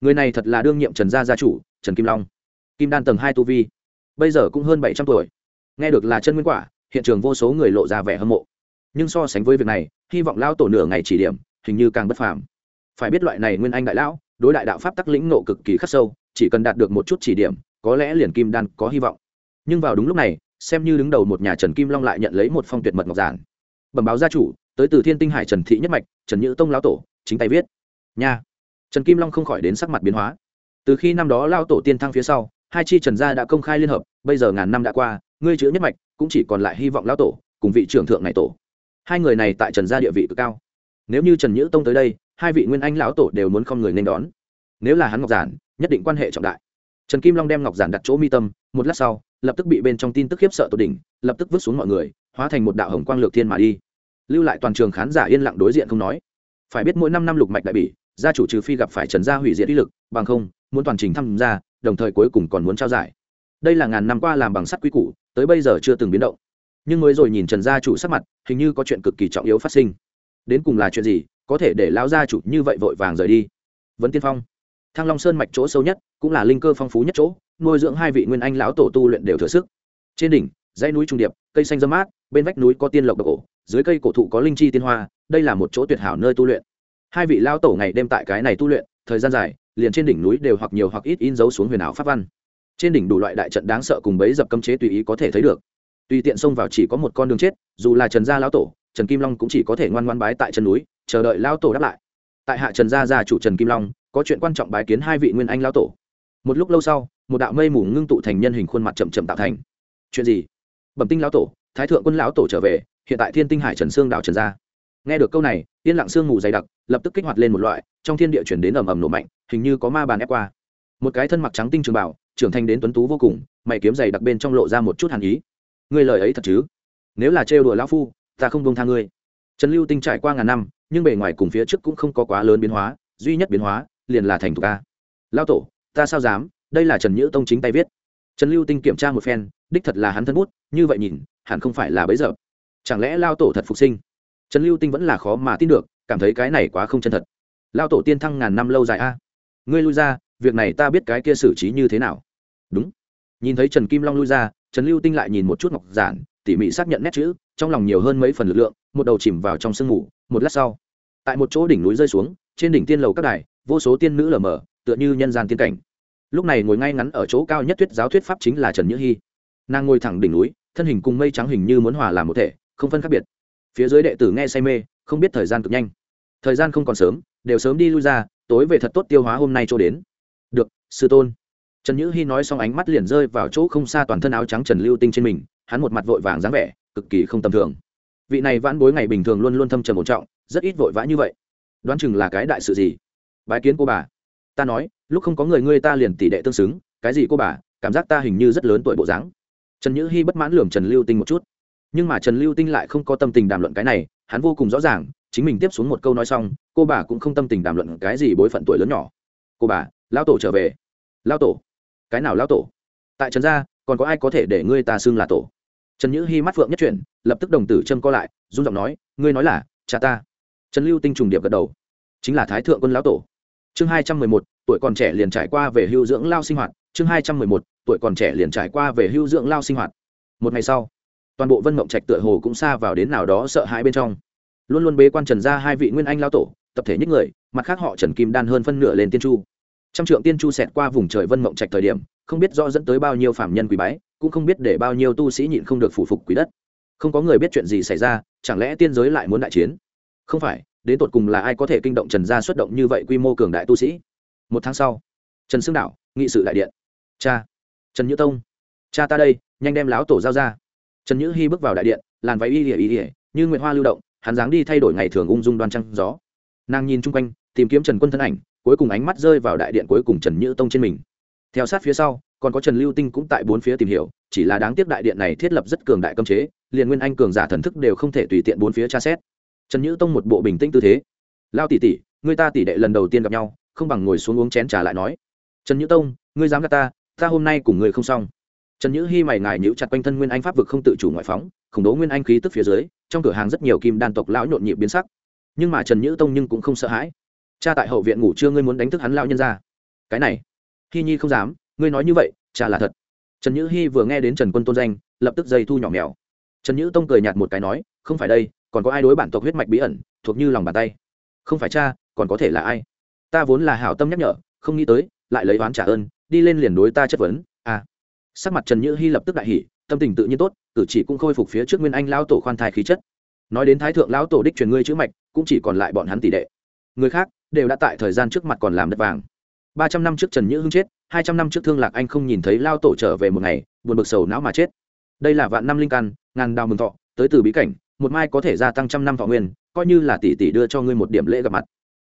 người này thật là đương nhiệm trần gia gia chủ, trần kim long. Kim đan tầng hai tu vi. Bây giờ cũng hơn bảy trăm tuổi. Nghe được là chân nguyên quả, hiện trường vô số người lộ ra vẻ hâm mộ. Nhưng so sánh với việc này, hy vọng lao tổ nửa ngày chỉ điểm, hình như càng bất phàm. Phải biết loại này nguyên anh đại lão, đối đại đạo pháp tắc lĩnh nộ cực kỳ khắc sâu, chỉ cần đạt được một chút chỉ điểm, có lẽ liền kim đan có hy vọng. Nhưng vào đúng lúc này, xem như đứng đầu một nhà trần kim long lại nhận lấy một phong tuyệt mật ngọc giản. Bẩm báo gia chủ, tới từ thiên tinh hải trần thị nhất mạch, trần nhữ tông lão tổ, chính tay viết. Nha trần kim long không khỏi đến sắc mặt biến hóa. Từ khi năm đó lao tổ tiên thăng phía sau, hai chi trần gia đã công khai liên hợp, bây giờ ngàn năm đã qua, ngươi chữ nhất mạch cũng chỉ còn lại hy vọng lão tổ cùng vị trưởng thượng này tổ. Hai người này tại trần gia địa vị cực cao. Nếu như trần nhữ tông tới đây, hai vị nguyên anh lão tổ đều muốn không người nên đón. Nếu là hắn ngọc giản, nhất định quan hệ trọng đại. Trần kim long đem ngọc giản đặt chỗ mi tâm, một lát sau, lập tức bị bên trong tin tức khiếp sợ tột đỉnh, lập tức vứt xuống mọi người, hóa thành một đạo hồng quang lược thiên mà đi. Lưu lại toàn trường khán giả yên lặng đối diện không nói. Phải biết mỗi năm năm lục mạch đại bỉ gia chủ trừ phi gặp phải trần gia hủy diệt uy lực, bằng không, muốn toàn trình tham gia, đồng thời cuối cùng còn muốn trao giải. Đây là ngàn năm qua làm bằng sắt quý củ, tới bây giờ chưa từng biến động. Nhưng mới rồi nhìn trần gia chủ sắc mặt, hình như có chuyện cực kỳ trọng yếu phát sinh. Đến cùng là chuyện gì, có thể để lão gia chủ như vậy vội vàng rời đi? Vẫn tiên phong. Thăng long sơn mạch chỗ sâu nhất, cũng là linh cơ phong phú nhất chỗ, nuôi dưỡng hai vị nguyên anh lão tổ tu luyện đều thừa sức. Trên đỉnh, dãy núi trung điệp, cây xanh dâm mát, bên vách núi có tiên lộc độc cổ, dưới cây cổ thụ có linh chi tiên hoa, đây là một chỗ tuyệt hảo nơi tu luyện hai vị lao tổ ngày đêm tại cái này tu luyện, thời gian dài, liền trên đỉnh núi đều hoặc nhiều hoặc ít in dấu xuống huyền ảo pháp văn. Trên đỉnh đủ loại đại trận đáng sợ cùng bấy dập cấm chế tùy ý có thể thấy được. Tùy tiện xông vào chỉ có một con đường chết, dù là trần gia lão tổ, trần kim long cũng chỉ có thể ngoan ngoan bái tại chân núi, chờ đợi lão tổ đáp lại. Tại hạ trần gia gia chủ trần kim long, có chuyện quan trọng bái kiến hai vị nguyên anh lão tổ. Một lúc lâu sau, một đạo mây mù ngưng tụ thành nhân hình khuôn mặt chậm chậm tạo thành. Chuyện gì? Bẩm tinh lão tổ, thái thượng quân lão tổ trở về, hiện tại thiên tinh hải trần sương đạo trần gia nghe được câu này, yên lặng sương mù dày đặc, lập tức kích hoạt lên một loại, trong thiên địa chuyển đến ầm ầm nổ mạnh, hình như có ma bàn ép qua. Một cái thân mặc trắng tinh trường bảo, trưởng thành đến tuấn tú vô cùng, mày kiếm dày đặc bên trong lộ ra một chút hàn ý. Ngươi lời ấy thật chứ? Nếu là trêu đùa lão phu, ta không bông tha ngươi. Trần lưu tinh trải qua ngàn năm, nhưng bề ngoài cùng phía trước cũng không có quá lớn biến hóa, duy nhất biến hóa, liền là thành thục ca lao tổ, ta sao dám? Đây là trần nhữ tông chính tay viết. Trần lưu tinh kiểm tra một phen, đích thật là hắn thân bút, như vậy nhìn, hẳn không phải là bấy giờ. Chẳng lẽ lao tổ thật phục sinh? Trần lưu tinh vẫn là khó mà tin được, cảm thấy cái này quá không chân thật. Lao tổ tiên thăng ngàn năm lâu dài a. Ngươi lui ra, việc này ta biết cái kia xử trí như thế nào. Đúng. Nhìn thấy trần kim long lui ra, trần lưu tinh lại nhìn một chút ngọc giản, tỉ mỉ xác nhận nét chữ, trong lòng nhiều hơn mấy phần lực lượng, một đầu chìm vào trong sương mù, một lát sau, tại một chỗ đỉnh núi rơi xuống, trên đỉnh tiên lầu các đài, vô số tiên nữ lờ mờ, tựa như nhân gian tiên cảnh. Lúc này ngồi ngay ngắn ở chỗ cao nhất thuyết giáo thuyết pháp chính là trần nhữ hy nàng ngồi thẳng đỉnh núi, thân hình cùng mây trắng hình như muốn hòa làm một thể, không phân khác biệt phía dưới đệ tử nghe say mê, không biết thời gian cực nhanh. Thời gian không còn sớm, đều sớm đi lui ra, tối về thật tốt tiêu hóa hôm nay cho đến. Được, sư tôn. Trần nhữ hy nói xong ánh mắt liền rơi vào chỗ không xa toàn thân áo trắng trần lưu tinh trên mình, hắn một mặt vội vàng dáng vẻ, cực kỳ không tầm thường. Vị này vãn bối ngày bình thường luôn luôn thâm trầm ổn trọng, rất ít vội vã như vậy. Đoán chừng là cái đại sự gì? Bái kiến cô bà. Ta nói, lúc không có người ngươi ta liền tỷ đệ tương xứng, cái gì cô bà, cảm giác ta hình như rất lớn tuổi bộ dáng. Trần nhữ hy bất mãn lường trần lưu tinh một chút nhưng mà trần lưu tinh lại không có tâm tình đàm luận cái này, hắn vô cùng rõ ràng, chính mình tiếp xuống một câu nói xong, cô bà cũng không tâm tình đàm luận cái gì bối phận tuổi lớn nhỏ. Cô bà, lão tổ trở về. Lão tổ? Cái nào lão tổ? Tại trần gia, còn có ai có thể để ngươi ta xưng là tổ? Trần nhữ hy mắt phượng nhất chuyển, lập tức đồng tử châm co lại, run giọng nói, ngươi nói là, cha ta. Trần lưu tinh trùng điệp gật đầu. Chính là thái thượng quân lão tổ. Chương hai trăm mười một, tuổi còn trẻ liền trải qua về hưu dưỡng lao sinh hoạt. Chương hai trăm mười một, tuổi còn trẻ liền trải qua về hưu dưỡng lao sinh hoạt. Một ngày sau toàn bộ vân mộng trạch tựa hồ cũng xa vào đến nào đó sợ hãi bên trong. Luôn luôn bế quan trần ra hai vị nguyên anh lao tổ, tập thể những người, mặt khác họ trần kim đan hơn phân nửa lên tiên chu. Trăm trượng tiên chu xẹt qua vùng trời vân mộng trạch thời điểm, không biết do dẫn tới bao nhiêu phạm nhân quỷ bái, cũng không biết để bao nhiêu tu sĩ nhịn không được phủ phục quỷ đất. Không có người biết chuyện gì xảy ra, chẳng lẽ tiên giới lại muốn đại chiến? Không phải, đến tột cùng là ai có thể kinh động trần gia xuất động như vậy quy mô cường đại tu sĩ? Một tháng sau, trần xương đảo, nghị sự đại điện. Cha, trần nhữ tông. Cha ta đây, nhanh đem láo tổ giao ra trần nhữ hy bước vào đại điện, làn váy y ỉa y ỉa như nguyện hoa lưu động, hắn dáng đi thay đổi ngày thường ung dung đoan trăng gió. Nàng nhìn chung quanh, tìm kiếm trần quân thân ảnh, cuối cùng ánh mắt rơi vào đại điện cuối cùng trần nhữ tông trên mình. Theo sát phía sau, còn có trần lưu tinh cũng tại bốn phía tìm hiểu, chỉ là đáng tiếc đại điện này thiết lập rất cường đại cơm chế, liền nguyên anh cường giả thần thức đều không thể tùy tiện bốn phía tra xét. Trần nhữ tông một bộ bình tĩnh tư thế. Lao tỷ tỷ, người ta tỷ đệ lần đầu tiên gặp nhau, không bằng ngồi xuống uống chén trà lại nói. Trần nhữ tông, ngươi dám gạt ta ta hôm nay cùng người không xong trần nhữ hy mày ngài nhữ chặt quanh thân nguyên anh pháp vực không tự chủ ngoại phóng, khủng bố nguyên anh khí tức phía dưới, trong cửa hàng rất nhiều kim đan tộc lão nhộn nhịp biến sắc. Nhưng mà trần nhữ tông nhưng cũng không sợ hãi. Cha tại hậu viện ngủ trưa ngươi muốn đánh thức hắn lao nhân ra. Cái này hy nhi không dám, ngươi nói như vậy cha là thật. Trần nhữ hy vừa nghe đến trần quân tôn danh, lập tức dây thu nhỏ mèo. Trần nhữ tông cười nhạt một cái nói, không phải đây, còn có ai đối bản tộc huyết mạch bí ẩn, thuộc như lòng bàn tay. Không phải cha, còn có thể là ai? Ta vốn là hảo tâm nhắc nhở, không nghĩ tới, lại lấy oán trả ơn, đi lên liền đối ta chất vấn. À sắc mặt trần nhữ hy lập tức đại hỉ, tâm tình tự nhiên tốt, cử chỉ cũng khôi phục phía trước nguyên anh lão tổ khoan thai khí chất. Nói đến thái thượng lão tổ đích truyền ngươi chữ mạch, cũng chỉ còn lại bọn hắn tỷ đệ. Người khác đều đã tại thời gian trước mặt còn làm đất vàng. Ba trăm năm trước trần nhữ hưng chết, hai trăm năm trước thương lạc anh không nhìn thấy lao tổ trở về một ngày, buồn bực sầu não mà chết. Đây là vạn năm linh căn, ngàn đào mừng thọ, tới từ bí cảnh, một mai có thể gia tăng trăm năm thọ nguyên, coi như là tỷ tỷ đưa cho ngươi một điểm lễ gặp mặt.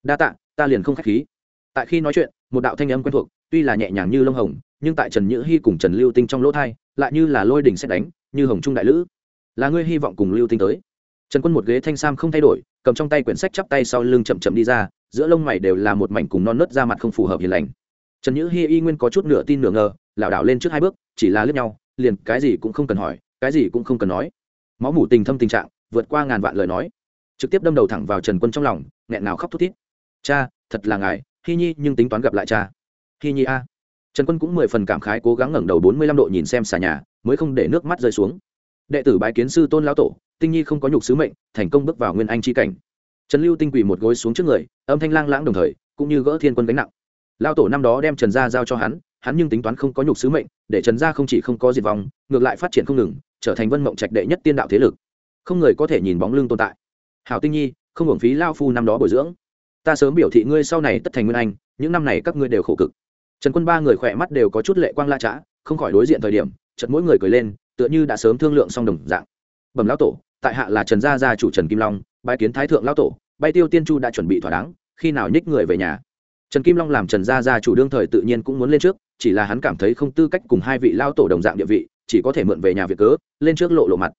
Đa tạ, ta liền không khách khí. Tại khi nói chuyện, một đạo thanh âm quen thuộc, tuy là nhẹ nhàng như lông hồng nhưng tại trần nhữ hy cùng trần lưu tinh trong lỗ thai, lại như là lôi đỉnh xét đánh, như hồng trung đại lữ. Là ngươi hy vọng cùng lưu tinh tới. Trần quân một ghế thanh sam không thay đổi, cầm trong tay quyển sách chắp tay sau lưng chậm chậm đi ra, giữa lông mày đều là một mảnh cùng non nớt ra mặt không phù hợp hiền lành. Trần nhữ hy y nguyên có chút nửa tin nửa ngờ, lảo đảo lên trước hai bước, chỉ là lướt nhau, liền cái gì cũng không cần hỏi, cái gì cũng không cần nói. Máu mủ tình thâm tình trạng, vượt qua ngàn vạn lời nói. Trực tiếp đâm đầu thẳng vào trần quân trong lòng, nghẹn nào khóc thút thít. Cha, thật là ngài hy nhi, nhưng tính toán gặp lại cha. Hy nhi a trần quân cũng mười phần cảm khái cố gắng ngẩng đầu bốn mươi lăm độ nhìn xem xà nhà, mới không để nước mắt rơi xuống. Đệ tử bái kiến sư tôn lão tổ, tinh nhi không có nhục sứ mệnh, thành công bước vào nguyên anh c cảnh. Trần lưu tinh quỳ một gối xuống trước người, âm thanh lang lãng đồng thời, cũng như gỡ thiên quân gánh nặng. Lao tổ năm đó đem trần gia giao cho hắn hắn nhưng tính toán không có nhục sứ mệnh, để trần gia không chỉ không có diệt vong, ngược lại phát triển không ngừng, trở thành vân mộng trạch đệ nhất tiên đạo thế lực. Không người có thể nhìn bóng lưng tồn tại. Hảo tinh nhi, không hưởng phí lao phu năm đó bồi dưỡng. Ta sớm biểu thị ngươi sau này tất thành nguyên anh, những năm này các ngươi đều khổ cực trần quân ba người khỏe mắt đều có chút lệ quang la trã không khỏi đối diện thời điểm chật mỗi người cười lên, tựa như đã sớm thương lượng xong đồng dạng. Bẩm lão tổ, tại hạ là trần gia gia chủ trần kim long, bái kiến thái thượng lão tổ bay tiêu tiên chu đã chuẩn bị thỏa đáng, khi nào nhích người về nhà. Trần kim long làm trần gia gia chủ đương thời tự nhiên cũng muốn lên trước, chỉ là hắn cảm thấy không tư cách cùng hai vị lao tổ đồng dạng địa vị, chỉ có thể mượn về nhà việc cớ, lên trước lộ lộ mặt.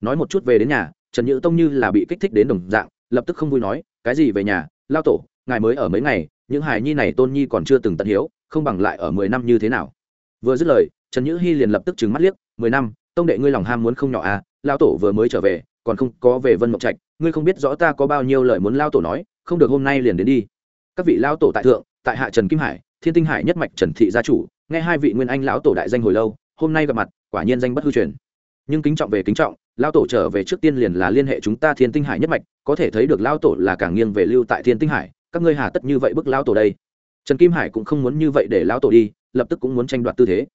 Nói một chút về đến nhà, trần nhữ tông như là bị kích thích đến đồng dạng, lập tức không vui nói, cái gì về nhà? Lao tổ, ngài mới ở mấy ngày, những hài nhi này tôn nhi còn chưa từng tận hiếu không bằng lại ở mười năm như thế nào? Vừa dứt lời, trần nhữ hy liền lập tức trừng mắt liếc, mười năm, tông đệ ngươi lòng ham muốn không nhỏ à lao tổ vừa mới trở về, còn không có về vân mộng trạch, ngươi không biết rõ ta có bao nhiêu lời muốn lao tổ nói, không được hôm nay liền đến đi. Các vị lao tổ tại thượng, tại hạ trần kim hải, thiên tinh hải nhất mạch trần thị gia chủ, nghe hai vị nguyên anh lão tổ đại danh hồi lâu, hôm nay gặp mặt, quả nhiên danh bất hư truyền. Nhưng kính trọng về kính trọng lao tổ trở về trước tiên liền là liên hệ chúng ta thiên tinh hải nhất mạch, có thể thấy được lao tổ là càng nghiêng về lưu tại thiên tinh hải, các ngươi hà tất như vậy bức lao tổ đây? Trần kim hải cũng không muốn như vậy để Lão tổ đi, lập tức cũng muốn tranh đoạt tư thế.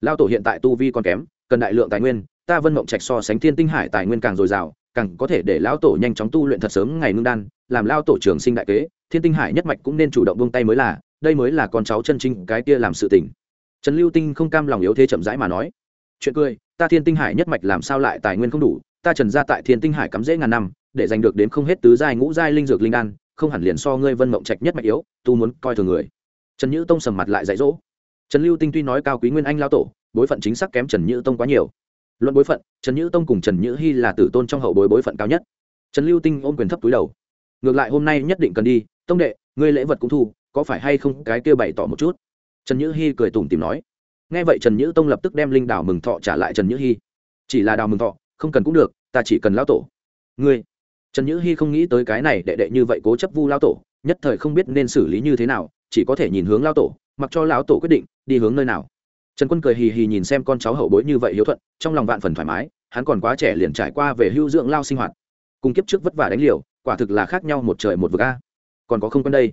Lão tổ hiện tại tu vi còn kém, cần đại lượng tài nguyên, ta vân mộng trạch so sánh thiên tinh hải tài nguyên càng dồi dào, càng có thể để lão tổ nhanh chóng tu luyện thật sớm ngày ngưng đan, làm lao tổ trường sinh đại kế, thiên tinh hải nhất mạch cũng nên chủ động buông tay mới là, đây mới là con cháu chân chính cái kia làm sự tình. Trần lưu tinh không cam lòng yếu thế chậm rãi mà nói, chuyện cười, ta thiên tinh hải nhất mạch làm sao lại tài nguyên không đủ, ta trần ra tại thiên tinh hải cắm dễ ngàn năm, để giành được đến không hết tứ giai ngũ giai linh dược linh đan, không hẳn liền so ngươi vân mộng trạch nhất mạch yếu, tu muốn coi thường người trần nhữ tông sầm mặt lại dạy dỗ. Trần lưu tinh tuy nói cao quý nguyên anh lao tổ, bối phận chính xác kém trần nhữ tông quá nhiều. Luận bối phận, trần nhữ tông cùng trần nhữ hy là tử tôn trong hậu bối bối phận cao nhất. Trần lưu tinh ôm quyền thấp túi đầu. Ngược lại hôm nay nhất định cần đi, tông đệ, ngươi lễ vật cũng thu, có phải hay không cái kia bày tỏ một chút? Trần nhữ hy cười tủm tìm nói. Nghe vậy trần nhữ tông lập tức đem linh đào mừng thọ trả lại trần nhữ hy chỉ là đào mừng thọ, không cần cũng được, ta chỉ cần lao tổ. Ngươi. Trần nhữ hy không nghĩ tới cái này đệ đệ như vậy cố chấp vu lao tổ, nhất thời không biết nên xử lý như thế nào chỉ có thể nhìn hướng lao tổ, mặc cho lão tổ quyết định, đi hướng nơi nào. Trần quân cười hì hì nhìn xem con cháu hậu bối như vậy hiếu thuận, trong lòng vạn phần thoải mái, hắn còn quá trẻ liền trải qua về hưu dưỡng lao sinh hoạt. Cùng kiếp trước vất vả đánh liều, quả thực là khác nhau một trời một vực a. Còn có không quân đây.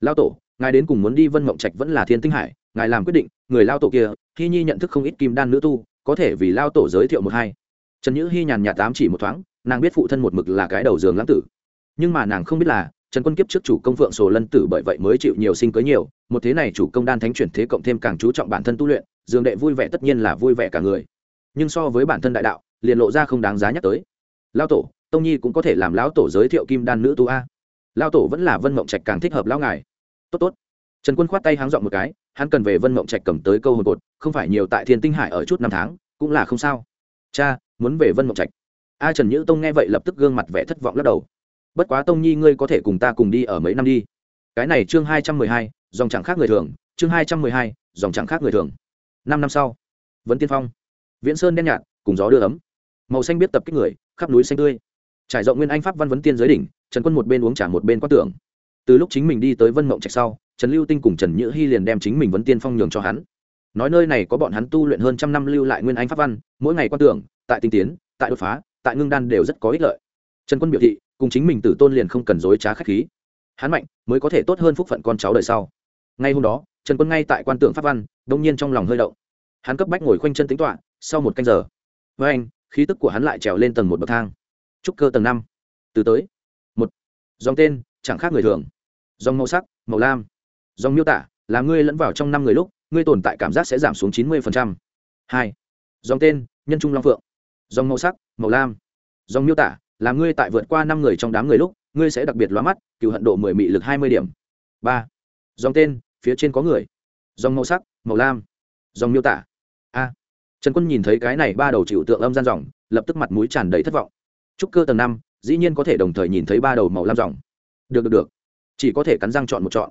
Lao tổ, ngài đến cùng muốn đi vân mộng trạch vẫn là thiên tinh hải, ngài làm quyết định, người lao tổ kia hy nhi nhận thức không ít kim đan nữ tu, có thể vì lao tổ giới thiệu một hai. Trần nhữ hy nhàn nhạt tám chỉ một thoáng, nàng biết phụ thân một mực là cái đầu giường lãng tử. Nhưng mà nàng không biết là trần quân kiếp trước chủ công phượng sổ lân tử bởi vậy mới chịu nhiều sinh cưới nhiều, một thế này chủ công đan thánh chuyển thế cộng thêm càng chú trọng bản thân tu luyện, dương đệ vui vẻ tất nhiên là vui vẻ cả người. Nhưng so với bản thân đại đạo, liền lộ ra không đáng giá nhắc tới. Lao tổ, tông nhi cũng có thể làm lão tổ giới thiệu kim đan nữ tu a. Lao tổ vẫn là vân mộng trạch càng thích hợp lão ngài. Tốt tốt. Trần quân khoát tay háng dọn một cái, hắn cần về vân mộng trạch cầm tới câu hồn cột, không phải nhiều tại thiên tinh hải ở chút năm tháng, cũng là không sao. Cha, muốn về vân mộng trạch. A trần nhữ tông nghe vậy lập tức gương mặt vẻ thất vọng lắc đầu bất quá tông nhi ngươi có thể cùng ta cùng đi ở mấy năm đi. Cái này chương hai trăm mười hai, dòng chẳng khác người thường, chương hai trăm mười hai, dòng chẳng khác người thường. Năm năm sau vẫn tiên phong, viễn sơn đen nhạt, cùng gió đưa ấm. Màu xanh biết tập kích người, khắp núi xanh tươi. Trải rộng nguyên anh pháp văn vấn tiên giới đỉnh, trần quân một bên uống trả một bên quát tưởng. Từ lúc chính mình đi tới vân mộng trạch sau, trần lưu tinh cùng trần nhữ hy liền đem chính mình vấn tiên phong nhường cho hắn. Nói nơi này có bọn hắn tu luyện hơn trăm năm lưu lại nguyên anh pháp văn, mỗi ngày quan tưởng, tại tinh tiến, tại đột phá, tại ngưng đan đều rất có ích lợi trần quân biểu thị, cùng chính mình tử tôn liền không cần dối trá khách khí. Hắn mạnh, mới có thể tốt hơn phúc phận con cháu đời sau. Ngay hôm đó, trần quân ngay tại quan tượng pháp văn, đông nhiên trong lòng hơi động. Hắn cấp bách ngồi khoanh chân tính toạ sau một canh giờ, với anh, khí tức của hắn lại trèo lên tầng một bậc thang. Trúc cơ tầng năm. Từ tới. Một. Dòng tên, chẳng khác người thường. Dòng màu sắc, màu lam. Dòng miêu tả, là ngươi lẫn vào trong năm người lúc, ngươi tồn tại cảm giác sẽ giảm xuống chín mươi hai. Dòng tên, nhân trung long phượng. Dòng màu sắc, màu lam. Dòng miêu tả là ngươi tại vượt qua năm người trong đám người lúc, ngươi sẽ đặc biệt lóa mắt, cựu hận độ mười mị lực hai mươi điểm. Ba. Dòng tên, phía trên có người. Dòng màu sắc, màu lam. Dòng miêu tả. A. Trần quân nhìn thấy cái này ba đầu chịu tượng âm gian dòng, lập tức mặt mũi tràn đầy thất vọng. Trúc cơ tầng năm, dĩ nhiên có thể đồng thời nhìn thấy ba đầu màu lam dòng. Được được được. Chỉ có thể cắn răng chọn một chọn.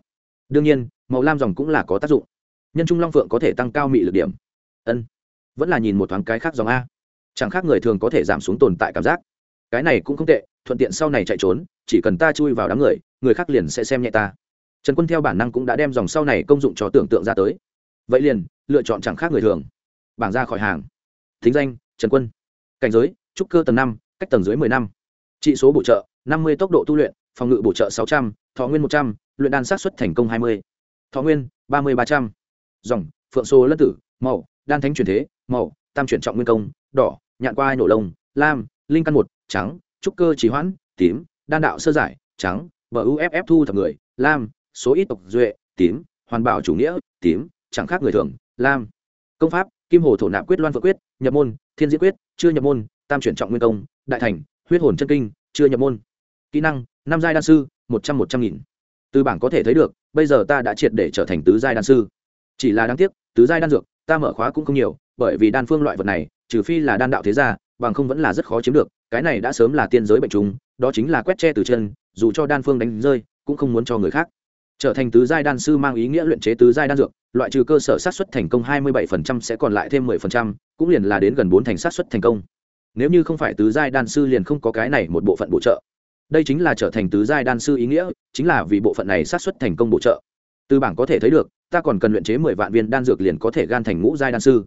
Đương nhiên, màu lam dòng cũng là có tác dụng. Nhân trung long phượng có thể tăng cao mị lực điểm. Ân. Vẫn là nhìn một thoáng cái khác dòng a. Chẳng khác người thường có thể giảm xuống tồn tại cảm giác cái này cũng không tệ, thuận tiện sau này chạy trốn, chỉ cần ta chui vào đám người người khác liền sẽ xem nhẹ ta. Trần quân theo bản năng cũng đã đem dòng sau này công dụng cho tưởng tượng ra tới. Vậy liền, lựa chọn chẳng khác người thường. Bảng ra khỏi hàng. Thính danh, trần quân. Cảnh giới, trúc cơ tầng năm, cách tầng dưới mười năm. Trị số bổ trợ, năm mươi tốc độ tu luyện, phòng ngự bổ trợ sáu trăm, thọ nguyên một trăm l u y ệ n đan sát xuất thành công hai mươi. Thọ nguyên, ba mươi ba trăm. Dòng, phượng xô lân tử, màu, đan thánh truyền thế, màu, tam chuyển trọng nguyên công, đỏ, nhạn qua nổ lông, lam, linh căn một trắng, trúc cơ trì hoãn, tím, đan đạo sơ giải, trắng buff thu thập người, lam, số ít tộc duệ, tím, hoàn bảo chủ nghĩa, tím, chẳng khác người thường, lam. Công pháp, kim hồ thổ nạp quyết loan vợ quyết, nhập môn, thiên diễn quyết, chưa nhập môn, tam chuyển trọng nguyên công, đại thành, huyết hồn chân kinh, chưa nhập môn. Kỹ năng, năm giai đan sư, một trăm một trăm nghìn. Từ bảng có thể thấy được, bây giờ ta đã triệt để trở thành tứ giai đan sư. Chỉ là đáng tiếc, tứ giai đan dược, ta mở khóa cũng không nhiều, bởi vì đan phương loại vật này, trừ phi là đan đạo thế gia bằng không vẫn là rất khó chiếm được cái này đã sớm là tiên giới bệnh trùng đó chính là quét che từ chân dù cho đan phương đánh rơi cũng không muốn cho người khác. Trở thành tứ giai đan sư mang ý nghĩa luyện chế tứ giai đan dược loại trừ cơ sở sát xuất thành công 27% sẽ còn lại thêm 10%, cũng liền là đến gần bốn thành sát xuất thành công. Nếu như không phải tứ giai đan sư liền không có cái này một bộ phận bổ trợ. Đây chính là trở thành tứ giai đan sư ý nghĩa chính là vì bộ phận này sát xuất thành công bổ trợ. Từ bảng có thể thấy được ta còn cần luyện chế mười vạn viên đan dược liền có thể gan thành ngũ giai đan sư.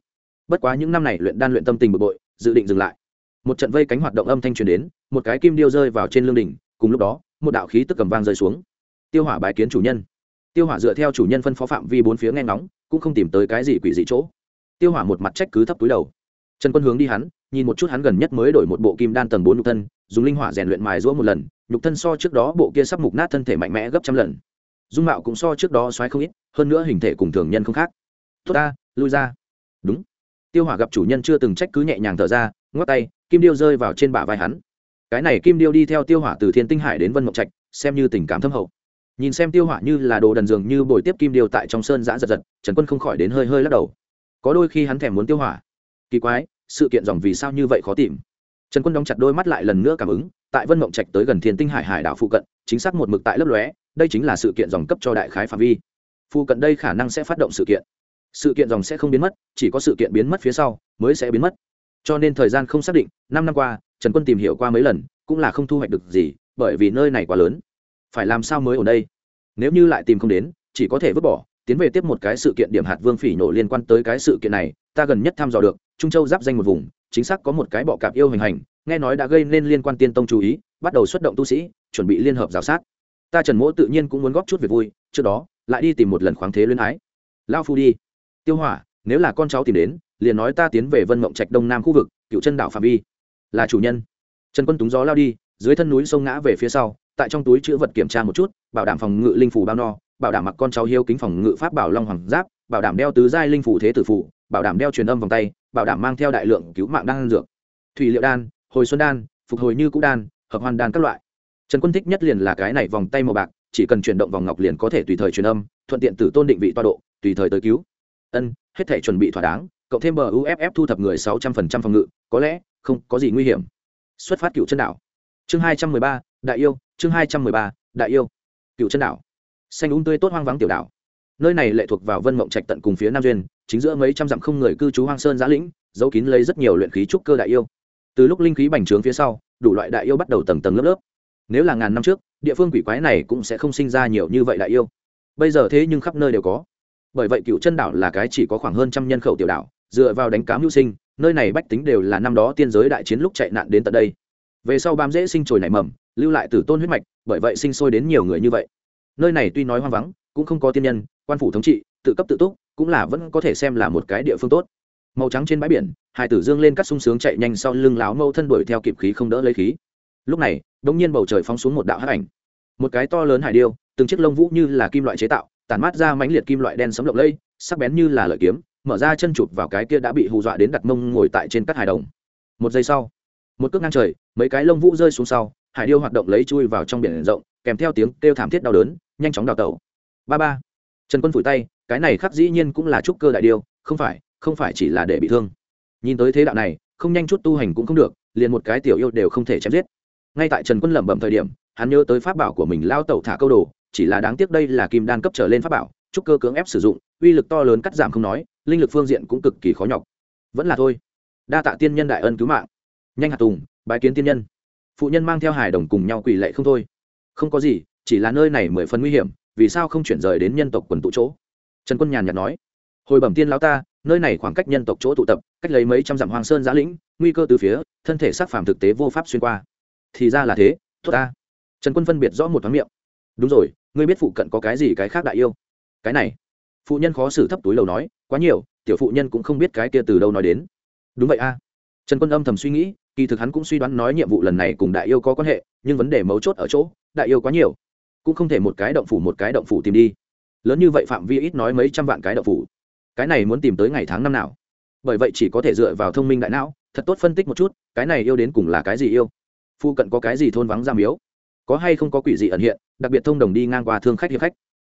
Bất quá những năm này luyện đan luyện tâm tình bực bội dự định dừng lại một trận vây cánh hoạt động âm thanh truyền đến một cái kim điêu rơi vào trên lương đỉnh cùng lúc đó một đạo khí tức cầm vang rơi xuống. Tiêu hỏa bài kiến chủ nhân. Tiêu hỏa dựa theo chủ nhân phân phó phạm vi bốn phía nghe ngóng, cũng không tìm tới cái gì quỷ dị chỗ. Tiêu hỏa một mặt trách cứ thấp túi đầu. Trần quân hướng đi hắn nhìn một chút hắn gần nhất mới đổi một bộ kim đan tầng bốn nhục thân dùng linh hỏa rèn luyện mài rũa một lần nhục thân so trước đó bộ kia sắp mục nát thân thể mạnh mẽ gấp trăm lần. Dung mạo cũng so trước đó xoáy không ít hơn nữa hình thể cùng thường nhân không khác. Tốt ta lui ra. Đúng. Tiêu hỏa gặp chủ nhân chưa từng trách cứ nhẹ nhàng thở ra ngoắc tay kim điêu rơi vào trên bả vai hắn. Cái này kim điêu đi theo tiêu hỏa từ thiên tinh hải đến vân mộng trạch, xem như tình cảm thâm hậu. Nhìn xem tiêu hỏa như là đồ đần dường như bồi tiếp kim điêu tại trong sơn giã giật giật, trần quân không khỏi đến hơi hơi lắc đầu. Có đôi khi hắn thèm muốn tiêu hỏa. Kỳ quái, sự kiện dòng vì sao như vậy khó tìm. Trần quân đóng chặt đôi mắt lại lần nữa cảm ứng, tại vân mộng trạch tới gần thiên tinh hải hải đảo phụ cận, chính xác một mực tại lớp lóe, đây chính là sự kiện dòng cấp cho đại khái phạm vi. Phụ cận đây khả năng sẽ phát động sự kiện. Sự kiện dòng sẽ không biến mất, chỉ có sự kiện biến mất phía sau mới sẽ biến mất cho nên thời gian không xác định, năm năm qua, trần quân tìm hiểu qua mấy lần, cũng là không thu hoạch được gì, bởi vì nơi này quá lớn. Phải làm sao mới ở đây? Nếu như lại tìm không đến, chỉ có thể vứt bỏ, tiến về tiếp một cái sự kiện điểm hạt vương phỉ nổ liên quan tới cái sự kiện này, ta gần nhất thăm dò được, trung châu giáp danh một vùng, chính xác có một cái bọ cạp yêu hình hành, nghe nói đã gây nên liên quan tiên tông chú ý, bắt đầu xuất động tu sĩ, chuẩn bị liên hợp g i o sát. Ta trần mỗ tự nhiên cũng muốn góp chút việc vui, trước đó, lại đi tìm một lần khoáng thế luyến ái. Lao phu đi. Tiêu hỏa, nếu là con cháu tìm đến liền nói ta tiến về vân mộng trạch đông nam khu vực cựu chân đảo phạm vi. Là chủ nhân. Trần quân túng gió lao đi, dưới thân núi sông ngã về phía sau, tại trong túi chữ vật kiểm tra một chút, bảo đảm phòng ngự linh phủ bao no, bảo đảm mặc con cháu hiếu kính phòng ngự pháp bảo long hoàng giáp, bảo đảm đeo tứ giai linh phủ thế tử phủ, bảo đảm đeo truyền âm vòng tay, bảo đảm mang theo đại lượng cứu mạng đan dược. Thủy liệu đan, hồi xuân đan, phục hồi như cũ đan, hợp hoàn đan các loại. Trần quân thích nhất liền là cái này vòng tay màu bạc, chỉ cần chuyển động vòng ngọc liền có thể tùy thời truyền âm, thuận tiện tử tôn định vị toa độ, tùy thời tới cứu. Ân, hết thể chuẩn bị thỏa đáng cộng thêm bờ uff thu thập người sáu trăm phần trăm phòng ngự, có lẽ không có gì nguy hiểm. Xuất phát cựu chân đảo. Chương hai trăm mười ba, đại yêu, chương hai trăm mười ba, đại yêu, cựu chân đảo. Xanh úng tươi tốt hoang vắng tiểu đảo. Nơi này lệ thuộc vào vân mộng trạch tận cùng phía nam duyên, chính giữa mấy trăm dặm không người cư trú hoang sơn giã lĩnh, giấu kín lấy rất nhiều luyện khí trúc cơ đại yêu. Từ lúc linh khí bành trướng phía sau, đủ loại đại yêu bắt đầu tầng tầng lớp lớp. Nếu là ngàn năm trước, địa phương quỷ quái này cũng sẽ không sinh ra nhiều như vậy đại yêu. Bây giờ thế nhưng khắp nơi đều có. Bởi vậy cựu chân đảo là cái chỉ có khoảng hơn trăm nhân khẩu tiểu đảo dựa vào đánh cám hữu sinh, nơi này bách tính đều là năm đó tiên giới đại chiến lúc chạy nạn đến tận đây. Về sau bám dễ sinh trồi nảy mầm, lưu lại tử tôn huyết mạch, bởi vậy sinh sôi đến nhiều người như vậy. Nơi này tuy nói hoang vắng, cũng không có tiên nhân, quan phủ thống trị, tự cấp tự túc, cũng là vẫn có thể xem là một cái địa phương tốt. Màu trắng trên bãi biển hải tử dương lên cắt sung sướng chạy nhanh sau lưng láo mâu thân đuổi theo kịp khí không đỡ lấy khí. Lúc này đ nhiên bầu trời phóng xuống một đạo hắc ảnh. Một cái to lớn hải điêu, từng chiếc lông vũ như là kim loại chế tạo, tản mát ra mãnh liệt kim loại đen sấm lộng lây sắc bén như là lợi kiếm mở ra chân chụp vào cái kia đã bị hù dọa đến đặt mông ngồi tại trên các hải đồng. Một giây sau, một cước ngang trời, mấy cái lông vũ rơi xuống sau, hải điêu hoạt động lấy chui vào trong biển rộng, kèm theo tiếng kêu thảm thiết đau đớn, nhanh chóng đào tẩu. Ba ba. Trần quân phủi tay, cái này khắc dĩ nhiên cũng là trúc cơ đại điêu, không phải không phải chỉ là để bị thương. Nhìn tới thế đạo này, không nhanh chút tu hành cũng không được, liền một cái tiểu yêu đều không thể chém giết. Ngay tại trần quân lẩm bẩm thời điểm, hắn nhớ tới pháp bảo của mình lao tẩu thả câu đồ, chỉ là đáng tiếc đây là kim đan cấp trở lên pháp bảo, trúc cơ cưỡng ép sử dụng, uy lực to lớn cắt giảm không nói linh lực phương diện cũng cực kỳ khó nhọc. Vẫn là thôi. Đa tạ tiên nhân đại ân cứu mạng. Nhanh hạ tùng, bái kiến tiên nhân. Phụ nhân mang theo hài đồng cùng nhau quỳ lệ không thôi. Không có gì, chỉ là nơi này mười phần nguy hiểm, vì sao không chuyển rời đến nhân tộc quần tụ chỗ? Trần quân nhàn nhạt nói. Hồi bẩm tiên lão ta, nơi này khoảng cách nhân tộc chỗ tụ tập, cách lấy mấy trăm dặm hoàng sơn giã lĩnh, nguy cơ từ phía, thân thể sắc phàm thực tế vô pháp xuyên qua. Thì ra là thế, tốt ta. Trần quân phân biệt rõ một thoáng miệng. Đúng rồi, ngươi biết phụ cận có cái gì cái khác đại yêu? Cái này phụ nhân khó xử thấp túi lầu nói, quá nhiều, tiểu phụ nhân cũng không biết cái kia từ đâu nói đến. Đúng vậy a. Trần quân âm thầm suy nghĩ, kỳ thực hắn cũng suy đoán nói nhiệm vụ lần này cùng đại yêu có quan hệ, nhưng vấn đề mấu chốt ở chỗ, đại yêu quá nhiều, cũng không thể một cái động phủ một cái động phủ tìm đi. Lớn như vậy phạm vi ít nói mấy trăm vạn cái động phủ. Cái này muốn tìm tới ngày tháng năm nào? Bởi vậy chỉ có thể dựa vào thông minh đại não, thật tốt phân tích một chút, cái này yêu đến cùng là cái gì yêu? Phu cận có cái gì thôn vắng giam miếu có hay không có quỷ gì ẩn hiện, đặc biệt thông đồng đi ngang qua thương khách hiệp khách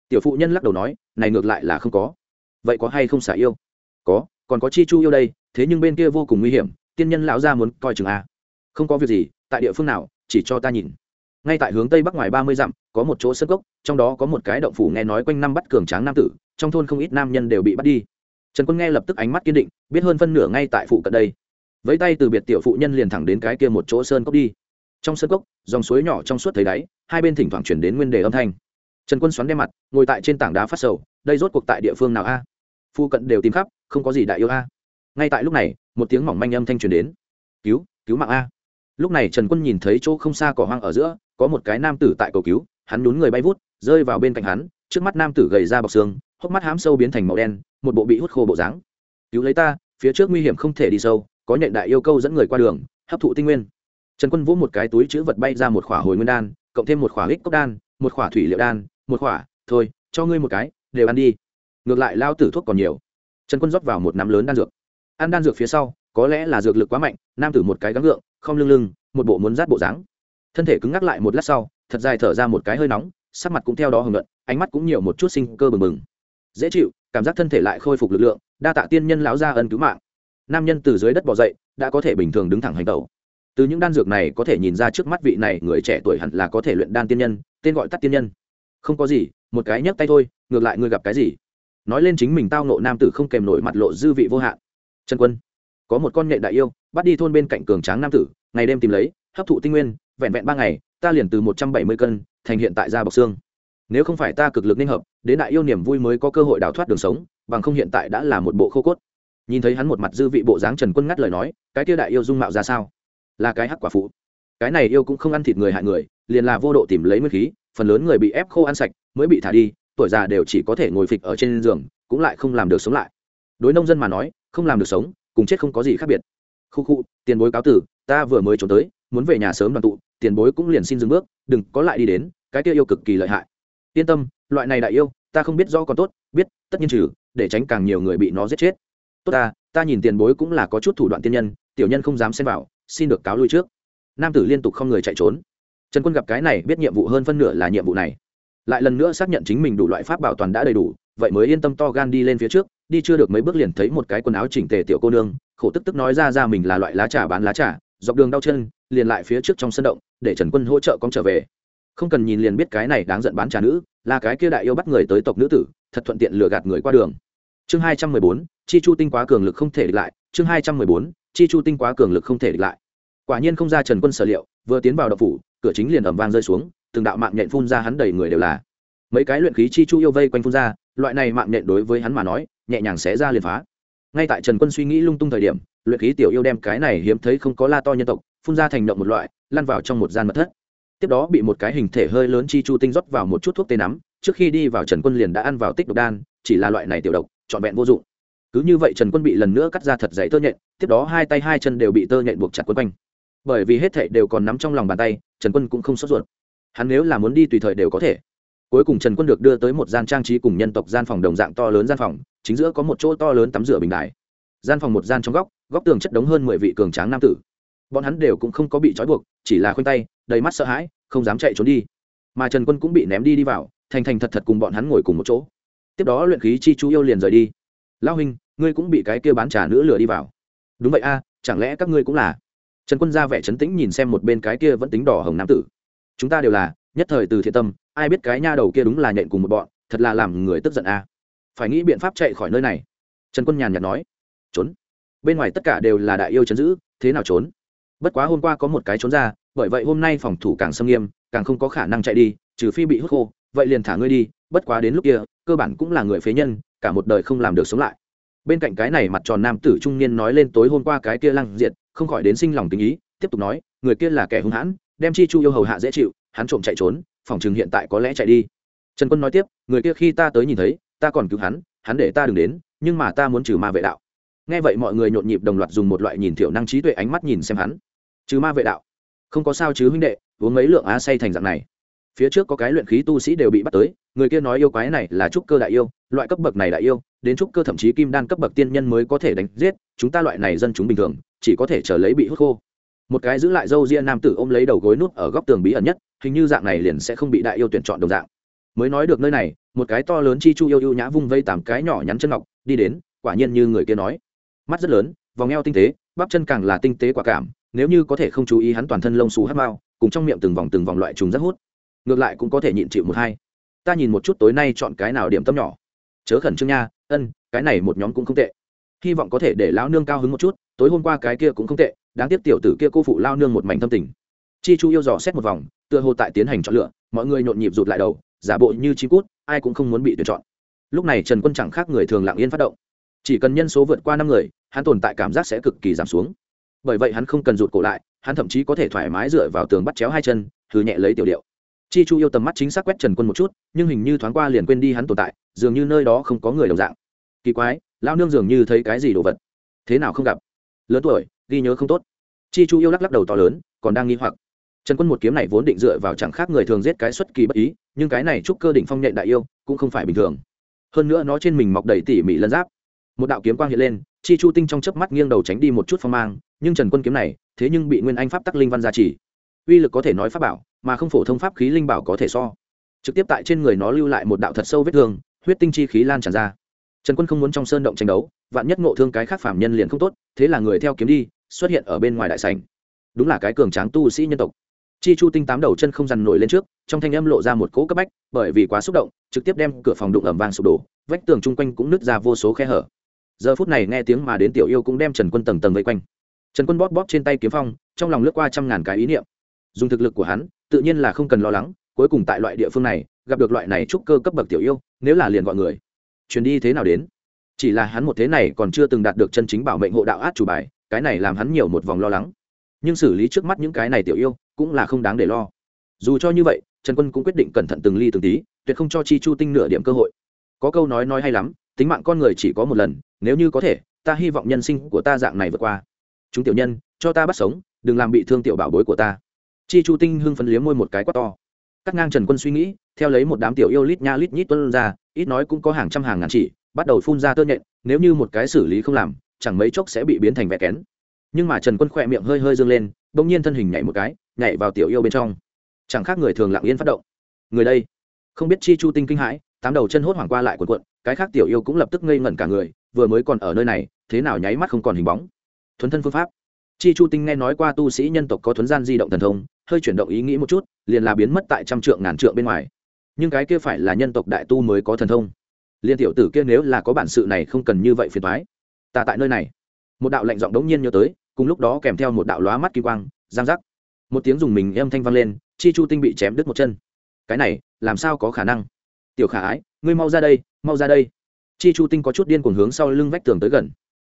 tiểu phụ nhân lắc đầu nói, này ngược lại là không có. Vậy có hay không xả yêu? Có, còn có chi chu yêu đây, thế nhưng bên kia vô cùng nguy hiểm, tiên nhân lão gia muốn coi chừng a. Không có việc gì, tại địa phương nào, chỉ cho ta nhìn. Ngay tại hướng tây bắc ngoài ba mươi dặm, có một chỗ sân gốc trong đó có một cái động phủ nghe nói quanh năm bắt cường tráng nam tử, trong thôn không ít nam nhân đều bị bắt đi. Trần quân nghe lập tức ánh mắt kiên định, biết hơn phân nửa ngay tại phụ cận đây. Với tay từ biệt tiểu phụ nhân liền thẳng đến cái kia một chỗ sơn cốc đi. Trong sơn cốc, dòng suối nhỏ trong suốt thấy đáy, hai bên thỉnh thoảng chuyển đến nguyên đề âm thanh trần quân xoắn đem mặt, ngồi tại trên tảng đá phát sầu, đây rốt cuộc tại địa phương nào a? Phu cận đều tìm khắp, không có gì đại yêu a. Ngay tại lúc này, một tiếng mỏng manh âm thanh truyền đến. Cứu cứu mạng a. Lúc này trần quân nhìn thấy chỗ không xa cỏ hoang ở giữa, có một cái nam tử tại cầu cứu, hắn nhún người bay vút, rơi vào bên cạnh hắn, trước mắt nam tử gầy ra bọc xương, hốc mắt hám sâu biến thành màu đen, một bộ bị hút khô bộ dáng. Cứu lấy ta, phía trước nguy hiểm không thể đi sâu, có nhện đại yêu câu dẫn người qua đường, hấp thụ tinh nguyên. Trần quân vũ một cái túi chữ vật bay ra một khỏa hồi nguyên đan, cộng thêm một khỏa hích cốc đan, một khỏa thủy liệu đan một khỏa, thôi, cho ngươi một cái, đều ăn đi. Ngược lại lao tử thuốc còn nhiều. Trần quân rót vào một nắm lớn đan dược. Ăn đan dược phía sau, có lẽ là dược lực quá mạnh, nam tử một cái gắng gượng, không lưng lưng, một bộ muốn rát bộ dáng. Thân thể cứng ngắc lại một lát sau, thật dài thở ra một cái hơi nóng, sắc mặt cũng theo đó hưởng luận ánh mắt cũng nhiều một chút sinh cơ bừng bừng. Dễ chịu, cảm giác thân thể lại khôi phục lực lượng, đa tạ tiên nhân lão gia ân cứu mạng. Nam nhân từ dưới đất bỏ dậy, đã có thể bình thường đứng thẳng hành tẩu. Từ những đan dược này có thể nhìn ra trước mắt vị này người trẻ tuổi hẳn là có thể luyện đan tiên nhân, tên gọi tắt tiên nhân không có gì, một cái nhấc tay thôi, ngược lại ngươi gặp cái gì? Nói lên chính mình tao nộ nam tử không kèm nổi mặt lộ dư vị vô hạn. Trần quân, có một con nghệ đại yêu, bắt đi thôn bên cạnh cường tráng nam tử, ngày đêm tìm lấy, hấp thụ tinh nguyên, vẹn vẹn ba ngày, ta liền từ một trăm bảy mươi cân, thành hiện tại da bọc xương. Nếu không phải ta cực lực ninh hợp, đến đại yêu niềm vui mới có cơ hội đào thoát đường sống, bằng không hiện tại đã là một bộ khô cốt. Nhìn thấy hắn một mặt dư vị bộ dáng trần quân ngắt lời nói, cái kia đại yêu dung mạo ra sao? Là cái hắc quả phụ. Cái này yêu cũng không ăn thịt người hại người, liền là vô độ tìm lấy nguyên khí phần lớn người bị ép khô ăn sạch mới bị thả đi, tuổi già đều chỉ có thể ngồi phịch ở trên giường, cũng lại không làm được sống lại. Đối nông dân mà nói, không làm được sống, cùng chết không có gì khác biệt. Khu khu, tiền bối cáo tử, ta vừa mới trốn tới, muốn về nhà sớm đoàn tụ, tiền bối cũng liền xin dừng bước, đừng có lại đi đến, cái kia yêu cực kỳ lợi hại. Yên tâm, loại này đại yêu, ta không biết do còn tốt, biết, tất nhiên trừ, để tránh càng nhiều người bị nó giết chết. Tốt ta ta nhìn tiền bối cũng là có chút thủ đoạn tiên nhân, tiểu nhân không dám xem vào, xin được cáo lui trước. Nam tử liên tục không người chạy trốn trần quân gặp cái này biết nhiệm vụ hơn phân nửa là nhiệm vụ này. Lại lần nữa xác nhận chính mình đủ loại pháp bảo toàn đã đầy đủ, vậy mới yên tâm to gan đi lên phía trước, đi chưa được mấy bước liền thấy một cái quần áo chỉnh tề tiểu cô nương, khổ tức tức nói ra ra mình là loại lá trà bán lá trà, dọc đường đau chân, liền lại phía trước trong sân động, để trần quân hỗ trợ con trở về. Không cần nhìn liền biết cái này đáng giận bán trà nữ, là cái kia đại yêu bắt người tới tộc nữ tử, thật thuận tiện lừa gạt người qua đường. Chương hai trăm mười bốn, chi chu tinh quá cường lực không thể địch lại, chương hai trăm mười bốn, chi chu tinh quá cường lực không thể địch lại. Quả nhiên không ra trần quân sở liệu, vừa tiến vào đậu phủ cửa chính liền ẩm vang rơi xuống, từng đạo mạng nhện phun ra hắn đầy người đều là. Mấy cái luyện khí chi chu yêu vây quanh phun ra, loại này mạng nhện đối với hắn mà nói, nhẹ nhàng sẽ ra liền phá. Ngay tại trần quân suy nghĩ lung tung thời điểm, luyện khí tiểu yêu đem cái này hiếm thấy không có la to nhân tộc, phun ra thành động một loại, lăn vào trong một gian mật thất. Tiếp đó bị một cái hình thể hơi lớn chi chu tinh rót vào một chút thuốc tê nắm, trước khi đi vào trần quân liền đã ăn vào tích độc đan, chỉ là loại này tiểu độc, trọn vẹn vô dụng. Cứ như vậy trần quân bị lần nữa cắt ra thật dày tơ nhện, tiếp đó hai tay hai chân đều bị tơ nhện buộc chặt quấn quanh bởi vì hết thệ đều còn nắm trong lòng bàn tay, trần quân cũng không sốt ruột. Hắn nếu là muốn đi tùy thời đều có thể. Cuối cùng trần quân được đưa tới một gian trang trí cùng nhân tộc gian phòng đồng dạng to lớn gian phòng, chính giữa có một chỗ to lớn tắm rửa bình đại gian phòng một gian trong góc góc tường chất đống hơn mười vị cường tráng nam tử. Bọn hắn đều cũng không có bị trói buộc, chỉ là khoanh tay, đầy mắt sợ hãi, không dám chạy trốn đi. Mà trần quân cũng bị ném đi đi vào, thành thành thật thật cùng bọn hắn ngồi cùng một chỗ. Tiếp đó luyện khí chi chú yêu liền rời đi. Lao huynh, ngươi cũng bị cái kia bán trà nữ lừa đi vào. Đúng vậy a, chẳng lẽ các ngươi cũng là trần quân ra vẻ trấn tĩnh nhìn xem một bên cái kia vẫn tính đỏ hồng nam tử. Chúng ta đều là, nhất thời từ thiện tâm, ai biết cái nha đầu kia đúng là nhện cùng một bọn, thật là làm người tức giận a. Phải nghĩ biện pháp chạy khỏi nơi này. Trần quân nhàn nhạt nói. Trốn. Bên ngoài tất cả đều là đại yêu chấn giữ, thế nào trốn? Bất quá hôm qua có một cái trốn ra, bởi vậy hôm nay phòng thủ càng xâm nghiêm, càng không có khả năng chạy đi, trừ phi bị hút khô, vậy liền thả ngươi đi, bất quá đến lúc kia, cơ bản cũng là người phế nhân, cả một đời không làm được sống lại. Bên cạnh cái này mặt tròn nam tử trung niên nói lên tối hôm qua cái kia lăng diệt không khỏi đến sinh lòng tình ý, tiếp tục nói, người kia là kẻ hung hãn, đem chi chu yêu hầu hạ dễ chịu, hắn trộm chạy trốn, phòng chừng hiện tại có lẽ chạy đi. Trần quân nói tiếp, người kia khi ta tới nhìn thấy, ta còn cứu hắn hắn để ta đừng đến, nhưng mà ta muốn trừ ma vệ đạo. Nghe vậy mọi người nhộn nhịp đồng loạt dùng một loại nhìn thiểu năng trí tuệ ánh mắt nhìn xem hắn. Trừ ma vệ đạo? Không có sao chứ huynh đệ, uống mấy lượng á say thành dạng này phía trước có cái luyện khí tu sĩ đều bị bắt tới, người kia nói yêu quái này là trúc cơ đại yêu, loại cấp bậc này đại yêu, đến trúc cơ thậm chí kim đan cấp bậc tiên nhân mới có thể đánh giết, chúng ta loại này dân chúng bình thường, chỉ có thể chờ lấy bị hút khô. Một cái giữ lại dâu ria nam tử ôm lấy đầu gối nút ở góc tường bí ẩn nhất, hình như dạng này liền sẽ không bị đại yêu tuyển chọn đồng dạng. Mới nói được nơi này, một cái to lớn chi chu yêu yêu nhã vung vây tám cái nhỏ nhắn chân ngọc, đi đến, quả nhiên như người kia nói. Mắt rất lớn, vòng eo tinh tế, bắp chân càng là tinh tế quả cảm, nếu như có thể không chú ý hắn toàn thân lông xù hát mao cùng trong miệng từng vòng từng vòng loại trùng rất hút ngược lại cũng có thể nhịn chịu một hai. Ta nhìn một chút tối nay chọn cái nào điểm tâm nhỏ. Chớ khẩn trương nha, ân, cái này một nhóm cũng không tệ. Hy vọng có thể để lão nương cao hứng một chút, tối hôm qua cái kia cũng không tệ, đáng tiếc tiểu tử kia cô phụ lao nương một mảnh tâm tình. Chi chu yêu dò xét một vòng, tựa hồ tại tiến hành chọn lựa, mọi người nhộn nhịp rụt lại đầu, giả bộ như chi cút, ai cũng không muốn bị tuyển chọn. Lúc này trần quân chẳng khác người thường lặng yên phát động. Chỉ cần nhân số vượt qua năm người, hắn tồn tại cảm giác sẽ cực kỳ giảm xuống. Bởi vậy hắn không cần rụt cổ lại, hắn thậm chí có thể thoải mái dựa vào tường bắt chéo hai chân thử nhẹ lấy tiểu điệu chi chu yêu tầm mắt chính xác quét trần quân một chút, nhưng hình như thoáng qua liền quên đi hắn tồn tại, dường như nơi đó không có người đồng dạng. Kỳ quái lao nương dường như thấy cái gì đồ vật. Thế nào không gặp? Lớn tuổi, ghi nhớ không tốt. Chi chu yêu lắc lắc đầu to lớn, còn đang nghi hoặc. Trần quân một kiếm này vốn định dựa vào chẳng khác người thường giết cái xuất kỳ bất ý, nhưng cái này trúc cơ đỉnh phong nhện đại yêu, cũng không phải bình thường. Hơn nữa nó trên mình mọc đầy tỉ mỉ lân giáp. Một đạo kiếm quang hiện lên, chi chu tinh trong chớp mắt nghiêng đầu tránh đi một chút phong mang, nhưng trần quân kiếm này, thế nhưng bị nguyên anh pháp tắc linh văn gia trì uy lực có thể nói pháp bảo, mà không phổ thông pháp khí linh bảo có thể so. Trực tiếp tại trên người nó lưu lại một đạo thật sâu vết thương, huyết tinh chi khí lan tràn ra. Trần quân không muốn trong sơn động tranh đấu, vạn nhất ngộ thương cái khác phạm nhân liền không tốt, thế là người theo kiếm đi, xuất hiện ở bên ngoài đại sảnh. Đúng là cái cường tráng tu sĩ nhân tộc. Chi chu tinh tám đầu chân không dằn nổi lên trước, trong thanh âm lộ ra một cỗ cấp bách, bởi vì quá xúc động, trực tiếp đem cửa phòng đụng ẩm vang sụp đổ, vách tường chung quanh cũng nứt ra vô số khe hở. Giờ phút này nghe tiếng mà đến tiểu yêu cũng đem trần quân tầng tầng vây quanh. Trần quân bóp bóp trên tay kiếm phong, trong lòng lướt qua trăm ngàn cái ý niệm dùng thực lực của hắn, tự nhiên là không cần lo lắng, cuối cùng tại loại địa phương này, gặp được loại này trúc cơ cấp bậc tiểu yêu, nếu là liền gọi người. Chuyến đi thế nào đến? Chỉ là hắn một thế này còn chưa từng đạt được chân chính bảo mệnh hộ đạo át chủ bài, cái này làm hắn nhiều một vòng lo lắng. Nhưng xử lý trước mắt những cái này tiểu yêu, cũng là không đáng để lo. Dù cho như vậy, trần quân cũng quyết định cẩn thận từng ly từng tí, tuyệt không cho chi chu tinh nửa điểm cơ hội. Có câu nói nói hay lắm, tính mạng con người chỉ có một lần, nếu như có thể, ta hy vọng nhân sinh của ta dạng này vượt qua. Chúng tiểu nhân, cho ta bắt sống, đừng làm bị thương tiểu bảo bối của ta chi chu tinh hưng phấn liếm môi một cái quát to. Cắt ngang trần quân suy nghĩ, theo lấy một đám tiểu yêu lít nha lít nhít tuân ra, ít nói cũng có hàng trăm hàng ngàn chỉ, bắt đầu phun ra tơ nhện, nếu như một cái xử lý không làm, chẳng mấy chốc sẽ bị biến thành vẽ kén. Nhưng mà trần quân khỏe miệng hơi hơi dâng lên đ ỗ n g nhiên thân hình nhảy một cái, nhảy vào tiểu yêu bên trong. Chẳng khác người thường lặng yên phát động. Người đây. Không biết chi chu tinh kinh hãi, tám đầu chân hốt hoảng qua lại quần quận cái khác tiểu yêu cũng lập tức ngây ngẩn cả người, vừa mới còn ở nơi này, thế nào nháy mắt không còn hình bóng. Thuấn thân phương pháp chi chu tinh nghe nói qua tu sĩ nhân tộc có thuấn gian di động thần thông, hơi chuyển động ý nghĩ một chút, liền là biến mất tại trăm trượng ngàn trượng bên ngoài. Nhưng cái kia phải là nhân tộc đại tu mới có thần thông. Liên tiểu tử kia nếu là có bản sự này không cần như vậy phiền thoái ta tại nơi này. Một đạo lệnh giọng đống nhiên nhớ tới, cùng lúc đó kèm theo một đạo lóa mắt kỳ quang, giang giác. Một tiếng dùng mình âm thanh vang lên, chi chu tinh bị chém đứt một chân. Cái này, làm sao có khả năng? Tiểu khả ái, ngươi mau ra đây, mau ra đây. Chi chu tinh có chút điên cuồng hướng sau lưng vách tường tới gần.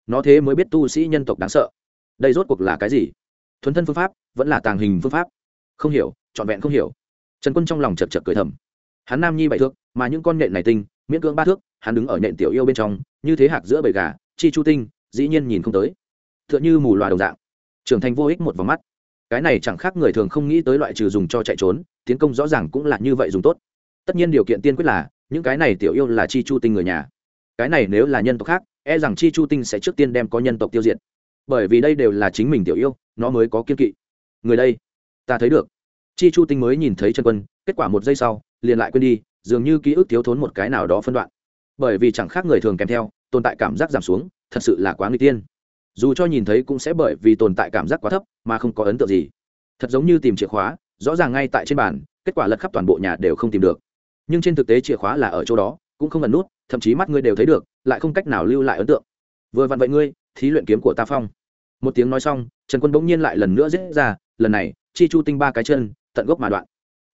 Nó thế mới biết tu sĩ nhân tộc đáng sợ đây rốt cuộc là cái gì? Thuấn thân phương pháp, vẫn là tàng hình phương pháp. Không hiểu, trọn vẹn không hiểu. Trần quân trong lòng chật chật cười thầm. Hắn nam nhi bảy thước, mà những con nhện này tinh, miễn cưỡng ba thước, hắn đứng ở nhện tiểu yêu bên trong, như thế hạc giữa bầy gà, chi chu tinh, dĩ nhiên nhìn không tới. T h ư ợ n h ư mù loà đồng dạng. Trưởng thành vô ích một vòng mắt. Cái này chẳng khác người thường không nghĩ tới loại trừ dùng cho chạy trốn, tiến công rõ ràng cũng là như vậy dùng tốt. Tất nhiên điều kiện tiên quyết là, những cái này tiểu yêu là chi chu tinh người nhà. Cái này nếu là nhân tộc khác e rằng chi chu tinh sẽ trước tiên đem có nhân tộc tiêu diệt bởi vì đây đều là chính mình tiểu yêu, nó mới có kiên kỵ. Người đây, ta thấy được. Chi chu tinh mới nhìn thấy chân quân, kết quả một giây sau, liền lại quên đi, dường như ký ức thiếu thốn một cái nào đó phân đoạn. Bởi vì chẳng khác người thường kèm theo, tồn tại cảm giác giảm xuống, thật sự là quá nguy tiên. Dù cho nhìn thấy cũng sẽ bởi vì tồn tại cảm giác quá thấp, mà không có ấn tượng gì. Thật giống như tìm chìa khóa, rõ ràng ngay tại trên bàn, kết quả lật khắp toàn bộ nhà đều không tìm được. Nhưng trên thực tế chìa khóa là ở chỗ đó, cũng không ẩn nút, thậm chí mắt ngươi đều thấy được, lại không cách nào lưu lại ấn tượng. Vừa vặn vậy ngươi, thí luyện kiếm của ta phong một tiếng nói xong, trần quân bỗng nhiên lại lần nữa giết ra, lần này, chi chu tinh ba cái chân, tận gốc mà đoạn.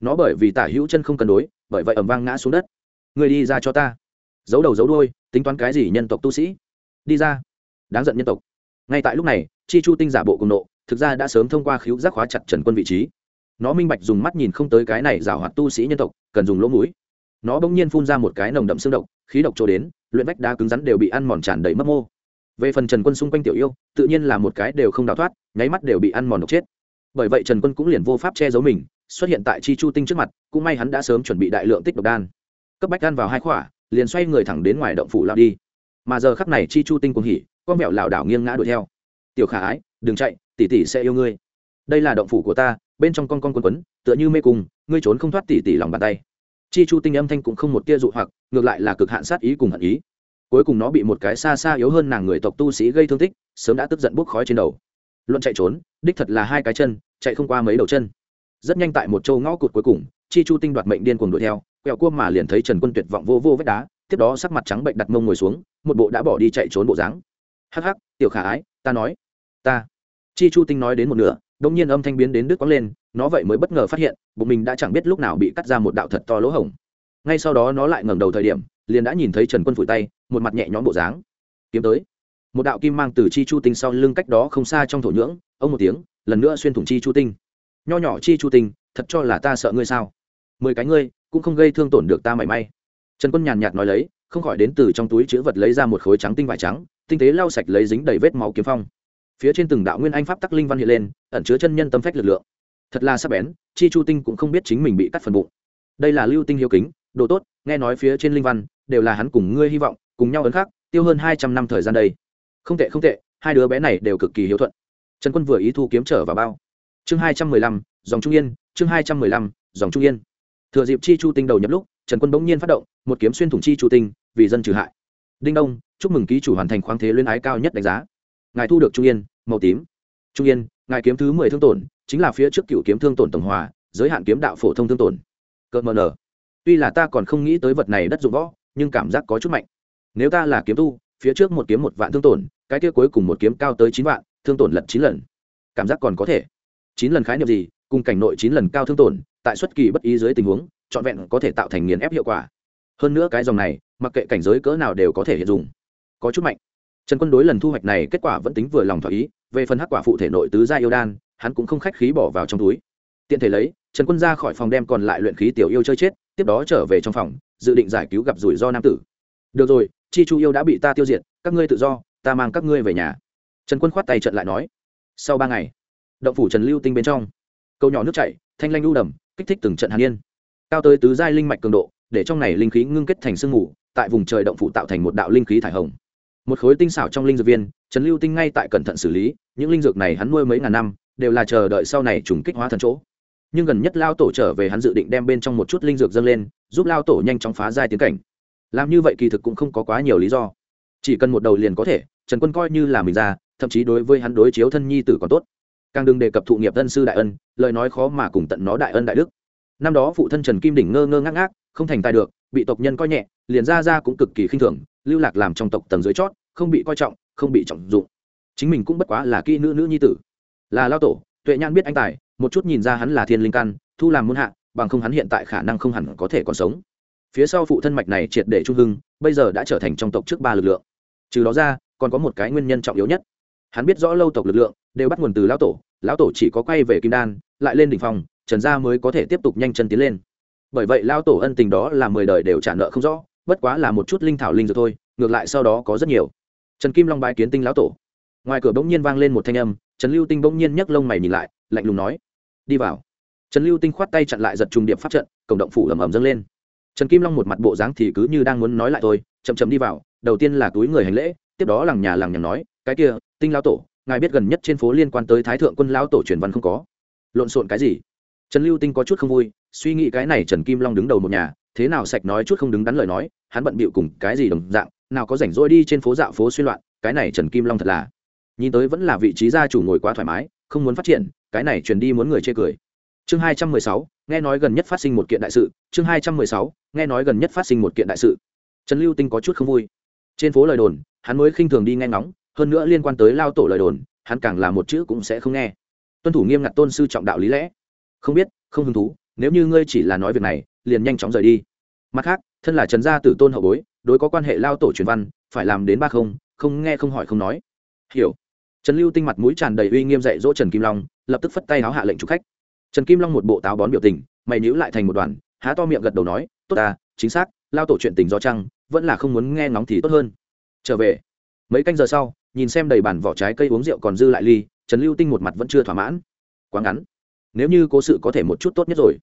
Nó bởi vì tả hữu chân không cân đối, bởi vậy ẩm vang ngã xuống đất. Người đi ra cho ta. Giấu đầu giấu đôi tính toán cái gì nhân tộc tu sĩ? Đi ra. Đáng giận nhân tộc. Ngay tại lúc này, chi chu tinh giả bộ cùng nộ, thực ra đã sớm thông qua khíu giác hóa chặt trần quân vị trí. Nó minh bạch dùng mắt nhìn không tới cái này rào hoạt tu sĩ nhân tộc, cần dùng lỗ mũi. Nó bỗng nhiên phun ra một cái nồng đậm xương độc, khí độc trôi đến, luyện vách đá cứng rắn đều bị ăn mòn tràn đầy mất mô về phần trần quân xung quanh tiểu yêu, tự nhiên là một cái đều không đào thoát, nháy mắt đều bị ăn mòn độc chết. Bởi vậy trần quân cũng liền vô pháp che giấu mình, xuất hiện tại chi chu tinh trước mặt, cũng may hắn đã sớm chuẩn bị đại lượng tích độc đan. Cấp bách đan vào hai khỏa, liền xoay người thẳng đến ngoài động phủ lao đi. Mà giờ khắc này chi chu tinh cuồng hỉ con mẹo lảo đảo nghiêng ngã đuổi theo. Tiểu khả ái, đừng chạy, tỷ tỷ sẽ yêu ngươi. Đây là động phủ của ta, bên trong con con quấn quấn, tựa như mê cung, ngươi trốn không thoát tỷ tỷ lòng bàn tay. Chi chu tinh âm thanh cũng không một tia dụ hoặc, ngược lại là cực hạn sát ý cùng hận ý cuối cùng nó bị một cái xa xa yếu hơn nàng người tộc tu sĩ gây thương tích, sớm đã tức giận bốc khói trên đầu. Luận chạy trốn, đích thật là hai cái chân, chạy không qua mấy đầu chân. Rất nhanh tại một châu ngõ cụt cuối cùng, chi chu tinh đoạt mệnh điên cuồng đuổi theo, quẹo cua mà liền thấy trần quân tuyệt vọng vô vô vết đá, tiếp đó sắc mặt trắng bệnh đặt mông ngồi xuống, một bộ đã bỏ đi chạy trốn bộ dáng. Hắc hắc, tiểu khả ái, ta nói, ta. Chi chu tinh nói đến một nửa đông nhiên âm thanh biến đến đứt quãng lên, nó vậy mới bất ngờ phát hiện, bụng mình đã chẳng biết lúc nào bị cắt ra một đạo thật to lỗ hổng. Ngay sau đó nó lại ngẩng đầu thời điểm liền đã nhìn thấy trần quân phủi tay, một mặt nhẹ nhõm bộ dáng. Kiếm tới. Một đạo kim mang từ chi chu tinh sau lưng cách đó không xa trong thổ nhưỡng, ông một tiếng, lần nữa xuyên thủng chi chu tinh. Nho nhỏ chi chu tinh, thật cho là ta sợ ngươi sao? Mười cái ngươi, cũng không gây thương tổn được ta mảy may. Trần quân nhàn nhạt nói lấy, không khỏi đến từ trong túi chữ vật lấy ra một khối trắng tinh vải trắng, tinh tế lau sạch lấy dính đầy vết máu kiếm phong. Phía trên từng đạo nguyên anh pháp tắc linh văn hiện lên, ẩn chứa chân nhân tâm phách lực lượng. Thật là sắc bén, chi chu tinh cũng không biết chính mình bị cắt phần bụng. Đây là lưu tinh hiếu kính đồ tốt, nghe nói phía trên linh văn đều là hắn cùng ngươi hy vọng, cùng nhau ấn khắc, tiêu hơn hai trăm năm thời gian đây. Không tệ không tệ, hai đứa bé này đều cực kỳ hiếu thuận. Trần quân vừa ý thu kiếm trở vào bao. Chương hai trăm mười lăm, dòng trung yên, chương hai trăm mười lăm, dòng trung yên. Thừa dịp chi chu tinh đầu nhập lúc, trần quân bỗng nhiên phát động, một kiếm xuyên thủng chi chu tinh, vì dân trừ hại. Đinh đông, chúc mừng ký chủ hoàn thành khoáng thế luyến ái cao nhất đánh giá. Ngài thu được trung yên, màu tím. Trung yên, ngài kiếm thứ mười thương tổn, chính là phía trước cựu kiếm thương tổn tổng hòa, giới hạn kiếm đạo phổ thông thương tổn. Cợt mờ nở tuy là ta còn không nghĩ tới vật này đất dụng võ, nhưng cảm giác có chút mạnh. Nếu ta là kiếm tu, phía trước một kiếm một vạn thương tổn, cái kia cuối cùng một kiếm cao tới chín vạn, thương tổn lật chín lần. Cảm giác còn có thể. Chín lần khái niệm gì? Cùng cảnh nội chín lần cao thương tổn, tại xuất kỳ bất ý dưới tình huống, trọn vẹn có thể tạo thành nghiền ép hiệu quả. Hơn nữa cái dòng này, mặc kệ cảnh giới cỡ nào đều có thể hiện dùng. Có chút mạnh. Trần quân đối lần thu hoạch này kết quả vẫn tính vừa lòng thỏa ý, về phần hắc quả phụ thể nội tứ gia yêu đan, hắn cũng không khách khí bỏ vào trong túi. Tiện thể lấy, trần quân ra khỏi phòng đem còn lại luyện khí tiểu yêu chơi chết tiếp đó trở về trong phòng, dự định giải cứu gặp rủi ro nam tử. Được rồi, chi chu yêu đã bị ta tiêu diệt, các ngươi tự do, ta mang các ngươi về nhà. Trần quân khoát tay trận lại nói. Sau ba ngày, động phủ trần lưu tinh bên trong, câu nhỏ nước chảy, thanh lanh lưu đầm, kích thích từng trận hàn yên. Cao tới tứ giai linh mạch cường độ, để trong này linh khí ngưng kết thành sương mù, tại vùng trời động phủ tạo thành một đạo linh khí thải hồng. Một khối tinh xảo trong linh dược viên, trần lưu tinh ngay tại cẩn thận xử lý, những linh dược này hắn nuôi mấy ngàn năm, đều là chờ đợi sau này trùng kích hóa thần chỗ nhưng gần nhất lao tổ trở về hắn dự định đem bên trong một chút linh dược dâng lên, giúp lao tổ nhanh chóng phá giai tiến cảnh. Làm như vậy kỳ thực cũng không có quá nhiều lý do. Chỉ cần một đầu liền có thể, trần quân coi như là mình ra, thậm chí đối với hắn đối chiếu thân nhi tử còn tốt. Càng đừng đề cập thụ nghiệp thân sư đại ân, lời nói khó mà cùng tận nó đại ân đại đức. Năm đó phụ thân trần kim đỉnh ngơ ngơ ngác ngác, không thành tài được, bị tộc nhân coi nhẹ, liền ra ra cũng cực kỳ khinh thường, lưu lạc làm trong tộc tầng dưới chót, không bị coi trọng, không bị trọng dụng. Chính mình cũng bất quá là kỹ nữ nữ nhi tử. Là lao tổ, tuệ nhan biết anh tài một chút nhìn ra hắn là thiên linh căn, thu làm muôn hạ, bằng không hắn hiện tại khả năng không hẳn có thể còn sống. Phía sau phụ thân mạch này triệt để trung hưng, bây giờ đã trở thành trong tộc trước ba lực lượng. Trừ đó ra, còn có một cái nguyên nhân trọng yếu nhất. Hắn biết rõ lâu tộc lực lượng, đều bắt nguồn từ lão tổ lão tổ chỉ có quay về kim đan, lại lên đỉnh phòng trần gia mới có thể tiếp tục nhanh chân tiến lên. Bởi vậy lão tổ ân tình đó là mười đời đều trả nợ không rõ, bất quá là một chút linh thảo linh rồi thôi, ngược lại sau đó có rất nhiều. Trần kim long bái kiến tinh lão tổ. Ngoài cửa bỗng nhiên vang lên một thanh âm, trần lưu tinh bỗng nhiên nhấc lông mày nhìn lại, lạnh lùng nói đi vào. Trần lưu tinh khoát tay chặn lại giật trùng điệp pháp trận cổng động phủ ầm ầm dâng lên. Trần kim long một mặt bộ dáng thì cứ như đang muốn nói lại thôi, chậm chậm đi vào, đầu tiên là túi người hành lễ, tiếp đó làng nhà làng nhằng nói, cái kia, tinh lão tổ, ngài biết gần nhất trên phố liên quan tới thái thượng quân lão tổ truyền văn không có? Lộn xộn cái gì? Trần lưu tinh có chút không vui, suy nghĩ cái này trần kim long đứng đầu một nhà, thế nào sạch nói chút không đứng đắn lời nói, hắn bận bịu cùng cái gì đồng dạng, nào có rảnh rỗi đi trên phố dạo phố suy loạn, cái này trần kim long thật là. Nhìn tới vẫn là vị trí gia chủ ngồi quá thoải mái, không muốn phát triển cái này truyền đi muốn người chê cười. Chương hai trăm mười sáu, nghe nói gần nhất phát sinh một kiện đại sự. Chương hai trăm mười sáu, nghe nói gần nhất phát sinh một kiện đại sự. Trần lưu tinh có chút không vui. Trên phố lời đồn, hắn mới khinh thường đi nghe ngóng, hơn nữa liên quan tới lao tổ lời đồn, hắn càng là một chữ cũng sẽ không nghe. Tuân thủ nghiêm ngặt tôn sư trọng đạo lý lẽ. Không biết, không hứng thú, nếu như ngươi chỉ là nói việc này, liền nhanh chóng rời đi. Mặt khác, thân là trần gia tử tôn hậu bối, đối có quan hệ lao tổ truyền văn, phải làm đến ba không không nghe không hỏi không nói. Hiểu. Trần lưu tinh mặt mũi tràn đầy uy nghiêm dạy dỗ trần kim long lập tức phất tay háo hạ lệnh chủ khách. Trần kim long một bộ táo bón biểu tình, mày nhíu lại thành một đoàn, há to miệng gật đầu nói, tốt ta, chính xác, lao tổ chuyện tình do chăng, vẫn là không muốn nghe ngóng thì tốt hơn. Trở về. Mấy canh giờ sau, nhìn xem đầy bản vỏ trái cây uống rượu còn dư lại ly, trần lưu tinh một mặt vẫn chưa thỏa mãn. Quá ngắn. Nếu như cố sự có thể một chút tốt nhất rồi.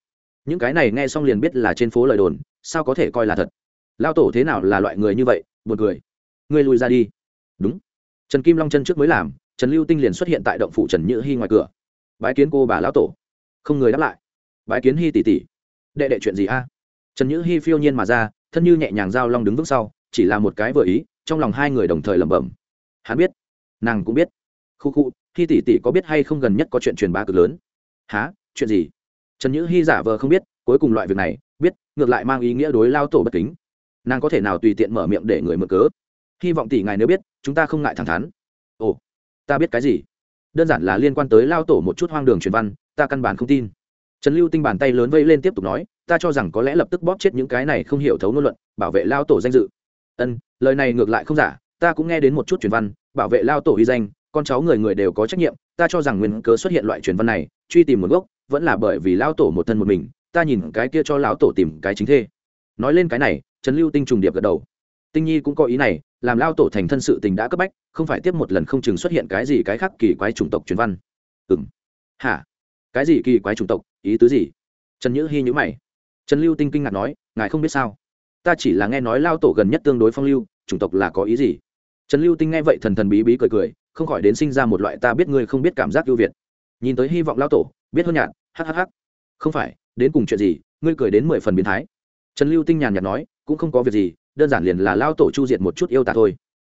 Những cái này nghe xong liền biết là trên phố lời đồn, sao có thể coi là thật. Lao tổ thế nào là loại người như vậy, buồn cười. Ngươi lùi ra đi. Đúng. Trần kim long chân trước mới làm, trần lưu tinh liền xuất hiện tại động phủ trần nhữ hy ngoài cửa bái kiến cô bà lão tổ. Không người đáp lại. Bái kiến hy tỷ tỷ. Đệ đệ chuyện gì a? Trần nhữ hy phiêu nhiên mà ra, thân như nhẹ nhàng giao long đứng vững sau, chỉ là một cái vừa ý, trong lòng hai người đồng thời lẩm bẩm. Hắn biết. Nàng cũng biết. Khu khu hy tỷ tỷ có biết hay không gần nhất có chuyện truyền bá cực lớn? Há chuyện gì? Trần nhữ hy giả vờ không biết, cuối cùng loại việc này, biết, ngược lại mang ý nghĩa đối lao tổ bất kính. Nàng có thể nào tùy tiện mở miệng để người mở cớ? Hy vọng tỷ ngài nếu biết, chúng ta không ngại thẳng thắn. Ồ, ta biết cái gì? Đơn giản là liên quan tới lao tổ một chút hoang đường truyền văn, ta căn bản không tin. Trần lưu tinh bàn tay lớn vây lên tiếp tục nói, ta cho rằng có lẽ lập tức bóp chết những cái này không hiểu thấu ngôn luận, bảo vệ lao tổ danh dự. Ân, lời này ngược lại không giả, ta cũng nghe đến một chút truyền văn, bảo vệ lao tổ uy danh, con cháu người người đều có trách nhiệm, ta cho rằng nguyên cớ xuất hiện loại truyền văn này, truy tìm một gốc, vẫn là bởi vì lao tổ một thân một mình, ta nhìn cái kia cho lão tổ tìm cái chính thê. Nói lên cái này, trần lưu tinh trùng điệp gật đầu tinh nhi cũng có ý này, làm lao tổ thành thân sự tình đã cấp bách, không phải tiếp một lần không chừng xuất hiện cái gì cái khác kỳ quái chủng tộc truyền văn. Ừ m hả? Cái gì kỳ quái chủng tộc? Ý tứ gì? Trần nhữ hy nhữ mày. Trần lưu tinh kinh ngạc nói, ngài không biết sao? Ta chỉ là nghe nói lao tổ gần nhất tương đối phong lưu, chủng tộc là có ý gì? Trần lưu tinh nghe vậy thần thần bí bí cười cười, không khỏi đến sinh ra một loại ta biết ngươi không biết cảm giác ưu việt. Nhìn tới hy vọng lao tổ, biết hơn nhạt hhh không phải, đến cùng chuyện gì, ngươi cười đến mười phần biến thái. Trần lưu tinh nhàn nhạt nói, cũng không có việc gì đơn giản liền là lao tổ chu diệt một chút yêu tả thôi.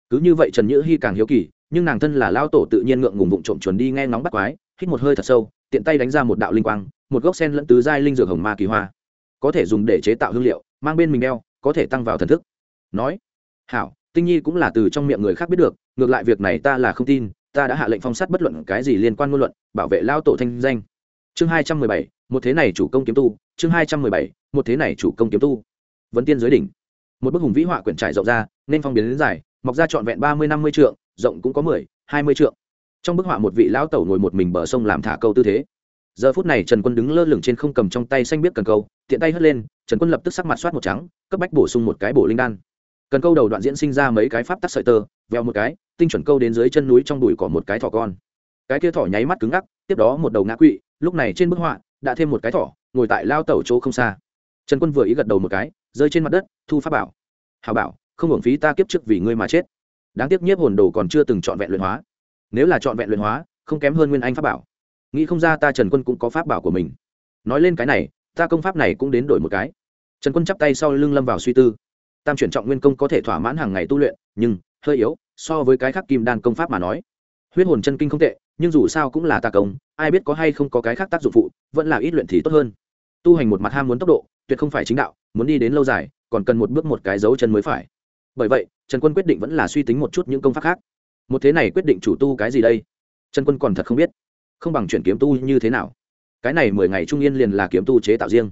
Cứ như vậy trần nhữ hy càng hiếu kỳ, nhưng nàng thân là lao tổ tự nhiên ngượng ngùng vụng trộm chuẩn đi nghe ngóng bắt quái, hít một hơi thật sâu, tiện tay đánh ra một đạo linh quang, một gốc sen lẫn tứ giai linh dược hồng ma kỳ hoa. Có thể dùng để chế tạo hương liệu, mang bên mình đeo, có thể tăng vào thần thức. Nói, hảo, tinh nhi cũng là từ trong miệng người khác biết được, ngược lại việc này ta là không tin, ta đã hạ lệnh phong sát bất luận cái gì liên quan ngôn luận, bảo vệ lao tổ thanh danh. Chương hai trăm mười bảy, một thế này chủ công kiếm tu, chương hai trăm mười bảy, một thế này chủ công kiếm tu. Vấn tiên giới đỉnh một bức hùng vĩ họa quyển trải rộng ra, nên phong biến đến dài, mọc ra trọn vẹn ba mươi năm mươi trượng, rộng cũng có mười, hai mươi trượng. Trong bức họa một vị lão tẩu ngồi một mình bờ sông làm thả câu tư thế. Giờ phút này trần quân đứng lơ lửng trên không cầm trong tay xanh biết cần câu, tiện tay hất lên, trần quân lập tức sắc mặt soát một trắng, cấp bách bổ sung một cái bổ linh đan. Cần câu đầu đoạn diễn sinh ra mấy cái pháp tắc sợi tơ, veo một cái, tinh chuẩn câu đến dưới chân núi trong đùi cỏ một cái thỏ con. Cái kia thỏ nháy mắt cứng ngắc, tiếp đó một đầu ngã quỵ, lúc này trên bức họa đã thêm một cái thỏ, ngồi tại lao tẩu chỗ không xa. Trần quân vừa ý gật đầu một cái, rơi trên mặt đất thu pháp bảo. Hào bảo, không hưởng phí ta kiếp trước vì ngươi mà chết. Đáng tiếc nhiếp hồn đồ còn chưa từng chọn vẹn luyện hóa. Nếu là chọn vẹn luyện hóa, không kém hơn nguyên anh pháp bảo. Nghĩ không ra ta trần quân cũng có pháp bảo của mình. Nói lên cái này, ta công pháp này cũng đến đổi một cái. Trần quân chắp tay sau lưng lâm vào suy tư. Tam chuyển trọng nguyên công có thể thỏa mãn hàng ngày tu luyện, nhưng hơi yếu, so với cái khác kim đan công pháp mà nói. Huyết hồn chân kinh không tệ, nhưng dù sao cũng là tà công, ai biết có hay không có cái khác tác dụng phụ, vẫn là ít luyện thì tốt hơn. Tu hành một mặt ham muốn tốc độ, tuyệt không phải chính đạo, muốn đi đến lâu dài còn cần một bước một cái dấu chân mới phải. Bởi vậy, trần quân quyết định vẫn là suy tính một chút những công pháp khác. Một thế này quyết định chủ tu cái gì đây? Trần quân còn thật không biết. Không bằng chuyển kiếm tu như thế nào? Cái này mười ngày trung yên liền là kiếm tu chế tạo riêng.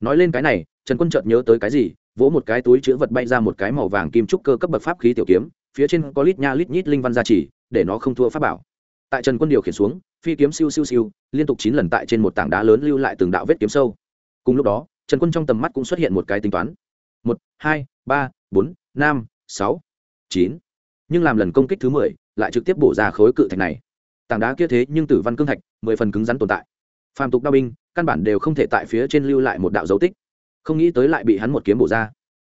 Nói lên cái này, trần quân chợt nhớ tới cái gì, vỗ một cái túi chữ vật bay ra một cái màu vàng kim trúc cơ cấp bậc pháp khí tiểu kiếm, phía trên có lít nha lít nhít linh văn gia trì, để nó không thua pháp bảo. Tại trần quân điều khiển xuống, phi kiếm siêu siêu siêu, liên tục chín lần tại trên một tảng đá lớn lưu lại từng đạo vết kiếm sâu. Cùng lúc đó, trần quân trong tầm mắt cũng xuất hiện một cái tính toán một, hai, ba, bốn, năm, sáu, chín. Nhưng làm lần công kích thứ mười, lại trực tiếp bổ ra khối cự thạch này. Tảng đá kia thế nhưng tử văn cương thạch, mười phần cứng rắn tồn tại. Phàm tục đao binh, căn bản đều không thể tại phía trên lưu lại một đạo dấu tích. Không nghĩ tới lại bị hắn một kiếm bổ ra.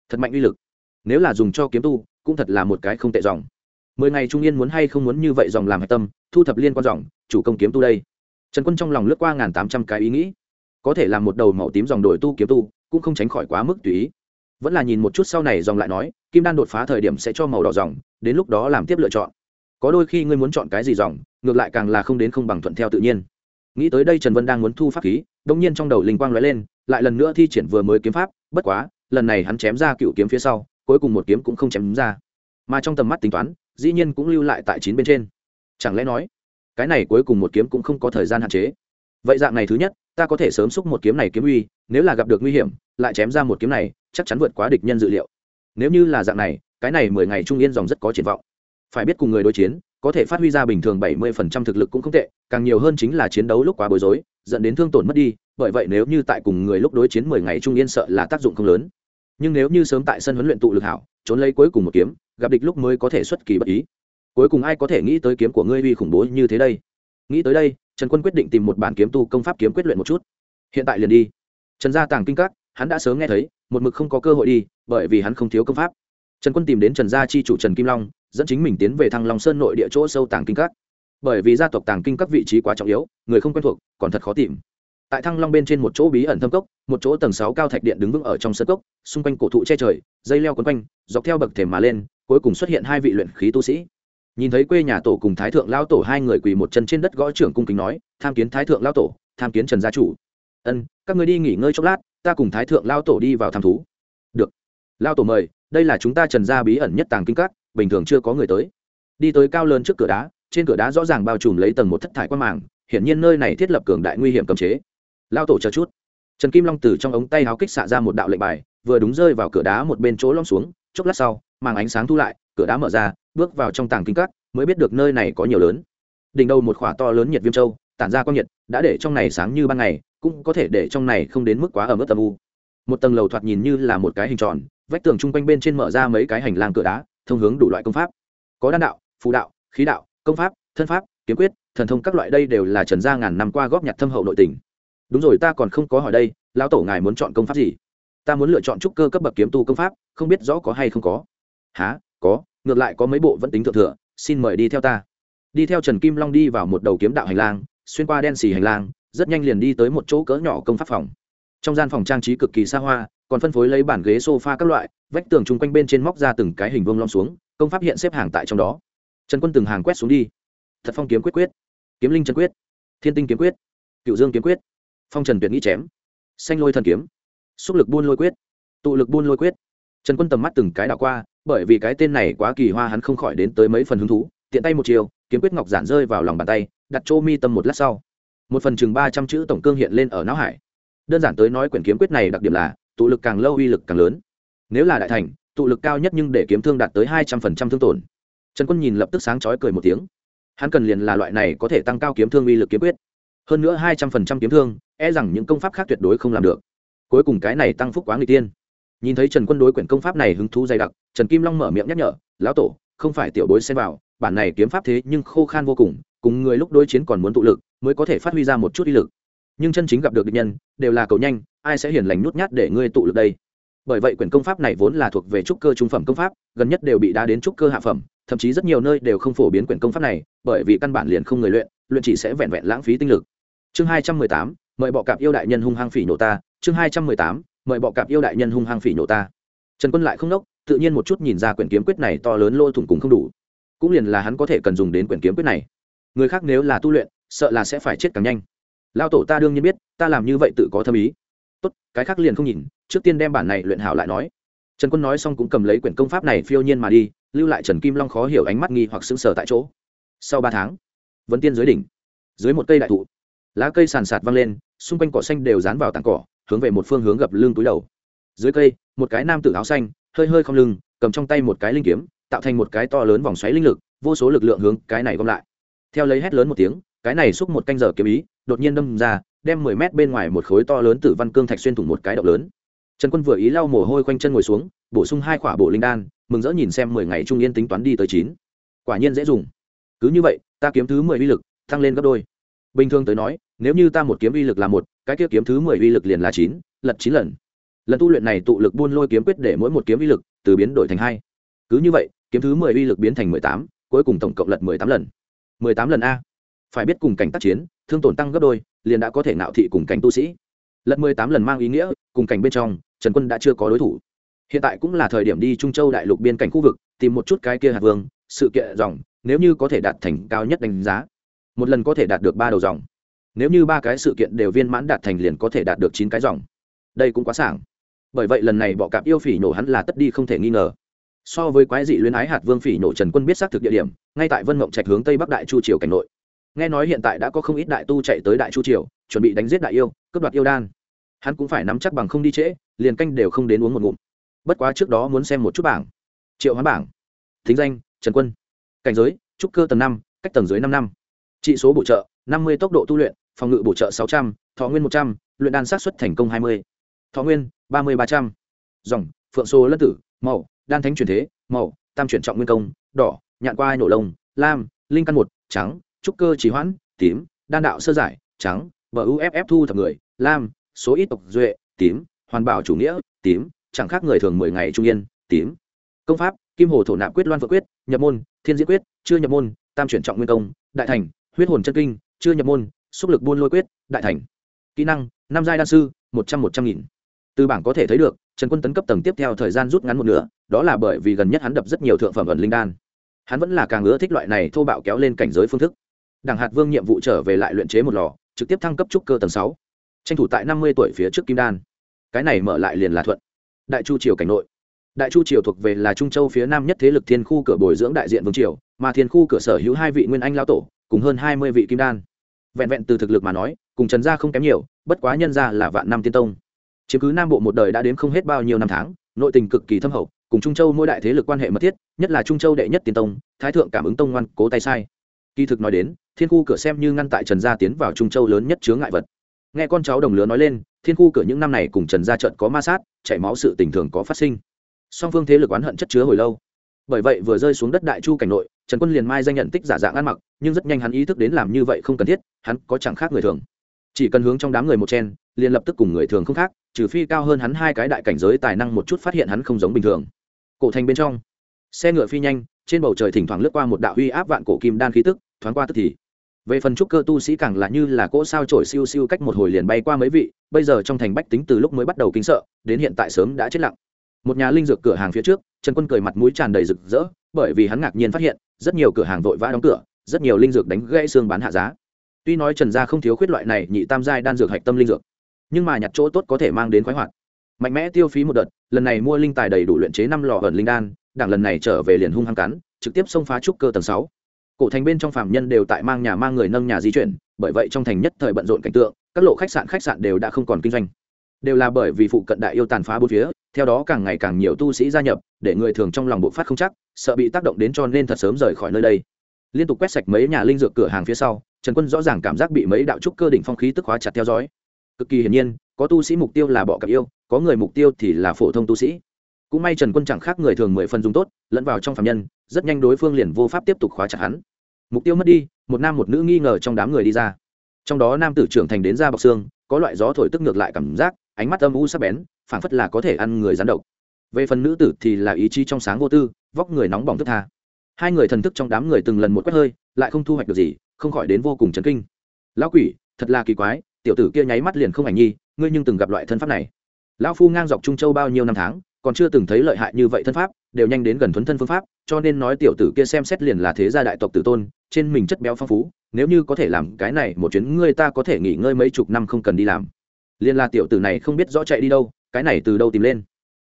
Thật mạnh uy lực. Nếu là dùng cho kiếm tu, cũng thật là một cái không tệ dòng. Mười ngày trung yên muốn hay không muốn như vậy dòng làm hạch tâm, thu thập liên quan dòng, chủ công kiếm tu đây. Trần quân trong lòng lướt qua ngàn tám trăm cái ý nghĩ. Có thể làm một đầu màu tím dòng đổi tu kiếm tu, cũng không tránh khỏi quá mức tùy ý vẫn là nhìn một chút sau này dòng lại nói, kim đan đột phá thời điểm sẽ cho màu đỏ dòng, đến lúc đó làm tiếp lựa chọn. Có đôi khi ngươi muốn chọn cái gì dòng, ngược lại càng là không đến không bằng thuận theo tự nhiên. Nghĩ tới đây trần vân đang muốn thu pháp khí đông nhiên trong đầu linh quang lóe lên, lại lần nữa thi triển vừa mới kiếm pháp, bất quá, lần này hắn chém ra cựu kiếm phía sau, cuối cùng một kiếm cũng không chém ra. Mà trong tầm mắt tính toán, dĩ nhiên cũng lưu lại tại chín bên trên. Chẳng lẽ nói, cái này cuối cùng một kiếm cũng không có thời gian hạn chế? Vậy dạng này thứ nhất, ta có thể sớm xúc một kiếm này kiếm uy, nếu là gặp được nguy hiểm, lại chém ra một kiếm này chắc chắn vượt quá địch nhân dự liệu. Nếu như là dạng này, cái này mười ngày trung yên dòng rất có triển vọng. Phải biết cùng người đối chiến, có thể phát huy ra bình thường bảy mươi phần trăm thực lực cũng không tệ, càng nhiều hơn chính là chiến đấu lúc quá bối rối, dẫn đến thương tổn mất đi, bởi vậy nếu như tại cùng người lúc đối chiến mười ngày trung yên sợ là tác dụng không lớn. Nhưng nếu như sớm tại sân huấn luyện tụ lực hảo, trốn lấy cuối cùng một kiếm, gặp địch lúc mới có thể xuất kỳ bất ý. Cuối cùng ai có thể nghĩ tới kiếm của ngươi uy khủng bố như thế đây? Nghĩ tới đây, trần quân quyết định tìm một bản kiếm tu công pháp kiếm quyết luyện một chút. Hiện tại liền đi. Trần gia tàng kinh các hắn đã sớm nghe thấy, một mực không có cơ hội đi, bởi vì hắn không thiếu công pháp. Trần quân tìm đến trần gia chi chủ trần kim long, dẫn chính mình tiến về thăng long sơn nội địa chỗ sâu tàng kinh các. Bởi vì gia tộc tàng kinh các vị trí quá trọng yếu, người không quen thuộc, còn thật khó tìm. Tại thăng long bên trên một chỗ bí ẩn thâm cốc, một chỗ tầng sáu cao thạch điện đứng vững ở trong sân cốc, xung quanh cổ thụ che trời, dây leo quấn quanh, dọc theo bậc thềm mà lên, cuối cùng xuất hiện hai vị luyện khí tu sĩ. Nhìn thấy quê nhà tổ cùng thái thượng lao tổ hai người quỳ một chân trên đất gõ trưởng cung kính nói, tham kiến thái thượng lao tổ, tham kiến trần gia chủ. Ân, các người đi nghỉ ngơi chốc lát ta cùng thái thượng lao tổ đi vào tham thú. Được. Lao tổ mời, đây là chúng ta trần gia bí ẩn nhất tàng kinh các, bình thường chưa có người tới. Đi tới cao lớn trước cửa đá, trên cửa đá rõ ràng bao trùm lấy tầng một thất thải quan màng, hiển nhiên nơi này thiết lập cường đại nguy hiểm cầm chế. Lao tổ chờ chút. Trần kim long từ trong ống tay háo kích xạ ra một đạo lệnh bài, vừa đúng rơi vào cửa đá một bên chỗ lom xuống, chốc lát sau, màng ánh sáng thu lại, cửa đá mở ra, bước vào trong tàng kinh các, mới biết được nơi này có nhiều lớn. Đỉnh đầu một khỏa to lớn nhiệt viêm châu tản ra quang nhiệt, đã để trong này sáng như ban ngày, cũng có thể để trong này không đến mức quá ở mức tầm u. Một tầng lầu thoạt nhìn như là một cái hình tròn, vách tường chung quanh bên trên mở ra mấy cái hành lang cửa đá, thông hướng đủ loại công pháp. Có đan đạo, phù đạo, khí đạo, công pháp, thân pháp, kiếm quyết, thần thông các loại đây đều là trần gia ngàn năm qua góp nhặt thâm hậu nội tình. Đúng rồi, ta còn không có hỏi đây, lão tổ ngài muốn chọn công pháp gì? Ta muốn lựa chọn trúc cơ cấp bậc kiếm tu công pháp, không biết rõ có hay không có. Há có, ngược lại có mấy bộ vẫn tính thượng thừa, xin mời đi theo ta. Đi theo trần kim long đi vào một đầu kiếm đạo hành lang xuyên qua đen xì hành lang, rất nhanh liền đi tới một chỗ cỡ nhỏ công pháp phòng. Trong gian phòng trang trí cực kỳ xa hoa, còn phân phối lấy bản ghế sofa các loại, vách tường chung quanh bên trên móc ra từng cái hình vuông lom xuống, công pháp hiện xếp hàng tại trong đó. Trần quân từng hàng quét xuống đi. Thật phong kiếm quyết quyết. Kiếm linh chân quyết. Thiên tinh kiếm quyết. Cựu dương kiếm quyết. Phong trần tuyệt nghĩ chém. Xanh lôi thần kiếm. Xúc lực buôn lôi quyết. Tụ lực buôn lôi quyết. Trần quân tầm mắt từng cái đảo qua, bởi vì cái tên này quá kỳ hoa hắn không khỏi đến tới mấy phần hứng thú tiện tay một chiều, kiếm quyết ngọc giản rơi vào lòng bàn tay, đặt chỗ mi tâm một lát sau. Một phần chừng ba trăm chữ tổng cương hiện lên ở não hải. Đơn giản tới nói quyển kiếm quyết này đặc điểm là, tụ lực càng lâu uy lực càng lớn. Nếu là đại thành, tụ lực cao nhất nhưng để kiếm thương đạt tới hai trăm phần trăm thương tổn. Trần quân nhìn lập tức sáng chói cười một tiếng. Hắn cần liền là loại này có thể tăng cao kiếm thương uy lực kiếm quyết. Hơn nữa hai trăm phần trăm kiếm thương e rằng những công pháp khác tuyệt đối không làm được. Cuối cùng cái này tăng phúc quá người tiên. Nhìn thấy trần quân đối quyển công pháp này hứng thú dày đặc, trần kim long mở miệng nhắc nhở, lão tổ, không phải tiểu bối xem vào bản này kiếm pháp thế nhưng khô khan vô cùng cùng người lúc đối chiến còn muốn tụ lực, mới có thể phát huy ra một chút uy lực. Nhưng chân chính gặp được địch nhân, đều là cầu nhanh, ai sẽ hiền lành nhút nhát để ngươi tụ lực đây? Bởi vậy quyển công pháp này vốn là thuộc về trúc cơ trung phẩm công pháp, gần nhất đều bị đá đến trúc cơ hạ phẩm, thậm chí rất nhiều nơi đều không phổ biến quyển công pháp này, bởi vì căn bản liền không người luyện luyện chỉ sẽ vẹn vẹn lãng phí tinh lực. Chương hai trăm mười tám, mời bọ cạp yêu đại nhân hung hăng phỉ nhổ ta. Chương hai trăm mười tám, mời bọ cạp yêu đại nhân hung hăng phỉ nhổ ta. Trần quân lại không đốc tự nhiên một chút nhìn ra quyển kiếm quyết này to lớn lôi thủng cùng không đủ cũng liền là hắn có thể cần dùng đến quyển kiếm quyết này. Người khác nếu là tu luyện, sợ là sẽ phải chết càng nhanh. Lao tổ ta đương nhiên biết, ta làm như vậy tự có thâm ý. Tốt, cái khác liền không nhìn, trước tiên đem bản này luyện hảo lại nói. Trần quân nói xong cũng cầm lấy quyển công pháp này phiêu nhiên mà đi, lưu lại trần kim long khó hiểu ánh mắt nghi hoặc sững sờ tại chỗ. Sau ba tháng, vấn tiên dưới đỉnh. Dưới một cây đại thụ, lá cây sàn sạt văng lên, xung quanh cỏ xanh đều dán vào tảng cỏ, hướng về một phương hướng gập lưng túi đầu. Dưới cây, một cái nam tử áo xanh, hơi hơi không lưng, cầm trong tay một cái linh kiếm tạo thành một cái to lớn vòng xoáy linh lực, vô số lực lượng hướng cái này gom lại. Theo lấy hét lớn một tiếng, cái này xúc một canh giờ kiếm ý, đột nhiên đâm ra, đem mười mét bên ngoài một khối to lớn tử văn cương thạch xuyên thủng một cái động lớn. Trần quân vừa ý lau mồ hôi quanh chân ngồi xuống, bổ sung hai khỏa bộ linh đan, mừng rỡ nhìn xem mười ngày trung yên tính toán đi tới chín. Quả nhiên dễ dùng. Cứ như vậy, ta kiếm thứ mười uy lực, tăng lên gấp đôi. Bình thường tới nói, nếu như ta một kiếm uy lực là một, cái kia kiếm thứ mười uy lực liền là chín, lật chín lần. Lần tu luyện này tụ lực buôn lôi kiếm quyết để mỗi một kiếm uy lực từ biến đổi thành hai. Cứ như vậy kiếm thứ mười uy lực biến thành mười tám, cuối cùng tổng cộng lật mười tám lần. Mười tám lần a. Phải biết cùng cảnh tác chiến, thương tổn tăng gấp đôi, liền đã có thể nạo thị cùng cảnh tu sĩ. Lật mười tám lần mang ý nghĩa, cùng cảnh bên trong, trần quân đã chưa có đối thủ. Hiện tại cũng là thời điểm đi trung châu đại lục biên cảnh khu vực, tìm một chút cái kia hạt vương, sự kiện dòng, nếu như có thể đạt thành cao nhất đánh giá. Một lần có thể đạt được ba đầu dòng. Nếu như ba cái sự kiện đều viên mãn đạt thành liền có thể đạt được chín cái dòng. Đây cũng quá sảng. Bởi vậy lần này bọ cạp yêu phỉ nổ hắn là tất đi không thể nghi ngờ so với quái dị luyến ái hạt vương phỉ nổ trần quân biết xác thực địa điểm, ngay tại vân mộng trạch hướng tây bắc đại chu triều cảnh nội. Nghe nói hiện tại đã có không ít đại tu chạy tới đại chu triều, chuẩn bị đánh giết đại yêu, cướp đoạt yêu đan. Hắn cũng phải nắm chắc bằng không đi trễ, liền canh đều không đến uống một ngụm. Bất quá trước đó muốn xem một chút bảng. Triệu hoán bảng. Thính danh, trần quân. Cảnh giới, trúc cơ tầng năm, cách tầng dưới năm năm. Trị số bổ trợ, năm mươi tốc độ tu luyện, phòng ngự bổ trợ sáu trăm, thọ nguyên một trăm l luyện đan sát xuất thành công hai mươi. Thọ nguyên, ba mươi ba trăm. Dòng, phượng số lân tử, màu đan thánh truyền thế, màu, tam chuyển trọng nguyên công, đỏ, nhạn qua nổ lông, lam, linh căn một, trắng, trúc cơ trì hoãn, tím, đan đạo sơ giải, trắng vợ uff thu thập người, lam, số ít tộc duệ, tím, hoàn bảo chủ nghĩa, tím, chẳng khác người thường mười ngày trung yên, tím. Công pháp, kim hồ thổ nạp quyết loan vợ quyết, nhập môn, thiên diễn quyết, chưa nhập môn, tam chuyển trọng nguyên công, đại thành, huyết hồn chân kinh, chưa nhập môn, xúc lực buôn lôi quyết, đại thành. Kỹ năng, năm giai đan sư, một trăm một trăm nghìn từ bảng có thể thấy được, trần quân tấn cấp tầng tiếp theo thời gian rút ngắn một nửa, đó là bởi vì gần nhất hắn đập rất nhiều thượng phẩm ẩn linh đan. Hắn vẫn là càng ưa thích loại này thô bạo kéo lên cảnh giới phương thức. Đảng hạt vương nhiệm vụ trở về lại luyện chế một lò, trực tiếp thăng cấp trúc cơ tầng sáu. Tranh thủ tại năm mươi tuổi phía trước kim đan. Cái này mở lại liền là thuận. Đại chu triều cảnh nội. Đại chu triều thuộc về là trung châu phía nam nhất thế lực thiên khu cửa bồi dưỡng đại diện vương triều, mà thiên khu cửa sở hữu hai vị nguyên anh lao tổ, cùng hơn hai mươi vị kim đan. Vẹn vẹn từ thực lực mà nói, cùng trần gia không kém nhiều, bất quá nhân gia là vạn năm tiên tông chiếm cứ nam bộ một đời đã đến không hết bao nhiêu năm tháng, nội tình cực kỳ thâm hậu, cùng trung châu mỗi đại thế lực quan hệ mật thiết, nhất là trung châu đệ nhất tiên tông, thái thượng cảm ứng tông ngoan, cố tay sai. Kỳ thực nói đến, thiên khu cửa xem như ngăn tại trần gia tiến vào trung châu lớn nhất chướng ngại vật. Nghe con cháu đồng lứa nói lên, thiên khu cửa những năm này cùng trần gia trận có ma sát, chảy máu sự tình thường có phát sinh. Song phương thế lực oán hận chất chứa hồi lâu. Bởi vậy vừa rơi xuống đất đại chu cảnh nội, trần quân liền mai danh nhận tích giả dạng ăn mặc, nhưng rất nhanh hắn ý thức đến làm như vậy không cần thiết, hắn có chẳng khác người thường chỉ cần hướng trong đám người một chen, liền lập tức cùng người thường không khác, trừ phi cao hơn hắn hai cái đại cảnh giới tài năng một chút phát hiện hắn không giống bình thường. Cổ thành bên trong, xe ngựa phi nhanh, trên bầu trời thỉnh thoảng lướt qua một đạo uy áp vạn cổ kim đan khí tức, thoáng qua tức thì. Về phần trúc cơ tu sĩ càng là như là cỗ sao trổi siêu siêu cách một hồi liền bay qua mấy vị, bây giờ trong thành bách tính từ lúc mới bắt đầu kinh sợ, đến hiện tại sớm đã chết lặng. Một nhà linh dược cửa hàng phía trước, trần quân cười mặt mũi tràn đầy rực rỡ, bởi vì hắn ngạc nhiên phát hiện, rất nhiều cửa hàng vội vã đóng cửa, rất nhiều linh dược đánh gãy xương bán hạ giá tuy nói trần gia không thiếu khuyết loại này nhị tam giai đan dược hạch tâm linh dược, nhưng mà nhặt chỗ tốt có thể mang đến khoái hoạt. Mạnh mẽ tiêu phí một đợt, lần này mua linh tài đầy đủ luyện chế năm lò ẩn linh đan, đảng lần này trở về liền hung hăng cắn, trực tiếp xông phá trúc cơ tầng sáu. Cổ thành bên trong phạm nhân đều tại mang nhà mang người nâng nhà di chuyển, bởi vậy trong thành nhất thời bận rộn cảnh tượng, các lộ khách sạn khách sạn đều đã không còn kinh doanh. Đều là bởi vì phụ cận đại yêu tàn phá bốn phía, theo đó càng ngày càng nhiều tu sĩ gia nhập, để người thường trong lòng bộ phát không chắc, sợ bị tác động đến cho nên thật sớm rời khỏi nơi đây. Liên tục quét sạch mấy nhà linh dược cửa hàng phía sau trần quân rõ ràng cảm giác bị mấy đạo trúc cơ đỉnh phong khí tức hóa chặt theo dõi. Cực kỳ hiển nhiên, có tu sĩ mục tiêu là bọ cặp yêu, có người mục tiêu thì là phổ thông tu sĩ. Cũng may trần quân chẳng khác người thường mười phần dùng tốt, lẫn vào trong phạm nhân, rất nhanh đối phương liền vô pháp tiếp tục khóa chặt hắn. Mục tiêu mất đi, một nam một nữ nghi ngờ trong đám người đi ra. Trong đó nam tử trưởng thành đến da bọc xương, có loại gió thổi tức ngược lại cảm giác, ánh mắt âm u sắc bén, phảng phất là có thể ăn người rắn độc. Về phần nữ tử thì là ý chí trong sáng vô tư, vóc người nóng bỏng thức tha. Hai người thần thức trong đám người từng lần một quét hơi, lại không thu hoạch được gì không khỏi đến vô cùng chấn kinh. Lão quỷ, thật là kỳ quái, tiểu tử kia nháy mắt liền không ảnh nhi ngươi nhưng từng gặp loại thân pháp này. Lão phu ngang dọc trung châu bao nhiêu năm tháng, còn chưa từng thấy lợi hại như vậy thân pháp, đều nhanh đến gần thuấn thân phương pháp, cho nên nói tiểu tử kia xem xét liền là thế gia đại tộc tử tôn, trên mình chất béo phong phú, nếu như có thể làm cái này một chuyến ngươi ta có thể nghỉ ngơi mấy chục năm không cần đi làm. Liền là tiểu tử này không biết rõ chạy đi đâu, cái này từ đâu tìm lên.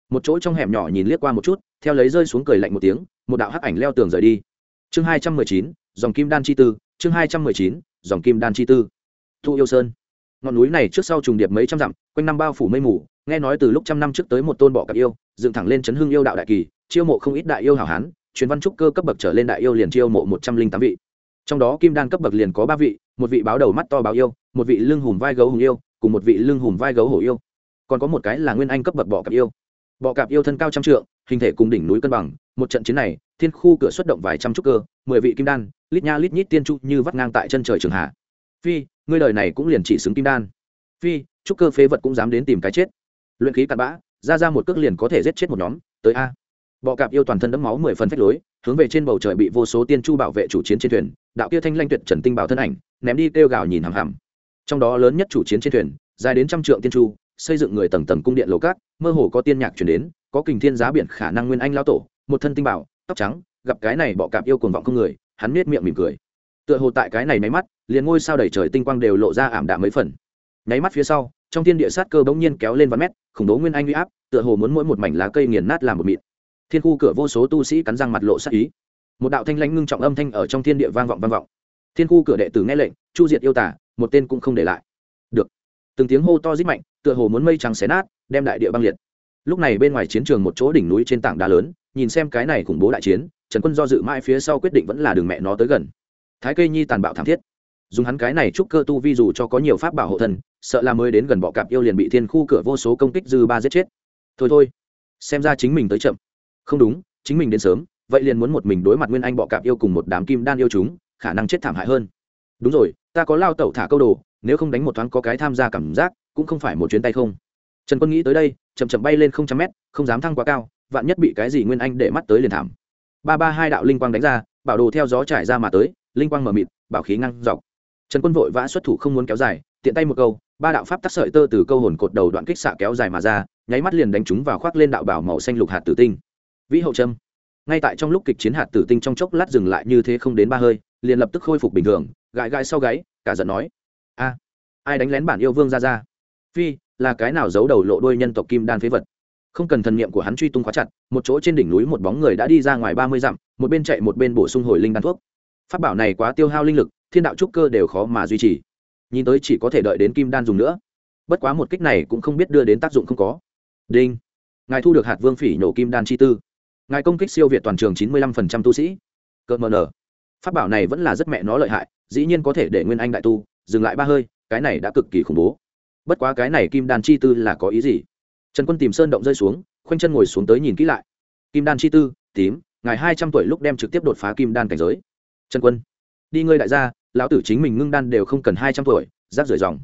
Một chỗ trong hẻm nhỏ nhìn liếc qua một chút, theo lấy rơi xuống cười lạnh một tiếng, một đạo hắc ảnh leo tường rời đi. Chương hai trăm mười chín, dòng kim đan chi tư chương hai trăm mười chín, dòng kim đan chi tư. Thu yêu sơn. Ngọn núi này trước sau trùng điệp mấy trăm dặm, quanh năm bao phủ mây mù, nghe nói từ lúc trăm năm trước tới một tôn bọ cặp yêu, dựng thẳng lên chấn hưng yêu đạo đại kỳ, chiêu mộ không ít đại yêu hảo hán, truyền văn trúc cơ cấp bậc trở lên đại yêu liền chiêu mộ một trăm linh tám vị. Trong đó kim đan cấp bậc liền có ba vị, một vị báo đầu mắt to báo yêu, một vị lưng hùm vai gấu hùng yêu, cùng một vị lưng hùm vai gấu hổ yêu. Còn có một cái là nguyên anh cấp bậc bọ cặp yêu. Bọ cặp yêu thân cao trăm trượng, hình thể cùng đỉnh núi cân bằng, một trận chiến này thiên khu cửa xuất động vài trăm trúc cơ, mười vị kim đan, lít nha lít nhít tiên chu như vắt ngang tại chân trời trường hạ. Phi, ngươi đời này cũng liền chỉ xứng kim đan. Phi, trúc cơ phế vật cũng dám đến tìm cái chết. Luyện khí cặn bã, ra ra một cước liền có thể giết chết một nhóm, tới a. Bọ cạp yêu toàn thân đẫm máu mười phần phách lối, hướng về trên bầu trời bị vô số tiên chu bảo vệ chủ chiến trên thuyền, đạo kia thanh lanh tuyệt trần tinh bảo thân ảnh, ném đi kêu gào nhìn hằm hằm. Trong đó lớn nhất chủ chiến trên thuyền, dài đến trăm trượng tiên chu xây dựng người tầng tầng cung điện lầu cát, mơ hồ có tiên nhạc chuyển đến, có kình thiên giá biển khả năng nguyên anh lao tổ, một thân tinh bảo tóc trắng, gặp cái này bọ cạp yêu cuồng vọng không người, hắn nết miệng mỉm cười. Tựa hồ tại cái này máy mắt, liền ngôi sao đẩy trời tinh quang đều lộ ra ảm đạm mấy phần. Nháy mắt phía sau, trong thiên địa sát cơ bỗng nhiên kéo lên vài mét, khủng bố nguyên anh uy áp, tựa hồ muốn mỗi một mảnh lá cây nghiền nát làm một mịn. Thiên khu cửa vô số tu sĩ cắn răng mặt lộ sát ý. Một đạo thanh lãnh ngưng trọng âm thanh ở trong thiên địa vang vọng vang vọng. Thiên khu cửa đệ tử nghe lệnh, chu diệt yêu tả, một tên cũng không để lại. Được. Từng tiếng hô to rít mạnh, tựa hồ muốn mây trắng xé nát, đem đại địa băng liệt. Lúc này bên ngoài chiến trường một chỗ đỉnh núi trên tảng đá lớn nhìn xem cái này khủng bố đại chiến, trần quân do dự mãi phía sau quyết định vẫn là đường mẹ nó tới gần. Thái cây nhi tàn bạo thảm thiết. Dùng hắn cái này chúc cơ tu vi dù cho có nhiều pháp bảo hộ thần, sợ là mới đến gần bọ cạp yêu liền bị thiên khu cửa vô số công kích dư ba giết chết. Thôi thôi, xem ra chính mình tới chậm. Không đúng, chính mình đến sớm, vậy liền muốn một mình đối mặt nguyên anh bọ cạp yêu cùng một đám kim đan yêu chúng, khả năng chết thảm hại hơn. Đúng rồi, ta có lao tẩu thả câu đồ, nếu không đánh một thoáng có cái tham gia cảm giác, cũng không phải một chuyến tay không. Trần quân nghĩ tới đây, chậm chậm bay lên không trăm mét, không dám thăng quá cao vạn nhất bị cái gì nguyên anh để mắt tới liền thảm. Ba ba hai đạo linh quang đánh ra, bảo đồ theo gió trải ra mà tới, linh quang mờ mịt, bảo khí ngăn dọc. Trần quân vội vã xuất thủ không muốn kéo dài, tiện tay một câu, ba đạo pháp tắc sợi tơ từ câu hồn cột đầu đoạn kích xạ kéo dài mà ra, nháy mắt liền đánh chúng vào khoác lên đạo bảo màu xanh lục hạt tử tinh. Vĩ hậu trâm. Ngay tại trong lúc kịch chiến hạt tử tinh trong chốc lát dừng lại như thế không đến ba hơi, liền lập tức khôi phục bình thường, gãi gãi sau gáy, cả giận nói, a, ai đánh lén bản yêu vương ra ra? Phi, là cái nào giấu đầu lộ đôi nhân tộc kim đan phế vật? Không cần thần niệm của hắn truy tung khóa chặt, một chỗ trên đỉnh núi một bóng người đã đi ra ngoài ba mươi dặm, một bên chạy một bên bổ sung hồi linh đan thuốc. Phát bảo này quá tiêu hao linh lực, thiên đạo trúc cơ đều khó mà duy trì. Nhìn tới chỉ có thể đợi đến kim đan dùng nữa. Bất quá một kích này cũng không biết đưa đến tác dụng không có. Đinh. Ngài thu được hạt vương phỉ nổ kim đan chi tư. Ngài công kích siêu việt toàn trường chín mươi lăm phần trăm tu sĩ. Cợt mờ nở. Phát bảo này vẫn là rất mẹ nó lợi hại, dĩ nhiên có thể để nguyên anh đại tu dừng lại ba hơi, cái này đã cực kỳ khủng bố. Bất quá cái này kim đan chi tư là có ý gì? Trần quân tìm sơn động rơi xuống, khoanh chân ngồi xuống tới nhìn kỹ lại. Kim đan chi tư, tím, ngài hai trăm tuổi lúc đem trực tiếp đột phá kim đan cảnh giới. Trần quân, đi ngươi đại gia, lão tử chính mình ngưng đan đều không cần hai trăm tuổi giáp rưởi dòng.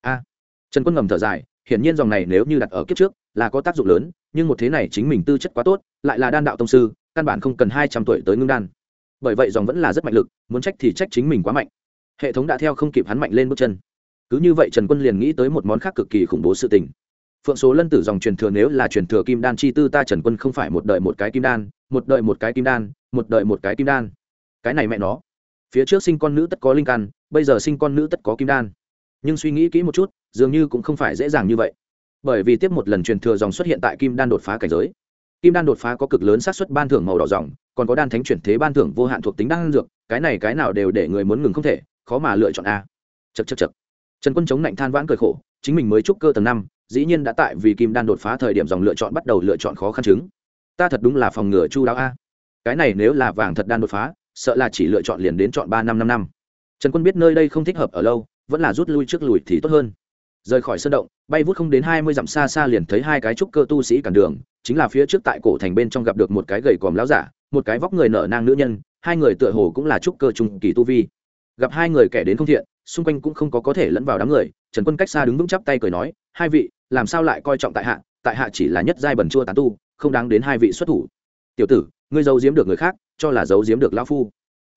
A. Trần quân ngầm thở dài, hiển nhiên dòng này nếu như đặt ở kiếp trước, là có tác dụng lớn, nhưng một thế này chính mình tư chất quá tốt, lại là đan đạo tông sư, căn bản không cần hai trăm tuổi tới ngưng đan. Bởi vậy dòng vẫn là rất mạnh lực, muốn trách thì trách chính mình quá mạnh. Hệ thống đã theo không kịp hắn mạnh lên bước chân. Cứ như vậy trần quân liền nghĩ tới một món khác cực kỳ khủng bố sự tình phượng số lân tử dòng truyền thừa nếu là truyền thừa kim đan chi tư ta trần quân không phải một đợi một cái kim đan, một đợi một cái kim đan, một đợi một cái kim đan. Cái này mẹ nó. Phía trước sinh con nữ tất có linh căn, bây giờ sinh con nữ tất có kim đan. Nhưng suy nghĩ kỹ một chút, dường như cũng không phải dễ dàng như vậy. Bởi vì tiếp một lần truyền thừa dòng xuất hiện tại kim đan đột phá cảnh giới. Kim đan đột phá có cực lớn xác suất ban thưởng màu đỏ dòng, còn có đan thánh chuyển thế ban thưởng vô hạn thuộc tính đan dược, cái này cái nào đều để người muốn ngừng không thể, khó mà lựa chọn a. Chật chật chật trần quân chống lạnh than vãn cười khổ, chính mình mới trúc cơ tầng năm dĩ nhiên đã tại vì kim đan đột phá thời điểm dòng lựa chọn bắt đầu lựa chọn khó khăn chứng. Ta thật đúng là phòng ngừa chu đáo a. Cái này nếu là vàng thật đan đột phá, sợ là chỉ lựa chọn liền đến chọn ba năm năm năm. Trần quân biết nơi đây không thích hợp ở lâu, vẫn là rút lui trước lùi thì tốt hơn. Rời khỏi sân động, bay vút không đến hai mươi dặm xa xa liền thấy hai cái trúc cơ tu sĩ cản đường, chính là phía trước tại cổ thành bên trong gặp được một cái gầy còm láo giả, một cái vóc người nở nang nữ nhân, hai người tựa hồ cũng là trúc cơ trung kỳ tu vi. Gặp hai người kẻ đến không thiện, xung quanh cũng không có có thể lẫn vào đám người, trần quân cách xa đứng vững chắp tay cười nói, hai vị làm sao lại coi trọng tại hạ tại hạ chỉ là nhất giai bẩn chua tán tu, không đáng đến hai vị xuất thủ. Tiểu tử, ngươi giấu giếm được người khác, cho là giấu giếm được lão phu.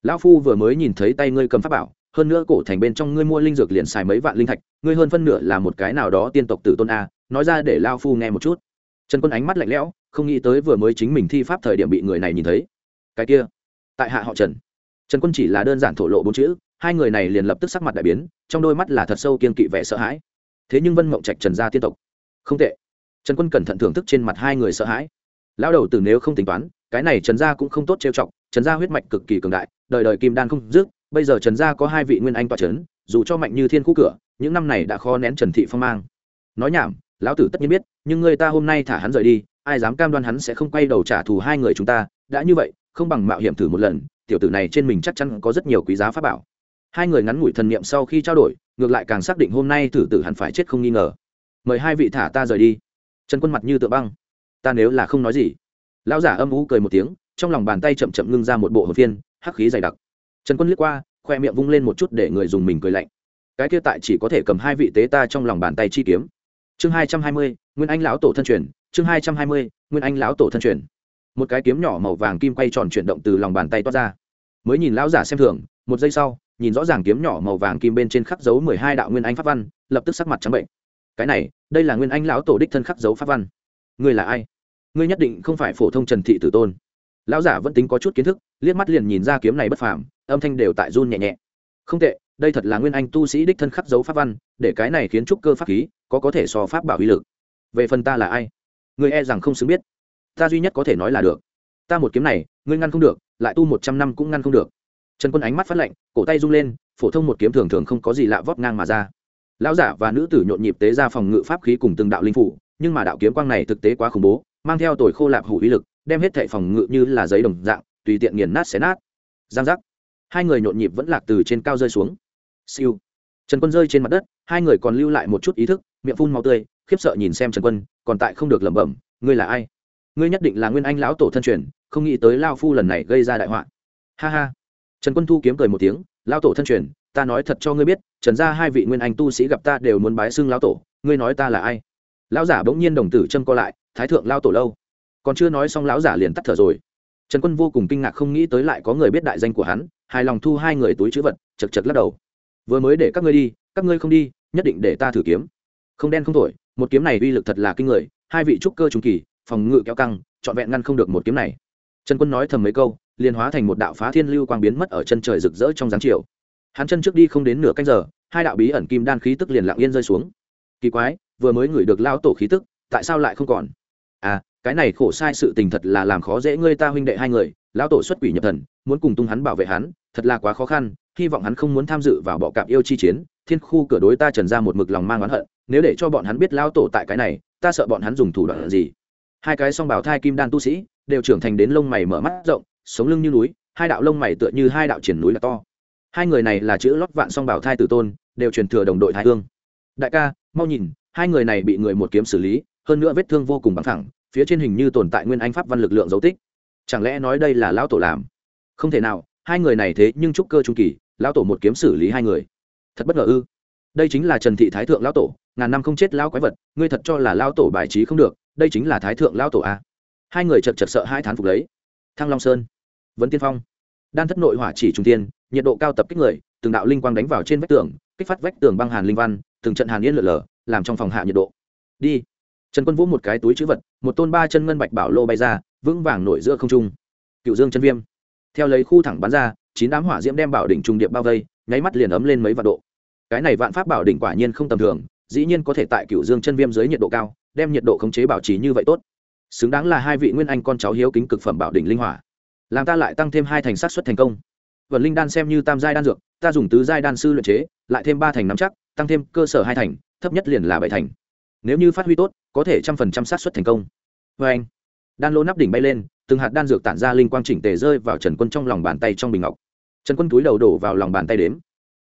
Lão phu vừa mới nhìn thấy tay ngươi cầm pháp bảo, hơn nữa cổ thành bên trong ngươi mua linh dược liền xài mấy vạn linh thạch, ngươi hơn phân nửa là một cái nào đó tiên tộc tử tôn a, nói ra để lao phu nghe một chút. Trần quân ánh mắt lạnh lẽo, không nghĩ tới vừa mới chính mình thi pháp thời điểm bị người này nhìn thấy. Cái kia, tại hạ họ trần. Trần quân chỉ là đơn giản thổ lộ bốn chữ, hai người này liền lập tức sắc mặt đại biến, trong đôi mắt là thật sâu kiên kỵ vẻ sợ hãi thế nhưng vân mộng trạch trần gia tiên tộc không tệ trần quân cẩn thận thưởng thức trên mặt hai người sợ hãi lão đầu từ nếu không tính toán cái này trần gia cũng không tốt trêu chọc trần gia huyết mạch cực kỳ cường đại đời đời kim đan không dứt bây giờ trần gia có hai vị nguyên anh toa trấn dù cho mạnh như thiên khu cửa những năm này đã khó nén trần thị phong mang nói nhảm lão tử tất nhiên biết nhưng người ta hôm nay thả hắn rời đi ai dám cam đoan hắn sẽ không quay đầu trả thù hai người chúng ta đã như vậy không bằng mạo hiểm thử một lần tiểu tử này trên mình chắc chắn có rất nhiều quý giá pháp bảo hai người ngắn ngủi thần niệm sau khi trao đổi, ngược lại càng xác định hôm nay thử tử hẳn phải chết không nghi ngờ. Mời hai vị thả ta rời đi. Trần quân mặt như tựa băng. Ta nếu là không nói gì. Lão giả âm u cười một tiếng, trong lòng bàn tay chậm chậm ngưng ra một bộ hồn phiên, hắc khí dày đặc. Trần quân liếc qua, khoe miệng vung lên một chút để người dùng mình cười lạnh. Cái kia tại chỉ có thể cầm hai vị tế ta trong lòng bàn tay chi kiếm. Chương hai trăm hai mươi, nguyên anh lão tổ thân truyền, chương hai trăm hai mươi, nguyên anh lão tổ thân truyền. Một cái kiếm nhỏ màu vàng kim quay tròn chuyển động từ lòng bàn tay toát ra. Mới nhìn lão giả xem thường, một giây sau nhìn rõ ràng kiếm nhỏ màu vàng kim bên trên khắc dấu mười hai đạo nguyên anh pháp văn, lập tức sắc mặt trắng bệnh. Cái này, đây là nguyên anh lão tổ đích thân khắc dấu pháp văn. Ngươi là ai? Ngươi nhất định không phải phổ thông trần thị tử tôn. Lão giả vẫn tính có chút kiến thức, liếc mắt liền nhìn ra kiếm này bất phàm, âm thanh đều tại run nhẹ nhẹ. Không tệ, đây thật là nguyên anh tu sĩ đích thân khắc dấu pháp văn, để cái này khiến trúc cơ pháp khí có có thể so pháp bảo uy lực. Về phần ta là ai? Ngươi e rằng không xứng biết. Ta duy nhất có thể nói là được. Ta một kiếm này, ngươi ngăn không được, lại tu một trăm năm cũng ngăn không được trần quân ánh mắt phát lạnh, cổ tay rung lên, phổ thông một kiếm thường thường không có gì lạ vót ngang mà ra. Lão giả và nữ tử nhộn nhịp tế ra phòng ngự pháp khí cùng từng đạo linh phủ, nhưng mà đạo kiếm quang này thực tế quá khủng bố, mang theo tồi khô lạp hủ uy lực, đem hết thệ phòng ngự như là giấy đồng dạng, tùy tiện nghiền nát xé nát. Giang giác. Hai người nhộn nhịp vẫn lạc từ trên cao rơi xuống. Siêu. Trần quân rơi trên mặt đất, hai người còn lưu lại một chút ý thức, miệng phun màu tươi, khiếp sợ nhìn xem trần quân, còn tại không được lẩm bẩm, ngươi là ai? Ngươi nhất định là nguyên anh lão tổ thân truyền, không nghĩ tới lao phu lần này gây ra đại họa. Ha ha trần quân thu kiếm cười một tiếng lao tổ thân truyền, ta nói thật cho ngươi biết, trần gia hai vị nguyên anh tu sĩ gặp ta đều muốn bái xưng lão tổ, ngươi nói ta là ai? Lão giả bỗng nhiên đồng tử châm co lại, thái thượng lao tổ lâu, còn chưa nói xong lão giả liền tắt thở rồi. Trần quân vô cùng kinh ngạc không nghĩ tới lại có người biết đại danh của hắn, hài lòng thu hai người túi chữ vật, chật chật lắc đầu. Vừa mới để các ngươi đi, các ngươi không đi, nhất định để ta thử kiếm. Không đen không thổi, một kiếm này uy lực thật là kinh người, hai vị trúc cơ trung kỳ, phòng ngự kéo căng, trọn vẹn ngăn không được một kiếm này. Trần quân nói thầm mấy câu liền hóa thành một đạo phá thiên lưu quang biến mất ở chân trời rực rỡ trong dáng chiều. Hắn chân trước đi không đến nửa canh giờ, hai đạo bí ẩn kim đan khí tức liền lặng yên rơi xuống. Kỳ quái, vừa mới ngửi được lao tổ khí tức, tại sao lại không còn? À cái này khổ sai sự tình thật là làm khó dễ ngươi ta huynh đệ hai người, lão tổ xuất quỷ nhập thần, muốn cùng tung hắn bảo vệ hắn, thật là quá khó khăn, hy vọng hắn không muốn tham dự vào bọ cạp yêu chi chiến, thiên khu cửa đối ta trần ra một mực lòng mang oán hận, nếu để cho bọn hắn biết lão tổ tại cái này, ta sợ bọn hắn dùng thủ đoạn gì. Hai cái song bảo thai kim đan tu sĩ, đều trưởng thành đến lông mày mở mắt rộng sống lưng như núi, hai đạo lông mày tựa như hai đạo triển núi là to. Hai người này là chữ lót vạn song bảo thai tử tôn, đều truyền thừa đồng đội thái hương. Đại ca, mau nhìn, hai người này bị người một kiếm xử lý, hơn nữa vết thương vô cùng bằng thẳng phía trên hình như tồn tại nguyên anh pháp văn lực lượng dấu tích. Chẳng lẽ nói đây là lão tổ làm? Không thể nào, hai người này thế nhưng trúc cơ trung kỳ, lão tổ một kiếm xử lý hai người. Thật bất ngờ ư? Đây chính là trần thị thái thượng lão tổ, ngàn năm không chết lão quái vật, ngươi thật cho là lão tổ bài trí không được, đây chính là thái thượng lão tổ a hai người chật chật sợ hai thán phục lấy thăng long sơn, vấn tiên phong. Đan thất nội hỏa chỉ trung tiên, nhiệt độ cao tập kích người, từng đạo linh quang đánh vào trên vách tường, kích phát vách tường băng hàn linh văn, từng trận hàn yên lở lở, làm trong phòng hạ nhiệt độ. Đi. Trần quân vũ một cái túi chữ vật, một tôn ba chân ngân bạch bảo lô bay ra, vững vàng nổi giữa không trung. Cựu dương chân viêm. Theo lấy khu thẳng bắn ra, chín đám hỏa diễm đem bảo đỉnh trung điệp bao vây, nháy mắt liền ấm lên mấy vạn độ. Cái này vạn pháp bảo đỉnh quả nhiên không tầm thường, dĩ nhiên có thể tại cựu dương chân viêm dưới nhiệt độ cao, đem nhiệt độ khống chế bảo trì như vậy tốt xứng đáng là hai vị nguyên anh con cháu hiếu kính cực phẩm bảo đỉnh linh hỏa. Làm ta lại tăng thêm hai thành sát xuất thành công. Vận linh đan xem như tam giai đan dược, ta dùng tứ giai đan sư luyện chế, lại thêm ba thành nắm chắc, tăng thêm cơ sở hai thành, thấp nhất liền là bảy thành. Nếu như phát huy tốt, có thể trăm phần trăm sát xuất thành công. Vê anh. Đan lô nắp đỉnh bay lên, từng hạt đan dược tản ra linh quang chỉnh tề rơi vào trần quân trong lòng bàn tay trong bình ngọc. Trần quân túi đầu đổ vào lòng bàn tay đếm.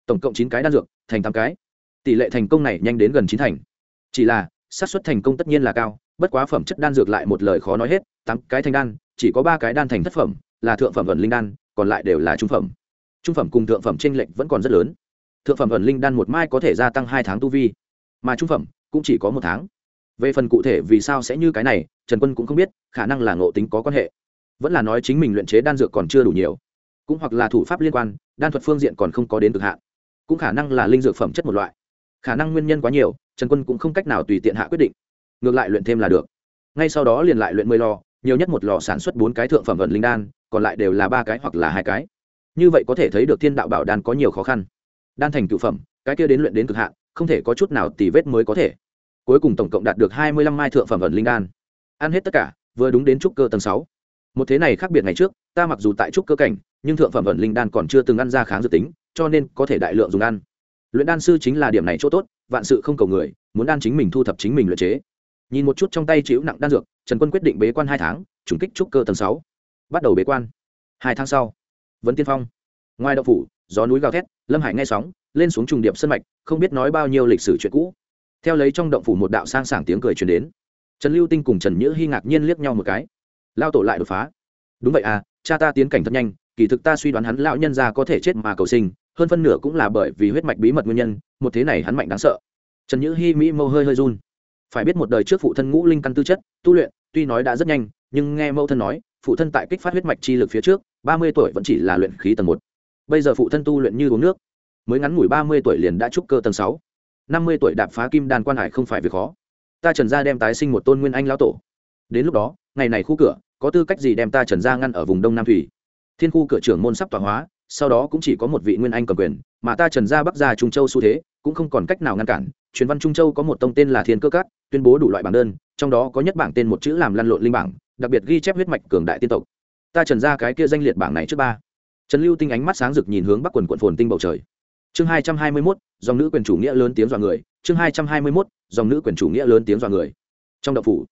Tổng cộng chín cái đan dược, thành tám cái. Tỷ lệ thành công này nhanh đến gần chín thành. Chỉ là, xác suất thành công tất nhiên là cao bất quá phẩm chất đan dược lại một lời khó nói hết, tám cái thành đan, chỉ có ba cái đan thành thất phẩm, là thượng phẩm ẩn linh đan, còn lại đều là trung phẩm. Trung phẩm cùng thượng phẩm t r ê n lệch vẫn còn rất lớn. Thượng phẩm ẩn linh đan một mai có thể gia tăng hai tháng tu vi, mà trung phẩm cũng chỉ có một tháng. Về phần cụ thể vì sao sẽ như cái này, trần quân cũng không biết, khả năng là ngộ tính có quan hệ. Vẫn là nói chính mình luyện chế đan dược còn chưa đủ nhiều. Cũng hoặc là thủ pháp liên quan, đan thuật phương diện còn không có đến cực hạn. Cũng khả năng là linh dược phẩm chất một loại. Khả năng nguyên nhân quá nhiều, trần quân cũng không cách nào tùy tiện hạ quyết định ngược lại luyện thêm là được. Ngay sau đó liền lại luyện mười lò, nhiều nhất một lò sản xuất bốn cái thượng phẩm vận linh đan, còn lại đều là ba cái hoặc là hai cái. Như vậy có thể thấy được thiên đạo bảo đan có nhiều khó khăn. Đan thành cựu phẩm, cái kia đến luyện đến cực hạn, không thể có chút nào tì vết mới có thể. Cuối cùng tổng cộng đạt được hai mươi lăm mai thượng phẩm vận linh đan. Ăn hết tất cả, vừa đúng đến trúc cơ tầng sáu. Một thế này khác biệt ngày trước, ta mặc dù tại trúc cơ cảnh, nhưng thượng phẩm vận linh đan còn chưa từng ăn ra kháng dự tính, cho nên có thể đại lượng dùng ăn. Luyện đan sư chính là điểm này chỗ tốt, vạn sự không cầu người, muốn đan chính mình thu thập chính mình luyện chế nhìn một chút trong tay chịu nặng đan dược, trần quân quyết định bế quan hai tháng, trùng kích trúc cơ tầng sáu. Bắt đầu bế quan. Hai tháng sau, vấn tiên phong. Ngoài đậu phủ, gió núi gào thét, lâm hải nghe sóng, lên xuống trùng điệp sân mạch, không biết nói bao nhiêu lịch sử chuyện cũ. Theo lấy trong động phủ một đạo sang sảng tiếng cười truyền đến, trần lưu tinh cùng trần nhữ hy ngạc nhiên liếc nhau một cái. Lao tổ lại đột phá. Đúng vậy à cha ta tiến cảnh thật nhanh, kỳ thực ta suy đoán hắn lão nhân ra có thể chết mà cầu sinh, hơn phân nửa cũng là bởi vì huyết mạch bí mật nguyên nhân, một thế này hắn mạnh đáng sợ. Trần nhữ hy mỹ mâu hơi hơi run phải biết một đời trước phụ thân ngũ linh căn tư chất, tu luyện, tuy nói đã rất nhanh, nhưng nghe mẫu thân nói, phụ thân tại kích phát huyết mạch chi lực phía trước, ba mươi tuổi vẫn chỉ là luyện khí tầng một. Bây giờ phụ thân tu luyện như uống nước, mới ngắn ngủi ba mươi tuổi liền đã trúc cơ tầng sáu. Năm mươi tuổi đạp phá kim đan quan hải không phải việc khó. Ta trần gia đem tái sinh một tôn nguyên anh lão tổ. Đến lúc đó, ngày này khu cửa, có tư cách gì đem ta trần gia ngăn ở vùng đông nam thủy? Thiên khu cửa trưởng môn sắp tọa hóa, sau đó cũng chỉ có một vị nguyên anh cầm quyền, mà ta trần gia bắc gia trung châu xu thế, cũng không còn cách nào ngăn cản truyền văn trung châu có một tông tên là thiên cơ cát tuyên bố đủ loại bảng đơn, trong đó có nhất bảng tên một chữ làm lăn lộn linh bảng, đặc biệt ghi chép huyết mạch cường đại tiên tộc. Ta trần ra cái kia danh liệt bảng này trước ba. Trần lưu tinh ánh mắt sáng rực nhìn hướng bắc quần quận phồn tinh bầu trời. Chương hai trăm hai mươi mốt, dòng nữ quyền chủ nghĩa lớn tiếng dọa người. Chương hai trăm hai mươi mốt, dòng nữ quyền chủ nghĩa lớn tiếng dọa người. Trong đậu phủ,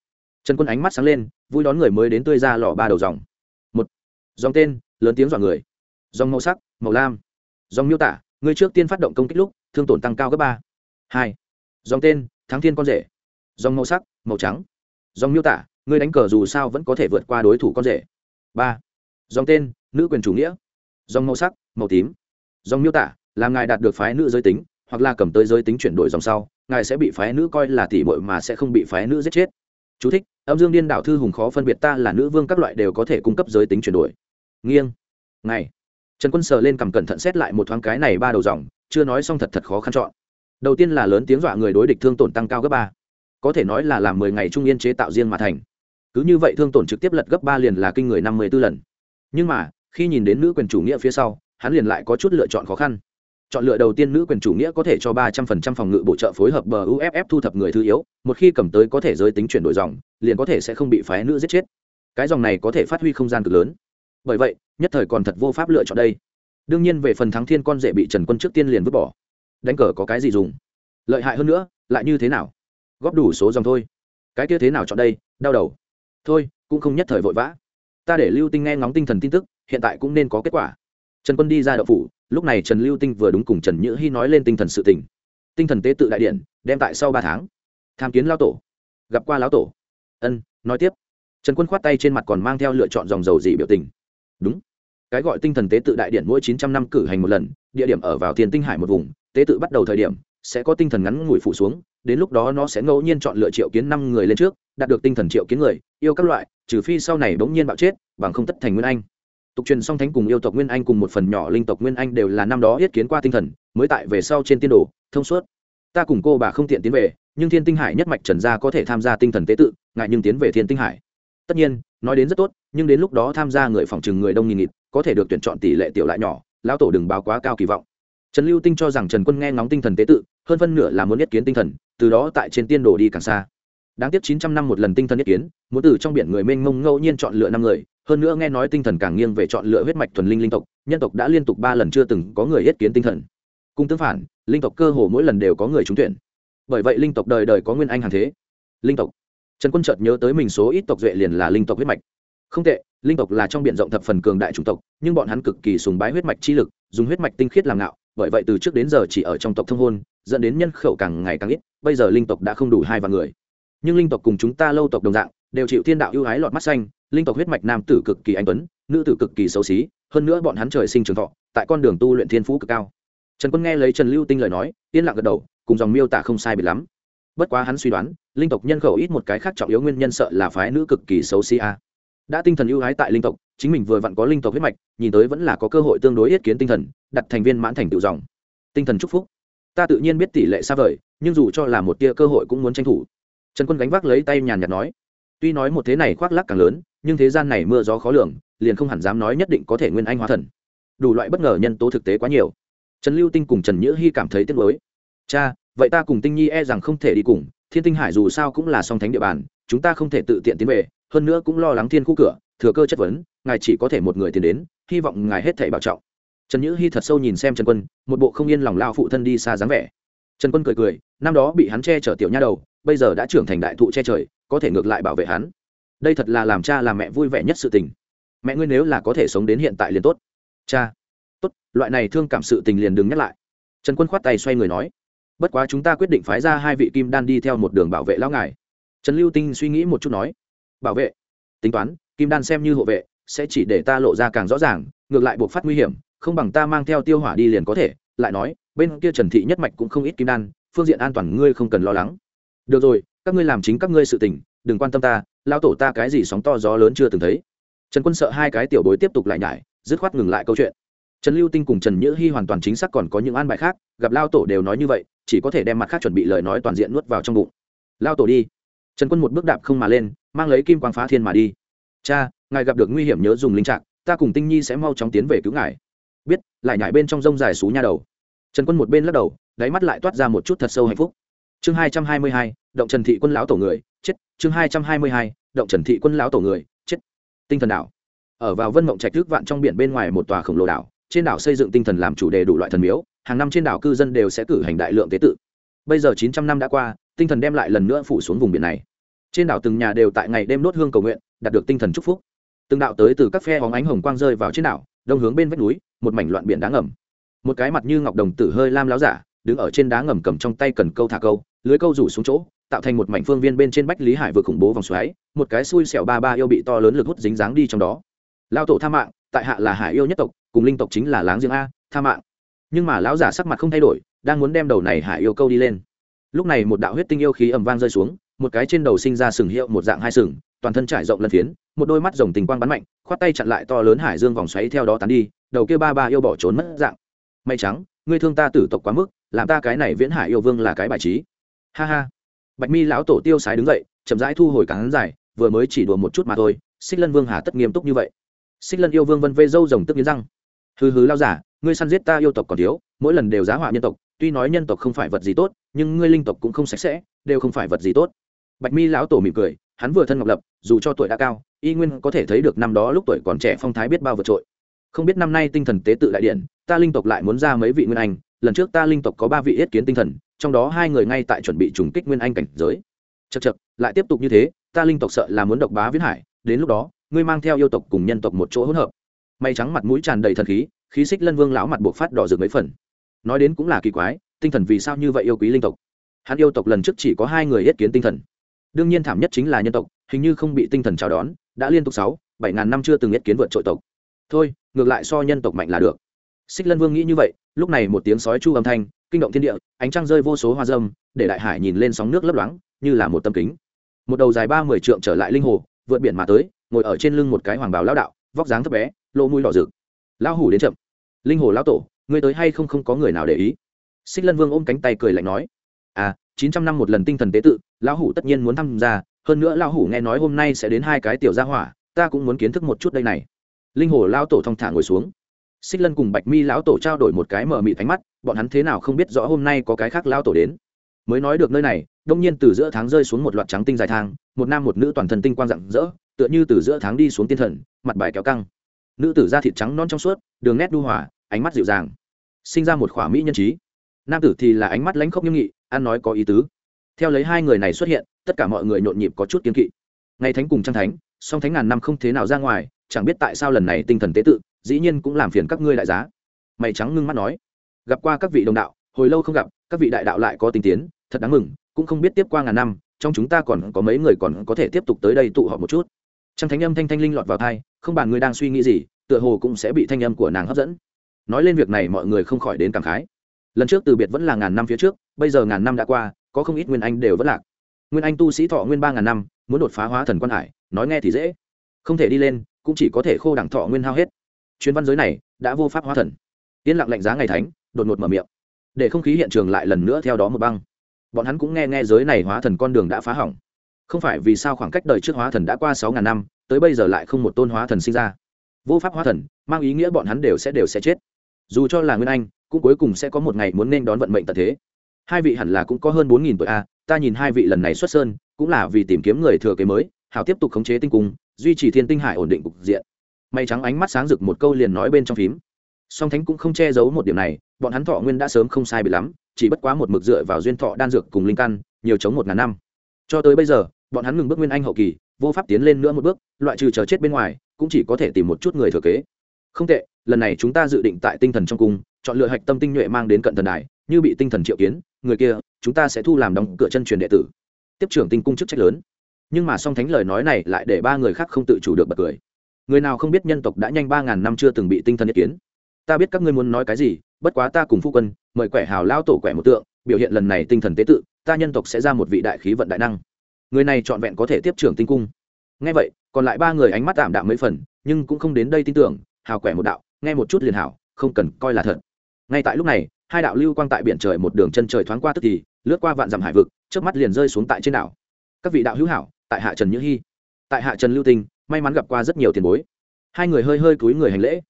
trần quân ánh mắt sáng lên, vui đón người mới đến tươi ra lò ba đầu dòng. Một, dòng tên, lớn tiếng dọa người. Dòng màu sắc, màu lam. Dòng miêu tả, người trước tiên phát động công kích lúc, thương tổn tăng cao gấp ba. Hai dòng tên thắng thiên con rể. Dòng màu sắc màu trắng. Dòng miêu tả người đánh cờ dù sao vẫn có thể vượt qua đối thủ con rể. Ba. Dòng tên nữ quyền chủ nghĩa. Dòng màu sắc màu tím. Dòng miêu tả là ngài đạt được phái nữ giới tính hoặc là cầm tới giới tính chuyển đổi dòng sau ngài sẽ bị phái nữ coi là tỷ bội mà sẽ không bị phái nữ giết chết. Chú thích, âm dương điên đảo thư hùng khó phân biệt ta là nữ vương các loại đều có thể cung cấp giới tính chuyển đổi. Nghiêng. Ngày. Trần quân sờ lên cầm cẩn thận xét lại một thoáng cái này ba đầu dòng chưa nói xong thật thật khó khăn chọn đầu tiên là lớn tiếng dọa người đối địch thương tổn tăng cao gấp ba. Có thể nói là làm mười ngày trung yên chế tạo riêng mà thành. Cứ như vậy thương tổn trực tiếp lật gấp ba liền là kinh người năm mươi b ố lần. Nhưng mà, khi nhìn đến nữ quyền chủ nghĩa phía sau, hắn liền lại có chút lựa chọn khó khăn. Chọn lựa đầu tiên nữ quyền chủ nghĩa có thể cho ba trăm phần trăm phòng ngự bổ trợ phối hợp bờ uff thu thập người thứ yếu, một khi cầm tới có thể giới tính chuyển đổi dòng, liền có thể sẽ không bị phái nữ giết chết. Cái dòng này có thể phát huy không gian cực lớn. Bởi vậy, nhất thời còn thật vô pháp lựa chọn đây. Đương nhiên về phần thắng thiên con rể bị trần quân trước tiên liền vứt bỏ đánh cờ có cái gì dùng? Lợi hại hơn nữa lại như thế nào? Góp đủ số dòng thôi. Cái kia thế nào chọn đây? Đau đầu. Thôi cũng không nhất thời vội vã. Ta để lưu tinh nghe ngóng tinh thần tin tức hiện tại cũng nên có kết quả. Trần quân đi ra đậu phủ lúc này trần lưu tinh vừa đúng cùng trần nhữ hy nói lên tinh thần sự tình, tinh thần tế tự đại điện đem tại sau ba tháng. Tham kiến lao tổ. Gặp qua lão tổ. Ân nói tiếp. Trần quân khoát tay trên mặt còn mang theo lựa chọn dòng dầu dị biểu tình. Đúng. Cái gọi tinh thần tế tự đại điện mỗi chín trăm năm cử hành một lần địa điểm ở vào thiên tinh hải một vùng tế tự bắt đầu thời điểm, sẽ có tinh thần ngắn ngủi phủ xuống, đến lúc đó nó sẽ ngẫu nhiên chọn lựa triệu kiến năm người lên trước, đạt được tinh thần triệu kiến người, yêu các loại, trừ phi sau này bỗng nhiên bạo chết, bằng không tất thành nguyên anh. Tục truyền song thánh cùng yêu tộc nguyên anh cùng một phần nhỏ linh tộc nguyên anh đều là năm đó yết kiến qua tinh thần, mới tại về sau trên tiên đồ, thông suốt. Ta cùng cô bà không tiện tiến về, nhưng thiên tinh hải nhất mạch trần gia có thể tham gia tinh thần tế tự, ngại nhưng tiến về thiên tinh hải. Tất nhiên, nói đến rất tốt, nhưng đến lúc đó tham gia người phòng trừng người đông nghìn nghịt, có thể được tuyển chọn tỷ lệ tiểu lại nhỏ, lão tổ đừng báo quá cao kỳ vọng trần lưu tinh cho rằng trần quân nghe ngóng tinh thần tế tự, hơn phân nửa là muốn nhất kiến tinh thần, từ đó tại trên tiên đồ đi càng xa. Đáng tiếc chín trăm năm một lần tinh thần nhất kiến, muốn từ trong biển người mênh mông ngẫu nhiên chọn lựa năm người, hơn nữa nghe nói tinh thần càng nghiêng về chọn lựa huyết mạch thuần linh linh tộc, nhân tộc đã liên tục ba lần chưa từng có người yết kiến tinh thần. Cùng tương phản, linh tộc cơ hồ mỗi lần đều có người trúng tuyển. Bởi vậy linh tộc đời đời có nguyên anh hàng thế. Linh tộc. Trần quân chợt nhớ tới mình số ít tộc duệ liền là linh tộc huyết mạch. Không tệ, linh tộc là trong b i ể n rộng thập phần cường đại chủng tộc, nhưng bọn hắn cực kỳ sùng bái huyết mạch chi lực, dùng huyết mạch tinh khiết làm ngạo bởi vậy từ trước đến giờ chỉ ở trong tộc thông hôn, dẫn đến nhân khẩu càng ngày càng ít, bây giờ linh tộc đã không đủ hai vạn người. Nhưng linh tộc cùng chúng ta lâu tộc đồng dạng, đều chịu thiên đạo ưu ái lọt mắt xanh, linh tộc huyết mạch nam tử cực kỳ anh tuấn, nữ tử cực kỳ xấu xí, hơn nữa bọn hắn trời sinh trường thọ, tại con đường tu luyện thiên phú cực cao. Trần quân nghe lấy trần lưu tinh lời nói, yên lặng gật đầu, cùng dòng miêu tả không sai biệt lắm. Bất quá hắn suy đoán, linh tộc nhân khẩu ít một cái khác trọng yếu nguyên nhân sợ là phái nữ cực kỳ xấu xí a đã tinh thần ưu ái tại linh tộc, chính mình vừa vặn có linh tộc huyết mạch, nhìn tới vẫn là có cơ hội tương đối yết kiến tinh thần, đặt thành viên mãn thành tựu dòng. Tinh thần chúc phúc. Ta tự nhiên biết tỷ lệ xa vời, nhưng dù cho là một tia cơ hội cũng muốn tranh thủ. Trần quân gánh vác lấy tay nhàn nhạt nói. Tuy nói một thế này khoác lắc càng lớn, nhưng thế gian này mưa gió khó lường, liền không hẳn dám nói nhất định có thể nguyên anh hóa thần. Đủ loại bất ngờ nhân tố thực tế quá nhiều. Trần lưu tinh cùng trần nhữ hy cảm thấy tiếc nuối. Cha, vậy ta cùng tinh nhi e rằng không thể đi cùng, thiên tinh hải dù sao cũng là song thánh địa bàn, chúng ta không thể tự tiện tiến về hơn nữa cũng lo lắng thiên khu cửa, thừa cơ chất vấn, ngài chỉ có thể một người tiến đến, hy vọng ngài hết thể bảo trọng. Trần nhữ hy thật sâu nhìn xem trần quân, một bộ không yên lòng lao phụ thân đi xa dáng vẻ. Trần quân cười cười, năm đó bị hắn che chở tiểu nha đầu, bây giờ đã trưởng thành đại thụ che trời, có thể ngược lại bảo vệ hắn. Đây thật là làm cha làm mẹ vui vẻ nhất sự tình. Mẹ ngươi nếu là có thể sống đến hiện tại liền tốt. Cha. Tốt, loại này thương cảm sự tình liền đừng nhắc lại. Trần quân khoát tay xoay người nói. Bất quá chúng ta quyết định phái ra hai vị kim đan đi theo một đường bảo vệ lão ngài. Trần lưu tinh suy nghĩ một chút nói bảo vệ. Tính toán, kim đan xem như hộ vệ, sẽ chỉ để ta lộ ra càng rõ ràng, ngược lại buộc phát nguy hiểm, không bằng ta mang theo tiêu hỏa đi liền có thể. Lại nói, bên kia trần thị nhất mạch cũng không ít kim đan, phương diện an toàn ngươi không cần lo lắng. Được rồi, các ngươi làm chính các ngươi sự tình, đừng quan tâm ta lao tổ ta cái gì sóng to gió lớn chưa từng thấy. Trần quân sợ hai cái tiểu bối tiếp tục lại nhải, dứt khoát ngừng lại câu chuyện. Trần lưu tinh cùng trần nhữ hy hoàn toàn chính xác còn có những an bài khác, gặp lao tổ đều nói như vậy, chỉ có thể đem mặt khác chuẩn bị lời nói toàn diện nuốt vào trong bụng. Lao tổ đi trần quân một bước đạp không mà lên, mang lấy kim quang phá thiên mà đi. Cha, ngài gặp được nguy hiểm nhớ dùng linh trạng ta cùng tinh nhi sẽ mau chóng tiến về cứu ngài. Biết, lại nhảy bên trong rông dài xú nha đầu. Trần quân một bên lắc đầu, đáy mắt lại toát ra một chút thật sâu hạnh phúc. Chương hai trăm hai mươi hai, động trần thị quân lão tổ người, chết. Chương hai trăm hai mươi hai, động trần thị quân lão tổ người, chết. Tinh thần đảo. Ở vào vân mộng trạch nước vạn trong biển bên ngoài một tòa khổng lồ đảo, trên đảo xây dựng tinh thần làm chủ đề đủ loại thần miếu, hàng năm trên đảo cư dân đều sẽ cử hành đại lượng tế tự. Bây giờ chín trăm năm đã qua, tinh thần đem lại lần nữa phủ xuống vùng biển này trên đảo từng nhà đều tại ngày đêm đốt hương cầu nguyện, đạt được tinh thần chúc phúc. Từng đạo tới từ các phe hóng ánh hồng quang rơi vào trên đảo, đông hướng bên vách núi, một mảnh loạn biển đá ngầm. Một cái mặt như ngọc đồng tử hơi lam láo giả, đứng ở trên đá ngầm cầm trong tay cần câu thả câu, lưới câu rủ xuống chỗ, tạo thành một mảnh phương viên bên trên bách lý hải vừa khủng bố vòng xoáy, một cái xui xẻo ba ba yêu bị to lớn lực hút dính dáng đi trong đó. Lao tổ tha mạng, tại hạ là hải yêu nhất tộc, cùng linh tộc chính là láng giềng a, tha mạng. Nhưng mà lão giả sắc mặt không thay đổi, đang muốn đem đầu này hải yêu câu đi lên. Lúc này một đạo huyết tinh yêu khí ầm vang rơi xuống một cái trên đầu sinh ra sừng hiệu một dạng hai sừng, toàn thân trải rộng lân phiến, một đôi mắt rồng tình quang bắn mạnh, khoát tay chặn lại to lớn hải dương vòng xoáy theo đó tán đi, đầu kia ba ba yêu bỏ trốn mất dạng. May trắng, ngươi thương ta tử tộc quá mức, làm ta cái này viễn hải yêu vương là cái bài trí. Ha ha. Bạch mi lão tổ tiêu sái đứng dậy, chậm rãi thu hồi cán dài, vừa mới chỉ đùa một chút mà thôi, xích lân vương hà tất nghiêm túc như vậy. Xích lân yêu vương vân vê dâu rồng tức nghiến răng. Hừ hừ lao giả, ngươi săn giết ta yêu tộc còn thiếu, mỗi lần đều giá họa nhân tộc, tuy nói nhân tộc không phải vật gì tốt, nhưng ngươi linh tộc cũng không sạch sẽ, đều không phải vật gì tốt bạch mi lão tổ mỉm cười, hắn vừa thân ngọc lập, dù cho tuổi đã cao, y nguyên có thể thấy được năm đó lúc tuổi còn trẻ phong thái biết bao vượt trội. Không biết năm nay tinh thần tế tự đại điện, ta linh tộc lại muốn ra mấy vị nguyên anh, lần trước ta linh tộc có ba vị yết kiến tinh thần, trong đó hai người ngay tại chuẩn bị trùng kích nguyên anh cảnh giới. Chật chật lại tiếp tục như thế, ta linh tộc sợ là muốn độc bá viễn hải, đến lúc đó, ngươi mang theo yêu tộc cùng nhân tộc một chỗ hỗn hợp. May trắng mặt mũi tràn đầy thần khí khí xích lân vương lão mặt buộc phát đỏ rực mấy phần. Nói đến cũng là kỳ quái, tinh thần vì sao như vậy yêu quý linh tộc? Hắn yêu tộc lần trước chỉ có hai người yết kiến tinh thần đương nhiên thảm nhất chính là nhân tộc, hình như không bị tinh thần chào đón, đã liên tục sáu, bảy ngàn năm chưa từng nhất kiến vượt trội tộc. Thôi, ngược lại so nhân tộc mạnh là được. Xích lân vương nghĩ như vậy, lúc này một tiếng sói chu âm thanh, kinh động thiên địa, ánh trăng rơi vô số hoa dâm, để đại hải nhìn lên sóng nước lấp loáng, như là một tâm kính. Một đầu dài ba mươi trượng trở lại linh hồ, vượt biển mà tới, ngồi ở trên lưng một cái hoàng bào lao đạo, vóc dáng thấp bé, lỗ mũi đỏ rực. Lao hủ đến chậm. Linh hồ lao tổ, ngươi tới hay không không có người nào để ý? Xích lân vương ôm cánh tay cười lạnh nói. À chín trăm năm một lần tinh thần tế tự, lão hủ tất nhiên muốn tham gia, hơn nữa lão hủ nghe nói hôm nay sẽ đến hai cái tiểu gia hỏa, ta cũng muốn kiến thức một chút đây này. Linh hồ lao tổ thong thả ngồi xuống. Xích lân cùng bạch mi lão tổ trao đổi một cái mở mịt ánh mắt, bọn hắn thế nào không biết rõ hôm nay có cái khác lão tổ đến. Mới nói được nơi này, đông nhiên từ giữa tháng rơi xuống một loạt trắng tinh dài thang, một nam một nữ toàn thân tinh quang rạng rỡ, tựa như từ giữa tháng đi xuống tiên thần, mặt bài kéo căng. Nữ tử da thịt trắng non trong suốt, đường nét đu hòa, ánh mắt dịu dàng, sinh ra một khỏa mỹ nhân trí. Nam tử thì là ánh mắt lãnh khốc nghiêm nghị ăn nói có ý tứ. Theo lấy hai người này xuất hiện, tất cả mọi người nhộn nhịp có chút kiên kỵ. Ngày thánh cùng trang thánh, song thánh ngàn năm không thế nào ra ngoài, chẳng biết tại sao lần này tinh thần tế tự, dĩ nhiên cũng làm phiền các ngươi đại giá. Mày trắng ngưng mắt nói, gặp qua các vị đồng đạo, hồi lâu không gặp, các vị đại đạo lại có tinh tiến, thật đáng mừng, cũng không biết tiếp qua ngàn năm, trong chúng ta còn có mấy người còn có thể tiếp tục tới đây tụ họp một chút. Trang thánh âm thanh thanh linh lọt vào thai không bàn người đang suy nghĩ gì, tựa hồ cũng sẽ bị thanh âm của nàng hấp dẫn. Nói lên việc này mọi người không khỏi đến cảm khái lần trước từ biệt vẫn là ngàn năm phía trước, bây giờ ngàn năm đã qua, có không ít nguyên anh đều vẫn lạc. Nguyên anh tu sĩ thọ nguyên ba ngàn năm, muốn đột phá hóa thần quan hải, nói nghe thì dễ. Không thể đi lên, cũng chỉ có thể khô đẳng thọ nguyên hao hết. Chuyến văn giới này đã vô pháp hóa thần. Yên lặng lạnh giá ngày thánh, đột ngột mở miệng. Để không khí hiện trường lại lần nữa theo đó một băng. Bọn hắn cũng nghe nghe giới này hóa thần con đường đã phá hỏng. Không phải vì sao khoảng cách đời trước hóa thần đã qua sáu ngàn năm, tới bây giờ lại không một tôn hóa thần sinh ra. Vô pháp hóa thần, mang ý nghĩa bọn hắn đều sẽ đều sẽ chết. Dù cho là nguyên anh cũng cuối cùng sẽ có một ngày muốn nên đón vận mệnh tận thế. Hai vị hẳn là cũng có hơn bốn nghìn tuổi a, ta nhìn hai vị lần này xuất sơn, cũng là vì tìm kiếm người thừa kế mới, hảo tiếp tục khống chế tinh cung, duy trì thiên tinh hải ổn định cục diện. Mây trắng ánh mắt sáng rực một câu liền nói bên trong phím. Song thánh cũng không che giấu một điểm này, bọn hắn thọ nguyên đã sớm không sai bị lắm, chỉ bất quá một mực dựa vào duyên thọ đan dược cùng linh căn, nhiều chống một ngàn năm. Cho tới bây giờ, bọn hắn ngừng bước nguyên anh hậu kỳ, vô pháp tiến lên nữa một bước, loại trừ chờ chết bên ngoài, cũng chỉ có thể tìm một chút người thừa kế không tệ, lần này chúng ta dự định tại tinh thần trong cung, chọn lựa hạch tâm tinh nhuệ mang đến cận thần đài, như bị tinh thần triệu kiến, người kia, chúng ta sẽ thu làm đóng cửa chân truyền đệ tử. Tiếp trưởng tinh cung chức trách lớn. Nhưng mà song thánh lời nói này lại để ba người khác không tự chủ được bật cười. Người nào không biết nhân tộc đã nhanh ba ngàn năm chưa từng bị tinh thần ý kiến. Ta biết các ngươi muốn nói cái gì, bất quá ta cùng phu quân, mời quẻ hào lao tổ quẻ một tượng, biểu hiện lần này tinh thần tế tự, ta nhân tộc sẽ ra một vị đại khí vận đại năng. Người này trọn vẹn có thể tiếp trưởng tinh cung. Nghe vậy, còn lại ba người ánh mắt tạm đạm mấy phần, nhưng cũng không đến đây tin tưởng hào quẻ một đạo, nghe một chút liền hảo, không cần coi là thật. Ngay tại lúc này, hai đạo lưu quang tại biển trời một đường chân trời thoáng qua tức thì, lướt qua vạn dặm hải vực trước mắt liền rơi xuống tại trên đảo. Các vị đạo hữu hảo, tại hạ trần nhữ hy tại hạ trần lưu tinh, may mắn gặp qua rất nhiều tiền bối. Hai người hơi hơi cúi người hành lễ.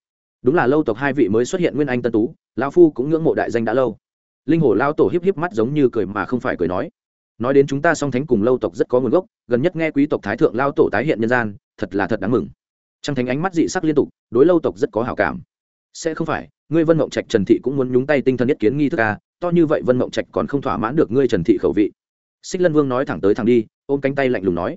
Đúng là lâu tộc hai vị mới xuất hiện nguyên anh tân tú, lão phu cũng ngưỡng mộ đại danh đã lâu. Linh hồ lao tổ híp híp mắt giống như cười mà không phải cười nói. Nói đến chúng ta song thánh cùng lâu tộc rất có nguồn gốc, gần nhất nghe quý tộc thái thượng lao tổ tái hiện nhân gian, thật là thật đáng mừng trăng thánh ánh mắt dị sắc liên tục đối lâu tộc rất có hảo cảm. Sẽ không phải ngươi vân mộng trạch trần thị cũng muốn nhúng tay tinh thần nhất kiến nghi thức à, to như vậy vân mộng trạch còn không thỏa mãn được ngươi trần thị khẩu vị. Xích lân vương nói thẳng tới thẳng đi ôm cánh tay lạnh lùng nói.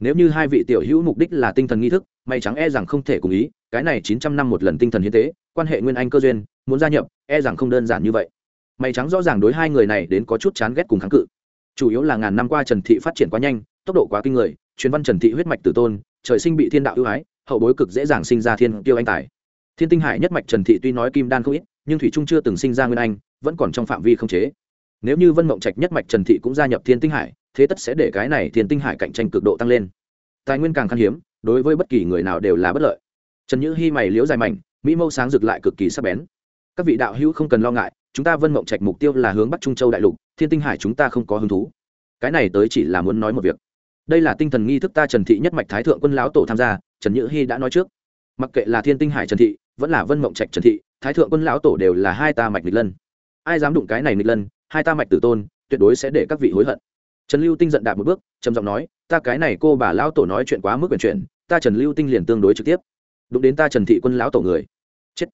Nếu như hai vị tiểu hữu mục đích là tinh thần nghi thức may trắng e rằng không thể cùng ý cái này chín trăm năm một lần tinh thần hiến tế quan hệ nguyên anh cơ duyên muốn gia nhập e rằng không đơn giản như vậy. May trắng rõ ràng đối hai người này đến có chút chán ghét cùng kháng cự. Chủ yếu là ngàn năm qua trần thị phát triển quá nhanh tốc độ quá kinh người truyền văn trần thị huyết mạch tử tôn trời sinh bị thiên đạo ưu ái hậu bối cực dễ dàng sinh ra thiên tiêu anh tài. Thiên tinh hải nhất mạch trần thị tuy nói kim đan không ít, nhưng thủy trung chưa từng sinh ra nguyên anh, vẫn còn trong phạm vi không chế. Nếu như vân mộng trạch nhất mạch trần thị cũng gia nhập thiên tinh hải, thế tất sẽ để cái này thiên tinh hải cạnh tranh cực độ tăng lên. Tài nguyên càng khan hiếm, đối với bất kỳ người nào đều là bất lợi. Trần nhữ hy mày liễu dài mảnh, mỹ mâu sáng rực lại cực kỳ sắc bén. Các vị đạo hữu không cần lo ngại, chúng ta vân mộng trạch mục tiêu là hướng bắc trung châu đại lục, thiên tinh hải chúng ta không có hứng thú. Cái này tới chỉ là muốn nói một việc. Đây là tinh thần nghi thức ta trần thị nhất mạch thái thượng quân lão tổ tham gia trần nhữ hy đã nói trước. Mặc kệ là thiên tinh hải trần thị, vẫn là vân mộng trạch trần thị, thái thượng quân lão tổ đều là hai ta mạch nghịch lân. Ai dám đụng cái này nghịch lân, hai ta mạch tử tôn, tuyệt đối sẽ để các vị hối hận. Trần lưu tinh giận đạp một bước, trầm giọng nói, ta cái này cô bà lão tổ nói chuyện quá mức quyền chuyện ta trần lưu tinh liền tương đối trực tiếp. Đụng đến ta trần thị quân lão tổ người. Chết.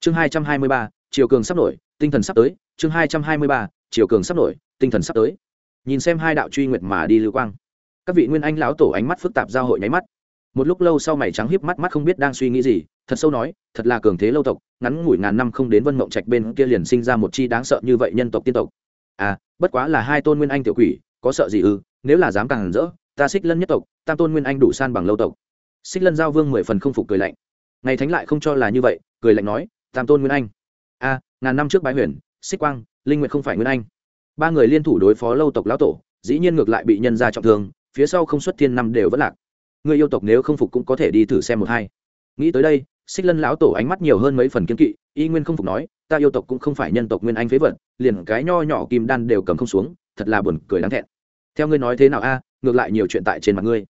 Chương hai trăm hai mươi ba chiều cường sắp nổi, tinh thần sắp tới. Chương hai trăm hai mươi ba chiều cường sắp nổi, tinh thần sắp tới. Nhìn xem hai đạo truy nguyệt mà đi lưu quang. Các vị nguyên anh lão tổ ánh mắt phức tạp giao hội nháy mắt một lúc lâu sau mày trắng hiếp mắt mắt không biết đang suy nghĩ gì thật sâu nói thật là cường thế lâu tộc ngắn ngủi ngàn năm không đến vân mộng trạch bên kia liền sinh ra một chi đáng sợ như vậy nhân tộc tiên tộc. À bất quá là hai tôn nguyên anh tiểu quỷ có sợ gì ư? Nếu là dám càng hẳn rỡ ta xích lân nhất tộc tam tôn nguyên anh đủ san bằng lâu tộc. Xích lân giao vương mười phần không phục cười lạnh. Ngày thánh lại không cho là như vậy cười lạnh nói tam tôn nguyên anh. A à, ngàn năm trước bái huyền xích quang linh nguyện không phải nguyên anh. Ba người liên thủ đối phó lâu tộc lão tổ dĩ nhiên ngược lại bị nhân ra trọng thương phía sau không xuất thiên năm đều vẫn lạc người yêu tộc nếu không phục cũng có thể đi thử xem một hai. Nghĩ tới đây, xích lân lão tổ ánh mắt nhiều hơn mấy phần kiên kỵ, y nguyên không phục nói, ta yêu tộc cũng không phải nhân tộc nguyên anh phế vật, liền cái nho nhỏ kim đan đều cầm không xuống, thật là buồn cười đáng thẹn. Theo ngươi nói thế nào a, ngược lại nhiều chuyện tại trên mặt ngươi.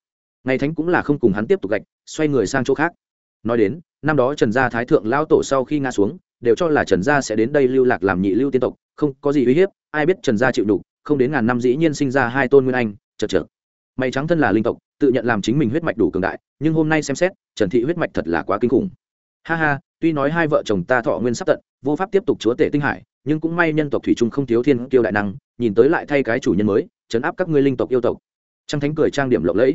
Ngày thánh cũng là không cùng hắn tiếp tục gạch, xoay người sang chỗ khác. Nói đến, năm đó trần gia thái thượng lão tổ sau khi ngã xuống, đều cho là trần gia sẽ đến đây lưu lạc làm nhị lưu tiên tộc, không có gì uy hiếp, ai biết trần gia chịu đủ, không đến ngàn năm dĩ nhiên sinh ra hai tôn nguyên anh, chật chật mày trắng thân là linh tộc, tự nhận làm chính mình huyết mạch đủ cường đại, nhưng hôm nay xem xét, trần thị huyết mạch thật là quá kinh khủng. Ha ha, tuy nói hai vợ chồng ta thọ nguyên sắp tận, vô pháp tiếp tục chúa tể tinh hải, nhưng cũng may nhân tộc thủy trung không thiếu thiên kiêu đại năng, nhìn tới lại thay cái chủ nhân mới chấn áp các ngươi linh tộc yêu tộc. Trăng thánh cười trang điểm lộng lẫy.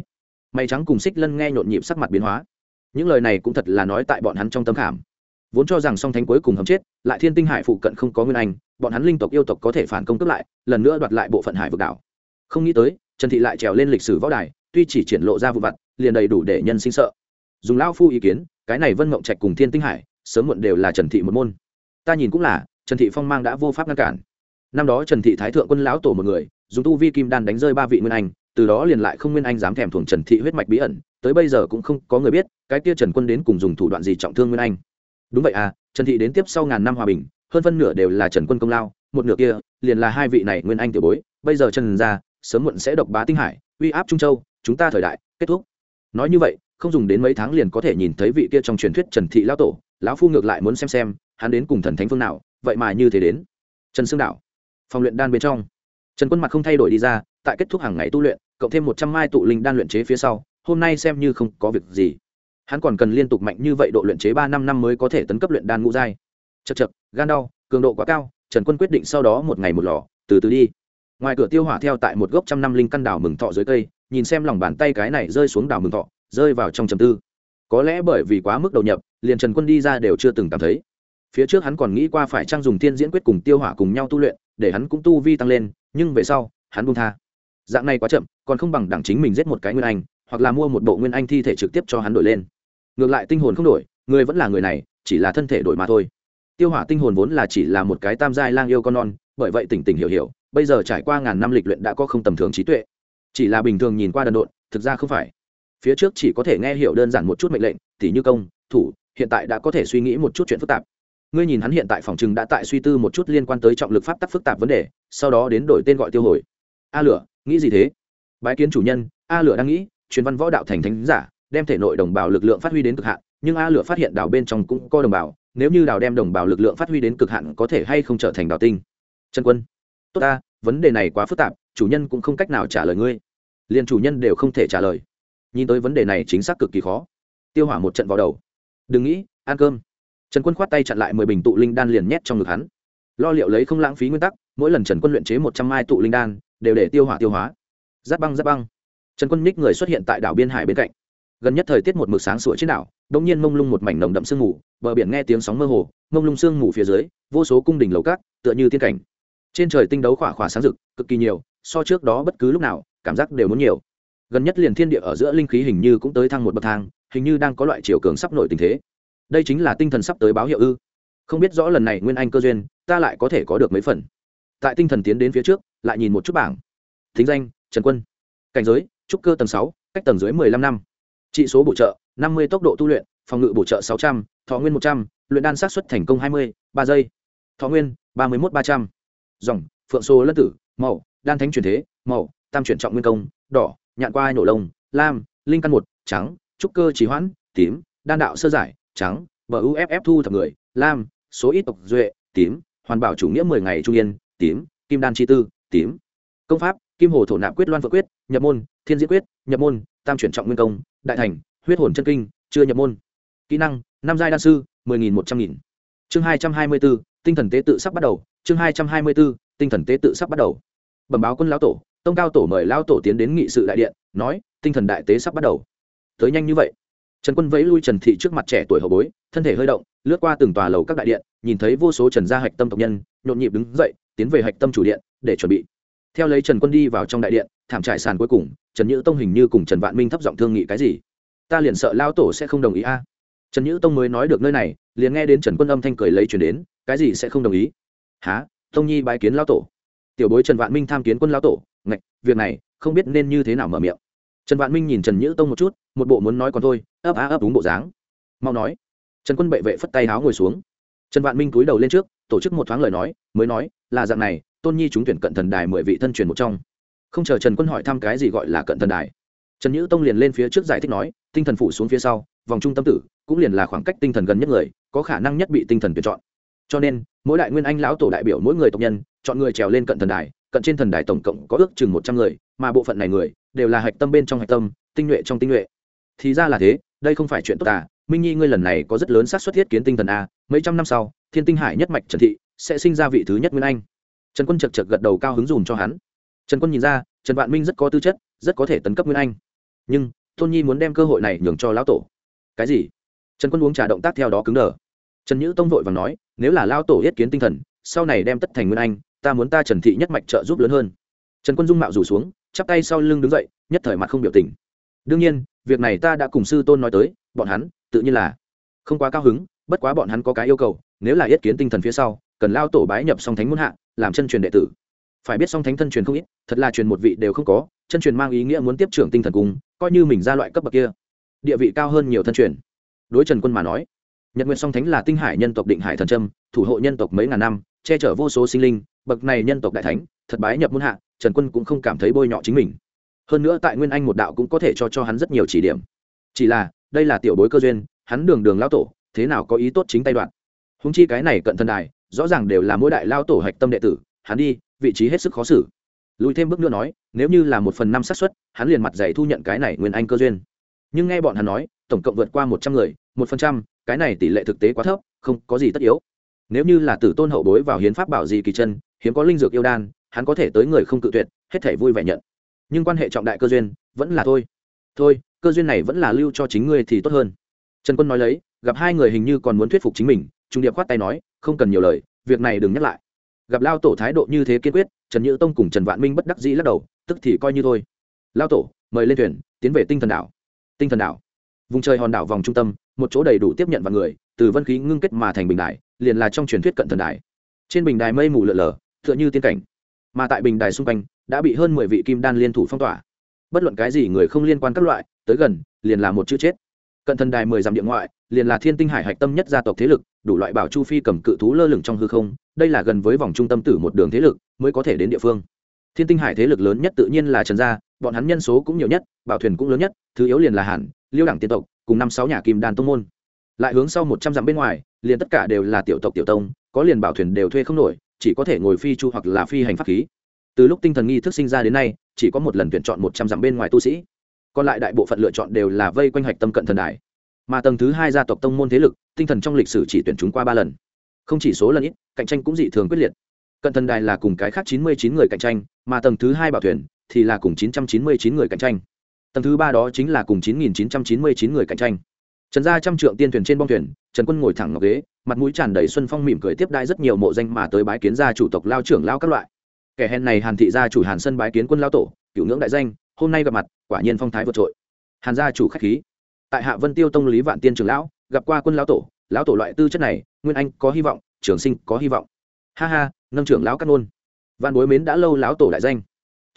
Mày trắng cùng xích lân nghe nhộn nhịp sắc mặt biến hóa. Những lời này cũng thật là nói tại bọn hắn trong tâm khảm. Vốn cho rằng song thánh cuối cùng hấm chết, lại thiên tinh hải phụ cận không có nguyên anh, bọn hắn linh tộc yêu tộc có thể phản công cướp lại, lần nữa đoạt lại bộ phận hải vực đảo. Không nghĩ tới trần thị lại trèo lên lịch sử võ đài, tuy chỉ triển lộ ra vụ vặt, liền đầy đủ để nhân sinh sợ. Dùng lao phu ý kiến, cái này vân mộng trạch cùng thiên tinh hải, sớm muộn đều là trần thị một môn. Ta nhìn cũng là, trần thị phong mang đã vô pháp ngăn cản. Năm đó trần thị thái thượng quân lão tổ một người, dùng tu vi kim đan đánh rơi ba vị nguyên anh, từ đó liền lại không nguyên anh dám thèm thuồng trần thị huyết mạch bí ẩn, tới bây giờ cũng không có người biết, cái kia trần quân đến cùng dùng thủ đoạn gì trọng thương nguyên anh. Đúng vậy à trần thị đến tiếp sau ngàn năm hòa bình, hơn phân nửa đều là trần quân công lao, một nửa kia, liền là hai vị này nguyên anh tiểu bối. Bây giờ trần gia sớm muộn sẽ độc bá tinh hải, uy áp trung châu, chúng ta thời đại, kết thúc. Nói như vậy, không dùng đến mấy tháng liền có thể nhìn thấy vị kia trong truyền thuyết trần thị lão tổ, lão phu ngược lại muốn xem xem, hắn đến cùng thần thánh phương nào, vậy mà như thế đến. Trần sương đạo, phòng luyện đan bên trong. Trần quân mặt không thay đổi đi ra, tại kết thúc hàng ngày tu luyện, cộng thêm một trăm mai tụ linh đan luyện chế phía sau, hôm nay xem như không có việc gì. Hắn còn cần liên tục mạnh như vậy độ luyện chế ba năm năm mới có thể tấn cấp luyện đan ngũ giai. Chật chật gan đau, cường độ quá cao, trần quân quyết định sau đó một ngày một lò, từ từ đi ngoài cửa tiêu hỏa theo tại một gốc trăm năm linh căn đào mừng thọ dưới cây, nhìn xem lòng bàn tay cái này rơi xuống đào mừng thọ, rơi vào trong trầm tư. Có lẽ bởi vì quá mức đầu nhập, liền trần quân đi ra đều chưa từng cảm thấy. Phía trước hắn còn nghĩ qua phải trang dùng tiên diễn quyết cùng tiêu hỏa cùng nhau tu luyện, để hắn cũng tu vi tăng lên, nhưng về sau, hắn buông tha. Dạng này quá chậm, còn không bằng đẳng chính mình giết một cái nguyên anh, hoặc là mua một bộ nguyên anh thi thể trực tiếp cho hắn đổi lên. Ngược lại tinh hồn không đổi, người vẫn là người này, chỉ là thân thể đổi mà thôi. Tiêu hỏa tinh hồn vốn là chỉ là một cái tam giai lang yêu con non, bởi vậy tỉnh tỉnh hiểu hiểu bây giờ trải qua ngàn năm lịch luyện đã có không tầm thường trí tuệ. Chỉ là bình thường nhìn qua đần độn, thực ra không phải. Phía trước chỉ có thể nghe hiểu đơn giản một chút mệnh lệnh thì như công, thủ, hiện tại đã có thể suy nghĩ một chút chuyện phức tạp. Ngươi nhìn hắn hiện tại phòng chừng đã tại suy tư một chút liên quan tới trọng lực pháp tắc phức tạp vấn đề, sau đó đến đổi tên gọi tiêu hồi. A lửa, nghĩ gì thế? Bái kiến chủ nhân, a lửa đang nghĩ, truyền văn võ đạo thành thánh giả, đem thể nội đồng bào lực lượng phát huy đến cực hạn, nhưng a lửa phát hiện đảo bên trong cũng có đồng bào, nếu như đảo đem đồng bào lực lượng phát huy đến cực hạn có thể hay không trở thành đảo tinh? Trần quân tốt ta, vấn đề này quá phức tạp, chủ nhân cũng không cách nào trả lời ngươi. Liền chủ nhân đều không thể trả lời. Nhìn tới vấn đề này chính xác cực kỳ khó. Tiêu hỏa một trận vào đầu. Đừng nghĩ, ăn cơm. Trần quân khoát tay chặn lại mười bình tụ linh đan liền nhét trong ngực hắn. Lo liệu lấy không lãng phí nguyên tắc, mỗi lần trần quân luyện chế một trăm mai tụ linh đan, đều để tiêu hỏa tiêu hóa. Giáp băng giáp băng. Trần quân ních người xuất hiện tại đảo biên hải bên cạnh. Gần nhất thời tiết một mực sáng sủa trên đảo đông nhiên mông lung một mảnh nồng đậm sương mù, bờ biển nghe tiếng sóng mơ hồ, mông lung sương mù phía dưới, vô số cung đình lầu cát tựa như tiên cảnh trên trời tinh đấu khỏa khỏa sáng rực, cực kỳ nhiều, so trước đó bất cứ lúc nào, cảm giác đều muốn nhiều. Gần nhất liền thiên địa ở giữa linh khí hình như cũng tới thăng một bậc thang, hình như đang có loại chiều cường sắp nổi tình thế. Đây chính là tinh thần sắp tới báo hiệu ư. Không biết rõ lần này nguyên anh cơ duyên, ta lại có thể có được mấy phần. Tại tinh thần tiến đến phía trước, lại nhìn một chút bảng. Thính danh, trần quân. Cảnh giới, trúc cơ tầng sáu, cách tầng dưới mười lăm năm. Trị số bổ trợ, năm mươi tốc độ tu luyện, phòng ngự bổ trợ sáu trăm, thọ nguyên một trăm l u y ệ n đan sát xuất thành công hai mươi, ba giây. Thọ nguyên, ba mươi một ba trăm dòng, phượng số lân tử, màu, đan thánh truyền thế, màu, tam chuyển trọng nguyên công, đỏ, nhạn qua ai nổ lông, lam, linh căn một, trắng, trúc cơ trì hoãn, tím, đan đạo sơ giải, trắng, bờ uff thu thập người, lam, số ít tộc duệ, tím, hoàn bảo chủ nghĩa mười ngày trung yên, tím, kim đan chi tư, tím. Công pháp, kim hồ thổ nạp quyết loan vợ quyết, nhập môn, thiên diễn quyết, nhập môn, tam chuyển trọng nguyên công, đại thành, huyết hồn chân kinh, chưa nhập môn. Kỹ năng, năm giai đan sư, mười nghìn một trăm nghìn. Chương hai trăm hai mươi bốn, tinh thần tế tự sắp bắt đầu chương hai trăm hai mươi b ố tinh thần tế tự sắp bắt đầu. Bẩm báo quân lão tổ, tông cao tổ mời lão tổ tiến đến nghị sự đại điện, nói, tinh thần đại tế sắp bắt đầu. Tới nhanh như vậy. Trần quân vẫy lui trần thị trước mặt trẻ tuổi hậu bối, thân thể hơi động, lướt qua từng tòa lầu các đại điện, nhìn thấy vô số trần gia hạch tâm tộc nhân, nhộn nhịp đứng dậy, tiến về hạch tâm chủ điện, để chuẩn bị. Theo lấy trần quân đi vào trong đại điện, thảm trải sàn cuối cùng, trần nhữ tông hình như cùng trần vạn minh thấp giọng thương nghị cái gì. Ta liền sợ lao tổ sẽ không đồng ý a. Trần nhữ tông mới nói được nơi này, liền nghe đến trần quân âm thanh cười lấy chuyển đến, cái gì sẽ không đồng ý? Há tông nhi bái kiến lao tổ. Tiểu bối trần vạn minh tham kiến quân lao tổ. Ngạch, việc này, không biết nên như thế nào mở miệng. Trần vạn minh nhìn trần nhữ tông một chút, một bộ muốn nói còn thôi, ấp á ấp đúng bộ dáng. Mau nói. Trần quân bệ vệ phất tay háo ngồi xuống. Trần vạn minh cúi đầu lên trước, tổ chức một thoáng lời nói, mới nói, là dạng này, tôn nhi chúng tuyển cận thần đài mười vị thân truyền một trong. Không chờ trần quân hỏi thăm cái gì gọi là cận thần đài. Trần nhữ tông liền lên phía trước giải thích nói, tinh thần phủ xuống phía sau, vòng trung tâm tử, cũng liền là khoảng cách tinh thần gần nhất người, có khả năng nhất bị tinh thần tuyển chọn cho nên, mỗi đại nguyên anh lão tổ đại biểu mỗi người tộc nhân, chọn người trèo lên cận thần đài, cận trên thần đài tổng cộng có ước chừng một trăm người, mà bộ phận này người đều là hạch tâm bên trong hạch tâm, tinh nhuệ trong tinh nhuệ. Thì ra là thế, đây không phải chuyện tốt à. Minh nhi, ngươi lần này có rất lớn xác suất thiết kiến tinh thần a mấy trăm năm sau, thiên tinh hải nhất mạch trần thị sẽ sinh ra vị thứ nhất nguyên anh. Trần quân chật chật gật đầu cao hứng dùm cho hắn. Trần quân nhìn ra, trần vạn minh rất có tư chất, rất có thể tấn cấp nguyên anh. Nhưng, tôn nhi muốn đem cơ hội này nhường cho lão tổ. Cái gì? Trần quân uống trà động tác theo đó cứng đờ. Trần nhữ tông vội và nói nếu là lao tổ yết kiến tinh thần, sau này đem tất thành nguyên anh, ta muốn ta trần thị nhất mạch trợ giúp lớn hơn. Trần quân dung mạo rủ xuống, chắp tay sau lưng đứng dậy, nhất thời mặt không biểu tình. Đương nhiên, việc này ta đã cùng sư tôn nói tới, bọn hắn, tự nhiên là không quá cao hứng, bất quá bọn hắn có cái yêu cầu, nếu là yết kiến tinh thần phía sau, cần lao tổ bái nhập song thánh muôn hạ, làm chân truyền đệ tử. Phải biết song thánh thân truyền không ít, thật là truyền một vị đều không có, chân truyền mang ý nghĩa muốn tiếp trưởng tinh thần cùng, coi như mình ra loại cấp bậc kia. Địa vị cao hơn nhiều thân truyền. Đối trần quân mà nói nhật nguyện song thánh là tinh hải nhân tộc định hải thần trâm thủ hộ nhân tộc mấy ngàn năm, che chở vô số sinh linh, bậc này nhân tộc đại thánh, thật bái nhập muôn hạ, trần quân cũng không cảm thấy bôi nhọ chính mình. Hơn nữa tại nguyên anh một đạo cũng có thể cho cho hắn rất nhiều chỉ điểm. Chỉ là, đây là tiểu bối cơ duyên, hắn đường đường lao tổ, thế nào có ý tốt chính tay đoạn. Húng chi cái này cận thân đài, rõ ràng đều là mỗi đại lao tổ hạch tâm đệ tử, hắn đi, vị trí hết sức khó xử. Lùi thêm bước nữa nói, nếu như là một phần năm xác suất, hắn liền mặt dày thu nhận cái này nguyên anh cơ duyên. Nhưng nghe bọn hắn nói, tổng cộng vượt qua một trăm người, một phần trăm cái này tỷ lệ thực tế quá thấp, không có gì tất yếu. Nếu như là tử tôn hậu bối vào hiến pháp bảo gì kỳ chân, hiếm có linh dược yêu đan, hắn có thể tới người không cự tuyệt, hết thể vui vẻ nhận. Nhưng quan hệ trọng đại cơ duyên, vẫn là thôi. Thôi, cơ duyên này vẫn là lưu cho chính ngươi thì tốt hơn. Trần quân nói lấy, gặp hai người hình như còn muốn thuyết phục chính mình, trung điệp khoát tay nói, không cần nhiều lời, việc này đừng nhắc lại. Gặp lao tổ thái độ như thế kiên quyết, trần nhữ tông cùng trần vạn minh bất đắc dĩ lắc đầu, tức thì coi như thôi. Lao tổ, mời lên thuyền, tiến về tinh thần đảo. Tinh thần đảo. Vùng trời hòn đảo vòng trung tâm một chỗ đầy đủ tiếp nhận vào người, từ vân khí ngưng kết mà thành bình đài, liền là trong truyền thuyết cận thần đài. Trên bình đài mây mù lợn lờ tựa như tiên cảnh. Mà tại bình đài xung quanh, đã bị hơn mười vị kim đan liên thủ phong tỏa. Bất luận cái gì người không liên quan các loại, tới gần, liền là một chữ chết. Cận thần đài mười dặm địa ngoại, liền là thiên tinh hải hạch tâm nhất gia tộc thế lực, đủ loại bảo chu phi cầm cự thú lơ lửng trong hư không, đây là gần với vòng trung tâm tử một đường thế lực mới có thể đến địa phương. Thiên tinh hải thế lực lớn nhất tự nhiên là trần gia, bọn hắn nhân số cũng nhiều nhất, bảo thuyền cũng lớn nhất, thứ yếu liền là hàn, liêu đẳng tiên tộc cùng năm sáu nhà kim đan tông môn. Lại hướng sau một trăm dặm bên ngoài, liền tất cả đều là tiểu tộc tiểu tông, có liền bảo thuyền đều thuê không nổi, chỉ có thể ngồi phi chu hoặc là phi hành pháp khí. Từ lúc tinh thần nghi thức sinh ra đến nay, chỉ có một lần tuyển chọn một trăm dặm bên ngoài tu sĩ. Còn lại đại bộ phận lựa chọn đều là vây quanh hạch tâm cận thần đài. Mà tầng thứ hai gia tộc tông môn thế lực, tinh thần trong lịch sử chỉ tuyển chúng qua ba lần. Không chỉ số lần ít, cạnh tranh cũng dị thường quyết liệt. Cận thần đài là cùng cái khác chín mươi chín người cạnh tranh, mà tầng thứ hai bảo thuyền thì là cùng chín trăm chín mươi chín người cạnh tranh tầng thứ ba đó chính là cùng chín nghìn chín trăm chín mươi chín người cạnh tranh. Trần gia trăm trượng tiên thuyền trên bong thuyền, trần quân ngồi thẳng ngọc ghế, mặt mũi tràn đầy xuân phong mỉm cười tiếp đai rất nhiều mộ danh mà tới bái kiến gia chủ tộc lao trưởng lao các loại. Kẻ hèn này hàn thị gia chủ hàn sân bái kiến quân lao tổ, cựu ngưỡng đại danh, hôm nay gặp mặt, quả nhiên phong thái vượt trội. Hàn gia chủ khách khí. Tại hạ vân tiêu tông lý vạn tiên trưởng lão, gặp qua quân lão tổ lão tổ loại tư chất này, nguyên anh có hy vọng, trường sinh có hy vọng. Ha ha, nâng trưởng lão cát nôn văn bối mến đã lâu lão tổ đại danh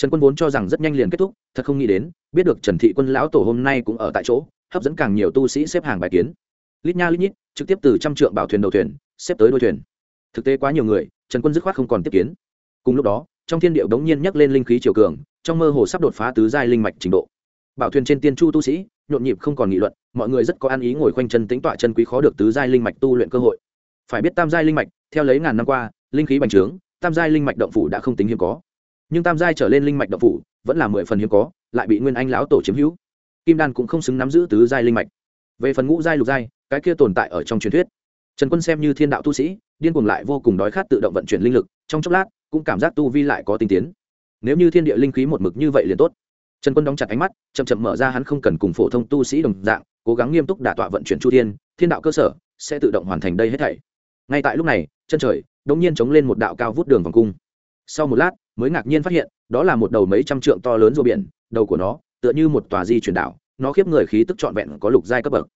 trần quân vốn cho rằng rất nhanh liền kết thúc, thật không nghĩ đến, biết được trần thị quân lão tổ hôm nay cũng ở tại chỗ, hấp dẫn càng nhiều tu sĩ xếp hàng bài kiến. Lít nha lít nhít, trực tiếp từ trăm trượng bảo thuyền đầu thuyền, xếp tới đôi thuyền. Thực tế quá nhiều người, trần quân dứt khoát không còn tiếp kiến. Cùng lúc đó, trong thiên điệu đống nhiên nhắc lên linh khí triều cường, trong mơ hồ sắp đột phá tứ giai linh mạch trình độ. Bảo thuyền trên tiên chu tu sĩ, nhộn nhịp không còn nghị luận, mọi người rất có ăn ý ngồi khoanh chân tính tọa chân quý khó được tứ giai linh mạch tu luyện cơ hội. Phải biết tam giai linh mạch, theo lấy ngàn năm qua, linh khí bành trướng, tam giai linh mạch động phủ đã không tính hiếm có nhưng tam giai trở lên linh mạch độc phủ vẫn là mười phần hiếm có, lại bị nguyên anh lão tổ chiếm hữu. Kim đan cũng không xứng nắm giữ tứ giai linh mạch. Về phần ngũ giai lục giai, cái kia tồn tại ở trong truyền thuyết. Trần quân xem như thiên đạo tu sĩ, điên cuồng lại vô cùng đói khát tự động vận chuyển linh lực, trong chốc lát, cũng cảm giác tu vi lại có tinh tiến. Nếu như thiên địa linh khí một mực như vậy liền tốt. Trần quân đóng chặt ánh mắt, chậm chậm mở ra hắn không cần cùng phổ thông tu sĩ đồng dạng, cố gắng nghiêm túc đả tọa vận chuyển chu thiên thiên đạo cơ sở sẽ tự động hoàn thành đây hết thảy. Ngay tại lúc này, chân trời đột nhiên chống lên một đạo cao vút đường vòng cung. Sau một lát mới ngạc nhiên phát hiện, đó là một đầu mấy trăm trượng to lớn rùa biển, đầu của nó, tựa như một tòa di chuyển đảo, nó khiếp người khí tức trọn vẹn có lục giai cấp bậc.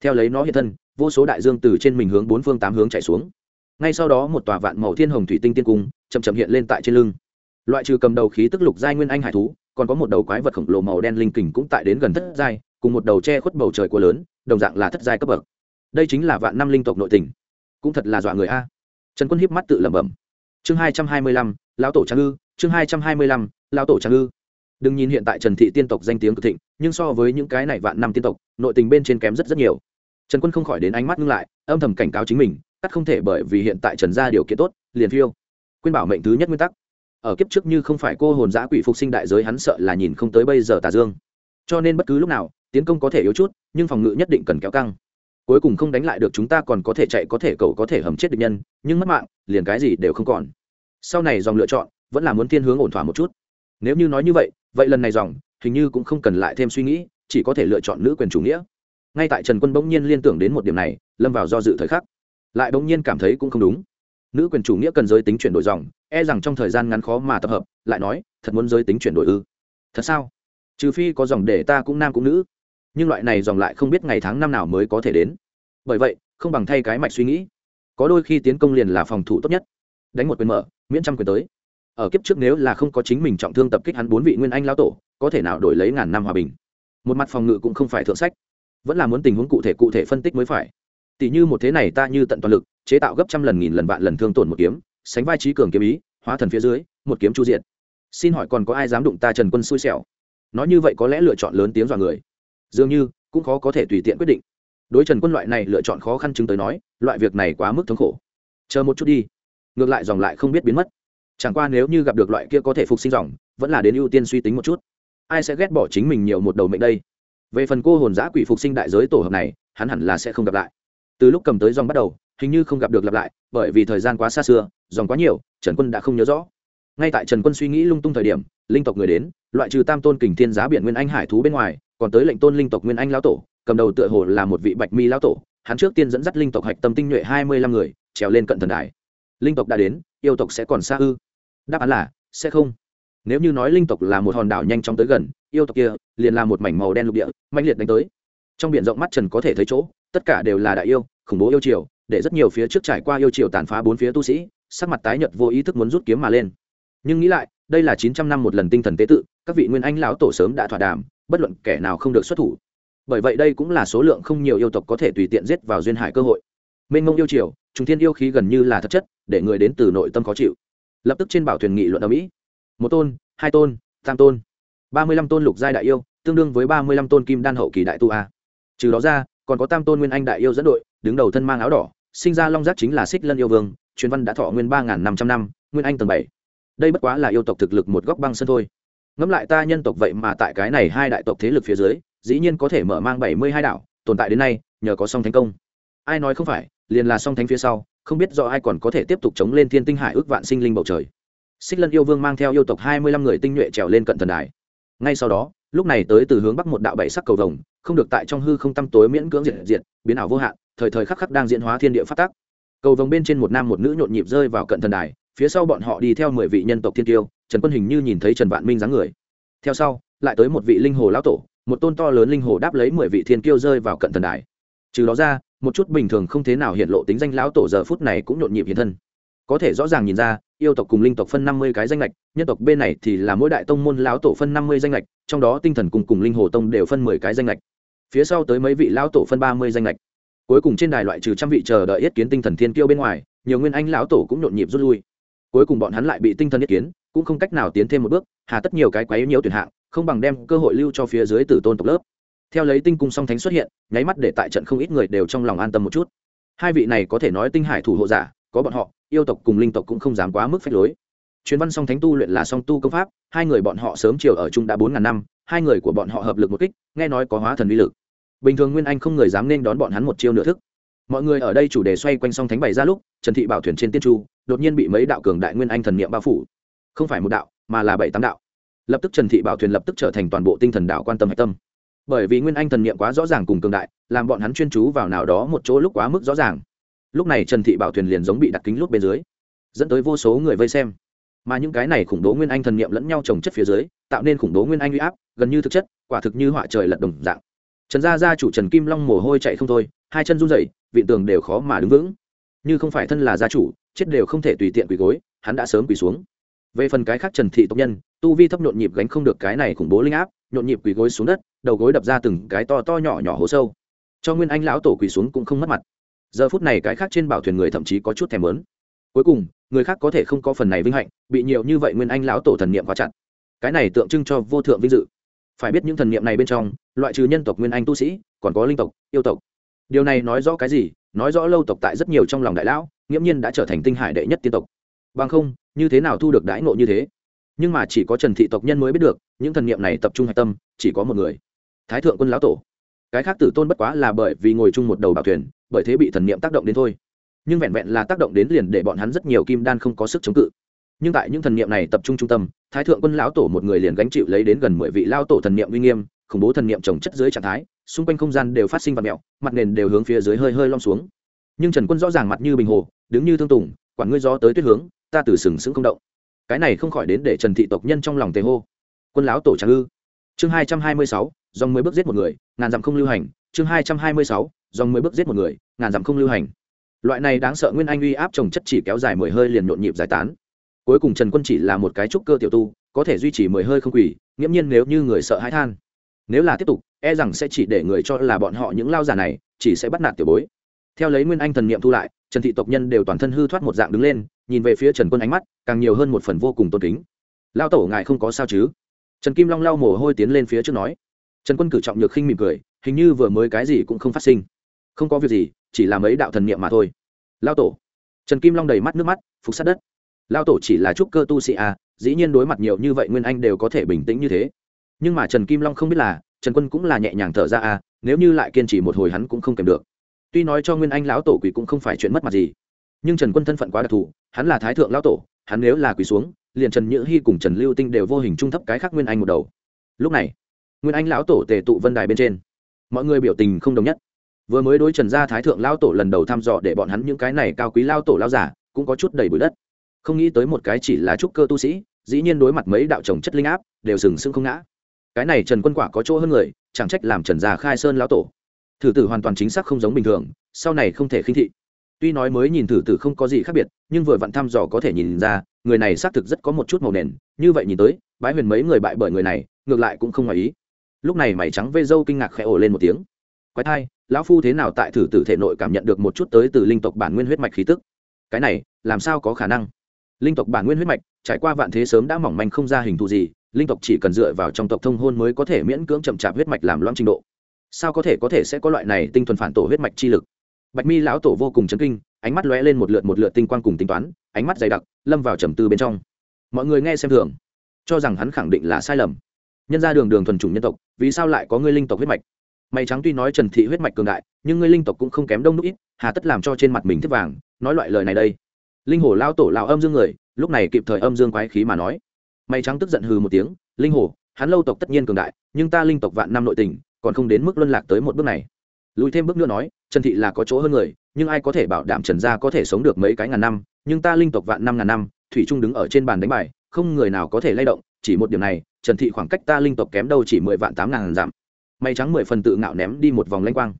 Theo lấy nó hiện thân, vô số đại dương từ trên mình hướng bốn phương tám hướng chạy xuống. Ngay sau đó một tòa vạn màu thiên hồng thủy tinh tiên cung, chậm chậm hiện lên tại trên lưng. Loại trừ cầm đầu khí tức lục giai nguyên anh hải thú, còn có một đầu quái vật khổng lồ màu đen linh kình cũng tại đến gần thất giai, cùng một đầu che khuất bầu trời của lớn, đồng dạng là thất giai cấp bậc. Đây chính là vạn năm linh tộc nội tình. Cũng thật là dọa người a. Trần quân hiếp mắt tự lẩm bẩm. Chương hai trăm hai mươi lăm, lão tổ trang ư chương hai trăm hai mươi lăm, lão tổ trang ư. Đừng nhìn hiện tại trần thị tiên tộc danh tiếng cực thịnh, nhưng so với những cái này vạn năm tiên tộc, nội tình bên trên kém rất rất nhiều. Trần quân không khỏi đến ánh mắt ngưng lại, âm thầm cảnh cáo chính mình, cắt không thể bởi vì hiện tại trần gia điều kiện tốt, liền phiêu. Quyên bảo mệnh thứ nhất nguyên tắc. Ở kiếp trước như không phải cô hồn giã quỷ phục sinh đại giới hắn sợ là nhìn không tới bây giờ tà dương. Cho nên bất cứ lúc nào, tiến công có thể yếu chút, nhưng phòng ngự nhất định cần kéo căng. Cuối cùng không đánh lại được chúng ta còn có thể chạy, có thể cầu, có thể hầm chết địch nhân, nhưng mất mạng, liền cái gì đều không còn. Sau này dòng lựa chọn vẫn là muốn thiên hướng ổn thỏa một chút. Nếu như nói như vậy vậy lần này dòng, hình như cũng không cần lại thêm suy nghĩ, chỉ có thể lựa chọn nữ quyền chủ nghĩa. Ngay tại trần quân bỗng nhiên liên tưởng đến một điểm này, lâm vào do dự thời khắc. Lại bỗng nhiên cảm thấy cũng không đúng. Nữ quyền chủ nghĩa cần giới tính chuyển đổi dòng e rằng trong thời gian ngắn khó mà tập hợp, lại nói, thật muốn giới tính chuyển đổi ư? Thật sao? Trừ phi có dòng để ta cũng nam cũng nữ. Nhưng loại này dòng lại không biết ngày tháng năm nào mới có thể đến. Bởi vậy, không bằng thay cái mạch suy nghĩ. Có đôi khi tiến công liền là phòng thủ tốt nhất. Đánh một quyền mở, miễn trăm quyền tới ở kiếp trước nếu là không có chính mình trọng thương tập kích hắn bốn vị nguyên anh lao tổ, có thể nào đổi lấy ngàn năm hòa bình? Một mặt phòng ngự cũng không phải thượng sách. Vẫn là muốn tình huống cụ thể cụ thể phân tích mới phải. Tỷ như một thế này ta như tận toàn lực, chế tạo gấp trăm lần nghìn lần vạn lần thương tổn một kiếm, sánh vai trí cường kiếm ý, hóa thần phía dưới, một kiếm chu diện xin hỏi còn có ai dám đụng ta trần quân xui xẻo? Nói như vậy có lẽ lựa chọn lớn tiếng dọa người. Dường như, cũng khó có thể tùy tiện quyết định. Đối trần quân loại này lựa chọn khó khăn chứng tới nói, loại việc này quá mức thống khổ. Chờ một chút đi. Ngược lại dòng lại không biết biến mất chẳng qua nếu như gặp được loại kia có thể phục sinh dòng, vẫn là đến ưu tiên suy tính một chút. Ai sẽ ghét bỏ chính mình nhiều một đầu mệnh đây? Về phần cô hồn giã quỷ phục sinh đại giới tổ hợp này, hắn hẳn là sẽ không gặp lại. Từ lúc cầm tới dòng bắt đầu, hình như không gặp được lặp lại, bởi vì thời gian quá xa xưa, dòng quá nhiều, trần quân đã không nhớ rõ. Ngay tại trần quân suy nghĩ lung tung thời điểm, linh tộc người đến, loại trừ tam tôn kình thiên giá biển nguyên anh hải thú bên ngoài, còn tới lệnh tôn linh tộc nguyên anh lão tổ, cầm đầu tựa hồ là một vị bạch mi lão tổ, hắn trước tiên dẫn dắt linh tộc hạch tâm tinh nhuệ hai mươi lăm người, trèo lên cận thần đài. Linh tộc đã đến, yêu tộc sẽ còn xa ư đáp án là, sẽ không. Nếu như nói linh tộc là một hòn đảo nhanh chóng tới gần, yêu tộc kia liền là một mảnh màu đen lục địa mạnh liệt đánh tới. Trong biển rộng mắt trần có thể thấy chỗ, tất cả đều là đại yêu, khủng bố yêu triều, để rất nhiều phía trước trải qua yêu triều tàn phá bốn phía tu sĩ, sắc mặt tái nhợt vô ý thức muốn rút kiếm mà lên. Nhưng nghĩ lại, đây là chín trăm năm một lần tinh thần tế tự, các vị nguyên anh lão tổ sớm đã thỏa đàm, bất luận kẻ nào không được xuất thủ. Bởi vậy đây cũng là số lượng không nhiều yêu tộc có thể tùy tiện giết vào duyên hải cơ hội. Mênh mông yêu triều trung thiên yêu khí gần như là thật chất, để người đến từ nội tâm khó chịu lập tức trên bảo thuyền nghị luận ở mỹ. Một tôn, hai tôn, tam tôn. Ba mươi lăm tôn lục giai đại yêu, tương đương với ba mươi lăm tôn kim đan hậu kỳ đại tu a. Trừ đó ra, còn có tam tôn nguyên anh đại yêu dẫn đội, đứng đầu thân mang áo đỏ, sinh ra long giác chính là xích lân yêu vương, truyền văn đã thọ nguyên ba năm trăm năm, nguyên anh tầng bảy. Đây bất quá là yêu tộc thực lực một góc băng sân thôi. Ngẫm lại ta nhân tộc vậy mà tại cái này hai đại tộc thế lực phía dưới, dĩ nhiên có thể mở mang bảy mươi hai đảo, tồn tại đến nay, nhờ có song thành công. Ai nói không phải, liền là song thánh phía sau không biết do ai còn có thể tiếp tục chống lên thiên tinh hải ước vạn sinh linh bầu trời. Xích lân yêu vương mang theo yêu tộc hai mươi lăm người tinh nhuệ trèo lên cận thần đài. Ngay sau đó, lúc này tới từ hướng bắc một đạo bảy sắc cầu vồng, không được tại trong hư không tăm tối miễn cưỡng diệt diệt, biến ảo vô hạn, thời thời khắc khắc đang diễn hóa thiên địa phát tác. Cầu vồng bên trên một nam một nữ nhộn nhịp rơi vào cận thần đài, phía sau bọn họ đi theo mười vị nhân tộc thiên tiêu trần quân hình như nhìn thấy trần vạn minh dáng người. Theo sau, lại tới một vị linh hồ lão tổ, một tôn to lớn linh hồ đáp lấy mười vị thiên kiêu rơi vào cận thần đài. Trừ đó ra một chút bình thường không thế nào hiện lộ tính danh lão tổ giờ phút này cũng nhộn nhịp hiện thân. Có thể rõ ràng nhìn ra, yêu tộc cùng linh tộc phân năm mươi cái danh lệch, nhân tộc bên này thì là mỗi đại tông môn lão tổ phân năm mươi danh lệch, trong đó tinh thần cùng cùng linh hồ tông đều phân mười cái danh lệch. Phía sau tới mấy vị lão tổ phân ba mươi danh lệch. Cuối cùng trên đài loại trừ trăm vị chờ đợi yết kiến tinh thần thiên kiêu bên ngoài, nhiều nguyên anh lão tổ cũng nhộn nhịp rút lui. Cuối cùng bọn hắn lại bị tinh thần yết kiến, cũng không cách nào tiến thêm một bước, hà tất nhiều cái quấy nhiều tuyển hạng, không bằng đem cơ hội lưu cho phía dưới tử tôn tộc lớp theo lấy tinh cung song thánh xuất hiện, nháy mắt để tại trận không ít người đều trong lòng an tâm một chút. Hai vị này có thể nói tinh hải thủ hộ giả, có bọn họ, yêu tộc cùng linh tộc cũng không dám quá mức phách lối. Truyền văn song thánh tu luyện là song tu công pháp, hai người bọn họ sớm chiều ở chung đã bốn ngàn năm, hai người của bọn họ hợp lực một kích, nghe nói có hóa thần uy lực. Bình thường nguyên anh không người dám nên đón bọn hắn một chiêu nửa thức. Mọi người ở đây chủ đề xoay quanh song thánh bày ra lúc, trần thị bảo thuyền trên tiên chu, đột nhiên bị mấy đạo cường đại nguyên anh thần niệm bao phủ. Không phải một đạo, mà là bảy tám đạo. Lập tức trần thị bảo thuyền lập tức trở thành toàn bộ tinh thần đạo quan tâm hạch tâm bởi vì nguyên anh thần niệm quá rõ ràng cùng cường đại, làm bọn hắn chuyên chú vào nào đó một chỗ lúc quá mức rõ ràng. Lúc này trần thị bảo thuyền liền giống bị đặt kính lúc bên dưới, dẫn tới vô số người vây xem. Mà những cái này khủng bố nguyên anh thần niệm lẫn nhau trồng chất phía dưới, tạo nên khủng bố nguyên anh uy áp, gần như thực chất, quả thực như họa trời lật đồng dạng. Trần gia gia chủ trần kim long mồ hôi chạy không thôi, hai chân run rẩy, vị tường đều khó mà đứng vững. Như không phải thân là gia chủ, chết đều không thể tùy tiện quỳ gối, hắn đã sớm quỳ xuống. Về phần cái khác trần thị tộc nhân, tu vi thấp nhộn nhịp gánh không được cái này khủng bố linh áp nhộn nhịp quỳ gối xuống đất, đầu gối đập ra từng cái to to nhỏ nhỏ hố sâu. Cho nguyên anh lão tổ quỳ xuống cũng không mất mặt. Giờ phút này cái khác trên bảo thuyền người thậm chí có chút thèm lớn cuối cùng, người khác có thể không có phần này vinh hạnh, bị nhiều như vậy nguyên anh lão tổ thần niệm quá chặt. Cái này tượng trưng cho vô thượng vinh dự. Phải biết những thần niệm này bên trong, loại trừ nhân tộc nguyên anh tu sĩ, còn có linh tộc, yêu tộc. Điều này nói rõ cái gì? Nói rõ lâu tộc tại rất nhiều trong lòng đại lão, nghiễm nhiên đã trở thành tinh hải đệ nhất tiên tộc. Bằng không, như thế nào thu được đãi ngộ như thế? Nhưng mà chỉ có trần thị tộc nhân mới biết được, những thần niệm này tập trung hạch tâm, chỉ có một người. Thái thượng quân lão tổ. Cái khác tử tôn bất quá là bởi vì ngồi chung một đầu bảo thuyền, bởi thế bị thần niệm tác động đến thôi. Nhưng vẹn vẹn là tác động đến liền để bọn hắn rất nhiều kim đan không có sức chống cự. Nhưng tại những thần niệm này tập trung trung tâm, thái thượng quân lão tổ một người liền gánh chịu lấy đến gần mười vị lao tổ thần niệm uy nghiêm, khủng bố thần niệm trồng chất dưới trạng thái, xung quanh không gian đều phát sinh vật mẹo mặt nền đều hướng phía dưới hơi hơi lom xuống. Nhưng trần quân rõ ràng mặt như bình hồ, đứng như thương tùng, quản ngươi gió tới tuyết hướng, ta từ sừng sững không động cái này không khỏi đến để trần thị tộc nhân trong lòng tề hô. Quân lão tổ tràng ư? Chương hai trăm hai mươi sáu, dòng mới bước giết một người, ngàn dặm không lưu hành. Chương hai trăm hai mươi sáu, dòng mới bước giết một người, ngàn dặm không lưu hành. Loại này đáng sợ nguyên anh uy áp trồng chất chỉ kéo dài mười hơi liền nhộn nhịp giải tán. Cuối cùng trần quân chỉ là một cái trúc cơ tiểu tu, có thể duy trì mười hơi không quỷ nghiễm nhiên nếu như người sợ hãi than. Nếu là tiếp tục e rằng sẽ chỉ để người cho là bọn họ những lao giả này, chỉ sẽ bắt nạt tiểu bối theo lấy nguyên anh thần niệm thu lại, trần thị tộc nhân đều toàn thân hư thoát một dạng đứng lên, nhìn về phía trần quân ánh mắt, càng nhiều hơn một phần vô cùng tôn kính. Lao tổ, ngài không có sao chứ? Trần kim long lau mồ hôi tiến lên phía trước nói. Trần quân cử trọng nhược khinh mỉm cười, hình như vừa mới cái gì cũng không phát sinh. Không có việc gì, chỉ là mấy đạo thần niệm mà thôi. Lao tổ. Trần kim long đầy mắt nước mắt, phục sát đất. Lao tổ chỉ là trúc cơ tu sĩ à dĩ nhiên đối mặt nhiều như vậy nguyên anh đều có thể bình tĩnh như thế. Nhưng mà trần kim long không biết là, trần quân cũng là nhẹ nhàng thở ra à nếu như lại kiên trì một hồi hắn cũng không kèm được tuy nói cho nguyên anh lão tổ quỷ cũng không phải chuyện mất mặt gì, nhưng trần quân thân phận quá đặc thù, hắn là thái thượng lão tổ, hắn nếu là quỳ xuống, liền trần nhữ hy cùng trần lưu tinh đều vô hình trung thấp cái khác nguyên anh một đầu. Lúc này, nguyên anh lão tổ tề tụ vân đài bên trên. Mọi người biểu tình không đồng nhất. Vừa mới đối trần gia thái thượng lão tổ lần đầu thăm dò để bọn hắn những cái này cao quý lao tổ lao giả cũng có chút đầy bụi đất. Không nghĩ tới một cái chỉ là trúc cơ tu sĩ, dĩ nhiên đối mặt mấy đạo chồng chất linh áp, đều sừng sững không ngã. Cái này trần quân quả có chỗ hơn người, chẳng trách làm trần gia khai sơn lão tổ thử tử hoàn toàn chính xác không giống bình thường, sau này không thể khinh thị. Tuy nói mới nhìn thử tử không có gì khác biệt, nhưng vừa vặn thăm dò có thể nhìn ra, người này xác thực rất có một chút màu nền, như vậy nhìn tới, bái huyền mấy người bại bởi người này, ngược lại cũng không ngoài ý. Lúc này mày trắng vê dâu kinh ngạc khẽ ổ lên một tiếng. Quái thai, lão phu thế nào tại thử tử thể nội cảm nhận được một chút tới từ linh tộc bản nguyên huyết mạch khí tức? Cái này, làm sao có khả năng? Linh tộc bản nguyên huyết mạch, trải qua vạn thế sớm đã mỏng manh không ra hình thù gì, linh tộc chỉ cần dựa vào trong tộc thông hôn mới có thể miễn cưỡng chậm chạp huyết mạch làm loãng trình độ sao có thể có thể sẽ có loại này tinh thuần phản tổ huyết mạch chi lực? Bạch mi lão tổ vô cùng chấn kinh, ánh mắt lóe lên một lượt một lượt tinh quang cùng tính toán, ánh mắt dày đặc, lâm vào trầm tư bên trong. Mọi người nghe xem thường, cho rằng hắn khẳng định là sai lầm. Nhân ra đường đường thuần chủng nhân tộc, vì sao lại có ngươi linh tộc huyết mạch? Mày trắng tuy nói trần thị huyết mạch cường đại, nhưng ngươi linh tộc cũng không kém đông đúc ít, hà tất làm cho trên mặt mình thiết vàng, nói loại lời này đây. Linh hồ lao tổ lao âm dương người, lúc này kịp thời âm dương quái khí mà nói. Mày trắng tức giận hừ một tiếng, linh hồ, hắn lâu tộc tất nhiên cường đại, nhưng ta linh tộc vạn năm nội tình còn không đến mức luân lạc tới một bước này. Lùi thêm bước nữa nói, trần thị là có chỗ hơn người, nhưng ai có thể bảo đảm trần gia có thể sống được mấy cái ngàn năm, nhưng ta linh tộc vạn năm ngàn năm, thủy trung đứng ở trên bàn đánh bài, không người nào có thể lay động, chỉ một điểm này, trần thị khoảng cách ta linh tộc kém đâu chỉ mười vạn tám ngàn giảm may trắng mười phần tự ngạo ném đi một vòng lanh quang.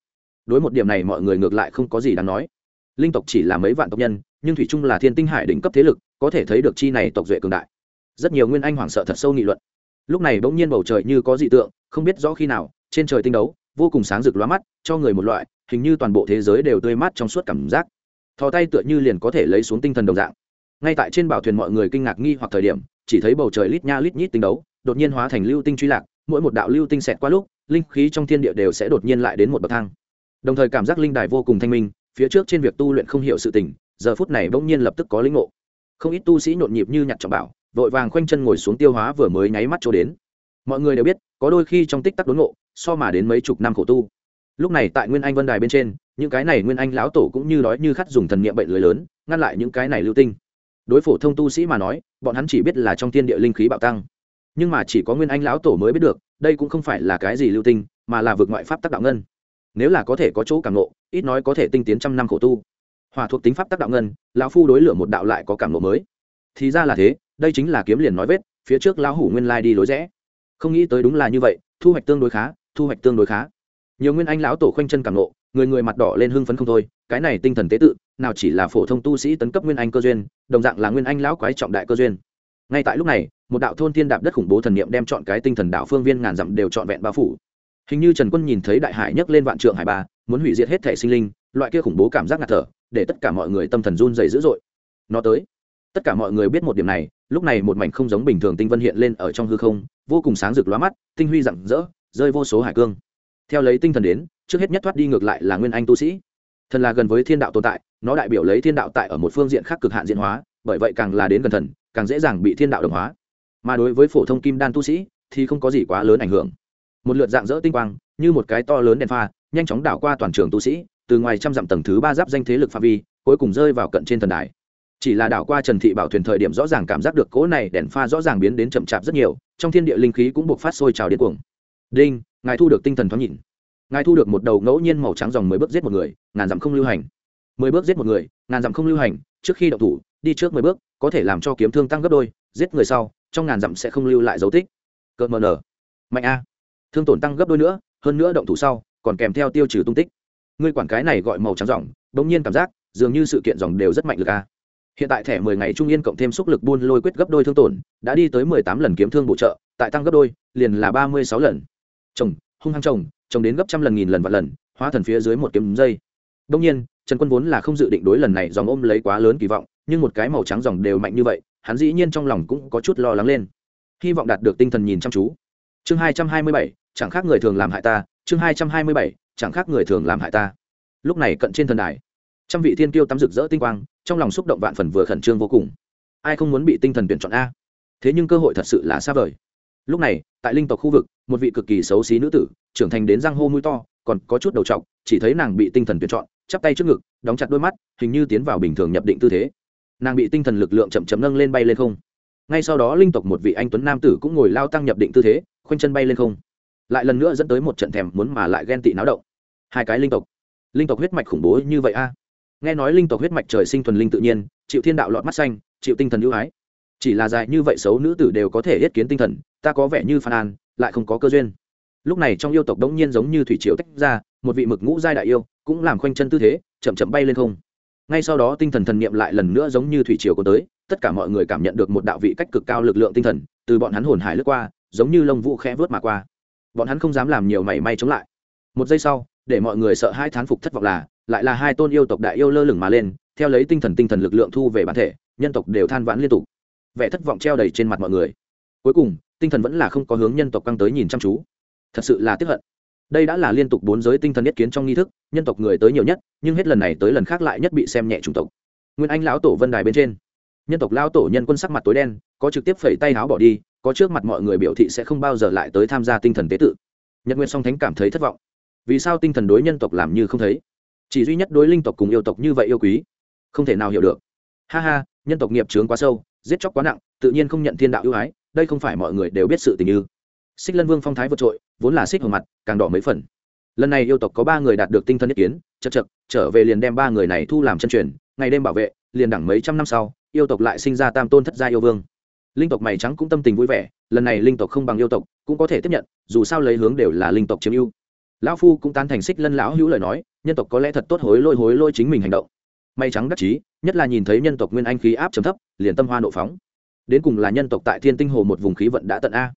Đối một điểm này mọi người ngược lại không có gì đáng nói. Linh tộc chỉ là mấy vạn tộc nhân, nhưng thủy trung là thiên tinh hải đỉnh cấp thế lực, có thể thấy được chi này tộc duệ cường đại. Rất nhiều nguyên anh hoảng sợ thật sâu nghị luận. Lúc này bỗng nhiên bầu trời như có dị tượng, không biết rõ khi nào trên trời tinh đấu, vô cùng sáng rực lóa mắt, cho người một loại, hình như toàn bộ thế giới đều tươi mát trong suốt cảm giác. Thò tay tựa như liền có thể lấy xuống tinh thần đồng dạng. Ngay tại trên bảo thuyền mọi người kinh ngạc nghi hoặc thời điểm, chỉ thấy bầu trời lít nha lít nhít tinh đấu, đột nhiên hóa thành lưu tinh truy lạc, mỗi một đạo lưu tinh xẹt qua lúc, linh khí trong thiên địa đều sẽ đột nhiên lại đến một bậc thang. Đồng thời cảm giác linh đài vô cùng thanh minh, phía trước trên việc tu luyện không hiểu sự tình, giờ phút này bỗng nhiên lập tức có linh ngộ. Không ít tu sĩ nhộn nhịp như nhặt trọng bảo, vội vàng khoanh chân ngồi xuống tiêu hóa vừa mới nháy mắt chỗ đến. Mọi người đều biết, có đôi khi trong tích tắc đốn ngộ so mà đến mấy chục năm khổ tu. Lúc này tại nguyên anh vân đài bên trên, những cái này nguyên anh lão tổ cũng như đói như khát dùng thần niệm bệnh lưới lớn, ngăn lại những cái này lưu tinh. Đối phổ thông tu sĩ mà nói, bọn hắn chỉ biết là trong thiên địa linh khí bạo tăng. Nhưng mà chỉ có nguyên anh lão tổ mới biết được, đây cũng không phải là cái gì lưu tinh, mà là vượt ngoại pháp tác đạo ngân. Nếu là có thể có chỗ cảm nộ ít nói có thể tinh tiến trăm năm khổ tu. Hòa thuộc tính pháp tác đạo ngân, lão phu đối lửa một đạo lại có cảm nộ mới. Thì ra là thế, đây chính là kiếm liền nói vết, phía trước lão hủ nguyên lai đi lối rẽ. Không nghĩ tới đúng là như vậy, thu hoạch tương đối khá thu hoạch tương đối khá. Nhiều nguyên anh lão tổ khoanh chân cảm nộ, người người mặt đỏ lên hưng phấn không thôi, cái này tinh thần tế tự, nào chỉ là phổ thông tu sĩ tấn cấp nguyên anh cơ duyên, đồng dạng là nguyên anh lão quái trọng đại cơ duyên. Ngay tại lúc này, một đạo thôn thiên đạp đất khủng bố thần niệm đem chọn cái tinh thần đạo phương viên ngàn dặm đều trọn vẹn bao phủ. Hình như trần quân nhìn thấy đại hải nhấc lên vạn trượng hải ba, muốn hủy diệt hết thể sinh linh, loại kia khủng bố cảm giác ngạt thở, để tất cả mọi người tâm thần run dày dữ dội. Nó tới. Tất cả mọi người biết một điểm này, lúc này một mảnh không giống bình thường tinh vân hiện lên ở trong hư không, vô cùng sáng rực lóa mắt, tinh huy rạng rỡ rơi vô số hải cương. Theo lấy tinh thần đến, trước hết nhất thoát đi ngược lại là nguyên anh tu sĩ. Thần là gần với thiên đạo tồn tại, nó đại biểu lấy thiên đạo tại ở một phương diện khác cực hạn diễn hóa, bởi vậy càng là đến gần thần, càng dễ dàng bị thiên đạo đồng hóa. Mà đối với phổ thông kim đan tu sĩ, thì không có gì quá lớn ảnh hưởng. Một lượt dạng dỡ tinh quang, như một cái to lớn đèn pha, nhanh chóng đảo qua toàn trường tu sĩ, từ ngoài trăm dặm tầng thứ ba giáp danh thế lực phạm vi, cuối cùng rơi vào cận trên thần đài. Chỉ là đảo qua trần thị bảo thuyền thời điểm rõ ràng cảm giác được cỗ này đèn pha rõ ràng biến đến chậm chạp rất nhiều, trong thiên địa linh khí cũng buộc phát sôi trào điên cuồng đinh, ngài thu được tinh thần thoáng nhìn. Ngài thu được một đầu ngẫu nhiên màu trắng dòng mười bước giết một người, ngàn dặm không lưu hành. Mười bước giết một người, ngàn dặm không lưu hành, trước khi đậu thủ, đi trước mười bước, có thể làm cho kiếm thương tăng gấp đôi, giết người sau, trong ngàn dặm sẽ không lưu lại dấu tích. Cợt mờ nở. Mạnh a. Thương tổn tăng gấp đôi nữa, hơn nữa động thủ sau, còn kèm theo tiêu trừ tung tích. Ngươi quản cái này gọi màu trắng dòng, bỗng nhiên cảm giác, dường như sự kiện dòng đều rất mạnh lực a. Hiện tại thẻ mười ngày trung yên cộng thêm xúc lực buôn lôi quyết gấp đôi thương tổn, đã đi tới mười tám lần kiếm thương bổ trợ, tại tăng gấp đôi, liền là ba mươi sáu lần chồng, hung hăng chồng chồng đến gấp trăm lần, nghìn lần và lần, hóa thần phía dưới một kiếm dây. Đông nhiên, trần quân vốn là không dự định đối lần này dòng ôm lấy quá lớn kỳ vọng, nhưng một cái màu trắng dòng đều mạnh như vậy, hắn dĩ nhiên trong lòng cũng có chút lo lắng lên. Hy vọng đạt được tinh thần nhìn chăm chú. Chương hai trăm hai mươi bảy, chẳng khác người thường làm hại ta, chương hai trăm hai mươi bảy, chẳng khác người thường làm hại ta. Lúc này cận trên thần đài, trăm vị thiên tiêu tắm rực rỡ tinh quang, trong lòng xúc động vạn phần vừa khẩn trương vô cùng. Ai không muốn bị tinh thần tuyển chọn a? Thế nhưng cơ hội thật sự là xa vời lúc này, tại linh tộc khu vực, một vị cực kỳ xấu xí nữ tử, trưởng thành đến răng hô mũi to, còn có chút đầu t chỉ thấy nàng bị tinh thần tuyển chọn, chắp tay trước ngực, đóng chặt đôi mắt, hình như tiến vào bình thường nhập định tư thế. Nàng bị tinh thần lực lượng chậm chậm nâng lên bay lên không. Ngay sau đó linh tộc một vị anh tuấn nam tử cũng ngồi lao tăng nhập định tư thế, khoanh chân bay lên không. Lại lần nữa dẫn tới một trận thèm muốn mà lại ghen tị náo động. Hai cái linh tộc. Linh tộc huyết mạch khủng bố như vậy a. Nghe nói linh tộc huyết mạch trời sinh thuần linh tự nhiên, chịu thiên đạo lọt mắt xanh, chịu tinh thần ưu ái. Chỉ là dài như vậy xấu nữ tử đều có thể yết kiến tinh thần ta có vẻ như phan an lại không có cơ duyên. Lúc này trong yêu tộc đống nhiên giống như thủy triều tách ra, một vị mực ngũ giai đại yêu, cũng làm khoanh chân tư thế, chậm chậm bay lên không. Ngay sau đó tinh thần thần niệm lại lần nữa giống như thủy triều có tới, tất cả mọi người cảm nhận được một đạo vị cách cực cao lực lượng tinh thần, từ bọn hắn hồn hải lướt qua, giống như lông vũ khẽ vớt mà qua. Bọn hắn không dám làm nhiều mảy may chống lại. Một giây sau, để mọi người sợ hai thán phục thất vọng là, lại là hai tôn yêu tộc đại yêu lơ lửng mà lên, theo lấy tinh thần tinh thần lực lượng thu về bản thể, nhân tộc đều than vãn liên tục. Vẻ thất vọng treo đầy trên mặt mọi người. Cuối cùng tinh thần vẫn là không có hướng nhân tộc căng tới nhìn chăm chú. Thật sự là tiếp hận. Đây đã là liên tục bốn giới tinh thần nhất kiến trong nghi thức, nhân tộc người tới nhiều nhất, nhưng hết lần này tới lần khác lại nhất bị xem nhẹ chủng tộc. Nguyên anh lão tổ vân đài bên trên. Nhân tộc lão tổ nhân quân sắc mặt tối đen, có trực tiếp phẩy tay áo bỏ đi, có trước mặt mọi người biểu thị sẽ không bao giờ lại tới tham gia tinh thần tế tự. Nhật nguyên song thánh cảm thấy thất vọng. Vì sao tinh thần đối nhân tộc làm như không thấy? Chỉ duy nhất đối linh tộc cùng yêu tộc như vậy yêu quý, không thể nào hiểu được. Ha ha, nhân tộc nghiệp trướng quá sâu, giết chóc quá nặng, tự nhiên không nhận thiên đạo ưu ái đây không phải mọi người đều biết sự tình như. Xích lân vương phong thái vượt trội, vốn là xích hồng mặt, càng đỏ mấy phần. Lần này yêu tộc có ba người đạt được tinh thần ý kiến, chật chật, trở về liền đem ba người này thu làm chân truyền, ngày đêm bảo vệ, liền đẳng mấy trăm năm sau, yêu tộc lại sinh ra tam tôn thất gia yêu vương. Linh tộc mày trắng cũng tâm tình vui vẻ, lần này linh tộc không bằng yêu tộc, cũng có thể tiếp nhận, dù sao lấy hướng đều là linh tộc chiếm ưu. Lão phu cũng tán thành xích lân lão hữu lời nói, nhân tộc có lẽ thật tốt hối lôi hối lôi chính mình hành động. May trắng đắc chí, nhất là nhìn thấy nhân tộc nguyên anh khí áp chấm thấp, liền tâm hoa nộ phóng đến cùng là nhân tộc tại thiên tinh hồ một vùng khí vận đã tận a.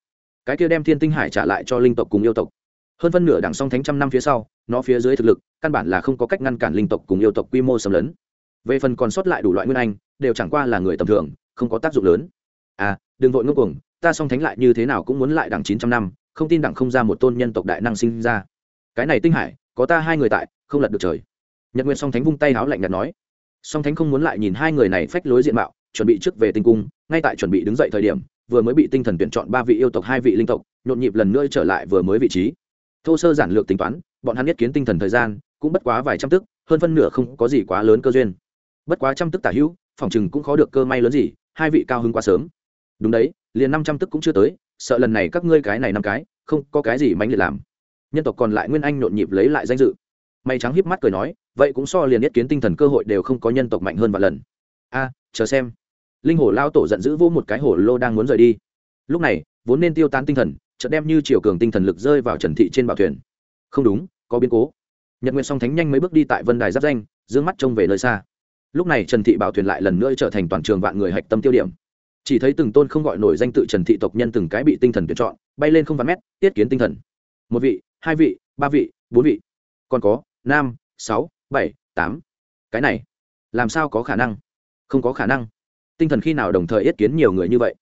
Cái kia đem thiên tinh hải trả lại cho linh tộc cùng yêu tộc. Hơn phân nửa đằng song thánh trăm năm phía sau, nó phía dưới thực lực, căn bản là không có cách ngăn cản linh tộc cùng yêu tộc quy mô xâm lấn. Về phần còn sót lại đủ loại nguyên anh, đều chẳng qua là người tầm thường, không có tác dụng lớn. À đừng vội ngưng cuồng, ta song thánh lại như thế nào cũng muốn lại đằng chín trăm năm, không tin đẳng không ra một tôn nhân tộc đại năng sinh ra. Cái này tinh hải, có ta hai người tại, không lật được trời. Nhật nguyện song thánh vung tay háo lạnh nhạt nói. Song thánh không muốn lại nhìn hai người này phách lối diện mạo chuẩn bị trước về tinh cung, ngay tại chuẩn bị đứng dậy thời điểm, vừa mới bị tinh thần tuyển chọn ba vị yêu tộc, hai vị linh tộc, nhộn nhịp lần nữa trở lại vừa mới vị trí. Thô sơ giản lược tính toán, bọn hắn nhất kiến tinh thần thời gian, cũng bất quá vài trăm tức, hơn phân nửa không có gì quá lớn cơ duyên. Bất quá trăm tức tả hữu, phòng chừng cũng khó được cơ may lớn gì, hai vị cao hứng quá sớm. Đúng đấy, liền năm trăm tức cũng chưa tới, sợ lần này các ngươi cái này năm cái, không có cái gì mánh liệt làm. Nhân tộc còn lại nguyên anh nhộn nhịp lấy lại danh dự. May trắng híp mắt cười nói, vậy cũng so liền nhất kiến tinh thần cơ hội đều không có nhân tộc mạnh hơn vài lần. A, chờ xem linh hồ lao tổ giận dữ vô một cái hồ lô đang muốn rời đi. Lúc này, vốn nên tiêu tán tinh thần, chợt đem như chiều cường tinh thần lực rơi vào trần thị trên bảo thuyền. Không đúng, có biến cố. Nhật nguyện song thánh nhanh mấy bước đi tại vân đài giáp danh d ư ơ n g mắt trông về nơi xa. Lúc này trần thị bảo thuyền lại lần nữa trở thành toàn trường vạn người hạch tâm tiêu điểm. Chỉ thấy từng tôn không gọi nổi danh tự trần thị tộc nhân từng cái bị tinh thần tuyển chọn, bay lên không vạn mét, tiết kiến tinh thần. Một vị, hai vị, ba vị, bốn vị. Còn có, năm, sáu, bảy, tám. Cái này, làm sao có khả năng? Không có khả năng tinh thần khi nào đồng thời yết kiến nhiều người như vậy?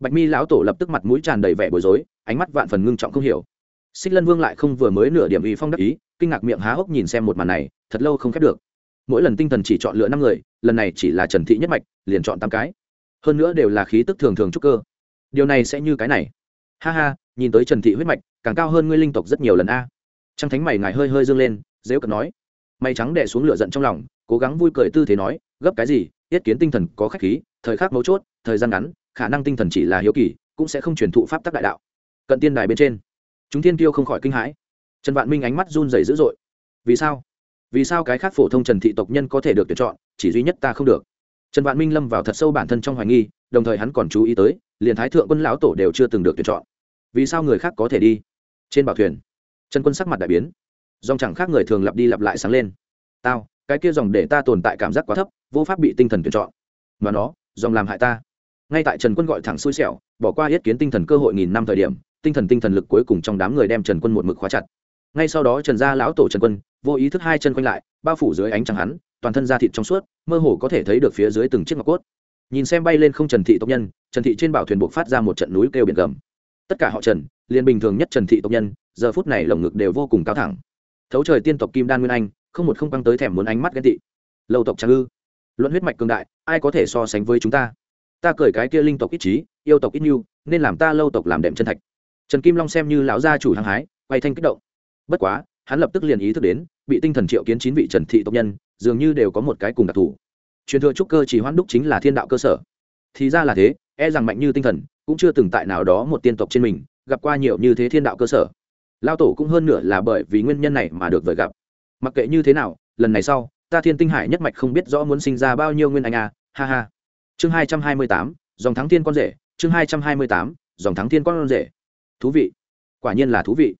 Bạch mi lão tổ lập tức mặt mũi tràn đầy vẻ bối rối, ánh mắt vạn phần ngưng trọng không hiểu. Xích lân vương lại không vừa mới nửa điểm ý phong đắc ý, kinh ngạc miệng há hốc nhìn xem một màn này, thật lâu không khép được. Mỗi lần tinh thần chỉ chọn lựa năm người, lần này chỉ là trần thị nhất mạch, liền chọn tám cái. Hơn nữa đều là khí tức thường thường trúc cơ. Điều này sẽ như cái này. Ha ha, nhìn tới trần thị huyết mạch, càng cao hơn ngươi linh tộc rất nhiều lần a. Trăng thánh mày ngài hơi hơi dương lên dễ cận nói. Mày trắng đẻ xuống lửa giận trong lòng, cố gắng vui cười tư thế nói, gấp cái gì tiết kiến tinh thần có khách khí thời khắc mấu chốt, thời gian ngắn, khả năng tinh thần chỉ là hiếu kỳ, cũng sẽ không truyền thụ pháp tắc đại đạo. Cận tiên đài bên trên, chúng thiên tiêu không khỏi kinh hãi. Trần vạn minh ánh mắt run rẩy dữ dội. Vì sao? Vì sao cái khác phổ thông trần thị tộc nhân có thể được tuyển chọn, chỉ duy nhất ta không được? Trần vạn minh lâm vào thật sâu bản thân trong hoài nghi, đồng thời hắn còn chú ý tới, liền thái thượng quân lão tổ đều chưa từng được tuyển chọn. Vì sao người khác có thể đi? Trên bảo thuyền, trần quân sắc mặt đại biến. Dòng chẳng khác người thường lặp đi lặp lại sáng lên. Tao, cái kia dòng để ta tồn tại cảm giác quá thấp, vô pháp bị tinh thần tuyển chọn. Mà nó dòng làm hại ta. Ngay tại trần quân gọi thẳng xui xẻo, bỏ qua yết kiến tinh thần cơ hội nghìn năm thời điểm, tinh thần tinh thần lực cuối cùng trong đám người đem trần quân một mực khóa chặt. Ngay sau đó trần gia lão tổ trần quân, vô ý thức hai chân quanh lại, bao phủ dưới ánh trăng hắn, toàn thân da thịt trong suốt, mơ hồ có thể thấy được phía dưới từng chiếc ngọc cốt. Nhìn xem bay lên không trần thị tộc nhân, trần thị trên bảo thuyền buộc phát ra một trận núi kêu biển gầm. Tất cả họ trần, liền bình thường nhất trần thị tộc nhân, giờ phút này lồng ngực đều vô cùng cao thẳng. Thấu trời tiên tộc kim đan nguyên anh, không một không căng tới thèm muốn ánh mắt ghen tị. Lâu tộc trang ư luận huyết mạch cường đại, ai có thể so sánh với chúng ta? Ta cởi cái kia linh tộc ít trí, yêu tộc ít nhu, nên làm ta lâu tộc làm đệm chân thạch. Trần kim long xem như lão gia chủ hăng hái, quay thanh kích động. Bất quá, hắn lập tức liền ý thức đến, bị tinh thần triệu kiến chín vị trần thị tộc nhân, dường như đều có một cái cùng đặc thù. Truyền thừa trúc cơ chỉ hoãn đúc chính là thiên đạo cơ sở. Thì ra là thế e rằng mạnh như tinh thần, cũng chưa từng tại nào đó một tiên tộc trên mình, gặp qua nhiều như thế thiên đạo cơ sở. Lao tổ cũng hơn nửa là bởi vì nguyên nhân này mà được vời gặp. Mặc kệ như thế nào, lần này sau ta thiên tinh hải nhất mạch không biết rõ muốn sinh ra bao nhiêu nguyên anh à ha ha. Chương hai trăm hai mươi tám, dòng thắng thiên con rể. Chương hai trăm hai mươi tám, dòng thắng thiên con rể. Thú vị. Quả nhiên là thú vị.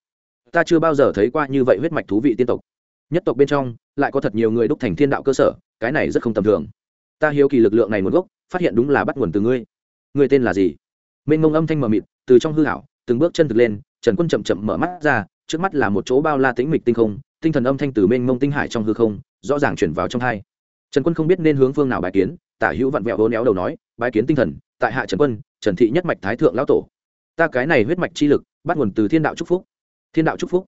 Ta chưa bao giờ thấy qua như vậy huyết mạch thú vị tiên tộc. Nhất tộc bên trong, lại có thật nhiều người đúc thành thiên đạo cơ sở, cái này rất không tầm thường. Ta hiếu kỳ lực lượng này nguồn gốc, phát hiện đúng là bắt nguồn từ ngươi. Ngươi tên là gì? Mênh mông âm thanh mờ mịt, từ trong hư hảo từng bước chân thực lên, trần quân chậm chậm mở mắt ra, trước mắt là một chỗ bao la tĩnh mịch tinh không, tinh thần âm thanh từ mênh mông tinh hải trong hư không rõ ràng chuyển vào trong hai. Trần quân không biết nên hướng phương nào bài kiến, tả hữu vặn vẹo hố néo đầu nói bài kiến tinh thần, tại hạ trần quân, trần thị nhất mạch thái thượng lão tổ. Ta cái này huyết mạch chi lực, bắt nguồn từ thiên đạo trúc phúc. Thiên đạo trúc phúc?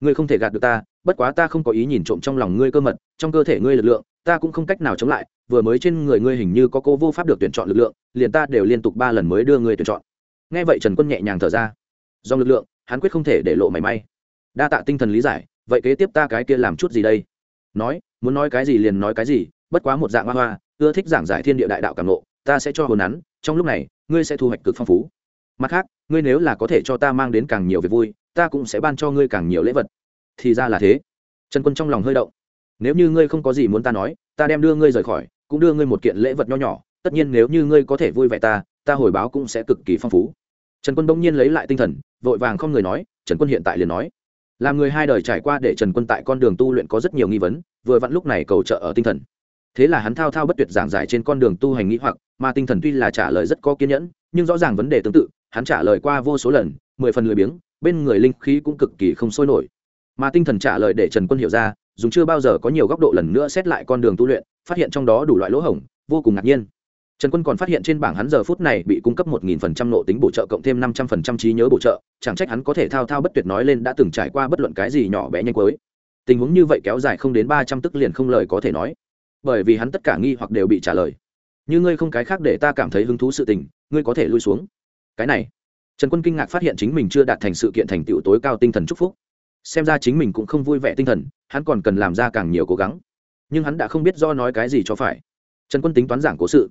Ngươi không thể gạt được ta, bất quá ta không có ý nhìn trộm trong lòng ngươi cơ mật, trong cơ thể ngươi lực lượng, ta cũng không cách nào chống lại, vừa mới trên người ngươi hình như có cô vô pháp được tuyển chọn lực lượng, liền ta đều liên tục ba lần mới đưa ngươi tuyển chọn. Nghe vậy trần quân nhẹ nhàng thở ra. Do lực lượng, hắn quyết không thể để lộ mảy may. Đa tạ tinh thần lý giải, vậy kế tiếp ta cái kia làm chút gì đây? Nói muốn nói cái gì liền nói cái gì bất quá một dạng hoa hoa ưa thích giảng giải thiên địa đại đạo cảm nộ ta sẽ cho hồn án, trong lúc này ngươi sẽ thu hoạch cực phong phú. Mặt khác ngươi nếu là có thể cho ta mang đến càng nhiều việc vui ta cũng sẽ ban cho ngươi càng nhiều lễ vật. Thì ra là thế. Trần quân trong lòng hơi động. Nếu như ngươi không có gì muốn ta nói ta đem đưa ngươi rời khỏi cũng đưa ngươi một kiện lễ vật nho nhỏ tất nhiên nếu như ngươi có thể vui vẻ ta ta hồi báo cũng sẽ cực kỳ phong phú. Trần quân bỗng nhiên lấy lại tinh thần vội vàng không người nói trần quân hiện tại liền nói làm người hai đời trải qua để trần quân tại con đường tu luyện có rất nhiều nghi vấn, vừa vặn lúc này cầu trợ ở tinh thần. Thế là hắn thao thao bất tuyệt giảng giải trên con đường tu hành nghĩ hoặc, mà tinh thần tuy là trả lời rất có kiên nhẫn, nhưng rõ ràng vấn đề tương tự, hắn trả lời qua vô số lần, mười phần lười biếng, bên người linh khí cũng cực kỳ không sôi nổi. Mà tinh thần trả lời để trần quân hiểu ra dùng chưa bao giờ có nhiều góc độ lần nữa xét lại con đường tu luyện, phát hiện trong đó đủ loại lỗ hổng, vô cùng ngạc nhiên trần quân còn phát hiện trên bảng hắn giờ phút này bị cung cấp một nghìn phần trăm nộ tính bổ trợ cộng thêm năm trăm phần trăm trí nhớ bổ trợ, chẳng trách hắn có thể thao thao bất tuyệt nói lên đã từng trải qua bất luận cái gì nhỏ bé nhanh cuối. Tình huống như vậy kéo dài không đến ba trăm tức liền không lời có thể nói. Bởi vì hắn tất cả nghi hoặc đều bị trả lời. Như ngươi không cái khác để ta cảm thấy hứng thú sự tình, ngươi có thể lui xuống. Cái này, trần quân kinh ngạc phát hiện chính mình chưa đạt thành sự kiện thành tựu tối cao tinh thần chúc phúc. Xem ra chính mình cũng không vui vẻ tinh thần, hắn còn cần làm ra càng nhiều cố gắng. Nhưng hắn đã không biết do nói cái gì cho phải. Trần quân tính toán giảng cố sự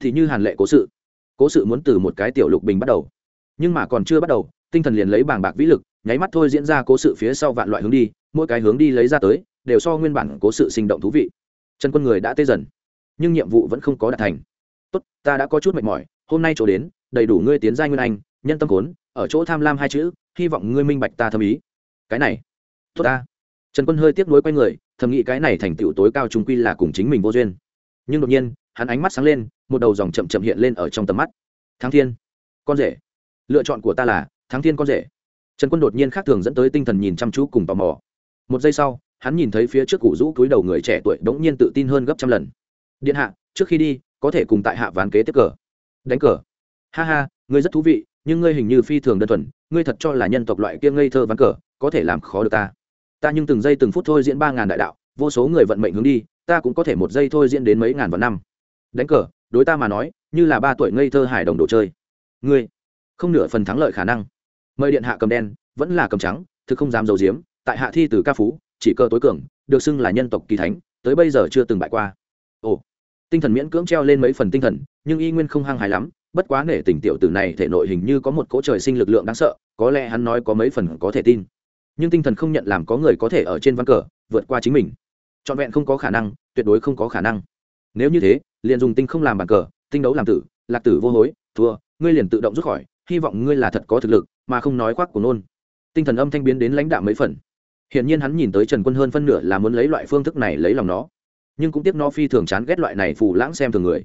thì như hàn lệ cố sự. Cố sự muốn từ một cái tiểu lục bình bắt đầu. Nhưng mà còn chưa bắt đầu, tinh thần liền lấy bảng bạc vĩ lực, nháy mắt thôi diễn ra cố sự phía sau vạn loại hướng đi, mỗi cái hướng đi lấy ra tới, đều so nguyên bản cố sự sinh động thú vị. Trần quân người đã tê dần, nhưng nhiệm vụ vẫn không có đạt thành. Tốt, ta đã có chút mệt mỏi, hôm nay chỗ đến, đầy đủ ngươi tiến giai nguyên anh, nhân tâm khốn, ở chỗ tham lam hai chữ, hy vọng ngươi minh bạch ta thâm ý. Cái này, tốt ta. Trần quân hơi tiếc nuối quay người, thầm nghĩ cái này thành tựu tối cao trung quy là cùng chính mình vô duyên. Nhưng đột nhiên, hắn ánh mắt sáng lên một đầu dòng chậm chậm hiện lên ở trong tầm mắt. Thắng thiên, con rể. Lựa chọn của ta là thắng thiên con rể. Trần quân đột nhiên khác thường dẫn tới tinh thần nhìn chăm chú cùng tò mò. Một giây sau, hắn nhìn thấy phía trước cụ rũ túi đầu người trẻ tuổi đ ố n g nhiên tự tin hơn gấp trăm lần. Điện hạ, trước khi đi, có thể cùng tại hạ ván kế tiếp cờ. Đánh cờ. Ha ha, ngươi rất thú vị, nhưng ngươi hình như phi thường đơn thuần, ngươi thật cho là nhân tộc loại kia ngây thơ ván cờ, có thể làm khó được ta. Ta nhưng từng giây từng phút thôi diễn ba ngàn đại đạo, vô số người vận mệnh hướng đi, ta cũng có thể một giây thôi diễn đến mấy ngàn vạn năm. Đánh cờ đối ta mà nói, như là ba tuổi ngây thơ hải đồng đồ chơi. Ngươi, không nửa phần thắng lợi khả năng. Mời điện hạ cầm đen, vẫn là cầm trắng, thực không dám giấu giếm, tại hạ thi từ ca phú, chỉ cơ tối cường, được xưng là nhân tộc kỳ thánh, tới bây giờ chưa từng bại qua. Ồ, tinh thần miễn cưỡng treo lên mấy phần tinh thần, nhưng y nguyên không hăng hài lắm, bất quá nể tình tiểu tử này thể nội hình như có một cỗ trời sinh lực lượng đáng sợ, có lẽ hắn nói có mấy phần có thể tin. Nhưng tinh thần không nhận làm có người có thể ở trên ván cờ, vượt qua chính mình. Trọn vẹn không có khả năng, tuyệt đối không có khả năng nếu như thế, liền dùng tinh không làm bàn cờ, tinh đấu làm tử, lạc tử vô hối, thua, ngươi liền tự động rút khỏi, hy vọng ngươi là thật có thực lực, mà không nói khoác của nôn. Tinh thần âm thanh biến đến lãnh đạo mấy phần. Hiển nhiên hắn nhìn tới trần quân hơn phân nửa là muốn lấy loại phương thức này lấy lòng nó, nhưng cũng tiếc nó phi thường chán ghét loại này phù lãng xem thường người.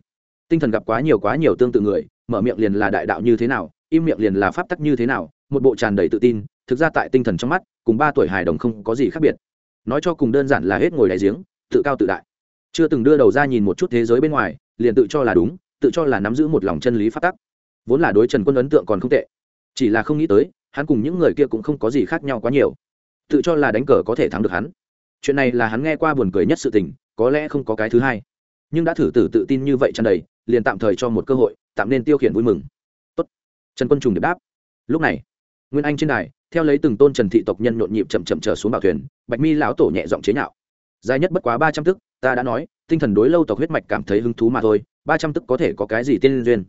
Tinh thần gặp quá nhiều quá nhiều tương tự người, mở miệng liền là đại đạo như thế nào, im miệng liền là pháp tắc như thế nào, một bộ tràn đầy tự tin, thực ra tại tinh thần trong mắt, cùng ba tuổi hài đồng không có gì khác biệt. Nói cho cùng đơn giản là hết ngồi đại giếng, tự cao tự đại chưa từng đưa đầu ra nhìn một chút thế giới bên ngoài, liền tự cho là đúng, tự cho là nắm giữ một lòng chân lý phát tắc. Vốn là đối trần quân ấn tượng còn không tệ. Chỉ là không nghĩ tới, hắn cùng những người kia cũng không có gì khác nhau quá nhiều. Tự cho là đánh cờ có thể thắng được hắn. Chuyện này là hắn nghe qua buồn cười nhất sự tình, có lẽ không có cái thứ hai. Nhưng đã thử tử tự tin như vậy tràn đầy, liền tạm thời cho một cơ hội, tạm nên tiêu khiển vui mừng. Tốt. trần quân trùng điệp đáp. Lúc này, nguyên anh trên đài, theo lấy từng tôn trần thị tộc nhân nhộn nhịp chậm chậm trở xuống bảo thuyền, bạch mi lão tổ nhẹ giọng chế nhạo. Dài nhất bất quá ba trăm tức ta đã nói, tinh thần đối lâu tộc huyết mạch cảm thấy hứng thú mà thôi, ba trăm tức có thể có cái gì tiên duyên?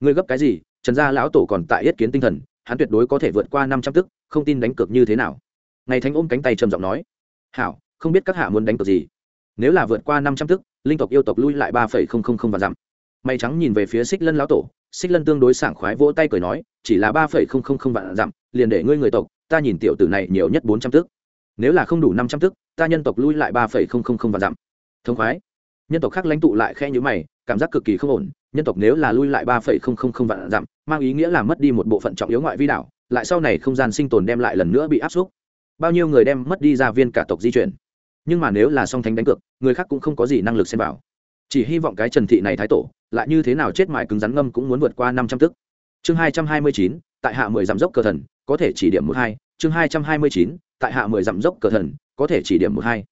Ngươi gấp cái gì? Trần gia lão tổ còn tại yết kiến tinh thần, hắn tuyệt đối có thể vượt qua năm trăm tức, không tin đánh cược như thế nào? Ngày thánh ôm cánh tay trầm giọng nói. Hảo, không biết các hạ muốn đánh cược gì? Nếu là vượt qua năm trăm tức, linh tộc yêu tộc lui lại ba phẩy không không không và dặm. Mày trắng nhìn về phía xích lân lão tổ, xích lân tương đối sảng khoái vỗ tay cười nói, chỉ là ba phẩy không không không vạn dặm, liền để ngươi người tộc, ta nhìn tiểu tử này nhiều nhất bốn trăm tức. Nếu là không đủ năm trăm tức, ta nhân tộc lui lại ba phẩy không không không vạn dặm thông khoái. Nhân tộc khác lãnh tụ lại khe nhữ mày, cảm giác cực kỳ không ổn. Nhân tộc nếu là lui lại ba phẩy không không không vạn dặm, mang ý nghĩa là mất đi một bộ phận trọng yếu ngoại vi đảo, lại sau này không gian sinh tồn đem lại lần nữa bị áp suất. Bao nhiêu người đem mất đi gia viên cả tộc di chuyển. Nhưng mà nếu là song thánh đánh cược, người khác cũng không có gì năng lực xem vào. Chỉ hy vọng cái trần thị này thái tổ, lại như thế nào chết mãi cứng rắn ngâm cũng muốn vượt qua năm trăm tức. Chương hai trăm hai mươi chín, tại hạ mười dặm dốc cờ thần, có thể chỉ điểm một hai. Chương hai trăm hai mươi chín, tại hạ mười dặm dốc cờ thần, có thể chỉ điểm một hai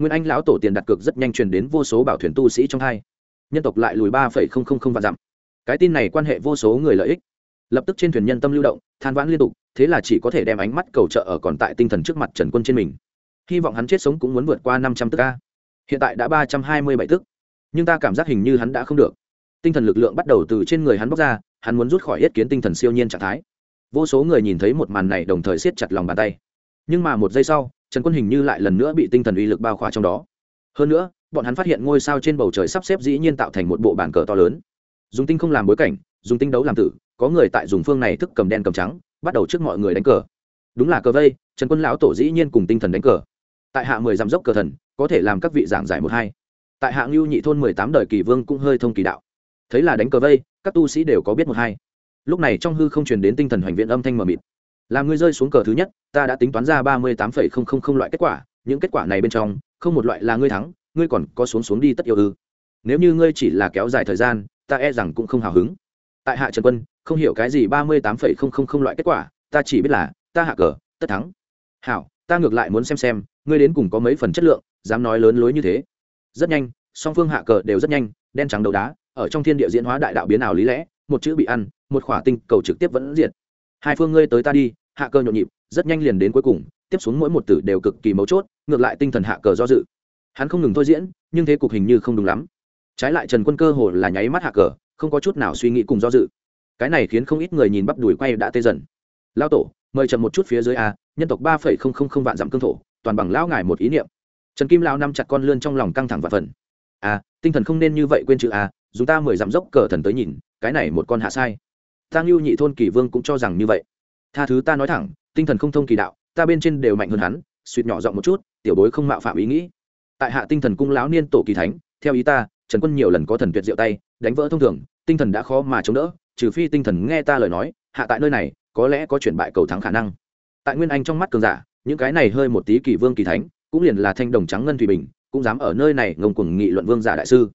nguyên anh lão tổ tiền đặt cược rất nhanh truyền đến vô số bảo thuyền tu sĩ trong hai. Nhân tộc lại lùi ba phẩy không không không vạn dặm. Cái tin này quan hệ vô số người lợi ích. Lập tức trên thuyền nhân tâm lưu động, than vãn liên tục, thế là chỉ có thể đem ánh mắt cầu trợ ở còn tại tinh thần trước mặt trần quân trên mình. Hy vọng hắn chết sống cũng muốn vượt qua năm trăm tức a. Hiện tại đã ba trăm hai mươi bảy tức, nhưng ta cảm giác hình như hắn đã không được. Tinh thần lực lượng bắt đầu từ trên người hắn bóc ra, hắn muốn rút khỏi yết kiến tinh thần siêu nhiên trạng thái. Vô số người nhìn thấy một màn này đồng thời siết chặt lòng bàn tay. Nhưng mà một giây sau trần quân hình như lại lần nữa bị tinh thần uy lực bao khóa trong đó. Hơn nữa, bọn hắn phát hiện ngôi sao trên bầu trời sắp xếp dĩ nhiên tạo thành một bộ bàn cờ to lớn. Dùng tinh không làm bối cảnh, dùng tinh đấu làm tử, có người tại dùng phương này thức cầm đen cầm trắng, bắt đầu trước mọi người đánh cờ. Đúng là cờ vây, trần quân lão tổ dĩ nhiên cùng tinh thần đánh cờ. Tại hạ mười dặm dốc cờ thần, có thể làm các vị giảng giải một hai. Tại hạ ngưu nhị thôn mười tám đời kỳ vương cũng hơi thông kỳ đạo. Thấy là đánh cờ vây, các tu sĩ đều có biết một hai. Lúc này trong hư không truyền đến tinh thần hoành viện âm thanh mờ mịt làm ngươi rơi xuống cờ thứ nhất, ta đã tính toán ra ba mươi tám phẩy không không không loại kết quả, những kết quả này bên trong, không một loại là ngươi thắng, ngươi còn có xuống xuống đi tất yêu ư. Nếu như ngươi chỉ là kéo dài thời gian, ta e rằng cũng không hào hứng. Tại hạ trần quân, không hiểu cái gì ba mươi tám phẩy không không không loại kết quả, ta chỉ biết là, ta hạ cờ, tất thắng. Hảo, ta ngược lại muốn xem xem, ngươi đến cùng có mấy phần chất lượng, dám nói lớn lối như thế. Rất nhanh, song phương hạ cờ đều rất nhanh, đen trắng đầu đá, ở trong thiên địa diễn hóa đại đạo biến ảo lý lẽ, một chữ bị ăn, một khỏa tinh cầu trực tiếp vẫn diệt. Hai phương ngươi tới ta đi hạ cờ nhộn nhịp, rất nhanh liền đến cuối cùng, tiếp xuống mỗi một tử đều cực kỳ mấu chốt, ngược lại tinh thần hạ cờ do dự. Hắn không ngừng thôi diễn, nhưng thế cục hình như không đúng lắm. Trái lại trần quân cơ hồ là nháy mắt hạ cờ, không có chút nào suy nghĩ cùng do dự. Cái này khiến không ít người nhìn bắp đùi quay đã tê dần. Lao tổ, mời trần một chút phía dưới a, nhân tộc ba phẩy không không không vạn dặm cương thổ, toàn bằng lão ngài một ý niệm. Trần kim lao nắm chặt con lươn trong lòng căng thẳng và phần. A, tinh thần không nên như vậy quên chữ a, dùng ta mười dặm dốc cờ thần tới nhìn, cái này một con hạ sai. Tang lưu nhị thôn kỳ vương cũng cho rằng như vậy tha thứ ta nói thẳng, tinh thần không thông kỳ đạo, ta bên trên đều mạnh hơn hắn, suýt nhỏ giọng một chút, tiểu bối không mạo phạm ý nghĩ. Tại hạ tinh thần cung lão niên tổ kỳ thánh, theo ý ta, trần quân nhiều lần có thần tuyệt diệu tay, đánh vỡ thông thường, tinh thần đã khó mà chống đỡ, trừ phi tinh thần nghe ta lời nói, hạ tại nơi này, có lẽ có chuyển bại cầu thắng khả năng. Tại nguyên anh trong mắt cường giả, những cái này hơi một tí kỳ vương kỳ thánh, cũng liền là thanh đồng trắng ngân thủy bình, cũng dám ở nơi này ngông cuồng nghị luận vương giả đại sư.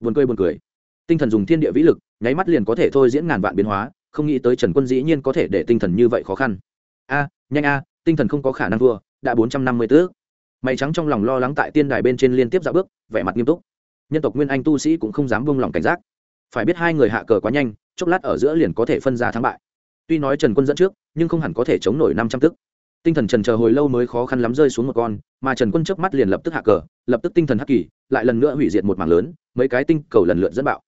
Buồn cười buồn cười. Tinh thần dùng thiên địa vĩ lực, nháy mắt liền có thể thôi diễn ngàn vạn biến hóa không nghĩ tới trần quân dĩ nhiên có thể để tinh thần như vậy khó khăn. A, nhanh a, tinh thần không có khả năng thua, đã bốn trăm năm mươi tước. Mày trắng trong lòng lo lắng tại tiên đài bên trên liên tiếp dạo bước, vẻ mặt nghiêm túc. Nhân tộc nguyên anh tu sĩ cũng không dám buông lòng cảnh giác. Phải biết hai người hạ cờ quá nhanh, chốc lát ở giữa liền có thể phân ra thắng bại. Tuy nói trần quân dẫn trước, nhưng không hẳn có thể chống nổi năm trăm tức tinh thần trần chờ hồi lâu mới khó khăn lắm rơi xuống một con, mà trần quân trước mắt liền lập tức hạ cờ, lập tức tinh thần hắc kỳ, lại lần nữa hủy diệt một mảng lớn, mấy cái tinh cầu lần lượt dẫn bạo.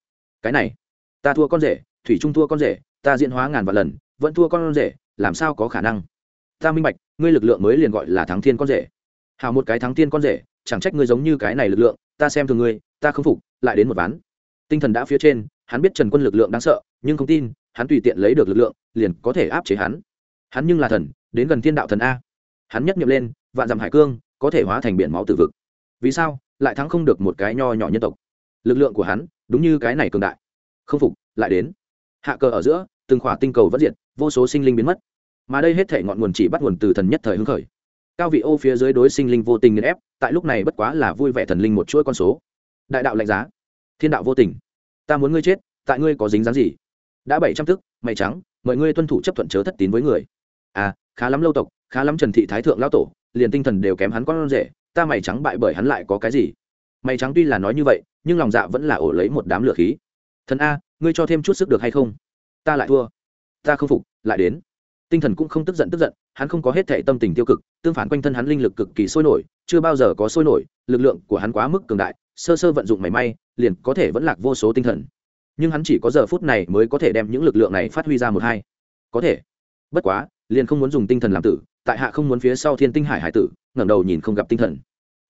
Cái này, ta thua con rể, thủy trung thua con rể ta diễn hóa ngàn vạn lần, vẫn thua con rể, làm sao có khả năng? Ta minh bạch, ngươi lực lượng mới liền gọi là thắng thiên con rể. Hào một cái thắng thiên con rể, chẳng trách ngươi giống như cái này lực lượng, ta xem thường ngươi, ta không phục, lại đến một ván. Tinh thần đã phía trên, hắn biết trần quân lực lượng đáng sợ, nhưng không tin, hắn tùy tiện lấy được lực lượng, liền có thể áp chế hắn. Hắn nhưng là thần, đến gần thiên đạo thần a. Hắn nhất nghiệm lên, vạn dặm hải cương, có thể hóa thành biển máu tử vực. Vì sao, lại thắng không được một cái nho nhỏ nhân tộc? Lực lượng của hắn, đúng như cái này cường đại. Không phục, lại đến hạ cờ ở giữa, từng khỏa tinh cầu vẫn diệt, vô số sinh linh biến mất. Mà đây hết thể ngọn nguồn chỉ bắt nguồn từ thần nhất thời hưng khởi. Cao vị ô phía dưới đối sinh linh vô tình nghiền ép, tại lúc này bất quá là vui vẻ thần linh một chuỗi con số. Đại đạo lạnh giá. Thiên đạo vô tình. Ta muốn ngươi chết, tại ngươi có dính dáng gì? Đã bảy trăm tức mày trắng mọi ngươi tuân thủ chấp thuận chớ thất tín với người. À khá lắm lâu tộc, khá lắm trần thị thái thượng lão tổ, liền tinh thần đều kém hắn con rể, ta mày trắng bại bởi hắn lại có cái gì? Mày trắng tuy là nói như vậy, nhưng lòng dạ vẫn là ổ lấy một đám lửa khí thần a, ngươi cho thêm chút sức được hay không? Ta lại thua. Ta không phục, lại đến. Tinh thần cũng không tức giận tức giận, hắn không có hết thệ tâm tình tiêu cực, tương phản quanh thân hắn linh lực cực kỳ sôi nổi, chưa bao giờ có sôi nổi, lực lượng của hắn quá mức cường đại, sơ sơ vận dụng mảy may, liền có thể vẫn lạc vô số tinh thần. Nhưng hắn chỉ có giờ phút này mới có thể đem những lực lượng này phát huy ra một hai. Có thể. Bất quá, liền không muốn dùng tinh thần làm tử, tại hạ không muốn phía sau thiên tinh hải hải tử, ngẩng đầu nhìn không gặp tinh thần.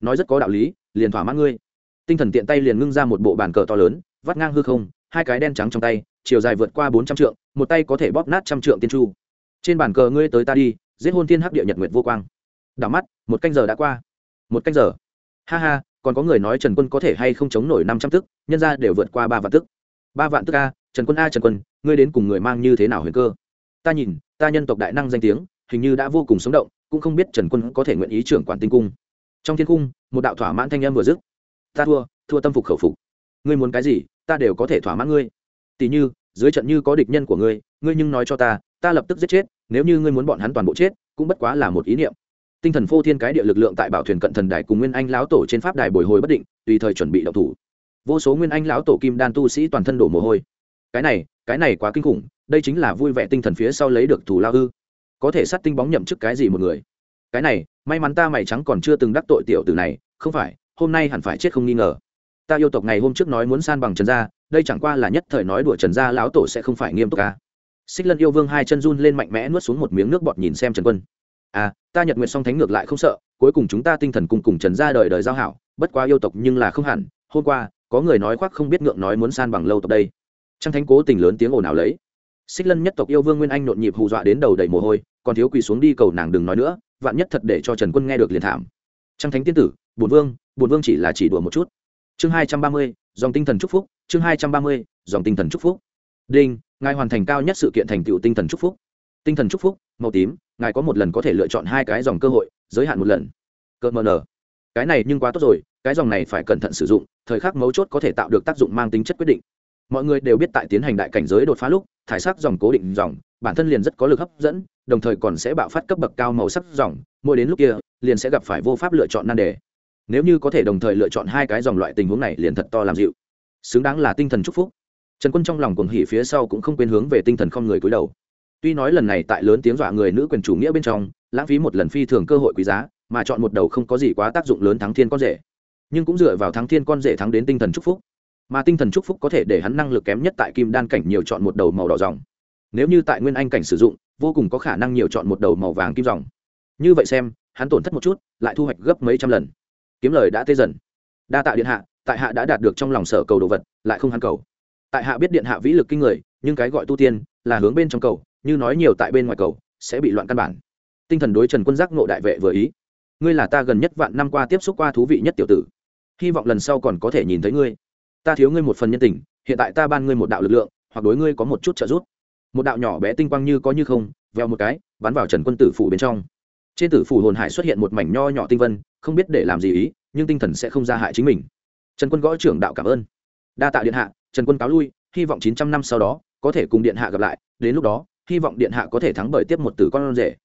Nói rất có đạo lý, liền thỏa mãn ngươi. Tinh thần tiện tay liền ngưng ra một bộ bàn cờ to lớn, vắt ngang hư không hai cái đen trắng trong tay, chiều dài vượt qua bốn trăm trượng, một tay có thể bóp nát trăm trượng tiên chu. Trên bàn cờ ngươi tới ta đi, giết hôn thiên hắc địa nhật nguyệt vô quang. Đảo mắt, một canh giờ đã qua. Một canh giờ. Ha ha, còn có người nói trần quân có thể hay không chống nổi năm trăm tức, nhân ra đều vượt qua ba vạn tức. Ba vạn tức a, trần quân a, trần quân, ngươi đến cùng người mang như thế nào huyền cơ? Ta nhìn, ta nhân tộc đại năng danh tiếng, hình như đã vô cùng sống động, cũng không biết trần quân có thể nguyện ý trưởng quản tinh cung. Trong thiên cung, một đạo thỏa mãn thanh âm vừa dứt. Ta thua thua tâm phục khẩu phục. Ngươi muốn cái gì? Ta đều có thể thỏa mãn ngươi. Tỷ như, dưới trận như có địch nhân của ngươi ngươi nhưng nói cho ta ta lập tức giết chết, nếu như ngươi muốn bọn hắn toàn bộ chết, cũng bất quá là một ý niệm. Tinh thần phô thiên cái địa lực lượng tại bảo thuyền cận thần đài cùng nguyên anh lão tổ trên pháp đài bồi hồi bất định, tùy thời chuẩn bị đậu thủ. Vô số nguyên anh lão tổ kim đan tu sĩ toàn thân đổ mồ hôi. Cái này cái này quá kinh khủng, đây chính là vui vẻ tinh thần phía sau lấy được thủ lao ư. Có thể sát tinh bóng nhậm chức cái gì một người? Cái này, may mắn ta mày trắng còn chưa từng đắc tội tiểu tử này, không phải, hôm nay hẳn phải chết không nghi ngờ ta yêu tộc ngày hôm trước nói muốn san bằng trần gia, đây chẳng qua là nhất thời nói đùa trần gia lão tổ sẽ không phải nghiêm túc ca xích lân yêu vương hai chân run lên mạnh mẽ nuốt xuống một miếng nước bọt nhìn xem trần quân. À ta nhật nguyện song thánh ngược lại không sợ, cuối cùng chúng ta tinh thần cùng cùng trần gia đời đời giao hảo, bất quá yêu tộc nhưng là không hẳn, hôm qua, có người nói khoác không biết ngượng nói muốn san bằng lâu tộc đây. Trang thánh cố tình lớn tiếng ồn ào lấy. Xích lân nhất tộc yêu vương nguyên anh nhộn nhịp hù dọa đến đầu đầy mồ hôi, còn thiếu quỳ xuống đi cầu nàng đừng nói nữa, vạn nhất thật để cho trần quân nghe được liền thảm. Trang thánh tiên tử bùn vương bùn vương chỉ là chỉ đùa một chút chương hai trăm ba mươi, dòng tinh thần chúc phúc, chương hai trăm ba mươi, dòng tinh thần chúc phúc. Đinh, ngài hoàn thành cao nhất sự kiện thành tựu tinh thần chúc phúc. Tinh thần chúc phúc, màu tím, ngài có một lần có thể lựa chọn hai cái dòng cơ hội, giới hạn một lần. Cơ mờ nở. Cái này nhưng quá tốt rồi, cái dòng này phải cẩn thận sử dụng, thời khắc mấu chốt có thể tạo được tác dụng mang tính chất quyết định. Mọi người đều biết tại tiến hành đại cảnh giới đột phá lúc, thải sắc dòng cố định dòng, bản thân liền rất có lực hấp dẫn, đồng thời còn sẽ bạo phát cấp bậc cao màu sắc dòng, mỗi đến lúc kia, liền sẽ gặp phải vô pháp lựa chọn nan đề nếu như có thể đồng thời lựa chọn hai cái dòng loại tình huống này liền thật to làm dịu. Xứng đáng là tinh thần chúc phúc. Trần quân trong lòng cuồng hỉ phía sau cũng không quên hướng về tinh thần không người cúi đầu. Tuy nói lần này tại lớn tiếng dọa người nữ quyền chủ nghĩa bên trong, lãng phí một lần phi thường cơ hội quý giá, mà chọn một đầu không có gì quá tác dụng lớn thắng thiên con rể. Nhưng cũng dựa vào thắng thiên con rể thắng đến tinh thần chúc phúc. Mà tinh thần chúc phúc có thể để hắn năng lực kém nhất tại kim đan cảnh nhiều chọn một đầu màu đỏ dòng nếu như tại nguyên anh cảnh sử dụng, vô cùng có khả năng nhiều chọn một đầu màu vàng kim dòng như vậy xem, hắn tổn thất một chút, lại thu hoạch gấp mấy trăm lần kiếm lời đã tê dần. Đa tạ điện hạ, tại hạ đã đạt được trong lòng sở cầu đồ vật, lại không hắn cầu. Tại hạ biết điện hạ vĩ lực kinh người, nhưng cái gọi tu tiên là hướng bên trong cầu, như nói nhiều tại bên ngoài cầu, sẽ bị loạn căn bản. Tinh thần đối trần quân giác nộ đại vệ vừa ý. Ngươi là ta gần nhất vạn năm qua tiếp xúc qua thú vị nhất tiểu tử. Hy vọng lần sau còn có thể nhìn thấy ngươi. Ta thiếu ngươi một phần nhân tình, hiện tại ta ban ngươi một đạo lực lượng, hoặc đối ngươi có một chút trợ giúp. Một đạo nhỏ bé tinh quang như có như không, veo một cái, bắn vào trần quân tử phủ bên trong trên tử phủ hồn hải xuất hiện một mảnh nho nhỏ tinh vân, không biết để làm gì ý, nhưng tinh thần sẽ không ra hại chính mình. Trần quân gõ trưởng đạo cảm ơn. Đa tạ điện hạ, trần quân cáo lui, hy vọng chín trăm năm sau đó, có thể cùng điện hạ gặp lại, đến lúc đó, hy vọng điện hạ có thể thắng bởi tiếp một tử con rể.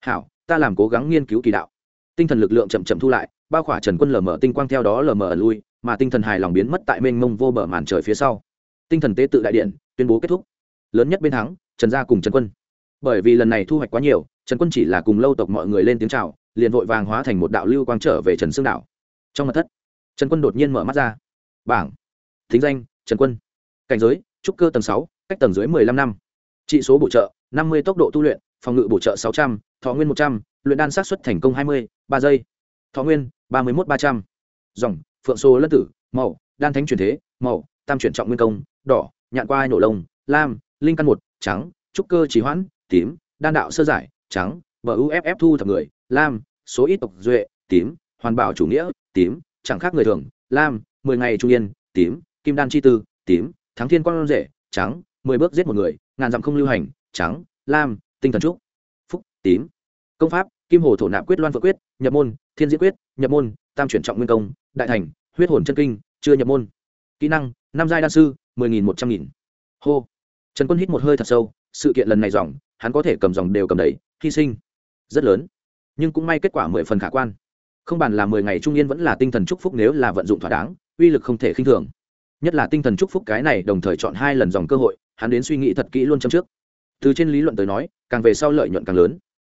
Hảo, ta làm cố gắng nghiên cứu kỳ đạo. Tinh thần lực lượng chậm chậm thu lại, bao khỏa trần quân lờ mờ tinh quang theo đó lờ mờ lui, mà tinh thần hài lòng biến mất tại mênh mông vô bờ màn trời phía sau. Tinh thần tế tự đại điện, tuyên bố kết thúc. Lớn nhất bên thắng, trần gia cùng trần quân. Bởi vì lần này thu hoạch quá nhiều trần quân chỉ là cùng lâu tộc mọi người lên tiếng c h à o liền vội vàng hóa thành một đạo lưu quang trở về trần xương đạo trong mặt thất, trần quân đột nhiên mở mắt ra. Bảng. Thính danh, trần quân. Cảnh giới, trúc cơ tầng sáu, cách tầng dưới mười lăm năm. Trị số bổ trợ, năm mươi tốc độ tu luyện, phòng ngự bổ trợ sáu trăm, thọ nguyên một trăm, luyện đan sát xuất thành công hai mươi, ba giây. Thọ nguyên, ba mươi một ba trăm. Dòng, phượng số lân tử, màu, đan thánh truyền thế, màu, tam chuyển trọng nguyên công, đỏ, nhạn qua ai nổ lông, lam, linh căn một, trắng, trúc cơ trì hoãn, tím, đan đạo sơ giải trắng, bờ uff thu thập người, lam, số ít tộc duệ, tím, hoàn bảo chủ nghĩa, tím, chẳng khác người thường, lam, mười ngày trung yên, tím, kim đan chi tư, tím, thắng thiên quan rể, trắng, mười bước giết một người, ngàn dặm không lưu hành, trắng, lam, tinh thần trúc, phúc, tím. Công pháp, kim hồ thổ nạp quyết loan vợ quyết, nhập môn, thiên diễn quyết, nhập môn, tam chuyển trọng nguyên công, đại thành, huyết hồn chân kinh, chưa nhập môn. Kỹ năng, năm giai đan sư, mười nghìn một trăm nghìn. Hô. Trần quân hít một hơi thật sâu, sự kiện lần này dòng, hắn có thể cầm dòng đều cầm đầy hy sinh. Rất lớn. Nhưng cũng may kết quả mười phần khả quan. Không bàn là mười ngày trung yên vẫn là tinh thần chúc phúc nếu là vận dụng thỏa đáng, uy lực không thể khinh thường. Nhất là tinh thần chúc phúc cái này đồng thời chọn hai lần dòng cơ hội, hắn đến suy nghĩ thật kỹ luôn châm trước. Từ trên lý luận tới nói, càng về sau lợi nhuận càng lớn.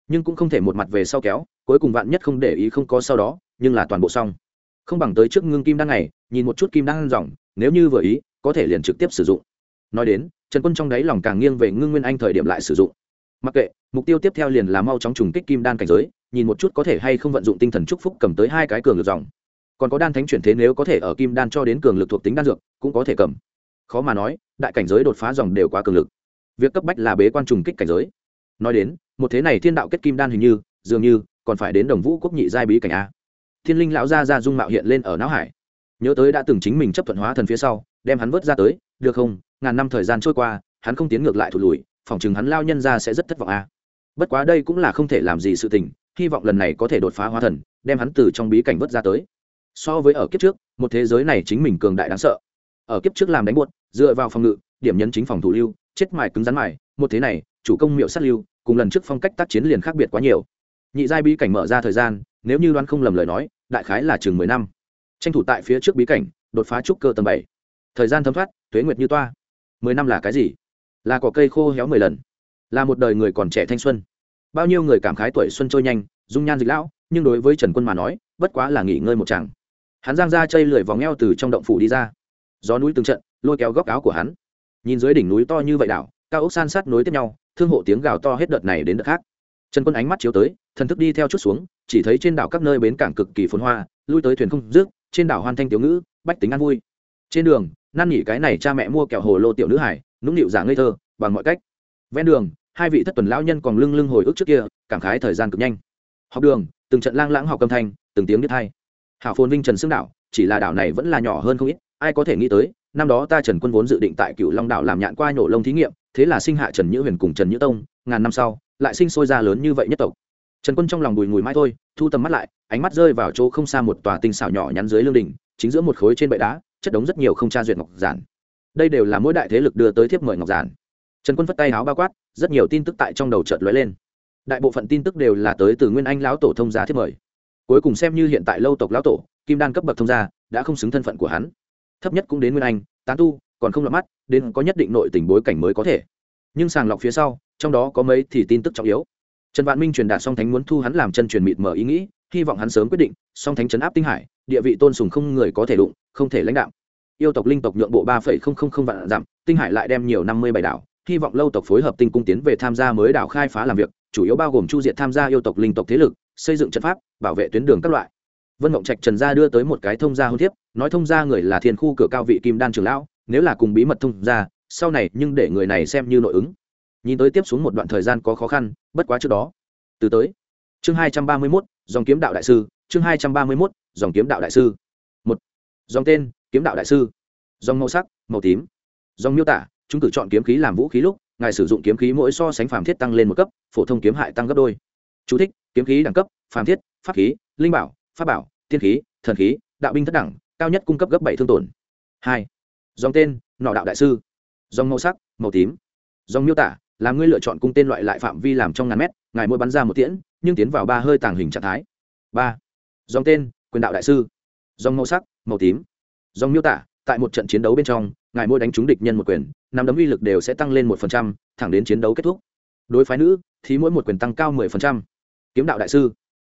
Nhưng cũng không thể một mặt về sau kéo, cuối cùng vạn nhất không để ý không có sau đó, nhưng là toàn bộ xong. Không bằng tới trước ngưng kim đăng này nhìn một chút kim đăng dòng, nếu như vừa ý, có thể liền trực tiếp sử dụng. Nói đến, trần quân trong đáy lòng càng nghiêng về ngưng nguyên anh thời điểm lại sử dụng mặc kệ, mục tiêu tiếp theo liền là mau chóng trùng kích kim đan cảnh giới, nhìn một chút có thể hay không vận dụng tinh thần chúc phúc cầm tới hai cái cường lực dòng. Còn có đan thánh chuyển thế nếu có thể ở kim đan cho đến cường lực thuộc tính đan dược, cũng có thể cầm. Khó mà nói, đại cảnh giới đột phá dòng đều quá cường lực. Việc cấp bách là bế quan trùng kích cảnh giới. Nói đến, một thế này thiên đạo kết kim đan hình như, dường như, còn phải đến đồng vũ quốc nhị giai bí cảnh a. Thiên linh lão gia ra dung mạo hiện lên ở não hải. Nhớ tới đã từng chính mình chấp thuận hóa thần phía sau, đem hắn vớt ra tới, được không? Ngàn năm thời gian trôi qua, hắn không tiến ngược lại thụt lùi phòng chừng hắn lao nhân ra sẽ rất thất vọng a bất quá đây cũng là không thể làm gì sự tình, hy vọng lần này có thể đột phá hóa thần, đem hắn từ trong bí cảnh vớt ra tới. So với ở kiếp trước, một thế giới này chính mình cường đại đáng sợ. Ở kiếp trước làm đánh buốt dựa vào phòng ngự, điểm nhấn chính phòng thủ lưu, chết mài cứng rắn mài, một thế này, chủ công miệu sát lưu, cùng lần trước phong cách tác chiến liền khác biệt quá nhiều. Nhị giai bí cảnh mở ra thời gian, nếu như đoán không lầm lời nói, đại khái là chừng mười năm. Tranh thủ tại phía trước bí cảnh, đột phá trúc cơ tầng bảy. Thời gian thấm thoát thuế nguyệt như toa. Mười năm là cái gì? Là cỏ cây khô héo mười lần, là một đời người còn trẻ thanh xuân. Bao nhiêu người cảm khái tuổi xuân trôi nhanh, dung nhan dịch lão, nhưng đối với trần quân mà nói, bất quá là nghỉ ngơi một chàng hắn giang ra chây lười vòng eo từ trong động phủ đi ra. Gió núi từng trận, lôi kéo góc áo của hắn. Nhìn dưới đỉnh núi to như vậy đảo, cao ốc san sát nối tiếp nhau, thương hộ tiếng gào to hết đợt này đến đợt khác. Trần quân ánh mắt chiếu tới, thần thức đi theo chút xuống, chỉ thấy trên đảo các nơi bến cảng cực kỳ phồn hoa, lui tới thuyền không rước trên đảo hoan thanh tiểu ngữ, bách tính ăn vui. Trên đường, năn nỉ cái này cha mẹ mua kẹo hồ lô tiểu nữ hải nũng nịu giả ngây thơ, bằng mọi cách. Ven đường, hai vị thất tuần lão nhân còn lưng lưng hồi ức trước kia, cảm khái thời gian cực nhanh. Học đường, từng trận lang lãng học âm thanh, từng tiếng đứt thay hảo phồn vinh trần xương đảo chỉ là đảo này vẫn là nhỏ hơn không ít, ai có thể nghĩ tới, năm đó ta trần quân vốn dự định tại cựu long đảo làm nhạn qua nhổ lông thí nghiệm, thế là sinh hạ trần nhữ huyền cùng trần nhữ tông, ngàn năm sau, lại sinh sôi ra lớn như vậy nhất tộc. Trần quân trong lòng bùi ngùi mai thôi, thu tầm mắt lại, ánh mắt rơi vào chỗ không xa một tòa tinh xảo nhỏ nhắn dưới lương đình chính giữa một khối trên bệ đá, chất đống rất nhiều không tra duyệt ngọc giản đây đều là mỗi đại thế lực đưa tới thiếp mời ngọc giản. Trần quân phất tay áo bao quát, rất nhiều tin tức tại trong đầu chợt lóe lên. Đại bộ phận tin tức đều là tới từ nguyên anh lão tổ thông gia thiếp mời. Cuối cùng xem như hiện tại lâu tộc lão tổ, kim đan cấp bậc thông gia, đã không xứng thân phận của hắn. Thấp nhất cũng đến nguyên anh, tán tu, còn không lọt mắt, đến có nhất định nội tình bối cảnh mới có thể. Nhưng sàng lọc phía sau, trong đó có mấy thì tin tức trọng yếu. Trần vạn minh truyền đạt song thánh muốn thu hắn làm chân truyền mịt mở ý nghĩ, hy vọng hắn sớm quyết định, song thánh chấn áp tinh hải, địa vị tôn sùng không người có thể đụng, không thể lãnh đạo yêu tộc linh tộc nhượng bộ ba phẩy không không không vạn dặm, tinh hải lại đem nhiều năm mươi bảy đảo, hy vọng lâu tộc phối hợp tinh cung tiến về tham gia mới đảo khai phá làm việc, chủ yếu bao gồm chu diện tham gia yêu tộc linh tộc thế lực, xây dựng trận pháp, bảo vệ tuyến đường các loại. Vân mộng trạch trần gia đưa tới một cái thông gia hôn thiếp, nói thông gia người là thiên khu cửa cao vị kim đan trường lão, nếu là cùng bí mật thông gia, sau này nhưng để người này xem như nội ứng. Nhìn tới tiếp xuống một đoạn thời gian có khó khăn, bất quá trước đó. Từ tới. Chương hai trăm ba mươi mốt, dòng kiếm đạo đại sư, chương hai trăm ba mươi mốt, dòng kiếm đạo đại sư. Một. Dòng tên kiếm đạo đại sư. Dòng màu sắc màu tím. Dòng miêu tả chúng cử chọn kiếm khí làm vũ khí lúc ngài sử dụng kiếm khí mỗi so sánh phàm thiết tăng lên một cấp phổ thông kiếm hại tăng gấp đôi. Chú thích, kiếm khí đẳng cấp phàm thiết pháp khí linh bảo pháp bảo tiên khí thần khí đạo binh thất đẳng cao nhất cung cấp gấp bảy thương tổn. Hai. Dòng tên nọ đạo đại sư. Dòng màu sắc màu tím. Dòng miêu tả là ngươi lựa chọn cung tên loại lại phạm vi làm trong ngàn mét ngài mỗi bắn ra một tiễn nhưng tiến vào ba hơi tàng hình trạng thái. Ba. Dòng tên quyền đạo đại sư. Dòng màu sắc màu tím dòng miêu tả, tại một trận chiến đấu bên trong, ngài mỗi đánh trúng địch nhân một quyền năm đấm uy lực đều sẽ tăng lên một phần trăm, thẳng đến chiến đấu kết thúc. Đối phái nữ, thì mỗi một quyền tăng cao mười phần trăm. Kiếm đạo đại sư.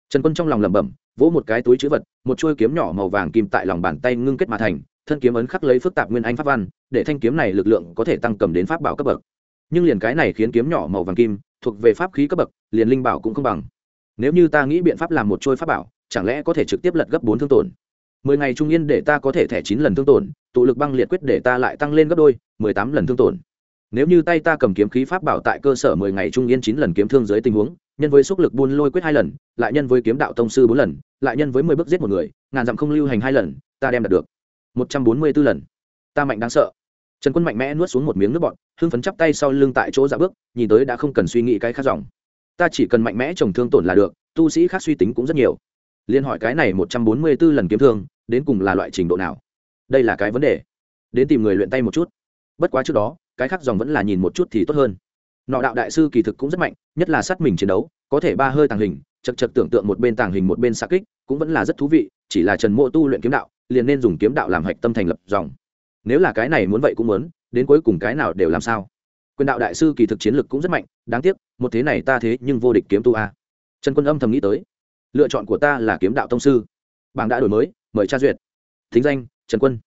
Trần quân trong lòng lẩm bẩm, vỗ một cái túi chữ vật, một chuôi kiếm nhỏ màu vàng kim tại lòng bàn tay ngưng kết mà thành, thân kiếm ấn khắc lấy phức tạp nguyên anh pháp văn, để thanh kiếm này lực lượng có thể tăng cầm đến pháp bảo cấp bậc. Nhưng liền cái này khiến kiếm nhỏ màu vàng kim, thuộc về pháp khí cấp bậc, liền linh bảo cũng không bằng. Nếu như ta nghĩ biện pháp làm một trôi pháp bảo, chẳng lẽ có thể trực tiếp lật gấp bốn thương tổn? Mười ngày trung yên để ta có thể thẻ chín lần thương tổn, tụ lực băng liệt quyết để ta lại tăng lên gấp đôi, mười tám lần thương tổn. Nếu như tay ta cầm kiếm khí pháp bảo tại cơ sở mười ngày trung yên chín lần kiếm thương dưới tình huống, nhân với xúc lực buôn lôi quyết hai lần, lại nhân với kiếm đạo tông sư bốn lần, lại nhân với mười bước giết một người, ngàn dặm không lưu hành hai lần, ta đem đạt được một trăm bốn mươi b ố lần. Ta mạnh đáng sợ. Trần quân mạnh mẽ nuốt xuống một miếng nước bọt, hưng phấn chắp tay sau lưng tại chỗ dạ bước, nhìn tới đã không cần suy nghĩ cái khác dòng. Ta chỉ cần mạnh mẽ trồng thương tổn là được, tu sĩ khác suy tính cũng rất nhiều. Liên hỏi cái này một trăm bốn mươi b ố lần kiếm thương đến cùng là loại trình độ nào? Đây là cái vấn đề. Đến tìm người luyện tay một chút. Bất quá trước đó, cái khác dòng vẫn là nhìn một chút thì tốt hơn. Nọ đạo đại sư kỳ thực cũng rất mạnh, nhất là sát mình chiến đấu, có thể ba hơi tàng hình, chật chật tưởng tượng một bên tàng hình một bên xa kích, cũng vẫn là rất thú vị, chỉ là trần mộ tu luyện kiếm đạo, liền nên dùng kiếm đạo làm hạch tâm thành lập dòng. Nếu là cái này muốn vậy cũng muốn, đến cuối cùng cái nào đều làm sao? Quyền đạo đại sư kỳ thực chiến lực cũng rất mạnh, đáng tiếc, một thế này ta thế nhưng vô địch kiếm tu a. Trần quân âm thầm nghĩ tới. Lựa chọn của ta là kiếm đạo tông sư bảng đã đổi mới, mời tra duyệt. Thính danh, trần quân.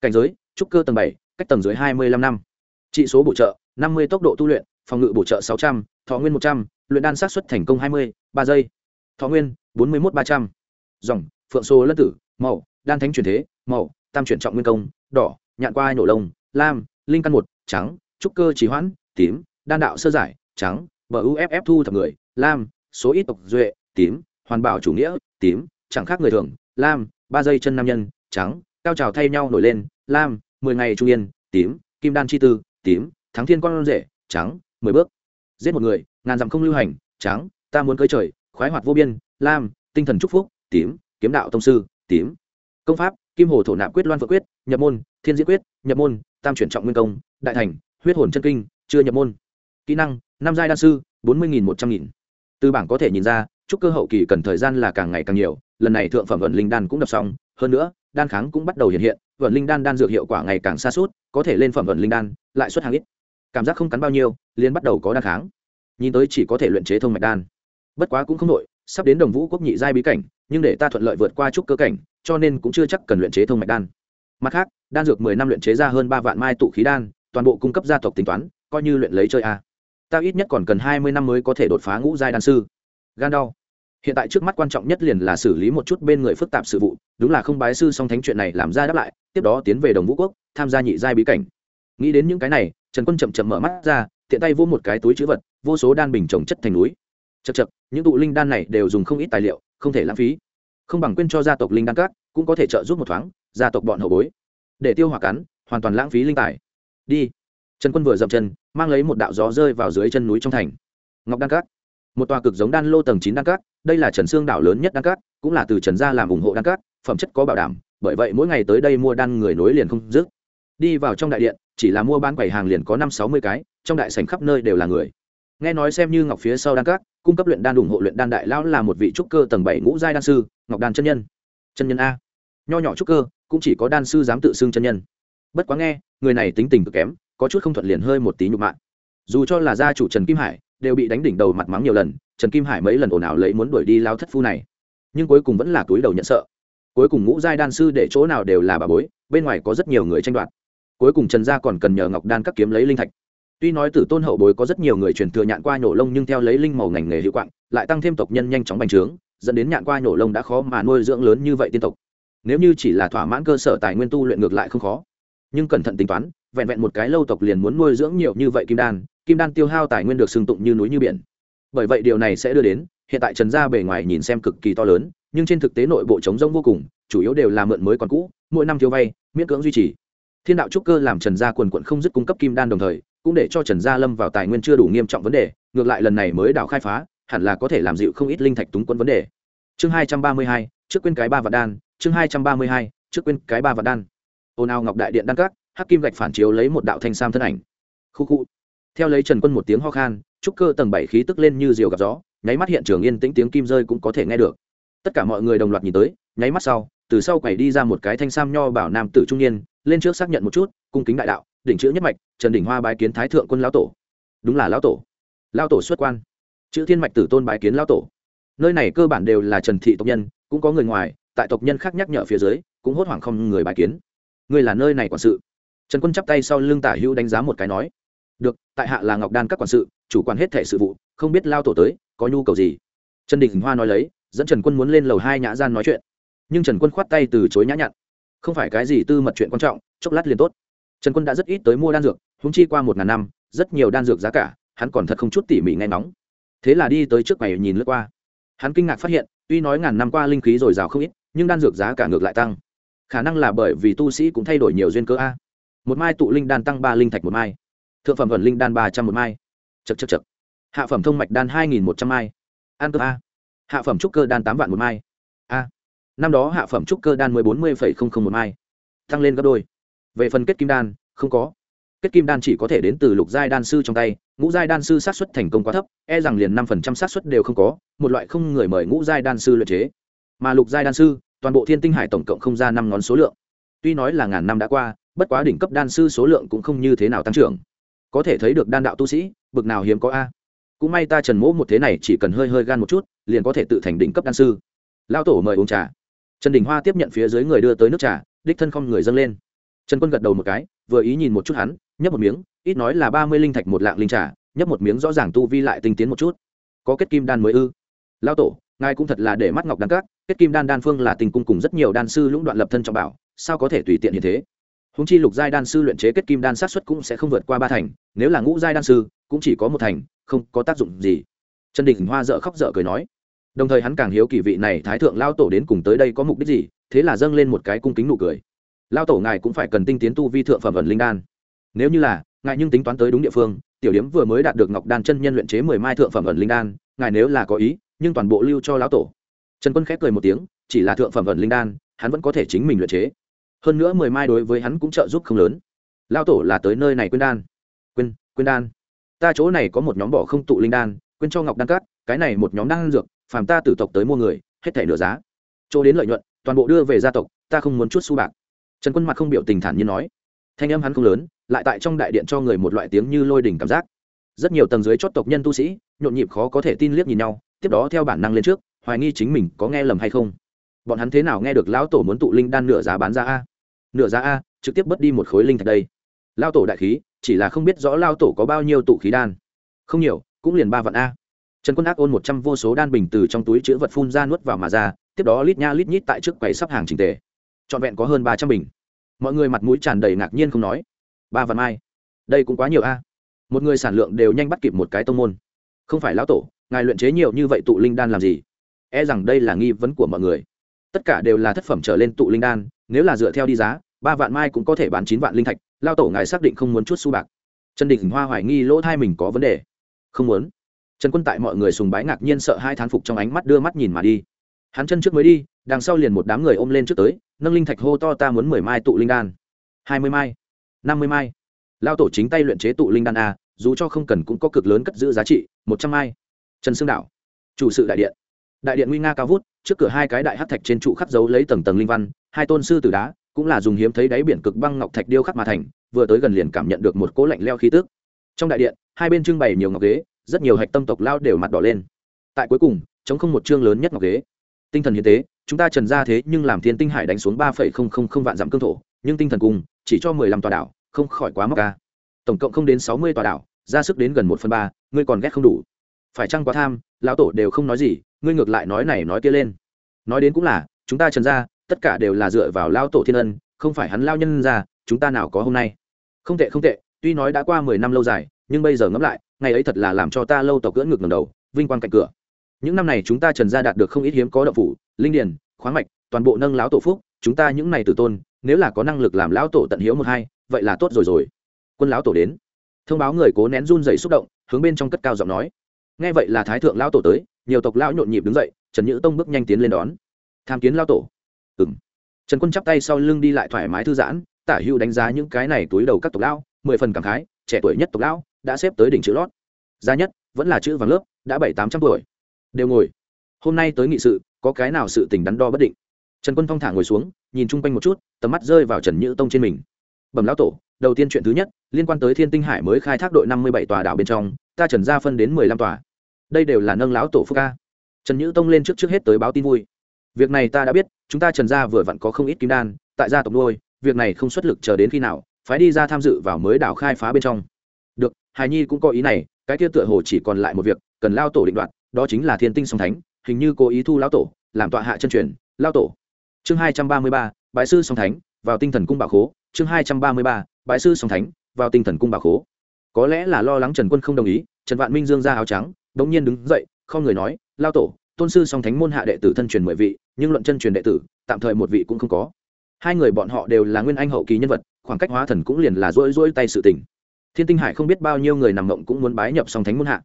Cảnh giới, trúc cơ tầng bảy, cách tầng dưới hai mươi năm năm. Trị số bổ trợ, năm mươi tốc độ tu luyện, phòng ngự bổ trợ sáu trăm, thọ nguyên một trăm l luyện đan sát xuất thành công hai mươi, ba giây. Thọ nguyên, bốn mươi một ba trăm. Dòng, phượng số lân tử, màu, đan thánh truyền thế, màu, tam chuyển trọng nguyên công, đỏ, nhạn qua ai nổ lông, lam, linh căn một, trắng, trúc cơ trí hoãn, tím, đan đạo sơ giải, trắng buff thu thập người, lam, số ít tộc duệ, tím, hoàn bảo chủ nghĩa, tím, chẳng khác người thường lam, ba dây chân nam nhân, trắng, cao trào thay nhau nổi lên, lam, mười ngày trung yên, tím, kim đan chi tư, tím, thắng thiên con rể, trắng, mười bước. Giết một người, ngàn dặm không lưu hành, trắng, ta muốn cơi trời, khoái hoạt vô biên, lam, tinh thần trúc phúc, tím, kiếm đạo tông sư, tím. Công pháp, kim hồ thổ nạp quyết loan vợ quyết, nhập môn, thiên diễn quyết, nhập môn, tam chuyển trọng nguyên công, đại thành, huyết hồn chân kinh, chưa nhập môn. Kỹ năng, năm giai đa sư, bốn mươi nghìn một trăm nghìn. Từ bảng có thể nhìn ra, chúc cơ hậu kỳ cần thời gian là càng ngày càng nhiều lần này thượng phẩm vận linh đan cũng đập xong, hơn nữa, đan kháng cũng bắt đầu hiện hiện, vận linh đan đan dược hiệu quả ngày càng xa suốt, có thể lên phẩm vận linh đan, lại xuất hàng ít. Cảm giác không cắn bao nhiêu, liền bắt đầu có đan kháng. Nhìn tới chỉ có thể luyện chế thông mạch đan. Bất quá cũng không nội sắp đến đồng vũ quốc nhị giai bí cảnh, nhưng để ta thuận lợi vượt qua chút cơ cảnh, cho nên cũng chưa chắc cần luyện chế thông mạch đan. Mặt khác, đan dược mười năm luyện chế ra hơn ba vạn mai tụ khí đan, toàn bộ cung cấp gia tộc tính toán, coi như luyện lấy chơi a. Ta ít nhất còn cần hai mươi năm mới có thể đột phá ngũ giai đan sư. Gan đau hiện tại trước mắt quan trọng nhất liền là xử lý một chút bên người phức tạp sự vụ, đúng là không bái sư song thánh chuyện này làm ra đáp lại, tiếp đó tiến về đồng vũ quốc, tham gia nhị giai bí cảnh. Nghĩ đến những cái này, trần quân chậm chậm mở mắt ra, tiện tay vô một cái túi chữ vật, vô số đan bình trồng chất thành núi. Chật chật những tụ linh đan này đều dùng không ít tài liệu, không thể lãng phí. Không bằng quên cho gia tộc linh đan các, cũng có thể trợ giúp một thoáng, gia tộc bọn hậu bối. Để tiêu hỏa cắn, hoàn toàn lãng phí linh tài. Đi. Trần quân vừa dậm chân, mang lấy một đạo gió rơi vào dưới chân núi trong thành. Ngọc đan cát một tòa cực giống đan lô tầng chín đan cát đây là trần xương đảo lớn nhất đan cát, cũng là từ trần gia làm ủng hộ đan cát, phẩm chất có bảo đảm, bởi vậy mỗi ngày tới đây mua đan người nối liền không dứt. Đi vào trong đại điện, chỉ là mua bán quầy hàng liền có năm sáu mươi cái, trong đại sảnh khắp nơi đều là người. Nghe nói xem như ngọc phía sau đan cát, cung cấp luyện đan ủng hộ luyện đan đại lão là một vị trúc cơ tầng bảy ngũ giai đan sư, ngọc đan chân nhân. Chân nhân a. Nho nhỏ trúc cơ, cũng chỉ có đan sư dám tự xưng chân nhân. Bất quá nghe, người này tính tình cực kém, có chút không thuận liền hơi một tí nhục mạng dù cho là gia chủ trần kim hải, đều bị đánh đỉnh đầu mặt mắng nhiều lần trần kim hải mấy lần ồn ào lấy muốn đuổi đi lao thất phu này. Nhưng cuối cùng vẫn là túi đầu nhận sợ. Cuối cùng ngũ giai đan sư để chỗ nào đều là bà bối, bên ngoài có rất nhiều người tranh đoạt. Cuối cùng trần gia còn cần nhờ ngọc đan các kiếm lấy linh thạch. Tuy nói tử tôn hậu bối có rất nhiều người truyền thừa nhạn qua nhổ lông nhưng theo lấy linh màu ngành nghề hiệu quạng, lại tăng thêm tộc nhân nhanh chóng bành trướng, dẫn đến nhạn qua nhổ lông đã khó mà nuôi dưỡng lớn như vậy tiên tộc. Nếu như chỉ là thỏa mãn cơ sở tài nguyên tu luyện ngược lại không khó. Nhưng cẩn thận tính toán, vẹn vẹn một cái lâu tộc liền muốn nuôi dưỡng nhiều như vậy kim đan kim đan tiêu hao tài nguyên được xưng tụng như núi như biển bởi vậy điều này sẽ đưa đến, hiện tại trần gia bề ngoài nhìn xem cực kỳ to lớn, nhưng trên thực tế nội bộ chống rông vô cùng, chủ yếu đều là mượn mới còn cũ, mỗi năm thiếu vay, miễn cưỡng duy trì. Thiên đạo trúc cơ làm trần gia quần quận không dứt cung cấp kim đan đồng thời, cũng để cho trần gia lâm vào tài nguyên chưa đủ nghiêm trọng vấn đề, ngược lại lần này mới đảo khai phá, hẳn là có thể làm dịu không ít linh thạch túng quân vấn đề. Chương hai trăm ba mươi hai, trước quên cái ba vạn đan, chương hai trăm ba mươi hai, trước quên cái ba vạn đan. Ồn ào ngọc đại điện đan các, hắc kim gạch phản chiếu lấy một đạo thanh sam thân ảnh. Khu khu theo lấy trần quân một tiếng ho khan, trúc cơ tầng bảy khí tức lên như diều gặp gió, nháy mắt hiện trường yên tĩnh tiếng kim rơi cũng có thể nghe được. Tất cả mọi người đồng loạt nhìn tới, nháy mắt sau, từ sau quầy đi ra một cái thanh sam nho bảo nam tử trung niên, lên trước xác nhận một chút, cung kính đại đạo, đỉnh chữ nhất mạch, trần đỉnh hoa bái kiến thái thượng quân lão tổ. Đúng là lão tổ. Lão tổ xuất quan. Chữ thiên mạch tử tôn bái kiến lão tổ. Nơi này cơ bản đều là trần thị tộc nhân, cũng có người ngoài, tại tộc nhân khác nhắc nhở phía dưới, cũng hốt hoảng không người bài kiến. Ngươi là nơi này quản sự. Trần quân chắp tay sau lưng tả hữu đánh giá một cái nói được, tại hạ là ngọc đan các quản sự, chủ quản hết thẻ sự vụ, không biết lao tổ tới, có nhu cầu gì? Trần đình hoa nói lấy, dẫn trần quân muốn lên lầu hai nhã gian nói chuyện. Nhưng trần quân khoát tay từ chối nhã nhặn. Không phải cái gì tư mật chuyện quan trọng, chốc lát liền tốt. Trần quân đã rất ít tới mua đan dược húng chi qua một ngàn năm, rất nhiều đan dược giá cả, hắn còn thật không chút tỉ mỉ nghe nóng thế là đi tới trước mày nhìn lướt qua. Hắn kinh ngạc phát hiện, tuy nói ngàn năm qua linh khí dồi dào không ít, nhưng đan dược giá cả ngược lại tăng. Khả năng là bởi vì tu sĩ cũng thay đổi nhiều duyên cơ a. Một mai tụ linh đan tăng ba linh thạch một mai thượng phẩm vận linh đan ba trăm một mai. Chật chật chật hạ phẩm thông mạch đan hai nghìn một trăm mai. An cơ a. Hạ phẩm trúc cơ đan tám vạn một mai. A. Năm đó hạ phẩm trúc cơ đan mười bốn mươi một mai. Tăng lên gấp đôi. Về phần kết kim đan, không có. Kết kim đan chỉ có thể đến từ lục giai đan sư trong tay. Ngũ giai đan sư sát xuất thành công quá thấp e rằng liền năm phần trăm sát xuất đều không có, một loại không người mời ngũ giai đan sư luyện chế. Mà lục giai đan sư, toàn bộ thiên tinh hải tổng cộng không ra năm ngón số lượng. Tuy nói là ngàn năm đã qua, bất quá đỉnh cấp đan sư số lượng cũng không như thế nào tăng trưởng có thể thấy được đan đạo tu sĩ, bực nào hiếm có a. Cũng may ta trần mỗ một thế này chỉ cần hơi hơi gan một chút, liền có thể tự thành đỉnh cấp đan sư. Lao tổ mời uống trà. Trần đình hoa tiếp nhận phía dưới người đưa tới nước trà, đích thân không người dâng lên. Trần quân gật đầu một cái, vừa ý nhìn một chút hắn, nhấp một miếng, ít nói là ba mươi linh thạch một lạng linh trà, nhấp một miếng rõ ràng tu vi lại tinh tiến một chút. Có kết kim đan mới ư? Lao tổ, ngài cũng thật là để mắt ngọc đan các, kết kim đan đan phương là tình cung cùng rất nhiều đan sư lũng đoạn lập thân trọng bảo, sao có thể tùy tiện như thế? Húng chi lục giai đan sư luyện chế kết kim đan sát xuất cũng sẽ không vượt qua ba thành, nếu là ngũ giai đan sư, cũng chỉ có một thành, không có tác dụng gì. Trần đình hoa dợ khóc dợ cười nói. Đồng thời hắn càng hiếu kỳ vị này thái thượng lao tổ đến cùng tới đây có mục đích gì, thế là dâng lên một cái cung kính nụ cười. Lao tổ ngài cũng phải cần tinh tiến tu vi thượng phẩm ẩn linh đan. Nếu như là, ngài nhưng tính toán tới đúng địa phương, tiểu điếm vừa mới đạt được ngọc đan chân nhân luyện chế mười mai thượng phẩm ẩn linh đan, ngài nếu là có ý, nhưng toàn bộ lưu cho lão tổ. Trần quân khép cười một tiếng, chỉ là thượng phẩm ẩn linh đan, hắn vẫn có thể chính mình luyện chế hơn nữa mười mai đối với hắn cũng trợ giúp không lớn. Lao tổ là tới nơi này quên đan. Quên quên đan. Ta chỗ này có một nhóm bỏ không tụ linh đan, quên cho ngọc đan cát, cái này một nhóm đan dược, phàm ta tử tộc tới mua người, hết thẻ nửa giá. Chỗ đến lợi nhuận, toàn bộ đưa về gia tộc, ta không muốn chút su bạc. Trần quân mặt không biểu tình thản như nói. Thanh âm hắn không lớn, lại tại trong đại điện cho người một loại tiếng như lôi đỉnh cảm giác. Rất nhiều tầng dưới chót tộc nhân tu sĩ, nhộn nhịp khó có thể tin liếc nhìn nhau, tiếp đó theo bản năng lên trước, hoài nghi chính mình có nghe lầm hay không. Bọn hắn thế nào nghe được lão tổ muốn tụ linh đan nửa giá bán ra a? Nửa giá a, trực tiếp bớt đi một khối linh thạch đây. Lao tổ đại khí, chỉ là không biết rõ lao tổ có bao nhiêu tụ khí đan. Không nhiều, cũng liền ba vạn a. Trần quân ác ôn một trăm vô số đan bình từ trong túi chữ vật phun ra nuốt vào mà ra, tiếp đó lít nha lít nhít tại trước quầy sắp hàng trình tề. Trọn vẹn có hơn ba trăm bình. Mọi người mặt mũi tràn đầy ngạc nhiên không nói. Ba vạn mai. Đây cũng quá nhiều a. Một người sản lượng đều nhanh bắt kịp một cái tông môn. Không phải lão tổ, ngài luyện chế nhiều như vậy tụ linh đan làm gì? E rằng đây là nghi vấn của mọi người tất cả đều là thất phẩm trở lên tụ linh đan, nếu là dựa theo đi giá, ba vạn mai cũng có thể bán chín vạn linh thạch, lao tổ ngài xác định không muốn chút su bạc. Trần đình hoa hoài nghi lỗ thai mình có vấn đề. Không muốn. Trần quân tại mọi người sùng bái ngạc nhiên sợ hai thán phục trong ánh mắt đưa mắt nhìn mà đi. Hắn chân trước mới đi, đằng sau liền một đám người ôm lên trước tới, nâng linh thạch hô to ta muốn mười mai tụ linh đan. Hai mươi mai. Năm mươi mai. Lao tổ chính tay luyện chế tụ linh đan a, dù cho không cần cũng có cực lớn cất giữ giá trị, một trăm mai. Trần sương đạo. Chủ sự đại điện. Đại điện nguy nga cao vút trước cửa hai cái đại hát thạch trên trụ khắc dấu lấy tầng tầng linh văn, hai tôn sư tử đá cũng là dùng hiếm thấy đáy biển cực băng ngọc thạch điêu khắc mà thành, vừa tới gần liền cảm nhận được một cỗ lạnh leo khí tức. Trong đại điện, hai bên trưng bày nhiều ngọc ghế, rất nhiều hạch tâm tộc lao đều mặt đỏ lên. Tại cuối cùng, chống không một chương lớn nhất ngọc ghế. Tinh thần hiến tế, chúng ta trần ra thế nhưng làm thiên tinh hải đánh xuống ba phẩy không không không vạn dặm cương thổ, nhưng tinh thần cùng, chỉ cho mười lăm tòa đảo, không khỏi quá mốc ca. Tổng cộng không đến sáu mươi tòa đảo, ra sức đến gần một phần ba, ngươi còn ghét không đủ. Phải chăng quá tham lão tổ đều không nói gì, ngươi ngược lại nói này nói kia lên. Nói đến cũng là, chúng ta trần ra tất cả đều là dựa vào lao tổ thiên ân, không phải hắn lao nhân ra chúng ta nào có hôm nay. Không tệ không tệ, tuy nói đã qua mười năm lâu dài, nhưng bây giờ ngẫm lại, ngày ấy thật là làm cho ta lâu tộc cưỡng ngược ngầm đầu, vinh quang cạnh cửa. Những năm này chúng ta trần gia đạt được không ít hiếm có đậu phủ, linh điền, khoáng mạch, toàn bộ nâng lão tổ phúc, chúng ta những này tử tôn, nếu là có năng lực làm lão tổ tận hiếu một hai, vậy là tốt rồi rồi. Quân lão tổ đến. Thông báo người cố nén run dày xúc động, hướng bên trong cất cao giọng nói nghe vậy là thái thượng lão tổ tới, nhiều tộc lão nhộn nhịp đứng dậy, trần nhữ tông bước nhanh tiến lên đón. Tham kiến lão tổ. Ừ m trần quân chắp tay sau lưng đi lại thoải mái thư giãn, tả hữu đánh giá những cái này túi đầu các tộc lão, mười phần cảm khái, trẻ tuổi nhất tộc lão, đã xếp tới đỉnh chữ lót. Giá nhất, vẫn là chữ vàng lớp, đã bảy tám trăm tuổi. Đều ngồi. Hôm nay tới nghị sự, có cái nào sự tình đắn đo bất định? Trần quân phong thả ngồi xuống, nhìn chung quanh một chút, tầm mắt rơi vào trần nhữ tông trên mình. Bẩm lão tổ đầu tiên chuyện thứ nhất, liên quan tới thiên tinh hải mới khai thác đội năm mươi bảy tòa đảo bên trong, ta trần gia phân đến mười lăm tòa. Đây đều là nâng lão tổ phúc ca. Trần nhữ tông lên trước trước hết tới báo tin vui. Việc này ta đã biết, chúng ta trần gia vừa vặn có không ít kim đan, tại gia tộc nuôi, việc này không xuất lực chờ đến khi nào, phái đi ra tham dự vào mới đảo khai phá bên trong. Được hài nhi cũng có ý này, cái kia tựa hồ chỉ còn lại một việc, cần lao tổ định đoạt, đó chính là thiên tinh song thánh, hình như cố ý thu lão tổ, làm tọa hạ chân truyền, lao tổ. Chương hai trăm ba mươi ba bãi sư song thánh, vào tinh thần cung bảo khố, chương hai trăm ba mươi ba bái sư song thánh, vào tinh thần cung bảo khố. Có lẽ là lo lắng trần quân không đồng ý, trần vạn minh dương ra áo trắng đ ỗ n g nhiên đứng dậy, không người nói, lao tổ, tôn sư song thánh môn hạ đệ tử thân truyền mười vị, nhưng luận chân truyền đệ tử, tạm thời một vị cũng không có. Hai người bọn họ đều là nguyên anh hậu kỳ nhân vật, khoảng cách hóa thần cũng liền là rỗi rỗi tay sự tình. Thiên tinh hải không biết bao nhiêu người nằm mộng cũng muốn bái nhập song thánh môn hạ.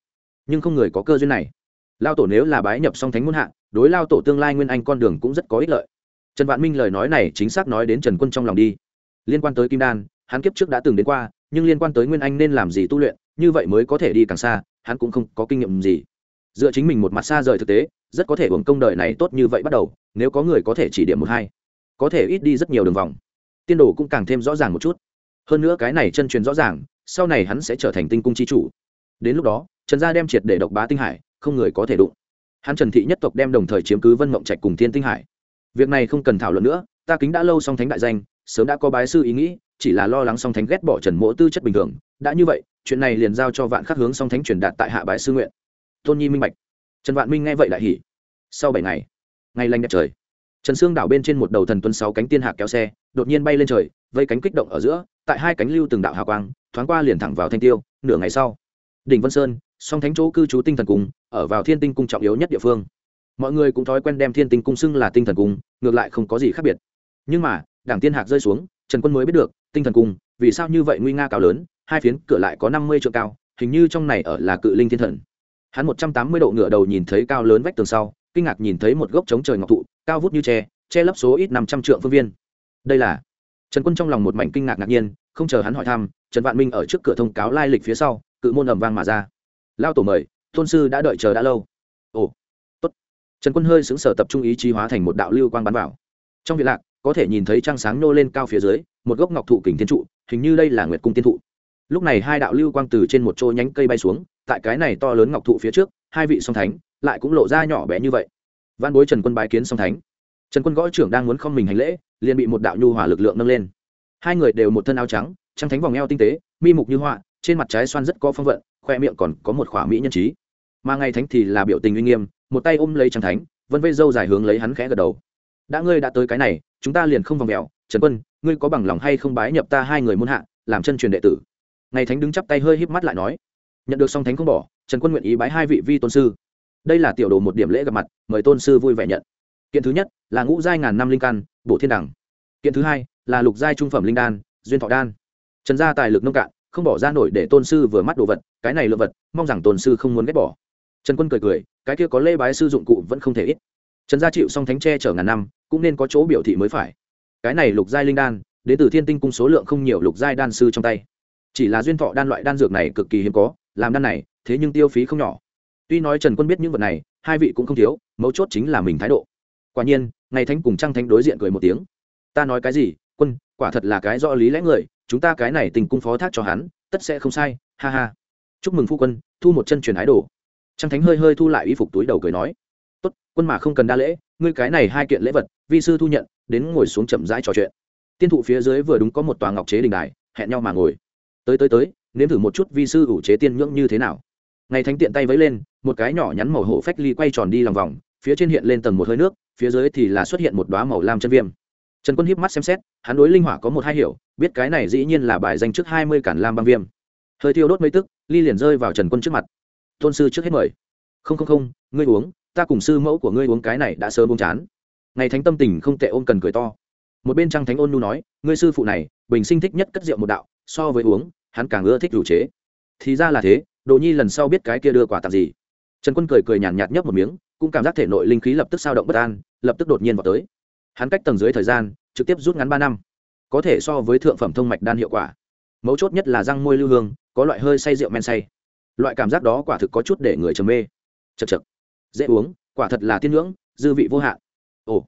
Nhưng không người có cơ duyên này. Lao tổ nếu là bái nhập song thánh môn hạ, đối lao tổ tương lai nguyên anh con đường cũng rất có ích lợi. Trần vạn minh lời nói này chính xác nói đến trần quân trong lòng đi. Liên quan tới kim đan hắn kiếp trước đã từng đến qua, nhưng liên quan tới nguyên anh nên làm gì tu luyện, như vậy mới có thể đi càng xa, hắn cũng không có kinh nghiệm gì. Dựa chính mình một mặt xa rời thực tế, rất có thể hưởng công đời này tốt như vậy bắt đầu, nếu có người có thể chỉ điểm một hai, có thể ít đi rất nhiều đường vòng. Tiên đồ cũng càng thêm rõ ràng một chút. Hơn nữa cái này chân truyền rõ ràng, sau này hắn sẽ trở thành tinh cung chi chủ. Đến lúc đó, trần gia đem triệt để độc bá tinh hải, không người có thể đụng. Hắn trần thị nhất tộc đem đồng thời chiếm cứ vân mộng trạch cùng thiên tinh hải. Việc này không cần thảo luận nữa, ta kính đã lâu song thánh đại danh, sớm đã có bái sư ý nghĩ chỉ là lo lắng song thánh ghét bỏ trần mỗ tư chất bình thường. Đã như vậy, chuyện này liền giao cho vạn khắc hướng song thánh truyền đạt tại hạ bái sư nguyện. Tôn nhi minh bạch. Trần vạn minh nghe vậy lại hỉ. Sau bảy ngày ngày lành đẹp trời, trần sương đảo bên trên một đầu thần tuân sáu cánh tiên hạc kéo xe, đột nhiên bay lên trời, vây cánh kích động ở giữa, tại hai cánh lưu từng đạo hào quang, thoáng qua liền thẳng vào thanh tiêu, nửa ngày sau. Đỉnh vân sơn, song thánh chỗ cư trú tinh thần cung ở vào thiên tinh cung trọng yếu nhất địa phương. Mọi người cũng thói quen đem thiên tinh cung xưng là tinh thần cung, ngược lại không có gì khác biệt. Nhưng mà, đảng tiên hạc rơi xuống, trần quân mới biết được tinh thần cung, vì sao như vậy nguy nga cao lớn, hai phiến cửa lại có năm mươi trượng cao, hình như trong này ở là cự linh thiên thần. Hắn một trăm tám mươi độ ngựa đầu nhìn thấy cao lớn vách tường sau, kinh ngạc nhìn thấy một gốc trống trời ngọc thụ, cao vút như tre, che lấp số ít năm trăm trượng phương viên. Đây là trần quân trong lòng một mảnh kinh ngạc ngạc nhiên, không chờ hắn hỏi thăm, trần vạn minh ở trước cửa thông cáo lai lịch phía sau, cự môn ầm vang mà ra. Lao tổ mời, tôn sư đã đợi chờ đã lâu. Ồ, tốt. Trần quân hơi xứng sở tập trung ý chí hóa thành một đạo lưu quang bắn vào. Trong viện lạc có thể nhìn thấy trăng sáng nô lên cao phía dưới, một gốc ngọc thụ kình thiên trụ, hình như đây là nguyệt cung tiên thụ lúc này hai đạo lưu quang từ trên một chỗ nhánh cây bay xuống, tại cái này to lớn ngọc thụ phía trước, hai vị song thánh lại cũng lộ ra nhỏ bé như vậy. Văn bối trần quân bái kiến song thánh. Trần quân gõ trưởng đang muốn không mình hành lễ, liền bị một đạo nhu hỏa lực lượng nâng lên. Hai người đều một thân áo trắng trăng thánh vòng eo tinh tế, mi mục như họa, trên mặt trái xoan rất có phong vận, khoe miệng còn có một khỏa mỹ nhân trí. Mà ngày thánh thì là biểu tình uy nghiêm, một tay ôm lấy trăng thánh, vân vây dâu dài hướng lấy hắn khẽ gật đầu. Đã ngươi đã tới cái này chúng ta liền không vòng mèo trần quân, ngươi có bằng lòng hay không bái nhập ta hai người môn hạ, làm chân truyền đệ tử? Ngày thánh đứng chắp tay hơi híp mắt lại nói. Nhận được song thánh không bỏ, trần quân nguyện ý bái hai vị vi tôn sư. Đây là tiểu đồ một điểm lễ gặp mặt, mời tôn sư vui vẻ nhận. Kiện thứ nhất là ngũ giai ngàn năm linh căn bộ thiên đẳng. Kiện thứ hai là lục giai trung phẩm linh đan, duyên thọ đan. Trần gia tài lực nông cạn, không bỏ ra nổi để tôn sư vừa mắt đồ vật, cái này lượng vật, mong rằng tôn sư không muốn ghét bỏ. Trần quân cười cười, cái kia có lê bái sư dụng cụ vẫn không thể ít trần gia chịu song thánh tre chở ngàn năm, cũng nên có chỗ biểu thị mới phải. Cái này lục giai linh đan, đến từ thiên tinh cung số lượng không nhiều lục giai đan sư trong tay. Chỉ là duyên thọ đan loại đan dược này cực kỳ hiếm có, làm đan này, thế nhưng tiêu phí không nhỏ. Tuy nói trần quân biết những vật này, hai vị cũng không thiếu, mấu chốt chính là mình thái độ. Quả nhiên, ngày thánh cùng trăng thánh đối diện cười một tiếng. Ta nói cái gì, quân, quả thật là cái do lý lẽ người, chúng ta cái này tình cung phó thác cho hắn, tất sẽ không sai, ha ha. Chúc mừng phu quân, thu một chân truyền ái đồ. Trăng thánh hơi hơi thu lại y phục túi đầu cười nói quân mà không cần đa lễ, ngươi cái này hai kiện lễ vật, vi sư thu nhận, đến ngồi xuống chậm rãi trò chuyện. Tiên thụ phía dưới vừa đúng có một tòa ngọc chế đình đài, hẹn nhau mà ngồi. Tới tới tới, nếm thử một chút vi sư ủ chế tiên nhưỡng như thế nào. Ngày thánh tiện tay vẫy lên, một cái nhỏ nhắn màu hổ phách ly quay tròn đi lòng vòng, phía trên hiện lên tầng một hơi nước, phía dưới thì là xuất hiện một đoá màu lam chân viêm. Trần quân hiếp mắt xem xét, hắn đối linh hỏa có một hai hiểu, biết cái này dĩ nhiên là bài danh trước hai mươi cản lam băng viêm. Hơi thiêu đốt mấy tức, ly liền rơi vào trần quân trước mặt. Tôn sư trước hết mời. Không không không, ngươi uống ta cùng sư mẫu của ngươi uống cái này đã sớm uống chán. Ngày thánh tâm tình không tệ ôm cần cười to. Một bên trăng thánh ôn nu nói, ngươi sư phụ này, bình sinh thích nhất cất rượu một đạo, so với uống, hắn càng ưa thích rủ chế. Thì ra là thế, đồ nhi lần sau biết cái kia đưa quả tặng gì. Trần quân cười cười nhàn nhạt nhấp một miếng, cũng cảm giác thể nội linh khí lập tức sao động bất an, lập tức đột nhiên vào tới. Hắn cách tầng dưới thời gian, trực tiếp rút ngắn ba năm, có thể so với thượng phẩm thông mạch đan hiệu quả. Mấu chốt nhất là răng môi lưu hương, có loại hơi say rượu men say. Loại cảm giác đó quả thực có chút để người trầm mê. Chật chật dễ uống, quả thật là tiên ngưỡng, dư vị vô hạn. Ồ,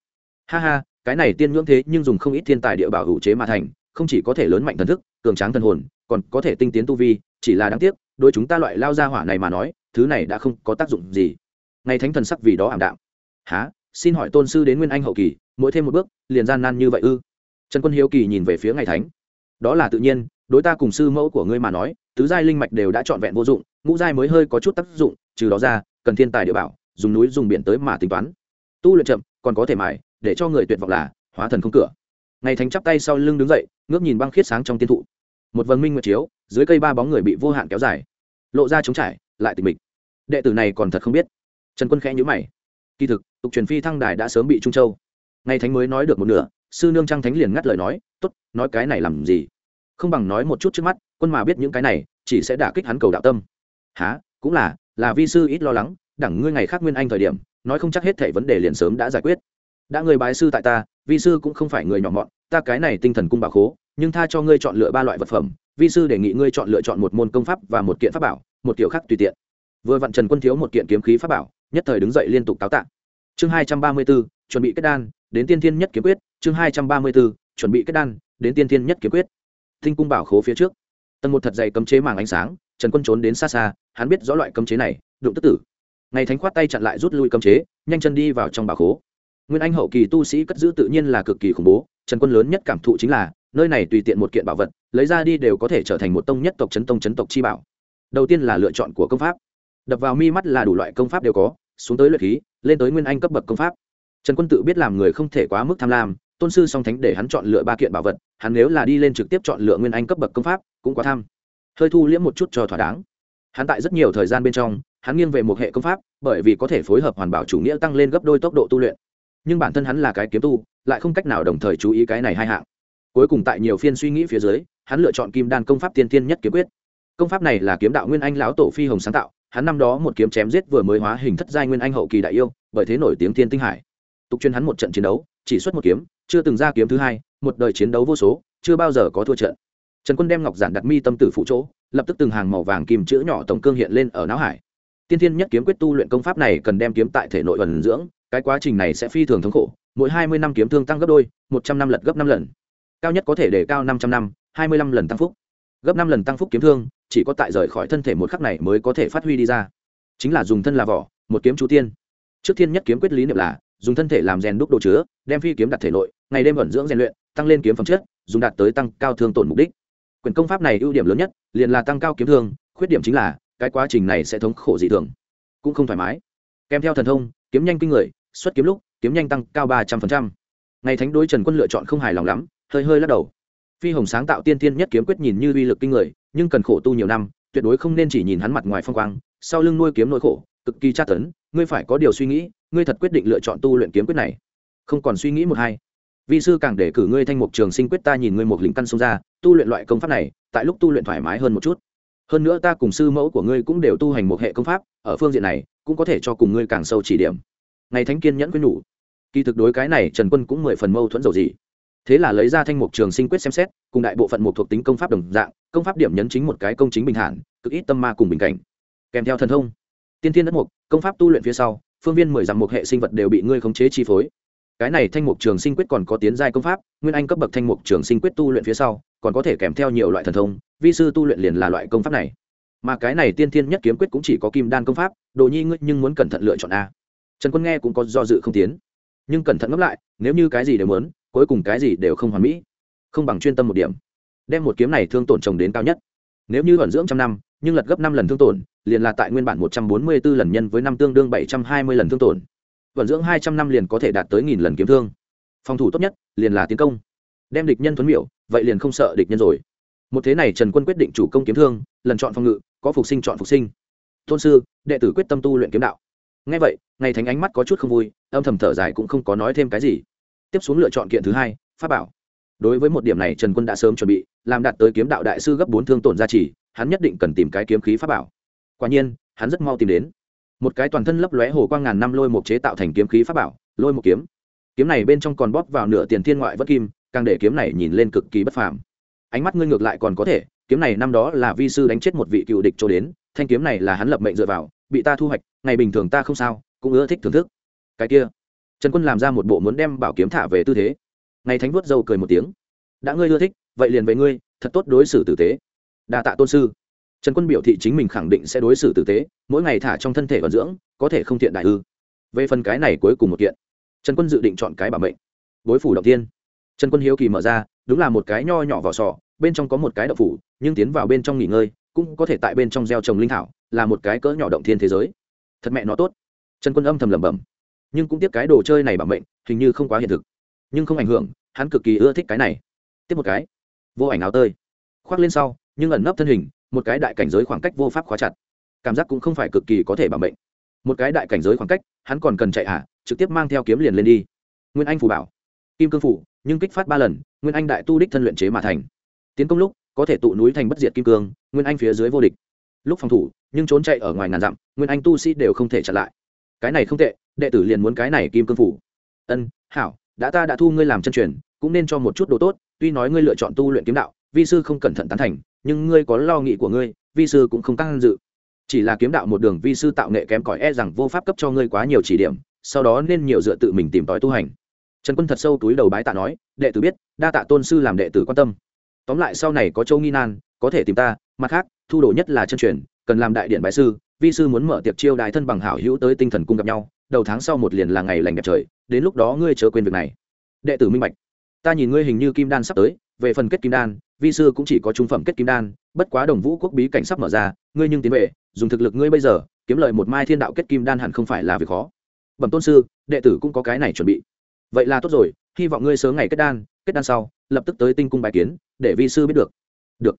ha ha, cái này tiên ngưỡng thế nhưng dùng không ít thiên tài địa bảo hữu chế mà thành, không chỉ có thể lớn mạnh thần thức, cường tráng thần hồn, còn có thể tinh tiến tu vi, chỉ là đáng tiếc đôi chúng ta loại lao ra hỏa này mà nói, thứ này đã không có tác dụng gì. Ngày thánh thần sắc vì đó ảm đạm. Há xin hỏi tôn sư đến nguyên anh hậu kỳ, mỗi thêm một bước, liền gian nan như vậy ư? Trần quân hiếu kỳ nhìn về phía ngày thánh. Đó là tự nhiên, đối ta cùng sư mẫu của ngươi mà nói, tứ giai linh mạch đều đã trọn vẹn vô dụng, ngũ giai mới hơi có chút tác dụng, trừ đó ra, cần thiên tài địa bảo dùng núi dùng biển tới mà tính toán. Tu luyện chậm, còn có thể mài, để cho người tuyệt vọng là hóa thần không cửa. Ngày thánh chắp tay sau lưng đứng dậy, ngước nhìn băng khiết sáng trong tiên thụ. Một vầng minh nguyệt chiếu, dưới cây ba bóng người bị vô hạn kéo dài. Lộ ra trống trải, lại tình mình đệ tử này còn thật không biết. Trần quân khẽ nhữ mày. Kỳ thực, tục truyền phi thăng đài đã sớm bị trung châu. Ngày thánh mới nói được một nửa, sư nương trăng thánh liền ngắt lời nói t ố t nói cái này làm gì? Không bằng nói một chút trước mắt, quân mà biết những cái này, chỉ sẽ đả kích hắn cầu đạo tâm. Há cũng là là vi sư ít lo lắng đẳng ngươi ngày khác nguyên anh thời điểm, nói không chắc hết thể vấn đề liền sớm đã giải quyết. Đã người bái sư tại ta, vi sư cũng không phải người nhỏ mọn, ta cái này tinh thần cung bảo khố, nhưng tha cho ngươi chọn lựa ba loại vật phẩm, vi sư đề nghị ngươi chọn lựa chọn một môn công pháp và một kiện pháp bảo, một kiểu khác tùy tiện. Vừa vặn trần quân thiếu một kiện kiếm khí pháp bảo, nhất thời đứng dậy liên tục táo tạ chương hai trăm ba mươi b chuẩn bị kết đan, đến tiên thiên nhất kiếm quyết. Chương hai trăm ba mươi b chuẩn bị kết đan, đến tiên thiên nhất kiếm quyết. Tinh cung bảo khố phía trước. Tầng một thật dày cấm chế màng ánh sáng, trần quân trốn đến xa xa, hắn biết rõ loại cấm chế này, đụng tức tử ngày thánh khoát tay chặn lại rút lui cấm chế, nhanh chân đi vào trong bảo khố. Nguyên anh hậu kỳ tu sĩ cất giữ tự nhiên là cực kỳ khủng bố, trần quân lớn nhất cảm thụ chính là, nơi này tùy tiện một kiện bảo vật, lấy ra đi đều có thể trở thành một tông nhất tộc chấn tông chấn tộc chi bảo. Đầu tiên là lựa chọn của công pháp. Đập vào mi mắt là đủ loại công pháp đều có, xuống tới luyện khí, lên tới nguyên anh cấp bậc công pháp. Trần quân tự biết làm người không thể quá mức tham lam, tôn sư song thánh để hắn chọn lựa ba kiện bảo vật, hắn nếu là đi lên trực tiếp chọn lựa nguyên anh cấp bậc công pháp, cũng quá tham. Hơi thu liễm một chút cho thỏa đáng hắn tại rất nhiều thời gian bên trong, hắn nghiêng về một hệ công pháp, bởi vì có thể phối hợp hoàn bảo chủ nghĩa tăng lên gấp đôi tốc độ tu luyện. Nhưng bản thân hắn là cái kiếm tu, lại không cách nào đồng thời chú ý cái này hai hạng. Cuối cùng tại nhiều phiên suy nghĩ phía dưới, hắn lựa chọn kim đan công pháp tiên tiên nhất kiếm quyết. Công pháp này là kiếm đạo nguyên anh lão tổ phi hồng sáng tạo, hắn năm đó một kiếm chém giết vừa mới hóa hình thất giai nguyên anh hậu kỳ đại yêu, bởi thế nổi tiếng thiên tinh hải. Tục chuyên hắn một trận chiến đấu, chỉ xuất một kiếm, chưa từng ra kiếm thứ hai, một đời chiến đấu vô số, chưa bao giờ có thua trận trần quân đem ngọc giản đặt mi tâm tử phụ chỗ, lập tức từng hàng màu vàng kim chữ nhỏ tổng cương hiện lên ở não hải. Tiên thiên nhất kiếm quyết tu luyện công pháp này cần đem kiếm tại thể nội ẩn dưỡng, cái quá trình này sẽ phi thường thống khổ, mỗi hai mươi năm kiếm thương tăng gấp đôi, một trăm năm lật gấp năm lần. Cao nhất có thể để cao năm trăm năm, hai mươi năm lần tăng phúc. Gấp năm lần tăng phúc kiếm thương, chỉ có tại rời khỏi thân thể một khắc này mới có thể phát huy đi ra. Chính là dùng thân là vỏ, một kiếm chú tiên. Trước thiên nhất kiếm quyết lý niệm là, dùng thân thể làm rèn đúc đồ chứa, đem phi kiếm đặt thể nội, ngày đêm ẩn dưỡng rèn luyện, tăng lên kiếm phẩm chất, dùng đạt tới tăng cao thương tổn mục đích. Quyển công pháp này ưu điểm lớn nhất, liền là tăng cao kiếm thương, khuyết điểm chính là, cái quá trình này sẽ thống khổ dị thường, cũng không thoải mái. Kèm theo thần thông, kiếm nhanh kinh người, xuất kiếm lúc, kiếm nhanh tăng cao ba trăm linh ngày thánh đối trần quân lựa chọn không hài lòng lắm, hơi hơi lắc đầu. Phi hồng sáng tạo tiên tiên nhất kiếm quyết nhìn như uy lực kinh người, nhưng cần khổ tu nhiều năm, tuyệt đối không nên chỉ nhìn hắn mặt ngoài phong quang, sau lưng nuôi kiếm nỗi khổ, cực kỳ tra tấn, ngươi phải có điều suy nghĩ, ngươi thật quyết định lựa chọn tu luyện kiếm quyết này. Không còn suy nghĩ một hai vi sư càng để cử ngươi thanh mục trường sinh quyết ta nhìn ngươi một lính căn xông ra, tu luyện loại công pháp này, tại lúc tu luyện thoải mái hơn một chút. Hơn nữa ta cùng sư mẫu của ngươi cũng đều tu hành một hệ công pháp, ở phương diện này, cũng có thể cho cùng ngươi càng sâu chỉ điểm. Ngày thánh kiên nhẫn quyết nhủ. Kỳ thực đối cái này, trần quân cũng mười phần mâu thuẫn dầu gì thế là lấy ra thanh mục trường sinh quyết xem xét, cùng đại bộ phận một thuộc tính công pháp đồng dạng, công pháp điểm nhấn chính một cái công chính bình thản, cực ít tâm ma cùng bình cảnh. Kèm theo thần thông, tiên thiên đất mục, công pháp tu luyện phía sau, phương viên mười dặm một hệ sinh vật đều bị ngươi khống chế chi phối cái này thanh mục trường sinh quyết còn có tiến giai công pháp, nguyên anh cấp bậc thanh mục trường sinh quyết tu luyện phía sau, còn có thể kèm theo nhiều loại thần thông, vi sư tu luyện liền là loại công pháp này. Mà cái này tiên thiên nhất kiếm quyết cũng chỉ có kim đan công pháp, đồ nhi ngươi nhưng muốn cẩn thận lựa chọn a. Trần quân nghe cũng có do dự không tiến. Nhưng cẩn thận ngẫm lại, nếu như cái gì đều muốn, cuối cùng cái gì đều không hoàn mỹ. Không bằng chuyên tâm một điểm. Đem một kiếm này thương tổn trồng đến cao nhất. Nếu như vận dưỡng trăm năm, nhưng lật gấp năm lần thương tổn, liền là tại nguyên bản một trăm bốn mươi 144 lần nhân với năm tương đương bảy trăm hai mươi lần thương tổn vận dưỡng hai trăm năm liền có thể đạt tới nghìn lần kiếm thương. Phòng thủ tốt nhất liền là tiến công. Đem địch nhân thuấn miểu, vậy liền không sợ địch nhân rồi. Một thế này trần quân quyết định chủ công kiếm thương, lần chọn phòng ngự, có phục sinh chọn phục sinh. Tôn sư, đệ tử quyết tâm tu luyện kiếm đạo. Ngay vậy, ngày thánh ánh mắt có chút không vui, âm thầm thở dài cũng không có nói thêm cái gì. Tiếp xuống lựa chọn kiện thứ hai, pháp bảo. Đối với một điểm này trần quân đã sớm chuẩn bị, làm đạt tới kiếm đạo đại sư gấp bốn thương tổn gia trì, hắn nhất định cần tìm cái kiếm khí pháp bảo. Quả nhiên, hắn rất mau tìm đến một cái toàn thân lấp lóe hồ quang ngàn năm lôi một chế tạo thành kiếm khí pháp bảo, lôi một kiếm. Kiếm này bên trong còn bóp vào nửa tiền thiên ngoại vất kim, càng để kiếm này nhìn lên cực kỳ bất phàm. Ánh mắt ngươi ngược lại còn có thể, kiếm này năm đó là vi sư đánh chết một vị cựu địch cho đến, thanh kiếm này là hắn lập mệnh dựa vào, bị ta thu hoạch, ngày bình thường ta không sao, cũng ưa thích thưởng thức. Cái kia, trần quân làm ra một bộ muốn đem bảo kiếm thả về tư thế. Ngày thánh vuốt dâu cười một tiếng. Đã ngươi ưa thích, vậy liền về ngươi, thật tốt đối xử tử tế. Đa tạ tôn sư trần quân biểu thị chính mình khẳng định sẽ đối xử tử tế, mỗi ngày thả trong thân thể vận dưỡng, có thể không thiện đại ư. Về phần cái này cuối cùng một kiện, trần quân dự định chọn cái bảo mệnh. Bối phủ động tiên, trần quân hiếu kỳ mở ra, đúng là một cái nho nhỏ vỏ sò, bên trong có một cái đậu phủ, nhưng tiến vào bên trong nghỉ ngơi, cũng có thể tại bên trong gieo trồng linh thảo, là một cái cỡ nhỏ động thiên thế giới. Thật mẹ nó tốt. Trần quân âm thầm lẩm bẩm. Nhưng cũng tiếc cái đồ chơi này bảo mệnh, hình như không quá hiện thực. Nhưng không ảnh hưởng, hắn cực kỳ ưa thích cái này. Tiếp một cái. Vô ảnh áo tơi. Khoác lên sau, nhưng ẩn nấp thân hình một cái đại cảnh giới khoảng cách vô pháp khóa chặt. Cảm giác cũng không phải cực kỳ có thể bảo mệnh. Một cái đại cảnh giới khoảng cách, hắn còn cần chạy hạ trực tiếp mang theo kiếm liền lên đi. Nguyên anh phủ bảo. Kim cương phủ, nhưng kích phát ba lần, nguyên anh đại tu đích thân luyện chế mà thành. Tiến công lúc, có thể tụ núi thành bất diệt kim cương, nguyên anh phía dưới vô địch. Lúc phòng thủ, nhưng trốn chạy ở ngoài ngàn dặm, nguyên anh tu sĩ đều không thể chặn lại. Cái này không tệ, đệ tử liền muốn cái này kim cương phủ. Ân, hảo, đã ta đã thu ngươi làm chân truyền, cũng nên cho một chút đồ tốt, tuy nói ngươi lựa chọn tu luyện kiếm đạo, vi sư không cẩn thận tán thành nhưng ngươi có lo nghĩ của ngươi, vi sư cũng không căng dự. Chỉ là kiếm đạo một đường vi sư tạo nghệ kém cỏi e rằng vô pháp cấp cho ngươi quá nhiều chỉ điểm, sau đó nên nhiều dựa tự mình tìm tòi tu hành. Trần quân thật sâu túi đầu bái tạ nói, đệ tử biết, đa tạ tôn sư làm đệ tử quan tâm. Tóm lại sau này có châu nghi nan, có thể tìm ta, mặt khác, thu đồ nhất là chân truyền, cần làm đại điện bái sư, vi sư muốn mở tiệc chiêu đại thân bằng hảo hữu tới tinh thần cung gặp nhau, đầu tháng sau một liền là ngày lành đẹp trời, đến lúc đó ngươi chớ quên việc này. Đệ tử minh bạch ta nhìn ngươi hình như kim đan sắp tới, về phần kết kim đan, vi sư cũng chỉ có trung phẩm kết kim đan, bất quá đồng vũ quốc bí cảnh sắp mở ra, ngươi nhưng tiến về, dùng thực lực ngươi bây giờ, kiếm lợi một mai thiên đạo kết kim đan hẳn không phải là việc khó. Bẩm tôn sư, đệ tử cũng có cái này chuẩn bị. Vậy là tốt rồi, hy vọng ngươi sớm ngày kết đan kết đan sau, lập tức tới tinh cung bài kiến, để vi sư biết được. Được.